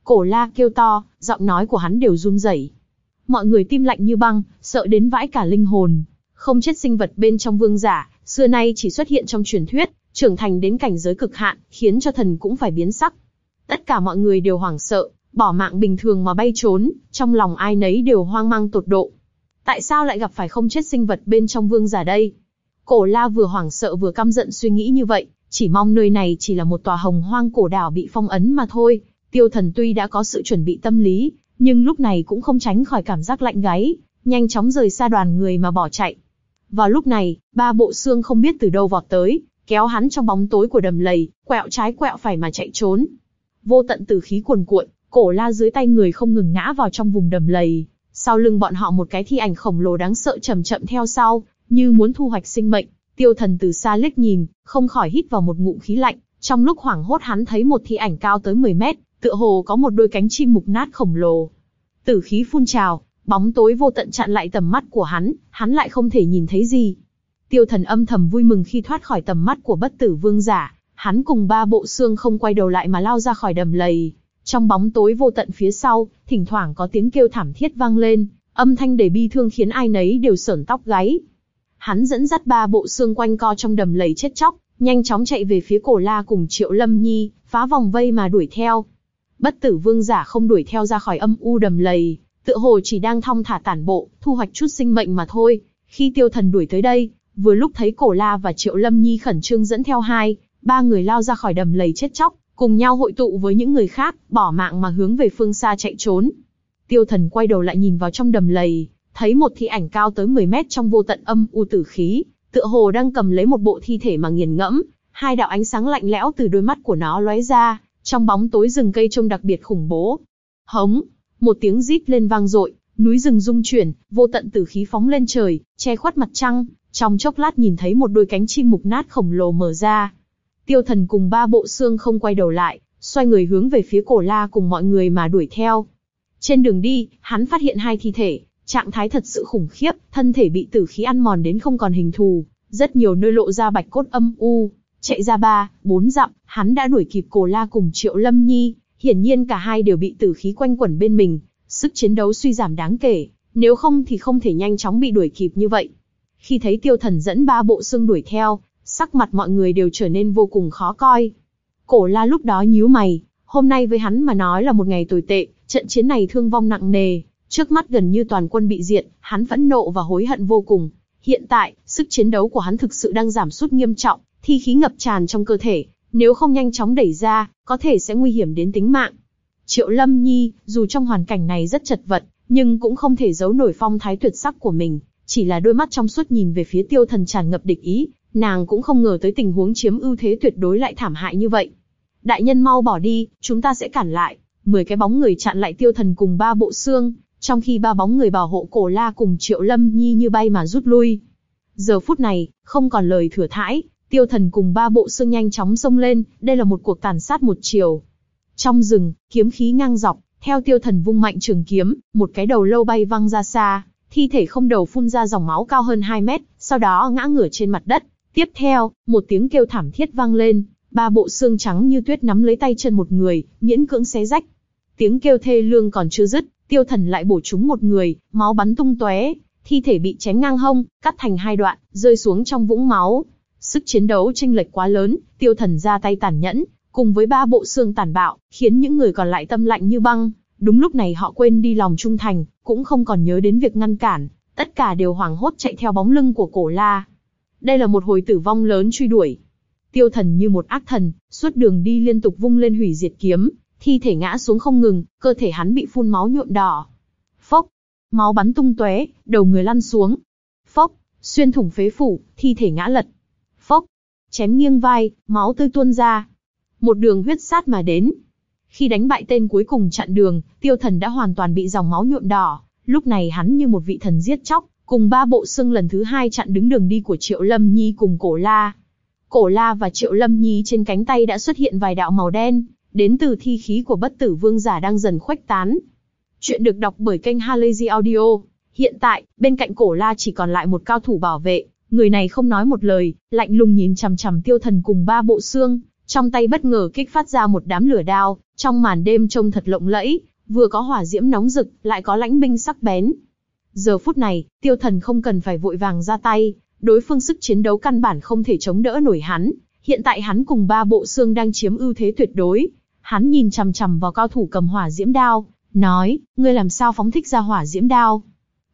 Cổ la kêu to, giọng nói của hắn đều run rẩy. Mọi người tim lạnh như băng, sợ đến vãi cả linh hồn. Không chết sinh vật bên trong vương giả, xưa nay chỉ xuất hiện trong truyền thuyết, trưởng thành đến cảnh giới cực hạn, khiến cho thần cũng phải biến sắc. Tất cả mọi người đều hoảng sợ, bỏ mạng bình thường mà bay trốn, trong lòng ai nấy đều hoang mang tột độ. Tại sao lại gặp phải không chết sinh vật bên trong vương giả đây? Cổ la vừa hoảng sợ vừa căm giận suy nghĩ như vậy, chỉ mong nơi này chỉ là một tòa hồng hoang cổ đảo bị phong ấn mà thôi. Tiêu thần tuy đã có sự chuẩn bị tâm lý, nhưng lúc này cũng không tránh khỏi cảm giác lạnh gáy, nhanh chóng rời xa đoàn người mà bỏ chạy. Vào lúc này, ba bộ xương không biết từ đâu vọt tới, kéo hắn trong bóng tối của đầm lầy, quẹo trái quẹo phải mà chạy trốn. Vô tận tử khí cuồn cuộn, cổ la dưới tay người không ngừng ngã vào trong vùng đầm lầy. Sau lưng bọn họ một cái thi ảnh khổng lồ đáng sợ chậm chậm theo sau, như muốn thu hoạch sinh mệnh. Tiêu thần từ xa liếc nhìn, không khỏi hít vào một ngụm khí lạnh. Trong lúc hoảng hốt hắn thấy một thi ảnh cao tới 10 mét, tựa hồ có một đôi cánh chim mục nát khổng lồ. Tử khí phun trào, bóng tối vô tận chặn lại tầm mắt của hắn, hắn lại không thể nhìn thấy gì. Tiêu thần âm thầm vui mừng khi thoát khỏi tầm mắt của bất tử vương giả, hắn cùng ba bộ xương không quay đầu lại mà lao ra khỏi đầm lầy. Trong bóng tối vô tận phía sau, thỉnh thoảng có tiếng kêu thảm thiết vang lên, âm thanh đầy bi thương khiến ai nấy đều sởn tóc gáy. Hắn dẫn dắt ba bộ xương quanh co trong đầm lầy chết chóc, nhanh chóng chạy về phía cổ la cùng triệu lâm nhi, phá vòng vây mà đuổi theo. Bất tử vương giả không đuổi theo ra khỏi âm u đầm lầy, tựa hồ chỉ đang thong thả tản bộ, thu hoạch chút sinh mệnh mà thôi. Khi tiêu thần đuổi tới đây, vừa lúc thấy cổ la và triệu lâm nhi khẩn trương dẫn theo hai, ba người lao ra khỏi đầm lầy chết chóc, cùng nhau hội tụ với những người khác, bỏ mạng mà hướng về phương xa chạy trốn. Tiêu thần quay đầu lại nhìn vào trong đầm lầy, thấy một thi ảnh cao tới 10 mét trong vô tận âm u tử khí, tựa hồ đang cầm lấy một bộ thi thể mà nghiền ngẫm, hai đạo ánh sáng lạnh lẽo từ đôi mắt của nó lóe ra, trong bóng tối rừng cây trông đặc biệt khủng bố. Hống, một tiếng rít lên vang dội, núi rừng rung chuyển, vô tận tử khí phóng lên trời, che khuất mặt trăng, trong chốc lát nhìn thấy một đôi cánh chim mục nát khổng lồ mở ra. Tiêu thần cùng ba bộ xương không quay đầu lại, xoay người hướng về phía cổ la cùng mọi người mà đuổi theo. Trên đường đi, hắn phát hiện hai thi thể, trạng thái thật sự khủng khiếp, thân thể bị tử khí ăn mòn đến không còn hình thù, rất nhiều nơi lộ ra bạch cốt âm u. Chạy ra ba, bốn dặm, hắn đã đuổi kịp cổ la cùng triệu lâm nhi, hiển nhiên cả hai đều bị tử khí quanh quẩn bên mình, sức chiến đấu suy giảm đáng kể, nếu không thì không thể nhanh chóng bị đuổi kịp như vậy. Khi thấy tiêu thần dẫn ba bộ xương đuổi theo, sắc mặt mọi người đều trở nên vô cùng khó coi. Cổ la lúc đó nhíu mày, hôm nay với hắn mà nói là một ngày tồi tệ, trận chiến này thương vong nặng nề, trước mắt gần như toàn quân bị diệt, hắn phẫn nộ và hối hận vô cùng. Hiện tại, sức chiến đấu của hắn thực sự đang giảm sút nghiêm trọng, thi khí ngập tràn trong cơ thể, Nếu không nhanh chóng đẩy ra, có thể sẽ nguy hiểm đến tính mạng. Triệu Lâm Nhi, dù trong hoàn cảnh này rất chật vật, nhưng cũng không thể giấu nổi phong thái tuyệt sắc của mình, chỉ là đôi mắt trong suốt nhìn về phía tiêu thần tràn ngập địch ý, nàng cũng không ngờ tới tình huống chiếm ưu thế tuyệt đối lại thảm hại như vậy. Đại nhân mau bỏ đi, chúng ta sẽ cản lại. Mười cái bóng người chặn lại tiêu thần cùng ba bộ xương, trong khi ba bóng người bảo hộ cổ la cùng triệu lâm nhi như bay mà rút lui. Giờ phút này, không còn lời thừa thãi, tiêu thần cùng ba bộ xương nhanh chóng xông lên, đây là một cuộc tàn sát một chiều. Trong rừng, kiếm khí ngang dọc, theo tiêu thần vung mạnh trường kiếm, một cái đầu lâu bay văng ra xa, thi thể không đầu phun ra dòng máu cao hơn 2 mét, sau đó ngã ngửa trên mặt đất. Tiếp theo, một tiếng kêu thảm thiết vang lên, ba bộ xương trắng như tuyết nắm lấy tay chân một người, miễn cưỡng xé rách. Tiếng kêu thê lương còn chưa dứt, tiêu thần lại bổ trúng một người, máu bắn tung tóe, thi thể bị chém ngang hông, cắt thành hai đoạn, rơi xuống trong vũng máu. Sức chiến đấu chênh lệch quá lớn, tiêu thần ra tay tàn nhẫn, cùng với ba bộ xương tàn bạo, khiến những người còn lại tâm lạnh như băng. Đúng lúc này họ quên đi lòng trung thành, cũng không còn nhớ đến việc ngăn cản, tất cả đều hoảng hốt chạy theo bóng lưng của cổ la. Đây là một hồi tử vong lớn truy đuổi. Tiêu thần như một ác thần, suốt đường đi liên tục vung lên hủy diệt kiếm, thi thể ngã xuống không ngừng, cơ thể hắn bị phun máu nhuộm đỏ. Phốc, máu bắn tung tóe, đầu người lăn xuống. Phốc, xuyên thủng phế phủ, thi thể ngã lật. Chém nghiêng vai, máu tươi tuôn ra. Một đường huyết sát mà đến. Khi đánh bại tên cuối cùng chặn đường, tiêu thần đã hoàn toàn bị dòng máu nhuộm đỏ. Lúc này hắn như một vị thần giết chóc, cùng ba bộ xương lần thứ hai chặn đứng đường đi của Triệu Lâm Nhi cùng Cổ La. Cổ La và Triệu Lâm Nhi trên cánh tay đã xuất hiện vài đạo màu đen, đến từ thi khí của bất tử vương giả đang dần khuếch tán. Chuyện được đọc bởi kênh Halazy Audio. Hiện tại, bên cạnh cổ la chỉ còn lại một cao thủ bảo vệ, người này không nói một lời, lạnh lùng nhìn chằm chằm tiêu thần cùng ba bộ xương, trong tay bất ngờ kích phát ra một đám lửa đao, trong màn đêm trông thật lộng lẫy, vừa có hỏa diễm nóng rực, lại có lãnh binh sắc bén. Giờ phút này, tiêu thần không cần phải vội vàng ra tay, đối phương sức chiến đấu căn bản không thể chống đỡ nổi hắn, hiện tại hắn cùng ba bộ xương đang chiếm ưu thế tuyệt đối, Hắn nhìn chằm chằm vào cao thủ cầm hỏa diễm đao, nói, ngươi làm sao phóng thích ra hỏa diễm đao?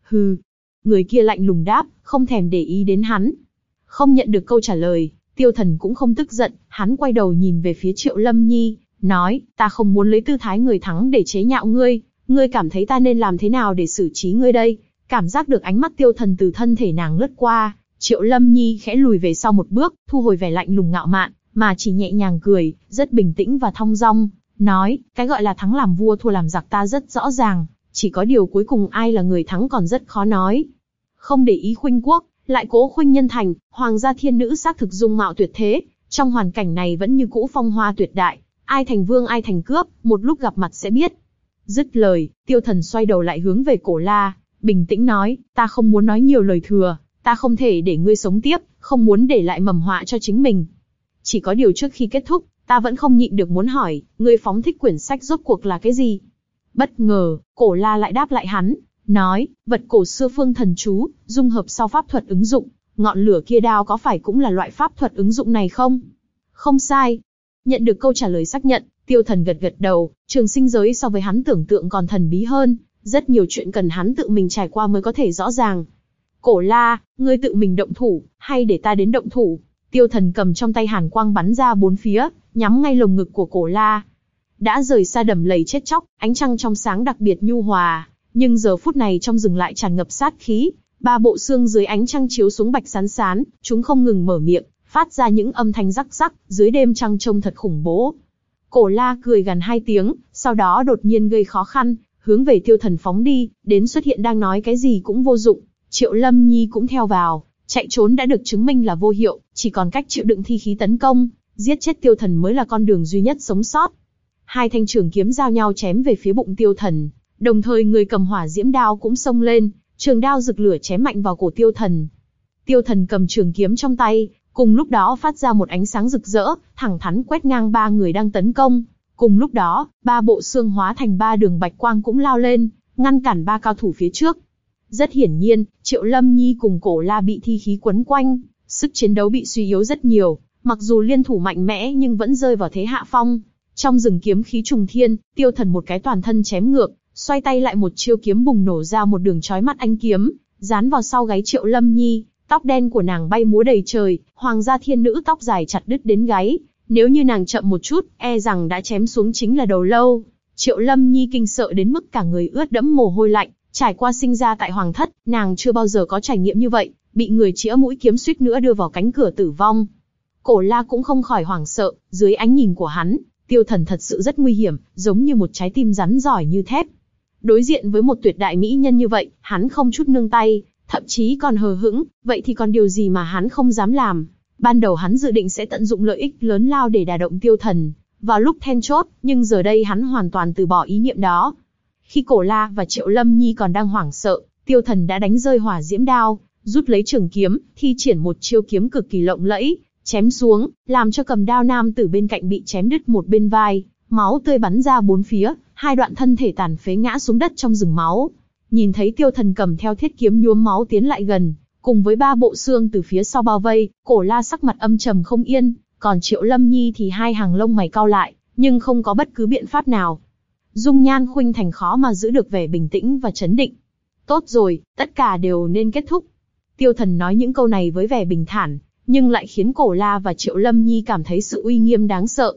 Hừ. Người kia lạnh lùng đáp, không thèm để ý đến hắn. Không nhận được câu trả lời, tiêu thần cũng không tức giận, hắn quay đầu nhìn về phía triệu lâm nhi, nói, ta không muốn lấy tư thái người thắng để chế nhạo ngươi, ngươi cảm thấy ta nên làm thế nào để xử trí ngươi đây? Cảm giác được ánh mắt tiêu thần từ thân thể nàng lướt qua, triệu lâm nhi khẽ lùi về sau một bước, thu hồi vẻ lạnh lùng ngạo mạn, mà chỉ nhẹ nhàng cười, rất bình tĩnh và thong dong, nói, cái gọi là thắng làm vua thua làm giặc ta rất rõ ràng, chỉ có điều cuối cùng ai là người thắng còn rất khó nói. Không để ý khuynh quốc, lại cố khuynh nhân thành, hoàng gia thiên nữ xác thực dung mạo tuyệt thế, trong hoàn cảnh này vẫn như cũ phong hoa tuyệt đại, ai thành vương ai thành cướp, một lúc gặp mặt sẽ biết. Dứt lời, tiêu thần xoay đầu lại hướng về cổ la, bình tĩnh nói, ta không muốn nói nhiều lời thừa, ta không thể để ngươi sống tiếp, không muốn để lại mầm họa cho chính mình. Chỉ có điều trước khi kết thúc, ta vẫn không nhịn được muốn hỏi, ngươi phóng thích quyển sách rốt cuộc là cái gì? Bất ngờ, cổ la lại đáp lại hắn, nói, vật cổ xưa phương thần chú, dung hợp sau pháp thuật ứng dụng, ngọn lửa kia đao có phải cũng là loại pháp thuật ứng dụng này không? Không sai. Nhận được câu trả lời xác nhận, tiêu thần gật gật đầu, trường sinh giới so với hắn tưởng tượng còn thần bí hơn, rất nhiều chuyện cần hắn tự mình trải qua mới có thể rõ ràng. Cổ la, ngươi tự mình động thủ, hay để ta đến động thủ? Tiêu thần cầm trong tay hàn quang bắn ra bốn phía, nhắm ngay lồng ngực của cổ la. Đã rời xa đầm lầy chết chóc, ánh trăng trong sáng đặc biệt nhu hòa, nhưng giờ phút này trong rừng lại tràn ngập sát khí. Ba bộ xương dưới ánh trăng chiếu xuống bạch sán sán, chúng không ngừng mở miệng, phát ra những âm thanh rắc rắc, dưới đêm trăng trông thật khủng bố. Cổ la cười gần hai tiếng, sau đó đột nhiên gây khó khăn, hướng về tiêu thần phóng đi, đến xuất hiện đang nói cái gì cũng vô dụng. Triệu Lâm Nhi cũng theo vào, Chạy trốn đã được chứng minh là vô hiệu, chỉ còn cách chịu đựng thi khí tấn công, giết chết tiêu thần mới là con đường duy nhất sống sót. Hai thanh trường kiếm giao nhau chém về phía bụng tiêu thần, đồng thời người cầm hỏa diễm đao cũng xông lên, trường đao rực lửa chém mạnh vào cổ tiêu thần. Tiêu thần cầm trường kiếm trong tay, cùng lúc đó phát ra một ánh sáng rực rỡ, thẳng thắn quét ngang ba người đang tấn công. Cùng lúc đó, ba bộ xương hóa thành ba đường bạch quang cũng lao lên, ngăn cản ba cao thủ phía trước. Rất hiển nhiên, Triệu Lâm Nhi cùng cổ la bị thi khí quấn quanh, sức chiến đấu bị suy yếu rất nhiều, mặc dù liên thủ mạnh mẽ nhưng vẫn rơi vào thế hạ phong. Trong rừng kiếm khí trùng thiên, tiêu thần một cái toàn thân chém ngược, xoay tay lại một chiêu kiếm bùng nổ ra một đường chói mắt anh kiếm, dán vào sau gáy Triệu Lâm Nhi, tóc đen của nàng bay múa đầy trời, hoàng gia thiên nữ tóc dài chặt đứt đến gáy, Nếu như nàng chậm một chút, e rằng đã chém xuống chính là đầu lâu. Triệu Lâm Nhi kinh sợ đến mức cả người ướt đẫm mồ hôi lạnh, trải qua sinh ra tại hoàng thất, nàng chưa bao giờ có trải nghiệm như vậy, bị người chĩa mũi kiếm suýt nữa đưa vào cánh cửa tử vong. Cổ la cũng không khỏi hoảng sợ, dưới ánh nhìn của hắn, tiêu thần thật sự rất nguy hiểm, giống như một trái tim rắn giỏi như thép. Đối diện với một tuyệt đại mỹ nhân như vậy, hắn không chút nương tay, thậm chí còn hờ hững, vậy thì còn điều gì mà hắn không dám làm. Ban đầu hắn dự định sẽ tận dụng lợi ích lớn lao để đả động tiêu thần, vào lúc then chốt, nhưng giờ đây hắn hoàn toàn từ bỏ ý niệm đó. Khi cổ la và triệu lâm nhi còn đang hoảng sợ, tiêu thần đã đánh rơi hỏa diễm đao, rút lấy trường kiếm, thi triển một chiêu kiếm cực kỳ lộng lẫy, chém xuống, làm cho cầm đao nam tử bên cạnh bị chém đứt một bên vai, máu tươi bắn ra bốn phía, hai đoạn thân thể tàn phế ngã xuống đất trong rừng máu. Nhìn thấy tiêu thần cầm theo thiết kiếm nhuốm máu tiến lại gần, cùng với ba bộ xương từ phía sau bao vây, cổ la sắc mặt âm trầm không yên, còn triệu lâm nhi thì hai hàng lông mày cau lại, nhưng không có bất cứ biện pháp nào. Dung nhan khuynh thành khó mà giữ được vẻ bình tĩnh và chấn định. Tốt rồi, tất cả đều nên kết thúc. Tiêu thần nói những câu này với vẻ bình thản, nhưng lại khiến cổ la và triệu lâm nhi cảm thấy sự uy nghiêm đáng sợ.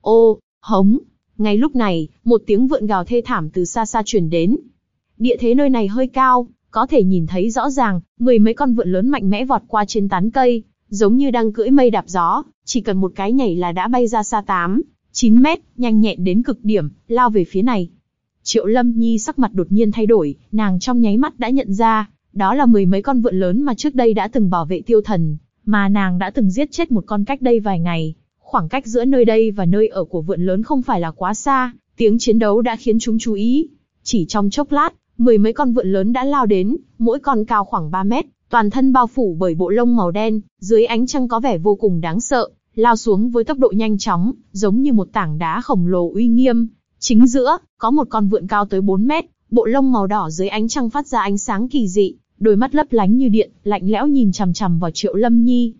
Ô, hống, ngay lúc này, một tiếng vượn gào thê thảm từ xa xa truyền đến. Địa thế nơi này hơi cao, có thể nhìn thấy rõ ràng, mười mấy con vượn lớn mạnh mẽ vọt qua trên tán cây, giống như đang cưỡi mây đạp gió, chỉ cần một cái nhảy là đã bay ra xa 8, 9 mét, nhanh nhẹn đến cực điểm, lao về phía này. Triệu Lâm Nhi sắc mặt đột nhiên thay đổi, nàng trong nháy mắt đã nhận ra, đó là mười mấy con vượn lớn mà trước đây đã từng bảo vệ tiêu thần, mà nàng đã từng giết chết một con cách đây vài ngày. Khoảng cách giữa nơi đây và nơi ở của vượn lớn không phải là quá xa, tiếng chiến đấu đã khiến chúng chú ý. Chỉ trong chốc lát, mười mấy con vượn lớn đã lao đến, mỗi con cao khoảng 3 mét, toàn thân bao phủ bởi bộ lông màu đen, dưới ánh trăng có vẻ vô cùng đáng sợ, lao xuống với tốc độ nhanh chóng, giống như một tảng đá khổng lồ uy nghiêm. Chính giữa, có một con vượn cao tới 4 mét, bộ lông màu đỏ dưới ánh trăng phát ra ánh sáng kỳ dị, đôi mắt lấp lánh như điện, lạnh lẽo nhìn chằm chằm vào Triệu Lâm Nhi.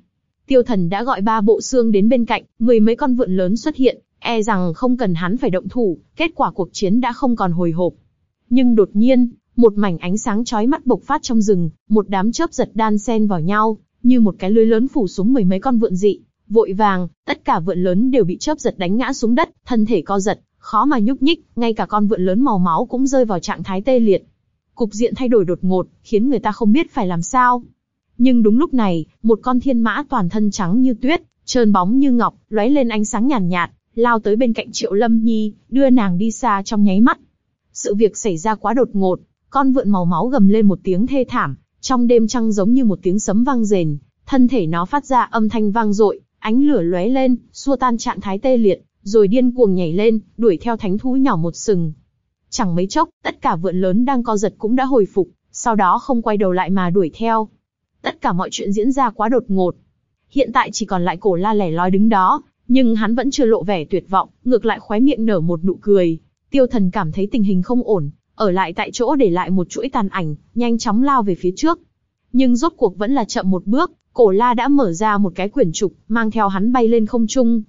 Tiêu Thần đã gọi ba bộ xương đến bên cạnh, mười mấy con vượn lớn xuất hiện, e rằng không cần hắn phải động thủ, kết quả cuộc chiến đã không còn hồi hộp. Nhưng đột nhiên, một mảnh ánh sáng chói mắt bộc phát trong rừng, một đám chớp giật đan xen vào nhau, như một cái lưới lớn phủ xuống mười mấy con vượn dị. Vội vàng, tất cả vượn lớn đều bị chớp giật đánh ngã xuống đất, thân thể co giật, khó mà nhúc nhích, ngay cả con vượn lớn màu máu cũng rơi vào trạng thái tê liệt. Cục diện thay đổi đột ngột, khiến người ta không biết phải làm sao. Nhưng đúng lúc này, một con thiên mã toàn thân trắng như tuyết, trơn bóng như ngọc, lóe lên ánh sáng nhàn nhạt, nhạt, lao tới bên cạnh Triệu Lâm Nhi, đưa nàng đi xa trong nháy mắt. Sự việc xảy ra quá đột ngột, con vượn màu máu gầm lên một tiếng thê thảm, trong đêm trăng giống như một tiếng sấm vang rền, thân thể nó phát ra âm thanh vang dội, ánh lửa lóe lên, xua tan trạng thái tê liệt, rồi điên cuồng nhảy lên, đuổi theo thánh thú nhỏ một sừng. Chẳng mấy chốc, tất cả vượn lớn đang co giật cũng đã hồi phục, sau đó không quay đầu lại mà đuổi theo. Tất cả mọi chuyện diễn ra quá đột ngột. Hiện tại chỉ còn lại cổ la lẻ loi đứng đó, nhưng hắn vẫn chưa lộ vẻ tuyệt vọng, ngược lại khóe miệng nở một nụ cười. Tiêu thần cảm thấy tình hình không ổn, ở lại tại chỗ để lại một chuỗi tàn ảnh, nhanh chóng lao về phía trước. Nhưng rốt cuộc vẫn là chậm một bước, cổ la đã mở ra một cái quyển trục, mang theo hắn bay lên không trung.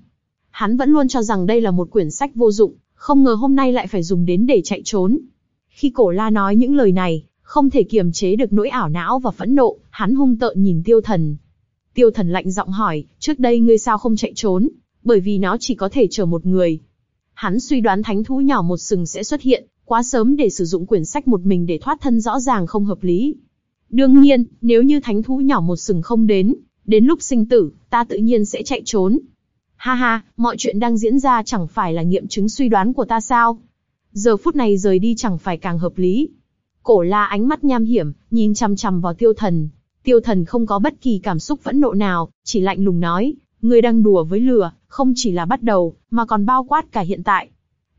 Hắn vẫn luôn cho rằng đây là một quyển sách vô dụng, không ngờ hôm nay lại phải dùng đến để chạy trốn. Khi cổ la nói những lời này, không thể kiềm chế được nỗi ảo não và phẫn nộ, hắn hung tợn nhìn tiêu thần. Tiêu thần lạnh giọng hỏi, trước đây ngươi sao không chạy trốn, bởi vì nó chỉ có thể chở một người. Hắn suy đoán thánh thú nhỏ một sừng sẽ xuất hiện, quá sớm để sử dụng quyển sách một mình để thoát thân rõ ràng không hợp lý. Đương nhiên, nếu như thánh thú nhỏ một sừng không đến, đến lúc sinh tử, ta tự nhiên sẽ chạy trốn. Ha ha, mọi chuyện đang diễn ra chẳng phải là nghiệm chứng suy đoán của ta sao? Giờ phút này rời đi chẳng phải càng hợp lý. Cổ la ánh mắt nham hiểm, nhìn chằm chằm vào tiêu thần. Tiêu thần không có bất kỳ cảm xúc phẫn nộ nào, chỉ lạnh lùng nói, ngươi đang đùa với lửa, không chỉ là bắt đầu, mà còn bao quát cả hiện tại.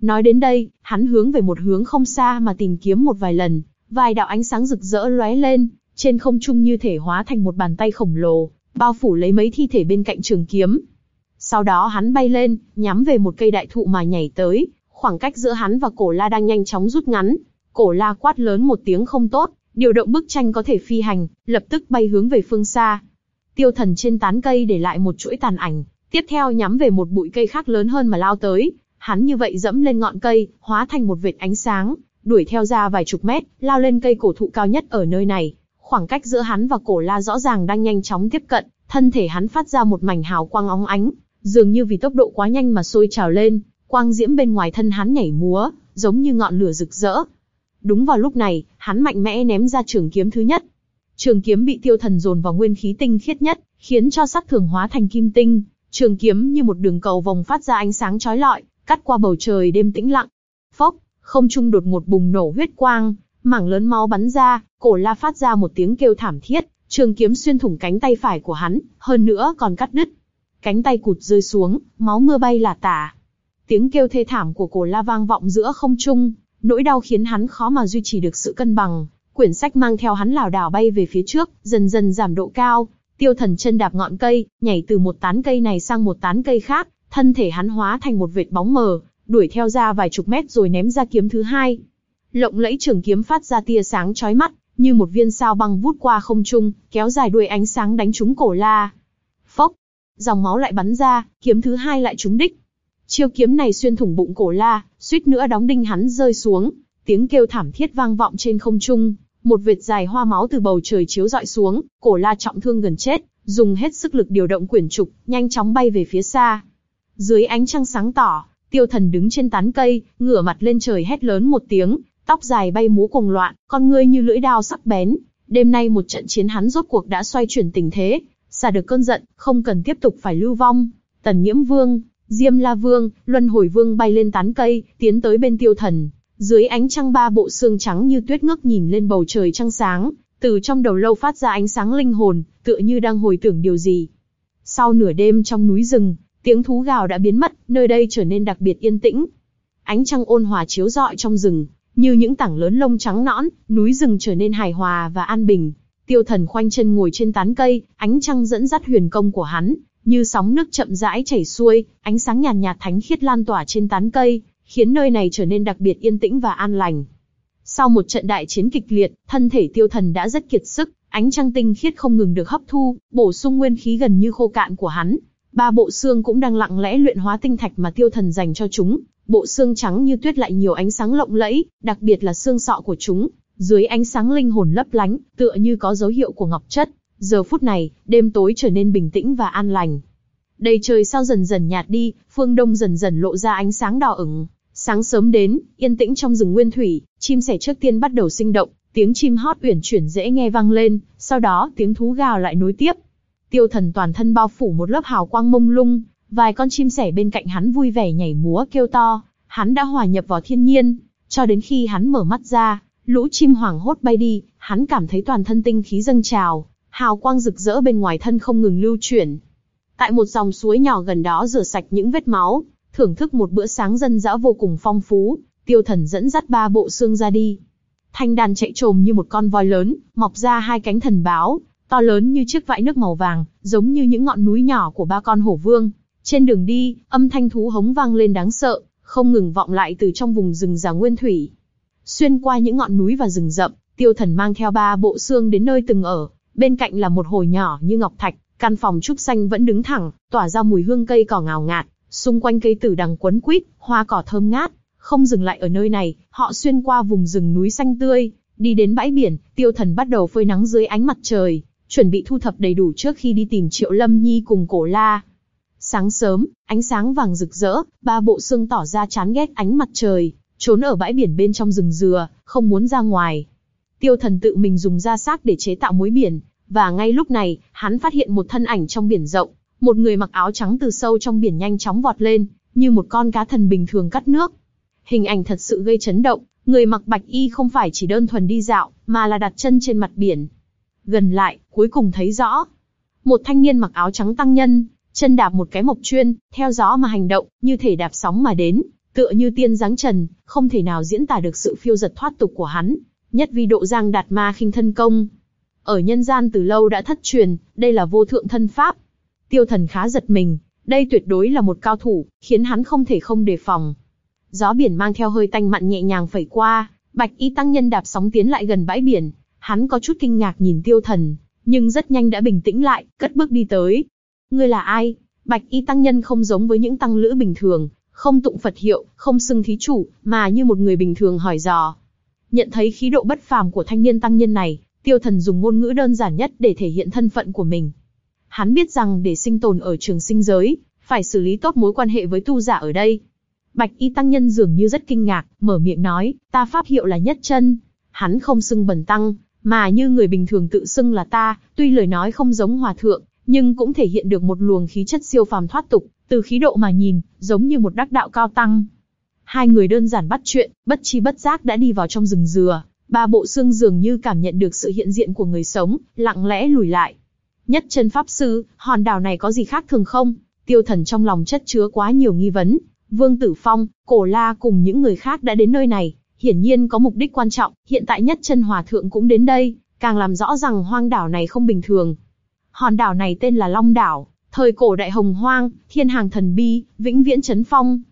Nói đến đây, hắn hướng về một hướng không xa mà tìm kiếm một vài lần, vài đạo ánh sáng rực rỡ lóe lên, trên không trung như thể hóa thành một bàn tay khổng lồ, bao phủ lấy mấy thi thể bên cạnh trường kiếm. Sau đó hắn bay lên, nhắm về một cây đại thụ mà nhảy tới, khoảng cách giữa hắn và cổ la đang nhanh chóng rút ngắn. Cổ la quát lớn một tiếng không tốt, điều động bức tranh có thể phi hành, lập tức bay hướng về phương xa. Tiêu thần trên tán cây để lại một chuỗi tàn ảnh, tiếp theo nhắm về một bụi cây khác lớn hơn mà lao tới, Hắn như vậy dẫm lên ngọn cây, hóa thành một vệt ánh sáng, đuổi theo ra vài chục mét, lao lên cây cổ thụ cao nhất ở nơi này. Khoảng cách giữa hắn và cổ la rõ ràng đang nhanh chóng tiếp cận, thân thể hắn phát ra một mảnh hào quang óng ánh, dường như vì tốc độ quá nhanh mà sôi trào lên, quang diễm bên ngoài thân hắn nhảy múa, giống như ngọn lửa rực rỡ. Đúng vào lúc này, hắn mạnh mẽ ném ra trường kiếm thứ nhất. Trường kiếm bị tiêu thần dồn vào nguyên khí tinh khiết nhất, khiến cho sắc thường hóa thành kim tinh. Trường kiếm như một đường cầu vòng phát ra ánh sáng chói lọi, cắt qua bầu trời đêm tĩnh lặng. Phốc, không trung đột ngột bùng nổ huyết quang, mảng lớn máu bắn ra, cổ la phát ra một tiếng kêu thảm thiết, trường kiếm xuyên thủng cánh tay phải của hắn, hơn nữa còn cắt đứt. Cánh tay cụt rơi xuống, máu mưa bay là tả. Tiếng kêu thê thảm của cổ la vang vọng giữa không trung, nỗi đau khiến hắn khó mà duy trì được sự cân bằng. Quyển sách mang theo hắn lảo đảo bay về phía trước, dần dần giảm độ cao. Tiêu thần chân đạp ngọn cây, nhảy từ một tán cây này sang một tán cây khác, thân thể hắn hóa thành một vệt bóng mờ, đuổi theo ra vài chục mét rồi ném ra kiếm thứ hai. Lộng lẫy trường kiếm phát ra tia sáng chói mắt, như một viên sao băng vút qua không trung, kéo dài đuôi ánh sáng đánh trúng cổ la. Dòng máu lại bắn ra, kiếm thứ hai lại trúng đích. Chiêu kiếm này xuyên thủng bụng cổ la, suýt nữa đóng đinh hắn rơi xuống, tiếng kêu thảm thiết vang vọng trên không trung, một vệt dài hoa máu từ bầu trời chiếu dọi xuống, cổ la trọng thương gần chết, dùng hết sức lực điều động quyển trục, nhanh chóng bay về phía xa. Dưới ánh trăng sáng tỏ, tiêu thần đứng trên tán cây, ngửa mặt lên trời hét lớn một tiếng, tóc dài bay múa cuồng loạn, con ngươi như lưỡi đao sắc bén. Đêm nay một trận chiến hắn rốt cuộc đã xoay chuyển tình thế, xả được cơn giận, không cần tiếp tục phải lưu vong. Tần Nhiễm Vương, Diêm La Vương, Luân Hồi Vương bay lên tán cây, tiến tới bên tiêu thần. Dưới ánh trăng ba bộ xương trắng như tuyết ngước nhìn lên bầu trời trăng sáng, từ trong đầu lâu phát ra ánh sáng linh hồn, tựa như đang hồi tưởng điều gì. Sau nửa đêm trong núi rừng, tiếng thú gào đã biến mất, nơi đây trở nên đặc biệt yên tĩnh. Ánh trăng ôn hòa chiếu rọi trong rừng, như những tảng lớn lông trắng nõn, núi rừng trở nên hài hòa và an bình. Tiêu thần khoanh chân ngồi trên tán cây, ánh trăng dẫn dắt huyền công của hắn, như sóng nước chậm rãi chảy xuôi, ánh sáng nhàn nhạt, thánh khiết lan tỏa trên tán cây, khiến nơi này trở nên đặc biệt yên tĩnh và an lành. Sau một trận đại chiến kịch liệt, thân thể tiêu thần đã rất kiệt sức, ánh trăng tinh khiết không ngừng được hấp thu, bổ sung nguyên khí gần như khô cạn của hắn. Ba bộ xương cũng đang lặng lẽ luyện hóa tinh thạch mà tiêu thần dành cho chúng, bộ xương trắng như tuyết lại nhiều ánh sáng lộng lẫy, đặc biệt là xương sọ của chúng, dưới ánh sáng linh hồn lấp lánh, tựa như có dấu hiệu của ngọc chất. Giờ phút này, đêm tối trở nên bình tĩnh và an lành. Đầy trời sao dần dần nhạt đi, phương đông dần dần lộ ra ánh sáng đỏ ửng. Sáng sớm đến, yên tĩnh trong rừng nguyên thủy, chim sẻ trước tiên bắt đầu sinh động, tiếng chim hót uyển chuyển dễ nghe vang lên, sau đó tiếng thú gào lại nối tiếp. Tiêu thần toàn thân bao phủ một lớp hào quang mông lung, vài con chim sẻ bên cạnh hắn vui vẻ nhảy múa kêu to, hắn đã hòa nhập vào thiên nhiên, cho đến khi hắn mở mắt ra, lũ chim hoảng hốt bay đi, hắn cảm thấy toàn thân tinh khí dâng trào, hào quang rực rỡ bên ngoài thân không ngừng lưu chuyển. Tại một dòng suối nhỏ gần đó rửa sạch những vết máu, thưởng thức một bữa sáng dân dã vô cùng phong phú, tiêu thần dẫn dắt ba bộ xương ra đi. Thanh đàn chạy trồm như một con voi lớn, mọc ra hai cánh thần báo, to lớn như chiếc vại nước màu vàng, giống như những ngọn núi nhỏ của ba con hổ vương. Trên đường đi, âm thanh thú hống vang lên đáng sợ, không ngừng vọng lại từ trong vùng rừng già nguyên thủy. Xuyên qua những ngọn núi và rừng rậm, tiêu thần mang theo ba bộ xương đến nơi từng ở, bên cạnh là một hồ nhỏ như ngọc thạch, căn phòng trúc xanh vẫn đứng thẳng, tỏa ra mùi hương cây cỏ ngào ngạt, xung quanh cây tử đằng quấn quýt, hoa cỏ thơm ngát. Không dừng lại ở nơi này, họ xuyên qua vùng rừng núi xanh tươi, đi đến bãi biển, tiêu thần bắt đầu phơi nắng dưới ánh mặt trời, chuẩn bị thu thập đầy đủ trước khi đi tìm Triệu Lâm Nhi cùng Cổ La. Sáng sớm, ánh sáng vàng rực rỡ, ba bộ xương tỏ ra chán ghét ánh mặt trời, trốn ở bãi biển bên trong rừng dừa, không muốn ra ngoài. Tiêu thần tự mình dùng da xác để chế tạo muối biển, và ngay lúc này, hắn phát hiện một thân ảnh trong biển rộng, một người mặc áo trắng từ sâu trong biển nhanh chóng vọt lên, như một con cá thần bình thường cắt nước. Hình ảnh thật sự gây chấn động, người mặc bạch y không phải chỉ đơn thuần đi dạo, mà là đặt chân trên mặt biển. Gần lại, cuối cùng thấy rõ. Một thanh niên mặc áo trắng tăng nhân, chân đạp một cái mộc chuyên, theo gió mà hành động, như thể đạp sóng mà đến, tựa như tiên dáng trần, không thể nào diễn tả được sự phiêu giật thoát tục của hắn. Nhất vi độ giang đạt ma khinh thân công. Ở nhân gian từ lâu đã thất truyền, đây là vô thượng thân pháp. Tiêu thần khá giật mình, đây tuyệt đối là một cao thủ, khiến hắn không thể không đề phòng. Gió biển mang theo hơi tanh mặn nhẹ nhàng phẩy qua, bạch y tăng nhân đạp sóng tiến lại gần bãi biển. Hắn có chút kinh ngạc nhìn tiêu thần, nhưng rất nhanh đã bình tĩnh lại, cất bước đi tới. Ngươi là ai? Bạch y tăng nhân không giống với những tăng lữ bình thường, không tụng Phật hiệu, không xưng thí chủ, mà như một người bình thường hỏi dò. Nhận thấy khí độ bất phàm của thanh niên tăng nhân này, tiêu thần dùng ngôn ngữ đơn giản nhất để thể hiện thân phận của mình. Hắn biết rằng để sinh tồn ở trường sinh giới, phải xử lý tốt mối quan hệ với tu giả ở đây. Bạch y tăng nhân dường như rất kinh ngạc, mở miệng nói, ta pháp hiệu là nhất chân. Hắn không xưng bẩn tăng, mà như người bình thường tự xưng là ta, tuy lời nói không giống hòa thượng, nhưng cũng thể hiện được một luồng khí chất siêu phàm thoát tục, từ khí độ mà nhìn, giống như một đắc đạo cao tăng. Hai người đơn giản bắt chuyện, bất chi bất giác đã đi vào trong rừng dừa, ba bộ xương dường như cảm nhận được sự hiện diện của người sống, lặng lẽ lùi lại. Nhất chân pháp sư, hòn đảo này có gì khác thường không? Tiêu thần trong lòng chất chứa quá nhiều nghi vấn. Vương Tử Phong, Cổ La cùng những người khác đã đến nơi này, hiển nhiên có mục đích quan trọng, hiện tại nhất chân hòa thượng cũng đến đây, càng làm rõ rằng hoang đảo này không bình thường. Hòn đảo này tên là Long Đảo, thời cổ đại hồng hoang, thiên hàng thần bi, vĩnh viễn chấn phong.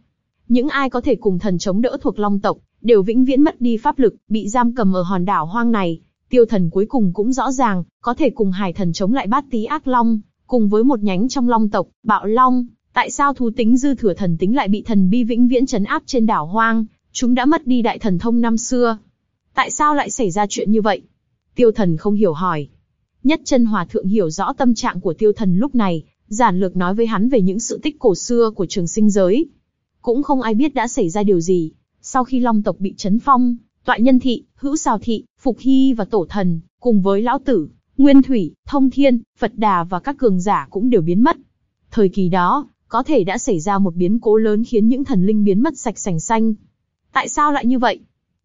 Những ai có thể cùng thần chống đỡ thuộc Long tộc, đều vĩnh viễn mất đi pháp lực, bị giam cầm ở hòn đảo hoang này. Tiêu thần cuối cùng cũng rõ ràng, có thể cùng hải thần chống lại bát tí ác long, cùng với một nhánh trong long tộc, bạo long. Tại sao thú tính dư thừa thần tính lại bị thần bi vĩnh viễn chấn áp trên đảo hoang? Chúng đã mất đi đại thần thông năm xưa. Tại sao lại xảy ra chuyện như vậy? Tiêu thần không hiểu hỏi. Nhất chân hòa thượng hiểu rõ tâm trạng của tiêu thần lúc này, giản lược nói với hắn về những sự tích cổ xưa của trường sinh giới. Cũng không ai biết đã xảy ra điều gì. Sau khi long tộc bị chấn phong, tọa nhân thị, hữu xào thị, phục hy và tổ thần, cùng với lão tử, nguyên thủy, thông thiên, Phật đà và các cường giả cũng đều biến mất. Thời kỳ đó, có thể đã xảy ra một biến cố lớn khiến những thần linh biến mất sạch sành xanh. Tại sao lại như vậy?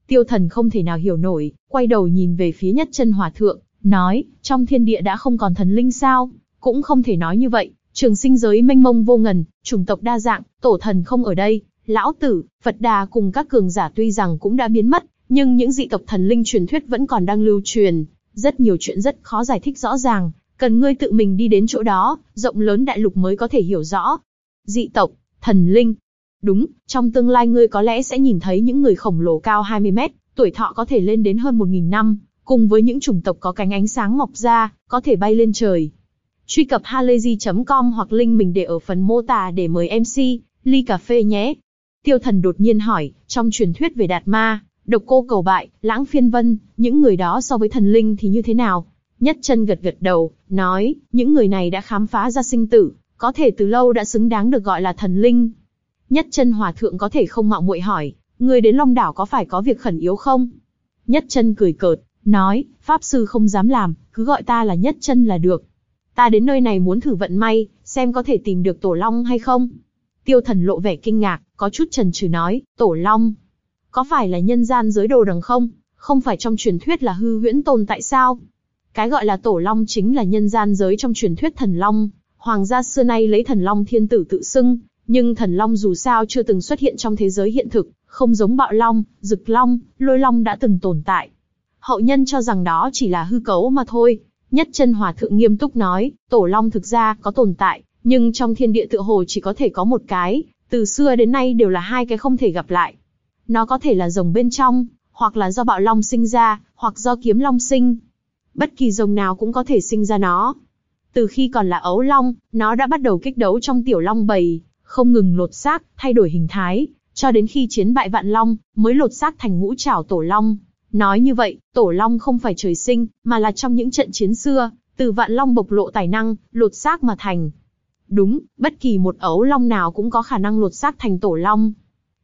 Tiêu thần không thể nào hiểu nổi, quay đầu nhìn về phía nhất chân hòa thượng, nói, trong thiên địa đã không còn thần linh sao? Cũng không thể nói như vậy, trường sinh giới mênh mông vô ngần, chủng tộc đa dạng, tổ thần không ở đây, lão tử, Phật đà cùng các cường giả tuy rằng cũng đã biến mất, nhưng những dị tộc thần linh truyền thuyết vẫn còn đang lưu truyền, rất nhiều chuyện rất khó giải thích rõ ràng, cần ngươi tự mình đi đến chỗ đó, rộng lớn đại lục mới có thể hiểu rõ. Dị tộc, thần linh. Đúng, trong tương lai ngươi có lẽ sẽ nhìn thấy những người khổng lồ cao 20 mét, tuổi thọ có thể lên đến hơn 1.000 năm, cùng với những chủng tộc có cánh ánh sáng mọc ra, có thể bay lên trời. Truy cập halayzi.com hoặc link mình để ở phần mô tả để mời MC, ly cà phê nhé. Tiêu thần đột nhiên hỏi, trong truyền thuyết về Đạt Ma, độc cô cầu bại, lãng phiên vân, những người đó so với thần linh thì như thế nào? Nhất chân gật gật đầu, nói, những người này đã khám phá ra sinh tử, có thể từ lâu đã xứng đáng được gọi là thần linh. Nhất chân hòa thượng có thể không mạo muội hỏi, người đến Long Đảo có phải có việc khẩn yếu không? Nhất chân cười cợt, nói, Pháp Sư không dám làm, cứ gọi ta là Nhất chân là được. Ta đến nơi này muốn thử vận may, xem có thể tìm được Tổ Long hay không. Tiêu thần lộ vẻ kinh ngạc, có chút trần trừ nói, Tổ Long. Có phải là nhân gian giới đồ đằng không? Không phải trong truyền thuyết là hư huyễn tồn tại sao? Cái gọi là Tổ Long chính là nhân gian giới trong truyền thuyết thần Long. Hoàng gia xưa nay lấy thần Long thiên tử tự xưng, nhưng thần Long dù sao chưa từng xuất hiện trong thế giới hiện thực, không giống bạo Long, rực Long, lôi Long đã từng tồn tại. Hậu nhân cho rằng đó chỉ là hư cấu mà thôi. Nhất chân hòa thượng nghiêm túc nói, Tổ Long thực ra có tồn tại, nhưng trong thiên địa tự hồ chỉ có thể có một cái, từ xưa đến nay đều là hai cái không thể gặp lại. Nó có thể là rồng bên trong, hoặc là do bạo long sinh ra, hoặc do kiếm long sinh. Bất kỳ rồng nào cũng có thể sinh ra nó. Từ khi còn là ấu long, nó đã bắt đầu kích đấu trong tiểu long bầy, không ngừng lột xác, thay đổi hình thái, cho đến khi chiến bại vạn long, mới lột xác thành ngũ trảo tổ long. Nói như vậy, tổ long không phải trời sinh, mà là trong những trận chiến xưa, từ vạn long bộc lộ tài năng, lột xác mà thành. Đúng, bất kỳ một ấu long nào cũng có khả năng lột xác thành tổ long.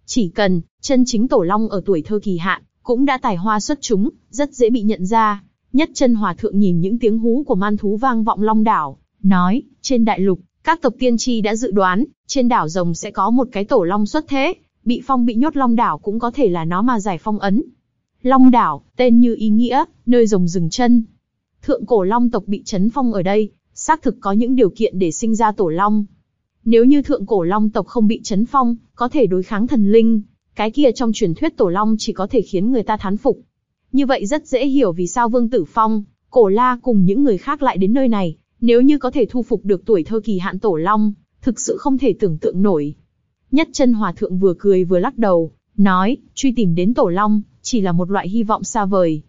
Chỉ cần, chân chính tổ long ở tuổi thơ kỳ hạn, cũng đã tài hoa xuất chúng, rất dễ bị nhận ra. Nhất chân hòa thượng nhìn những tiếng hú của man thú vang vọng long đảo, nói, trên đại lục, các tộc tiên tri đã dự đoán, trên đảo rồng sẽ có một cái tổ long xuất thế, bị phong bị nhốt long đảo cũng có thể là nó mà giải phong ấn. Long đảo, tên như ý nghĩa, nơi rồng dừng chân. Thượng cổ long tộc bị chấn phong ở đây, xác thực có những điều kiện để sinh ra tổ long. Nếu như thượng cổ long tộc không bị chấn phong, có thể đối kháng thần linh, cái kia trong truyền thuyết tổ long chỉ có thể khiến người ta thán phục. Như vậy rất dễ hiểu vì sao Vương Tử Phong, Cổ La cùng những người khác lại đến nơi này, nếu như có thể thu phục được tuổi thơ kỳ hạn tổ long, thực sự không thể tưởng tượng nổi. Nhất chân hòa thượng vừa cười vừa lắc đầu, nói, truy tìm đến tổ long, chỉ là một loại hy vọng xa vời.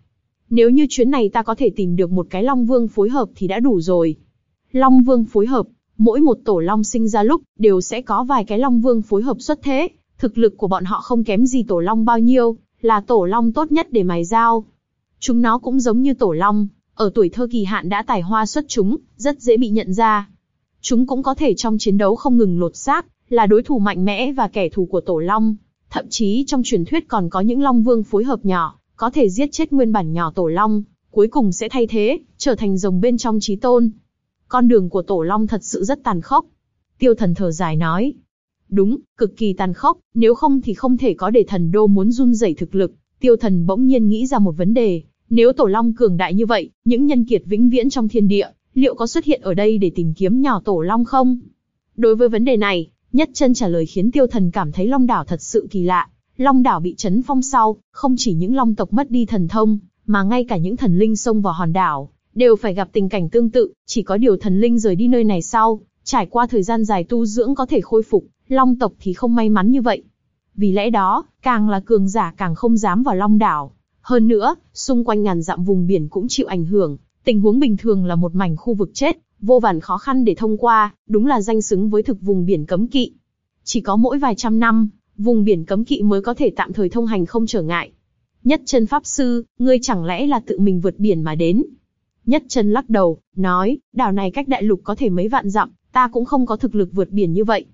Nếu như chuyến này ta có thể tìm được một cái long vương phối hợp thì đã đủ rồi. Long vương phối hợp, mỗi một tổ long sinh ra lúc, đều sẽ có vài cái long vương phối hợp xuất thế, thực lực của bọn họ không kém gì tổ long bao nhiêu, là tổ long tốt nhất để mài dao. Chúng nó cũng giống như tổ long, ở tuổi thơ kỳ hạn đã tài hoa xuất chúng, rất dễ bị nhận ra. Chúng cũng có thể trong chiến đấu không ngừng lột xác, là đối thủ mạnh mẽ và kẻ thù của Tổ Long. Thậm chí trong truyền thuyết còn có những Long Vương phối hợp nhỏ, có thể giết chết nguyên bản nhỏ Tổ Long, cuối cùng sẽ thay thế, trở thành rồng bên trong trí tôn. Con đường của Tổ Long thật sự rất tàn khốc. Tiêu thần thở dài nói. Đúng, cực kỳ tàn khốc, nếu không thì không thể có để thần đô muốn run rẩy thực lực. Tiêu thần bỗng nhiên nghĩ ra một vấn đề, nếu Tổ Long cường đại như vậy, những nhân kiệt vĩnh viễn trong thiên địa, liệu có xuất hiện ở đây để tìm kiếm nhỏ Tổ Long không? Đối với vấn đề này, Nhất chân trả lời khiến tiêu thần cảm thấy Long đảo thật sự kỳ lạ. Long đảo bị chấn phong sau, không chỉ những Long tộc mất đi thần thông, mà ngay cả những thần linh xông vào hòn đảo, đều phải gặp tình cảnh tương tự, chỉ có điều thần linh rời đi nơi này sau, trải qua thời gian dài tu dưỡng có thể khôi phục, Long tộc thì không may mắn như vậy. Vì lẽ đó, càng là cường giả càng không dám vào Long đảo. Hơn nữa, xung quanh ngàn dặm vùng biển cũng chịu ảnh hưởng, tình huống bình thường là một mảnh khu vực chết, vô vàn khó khăn để thông qua, đúng là danh xứng với thực vùng biển cấm kỵ. Chỉ có mỗi vài trăm năm, vùng biển cấm kỵ mới có thể tạm thời thông hành không trở ngại. Nhất chân Pháp Sư, ngươi chẳng lẽ là tự mình vượt biển mà đến? Nhất chân lắc đầu, nói, đảo này cách đại lục có thể mấy vạn dặm, ta cũng không có thực lực vượt biển như vậy.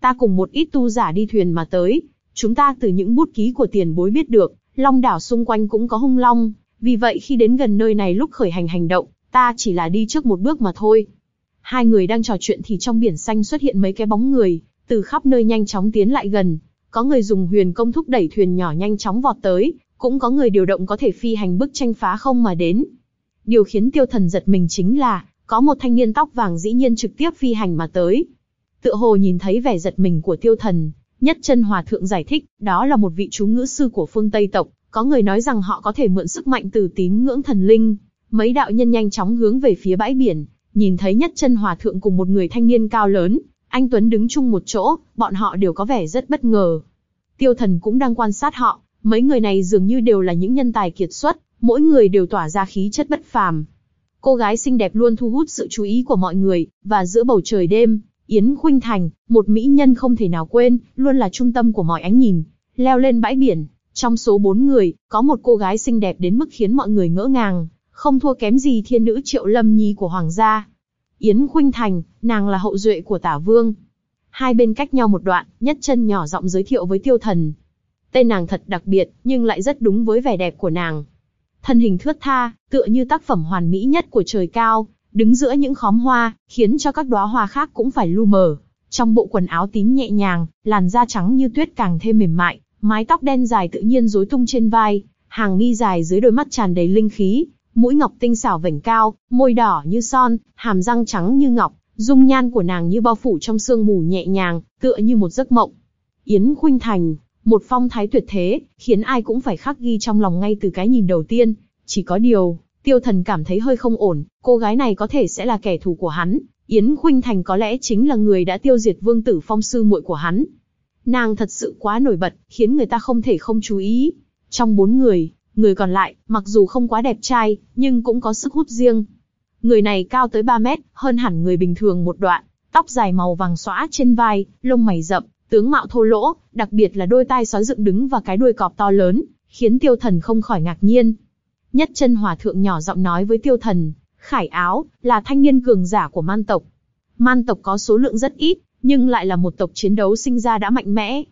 Ta cùng một ít tu giả đi thuyền mà tới, chúng ta từ những bút ký của tiền bối biết được, long đảo xung quanh cũng có hung long, vì vậy khi đến gần nơi này lúc khởi hành hành động, ta chỉ là đi trước một bước mà thôi. Hai người đang trò chuyện thì trong biển xanh xuất hiện mấy cái bóng người, từ khắp nơi nhanh chóng tiến lại gần. Có người dùng huyền công thúc đẩy thuyền nhỏ nhanh chóng vọt tới, cũng có người điều động có thể phi hành bức tranh phá không mà đến. Điều khiến tiêu thần giật mình chính là, có một thanh niên tóc vàng dĩ nhiên trực tiếp phi hành mà tới. Tựa hồ nhìn thấy vẻ giật mình của tiêu thần, nhất chân hòa thượng giải thích, đó là một vị chú ngữ sư của phương Tây tộc, có người nói rằng họ có thể mượn sức mạnh từ tín ngưỡng thần linh, Mấy đạo nhân nhanh chóng hướng về phía bãi biển, nhìn thấy nhất chân hòa thượng cùng một người thanh niên cao lớn, anh Tuấn đứng chung một chỗ, bọn họ đều có vẻ rất bất ngờ. Tiêu thần cũng đang quan sát họ, mấy người này dường như đều là những nhân tài kiệt xuất, mỗi người đều tỏa ra khí chất bất phàm. Cô gái xinh đẹp luôn thu hút sự chú ý của mọi người, và giữa bầu trời đêm, Yến Khuynh Thành, một mỹ nhân không thể nào quên, luôn là trung tâm của mọi ánh nhìn. Leo lên bãi biển, trong số bốn người, có một cô gái xinh đẹp đến mức khiến mọi người ngỡ ngàng không thua kém gì thiên nữ triệu lâm nhi của hoàng gia. Yến Khuynh Thành, nàng là hậu duệ của tả vương. Hai bên cách nhau một đoạn, nhất chân nhỏ giọng giới thiệu với tiêu thần. Tên nàng thật đặc biệt, nhưng lại rất đúng với vẻ đẹp của nàng. Thân hình thướt tha, tựa như tác phẩm hoàn mỹ nhất của trời cao, đứng giữa những khóm hoa, khiến cho các đóa hoa khác cũng phải lu mờ. Trong bộ quần áo tím nhẹ nhàng, làn da trắng như tuyết càng thêm mềm mại, mái tóc đen dài tự nhiên rối tung trên vai, hàng mi dài dưới đôi mắt tràn đầy linh khí, mũi ngọc tinh xảo vểnh cao, môi đỏ như son, hàm răng trắng như ngọc, dung nhan của nàng như bao phủ trong sương mù nhẹ nhàng, tựa như một giấc mộng. Yến Khuynh Thành, một phong thái tuyệt thế, khiến ai cũng phải khắc ghi trong lòng ngay từ cái nhìn đầu tiên. Chỉ có điều, tiêu thần cảm thấy hơi không ổn, cô gái này có thể sẽ là kẻ thù của hắn. Yến Khuynh Thành có lẽ chính là người đã tiêu diệt vương tử phong sư muội của hắn. Nàng thật sự quá nổi bật, khiến người ta không thể không chú ý. Trong bốn người, Người còn lại, mặc dù không quá đẹp trai, nhưng cũng có sức hút riêng. Người này cao tới 3 mét, hơn hẳn người bình thường một đoạn, tóc dài màu vàng xóa trên vai, lông mày rậm, tướng mạo thô lỗ, đặc biệt là đôi tai sói dựng đứng và cái đuôi cọp to lớn, khiến tiêu thần không khỏi ngạc nhiên. Nhất chân hòa thượng nhỏ giọng nói với tiêu thần, khải áo, là thanh niên cường giả của man tộc. Man tộc có số lượng rất ít, nhưng lại là một tộc chiến đấu sinh ra đã mạnh mẽ.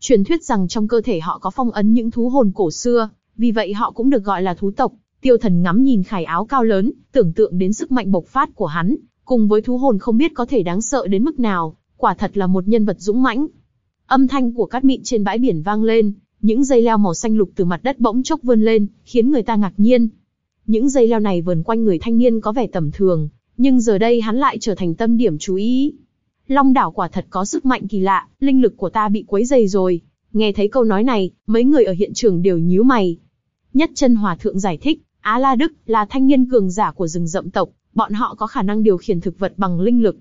Truyền thuyết rằng trong cơ thể họ có phong ấn những thú hồn cổ xưa, vì vậy họ cũng được gọi là thú tộc. Tiêu thần ngắm nhìn khải áo cao lớn, tưởng tượng đến sức mạnh bộc phát của hắn, cùng với thú hồn không biết có thể đáng sợ đến mức nào, quả thật là một nhân vật dũng mãnh. Âm thanh của cát mịn trên bãi biển vang lên, những dây leo màu xanh lục từ mặt đất bỗng chốc vươn lên, khiến người ta ngạc nhiên. Những dây leo này vờn quanh người thanh niên có vẻ tầm thường, nhưng giờ đây hắn lại trở thành tâm điểm chú ý. Long đảo quả thật có sức mạnh kỳ lạ, linh lực của ta bị quấy dày rồi. Nghe thấy câu nói này, mấy người ở hiện trường đều nhíu mày, Nhất chân hòa thượng giải thích, Á La Đức là thanh niên cường giả của rừng rậm tộc, bọn họ có khả năng điều khiển thực vật bằng linh lực.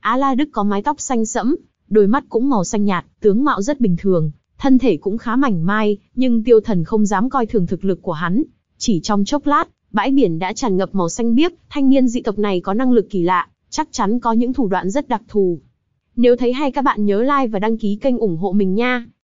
Á La Đức có mái tóc xanh sẫm, đôi mắt cũng màu xanh nhạt, tướng mạo rất bình thường, thân thể cũng khá mảnh mai, nhưng tiêu thần không dám coi thường thực lực của hắn. Chỉ trong chốc lát, bãi biển đã tràn ngập màu xanh biếc, thanh niên dị tộc này có năng lực kỳ lạ, chắc chắn có những thủ đoạn rất đặc thù. Nếu thấy hay các bạn nhớ like và đăng ký kênh ủng hộ mình nha.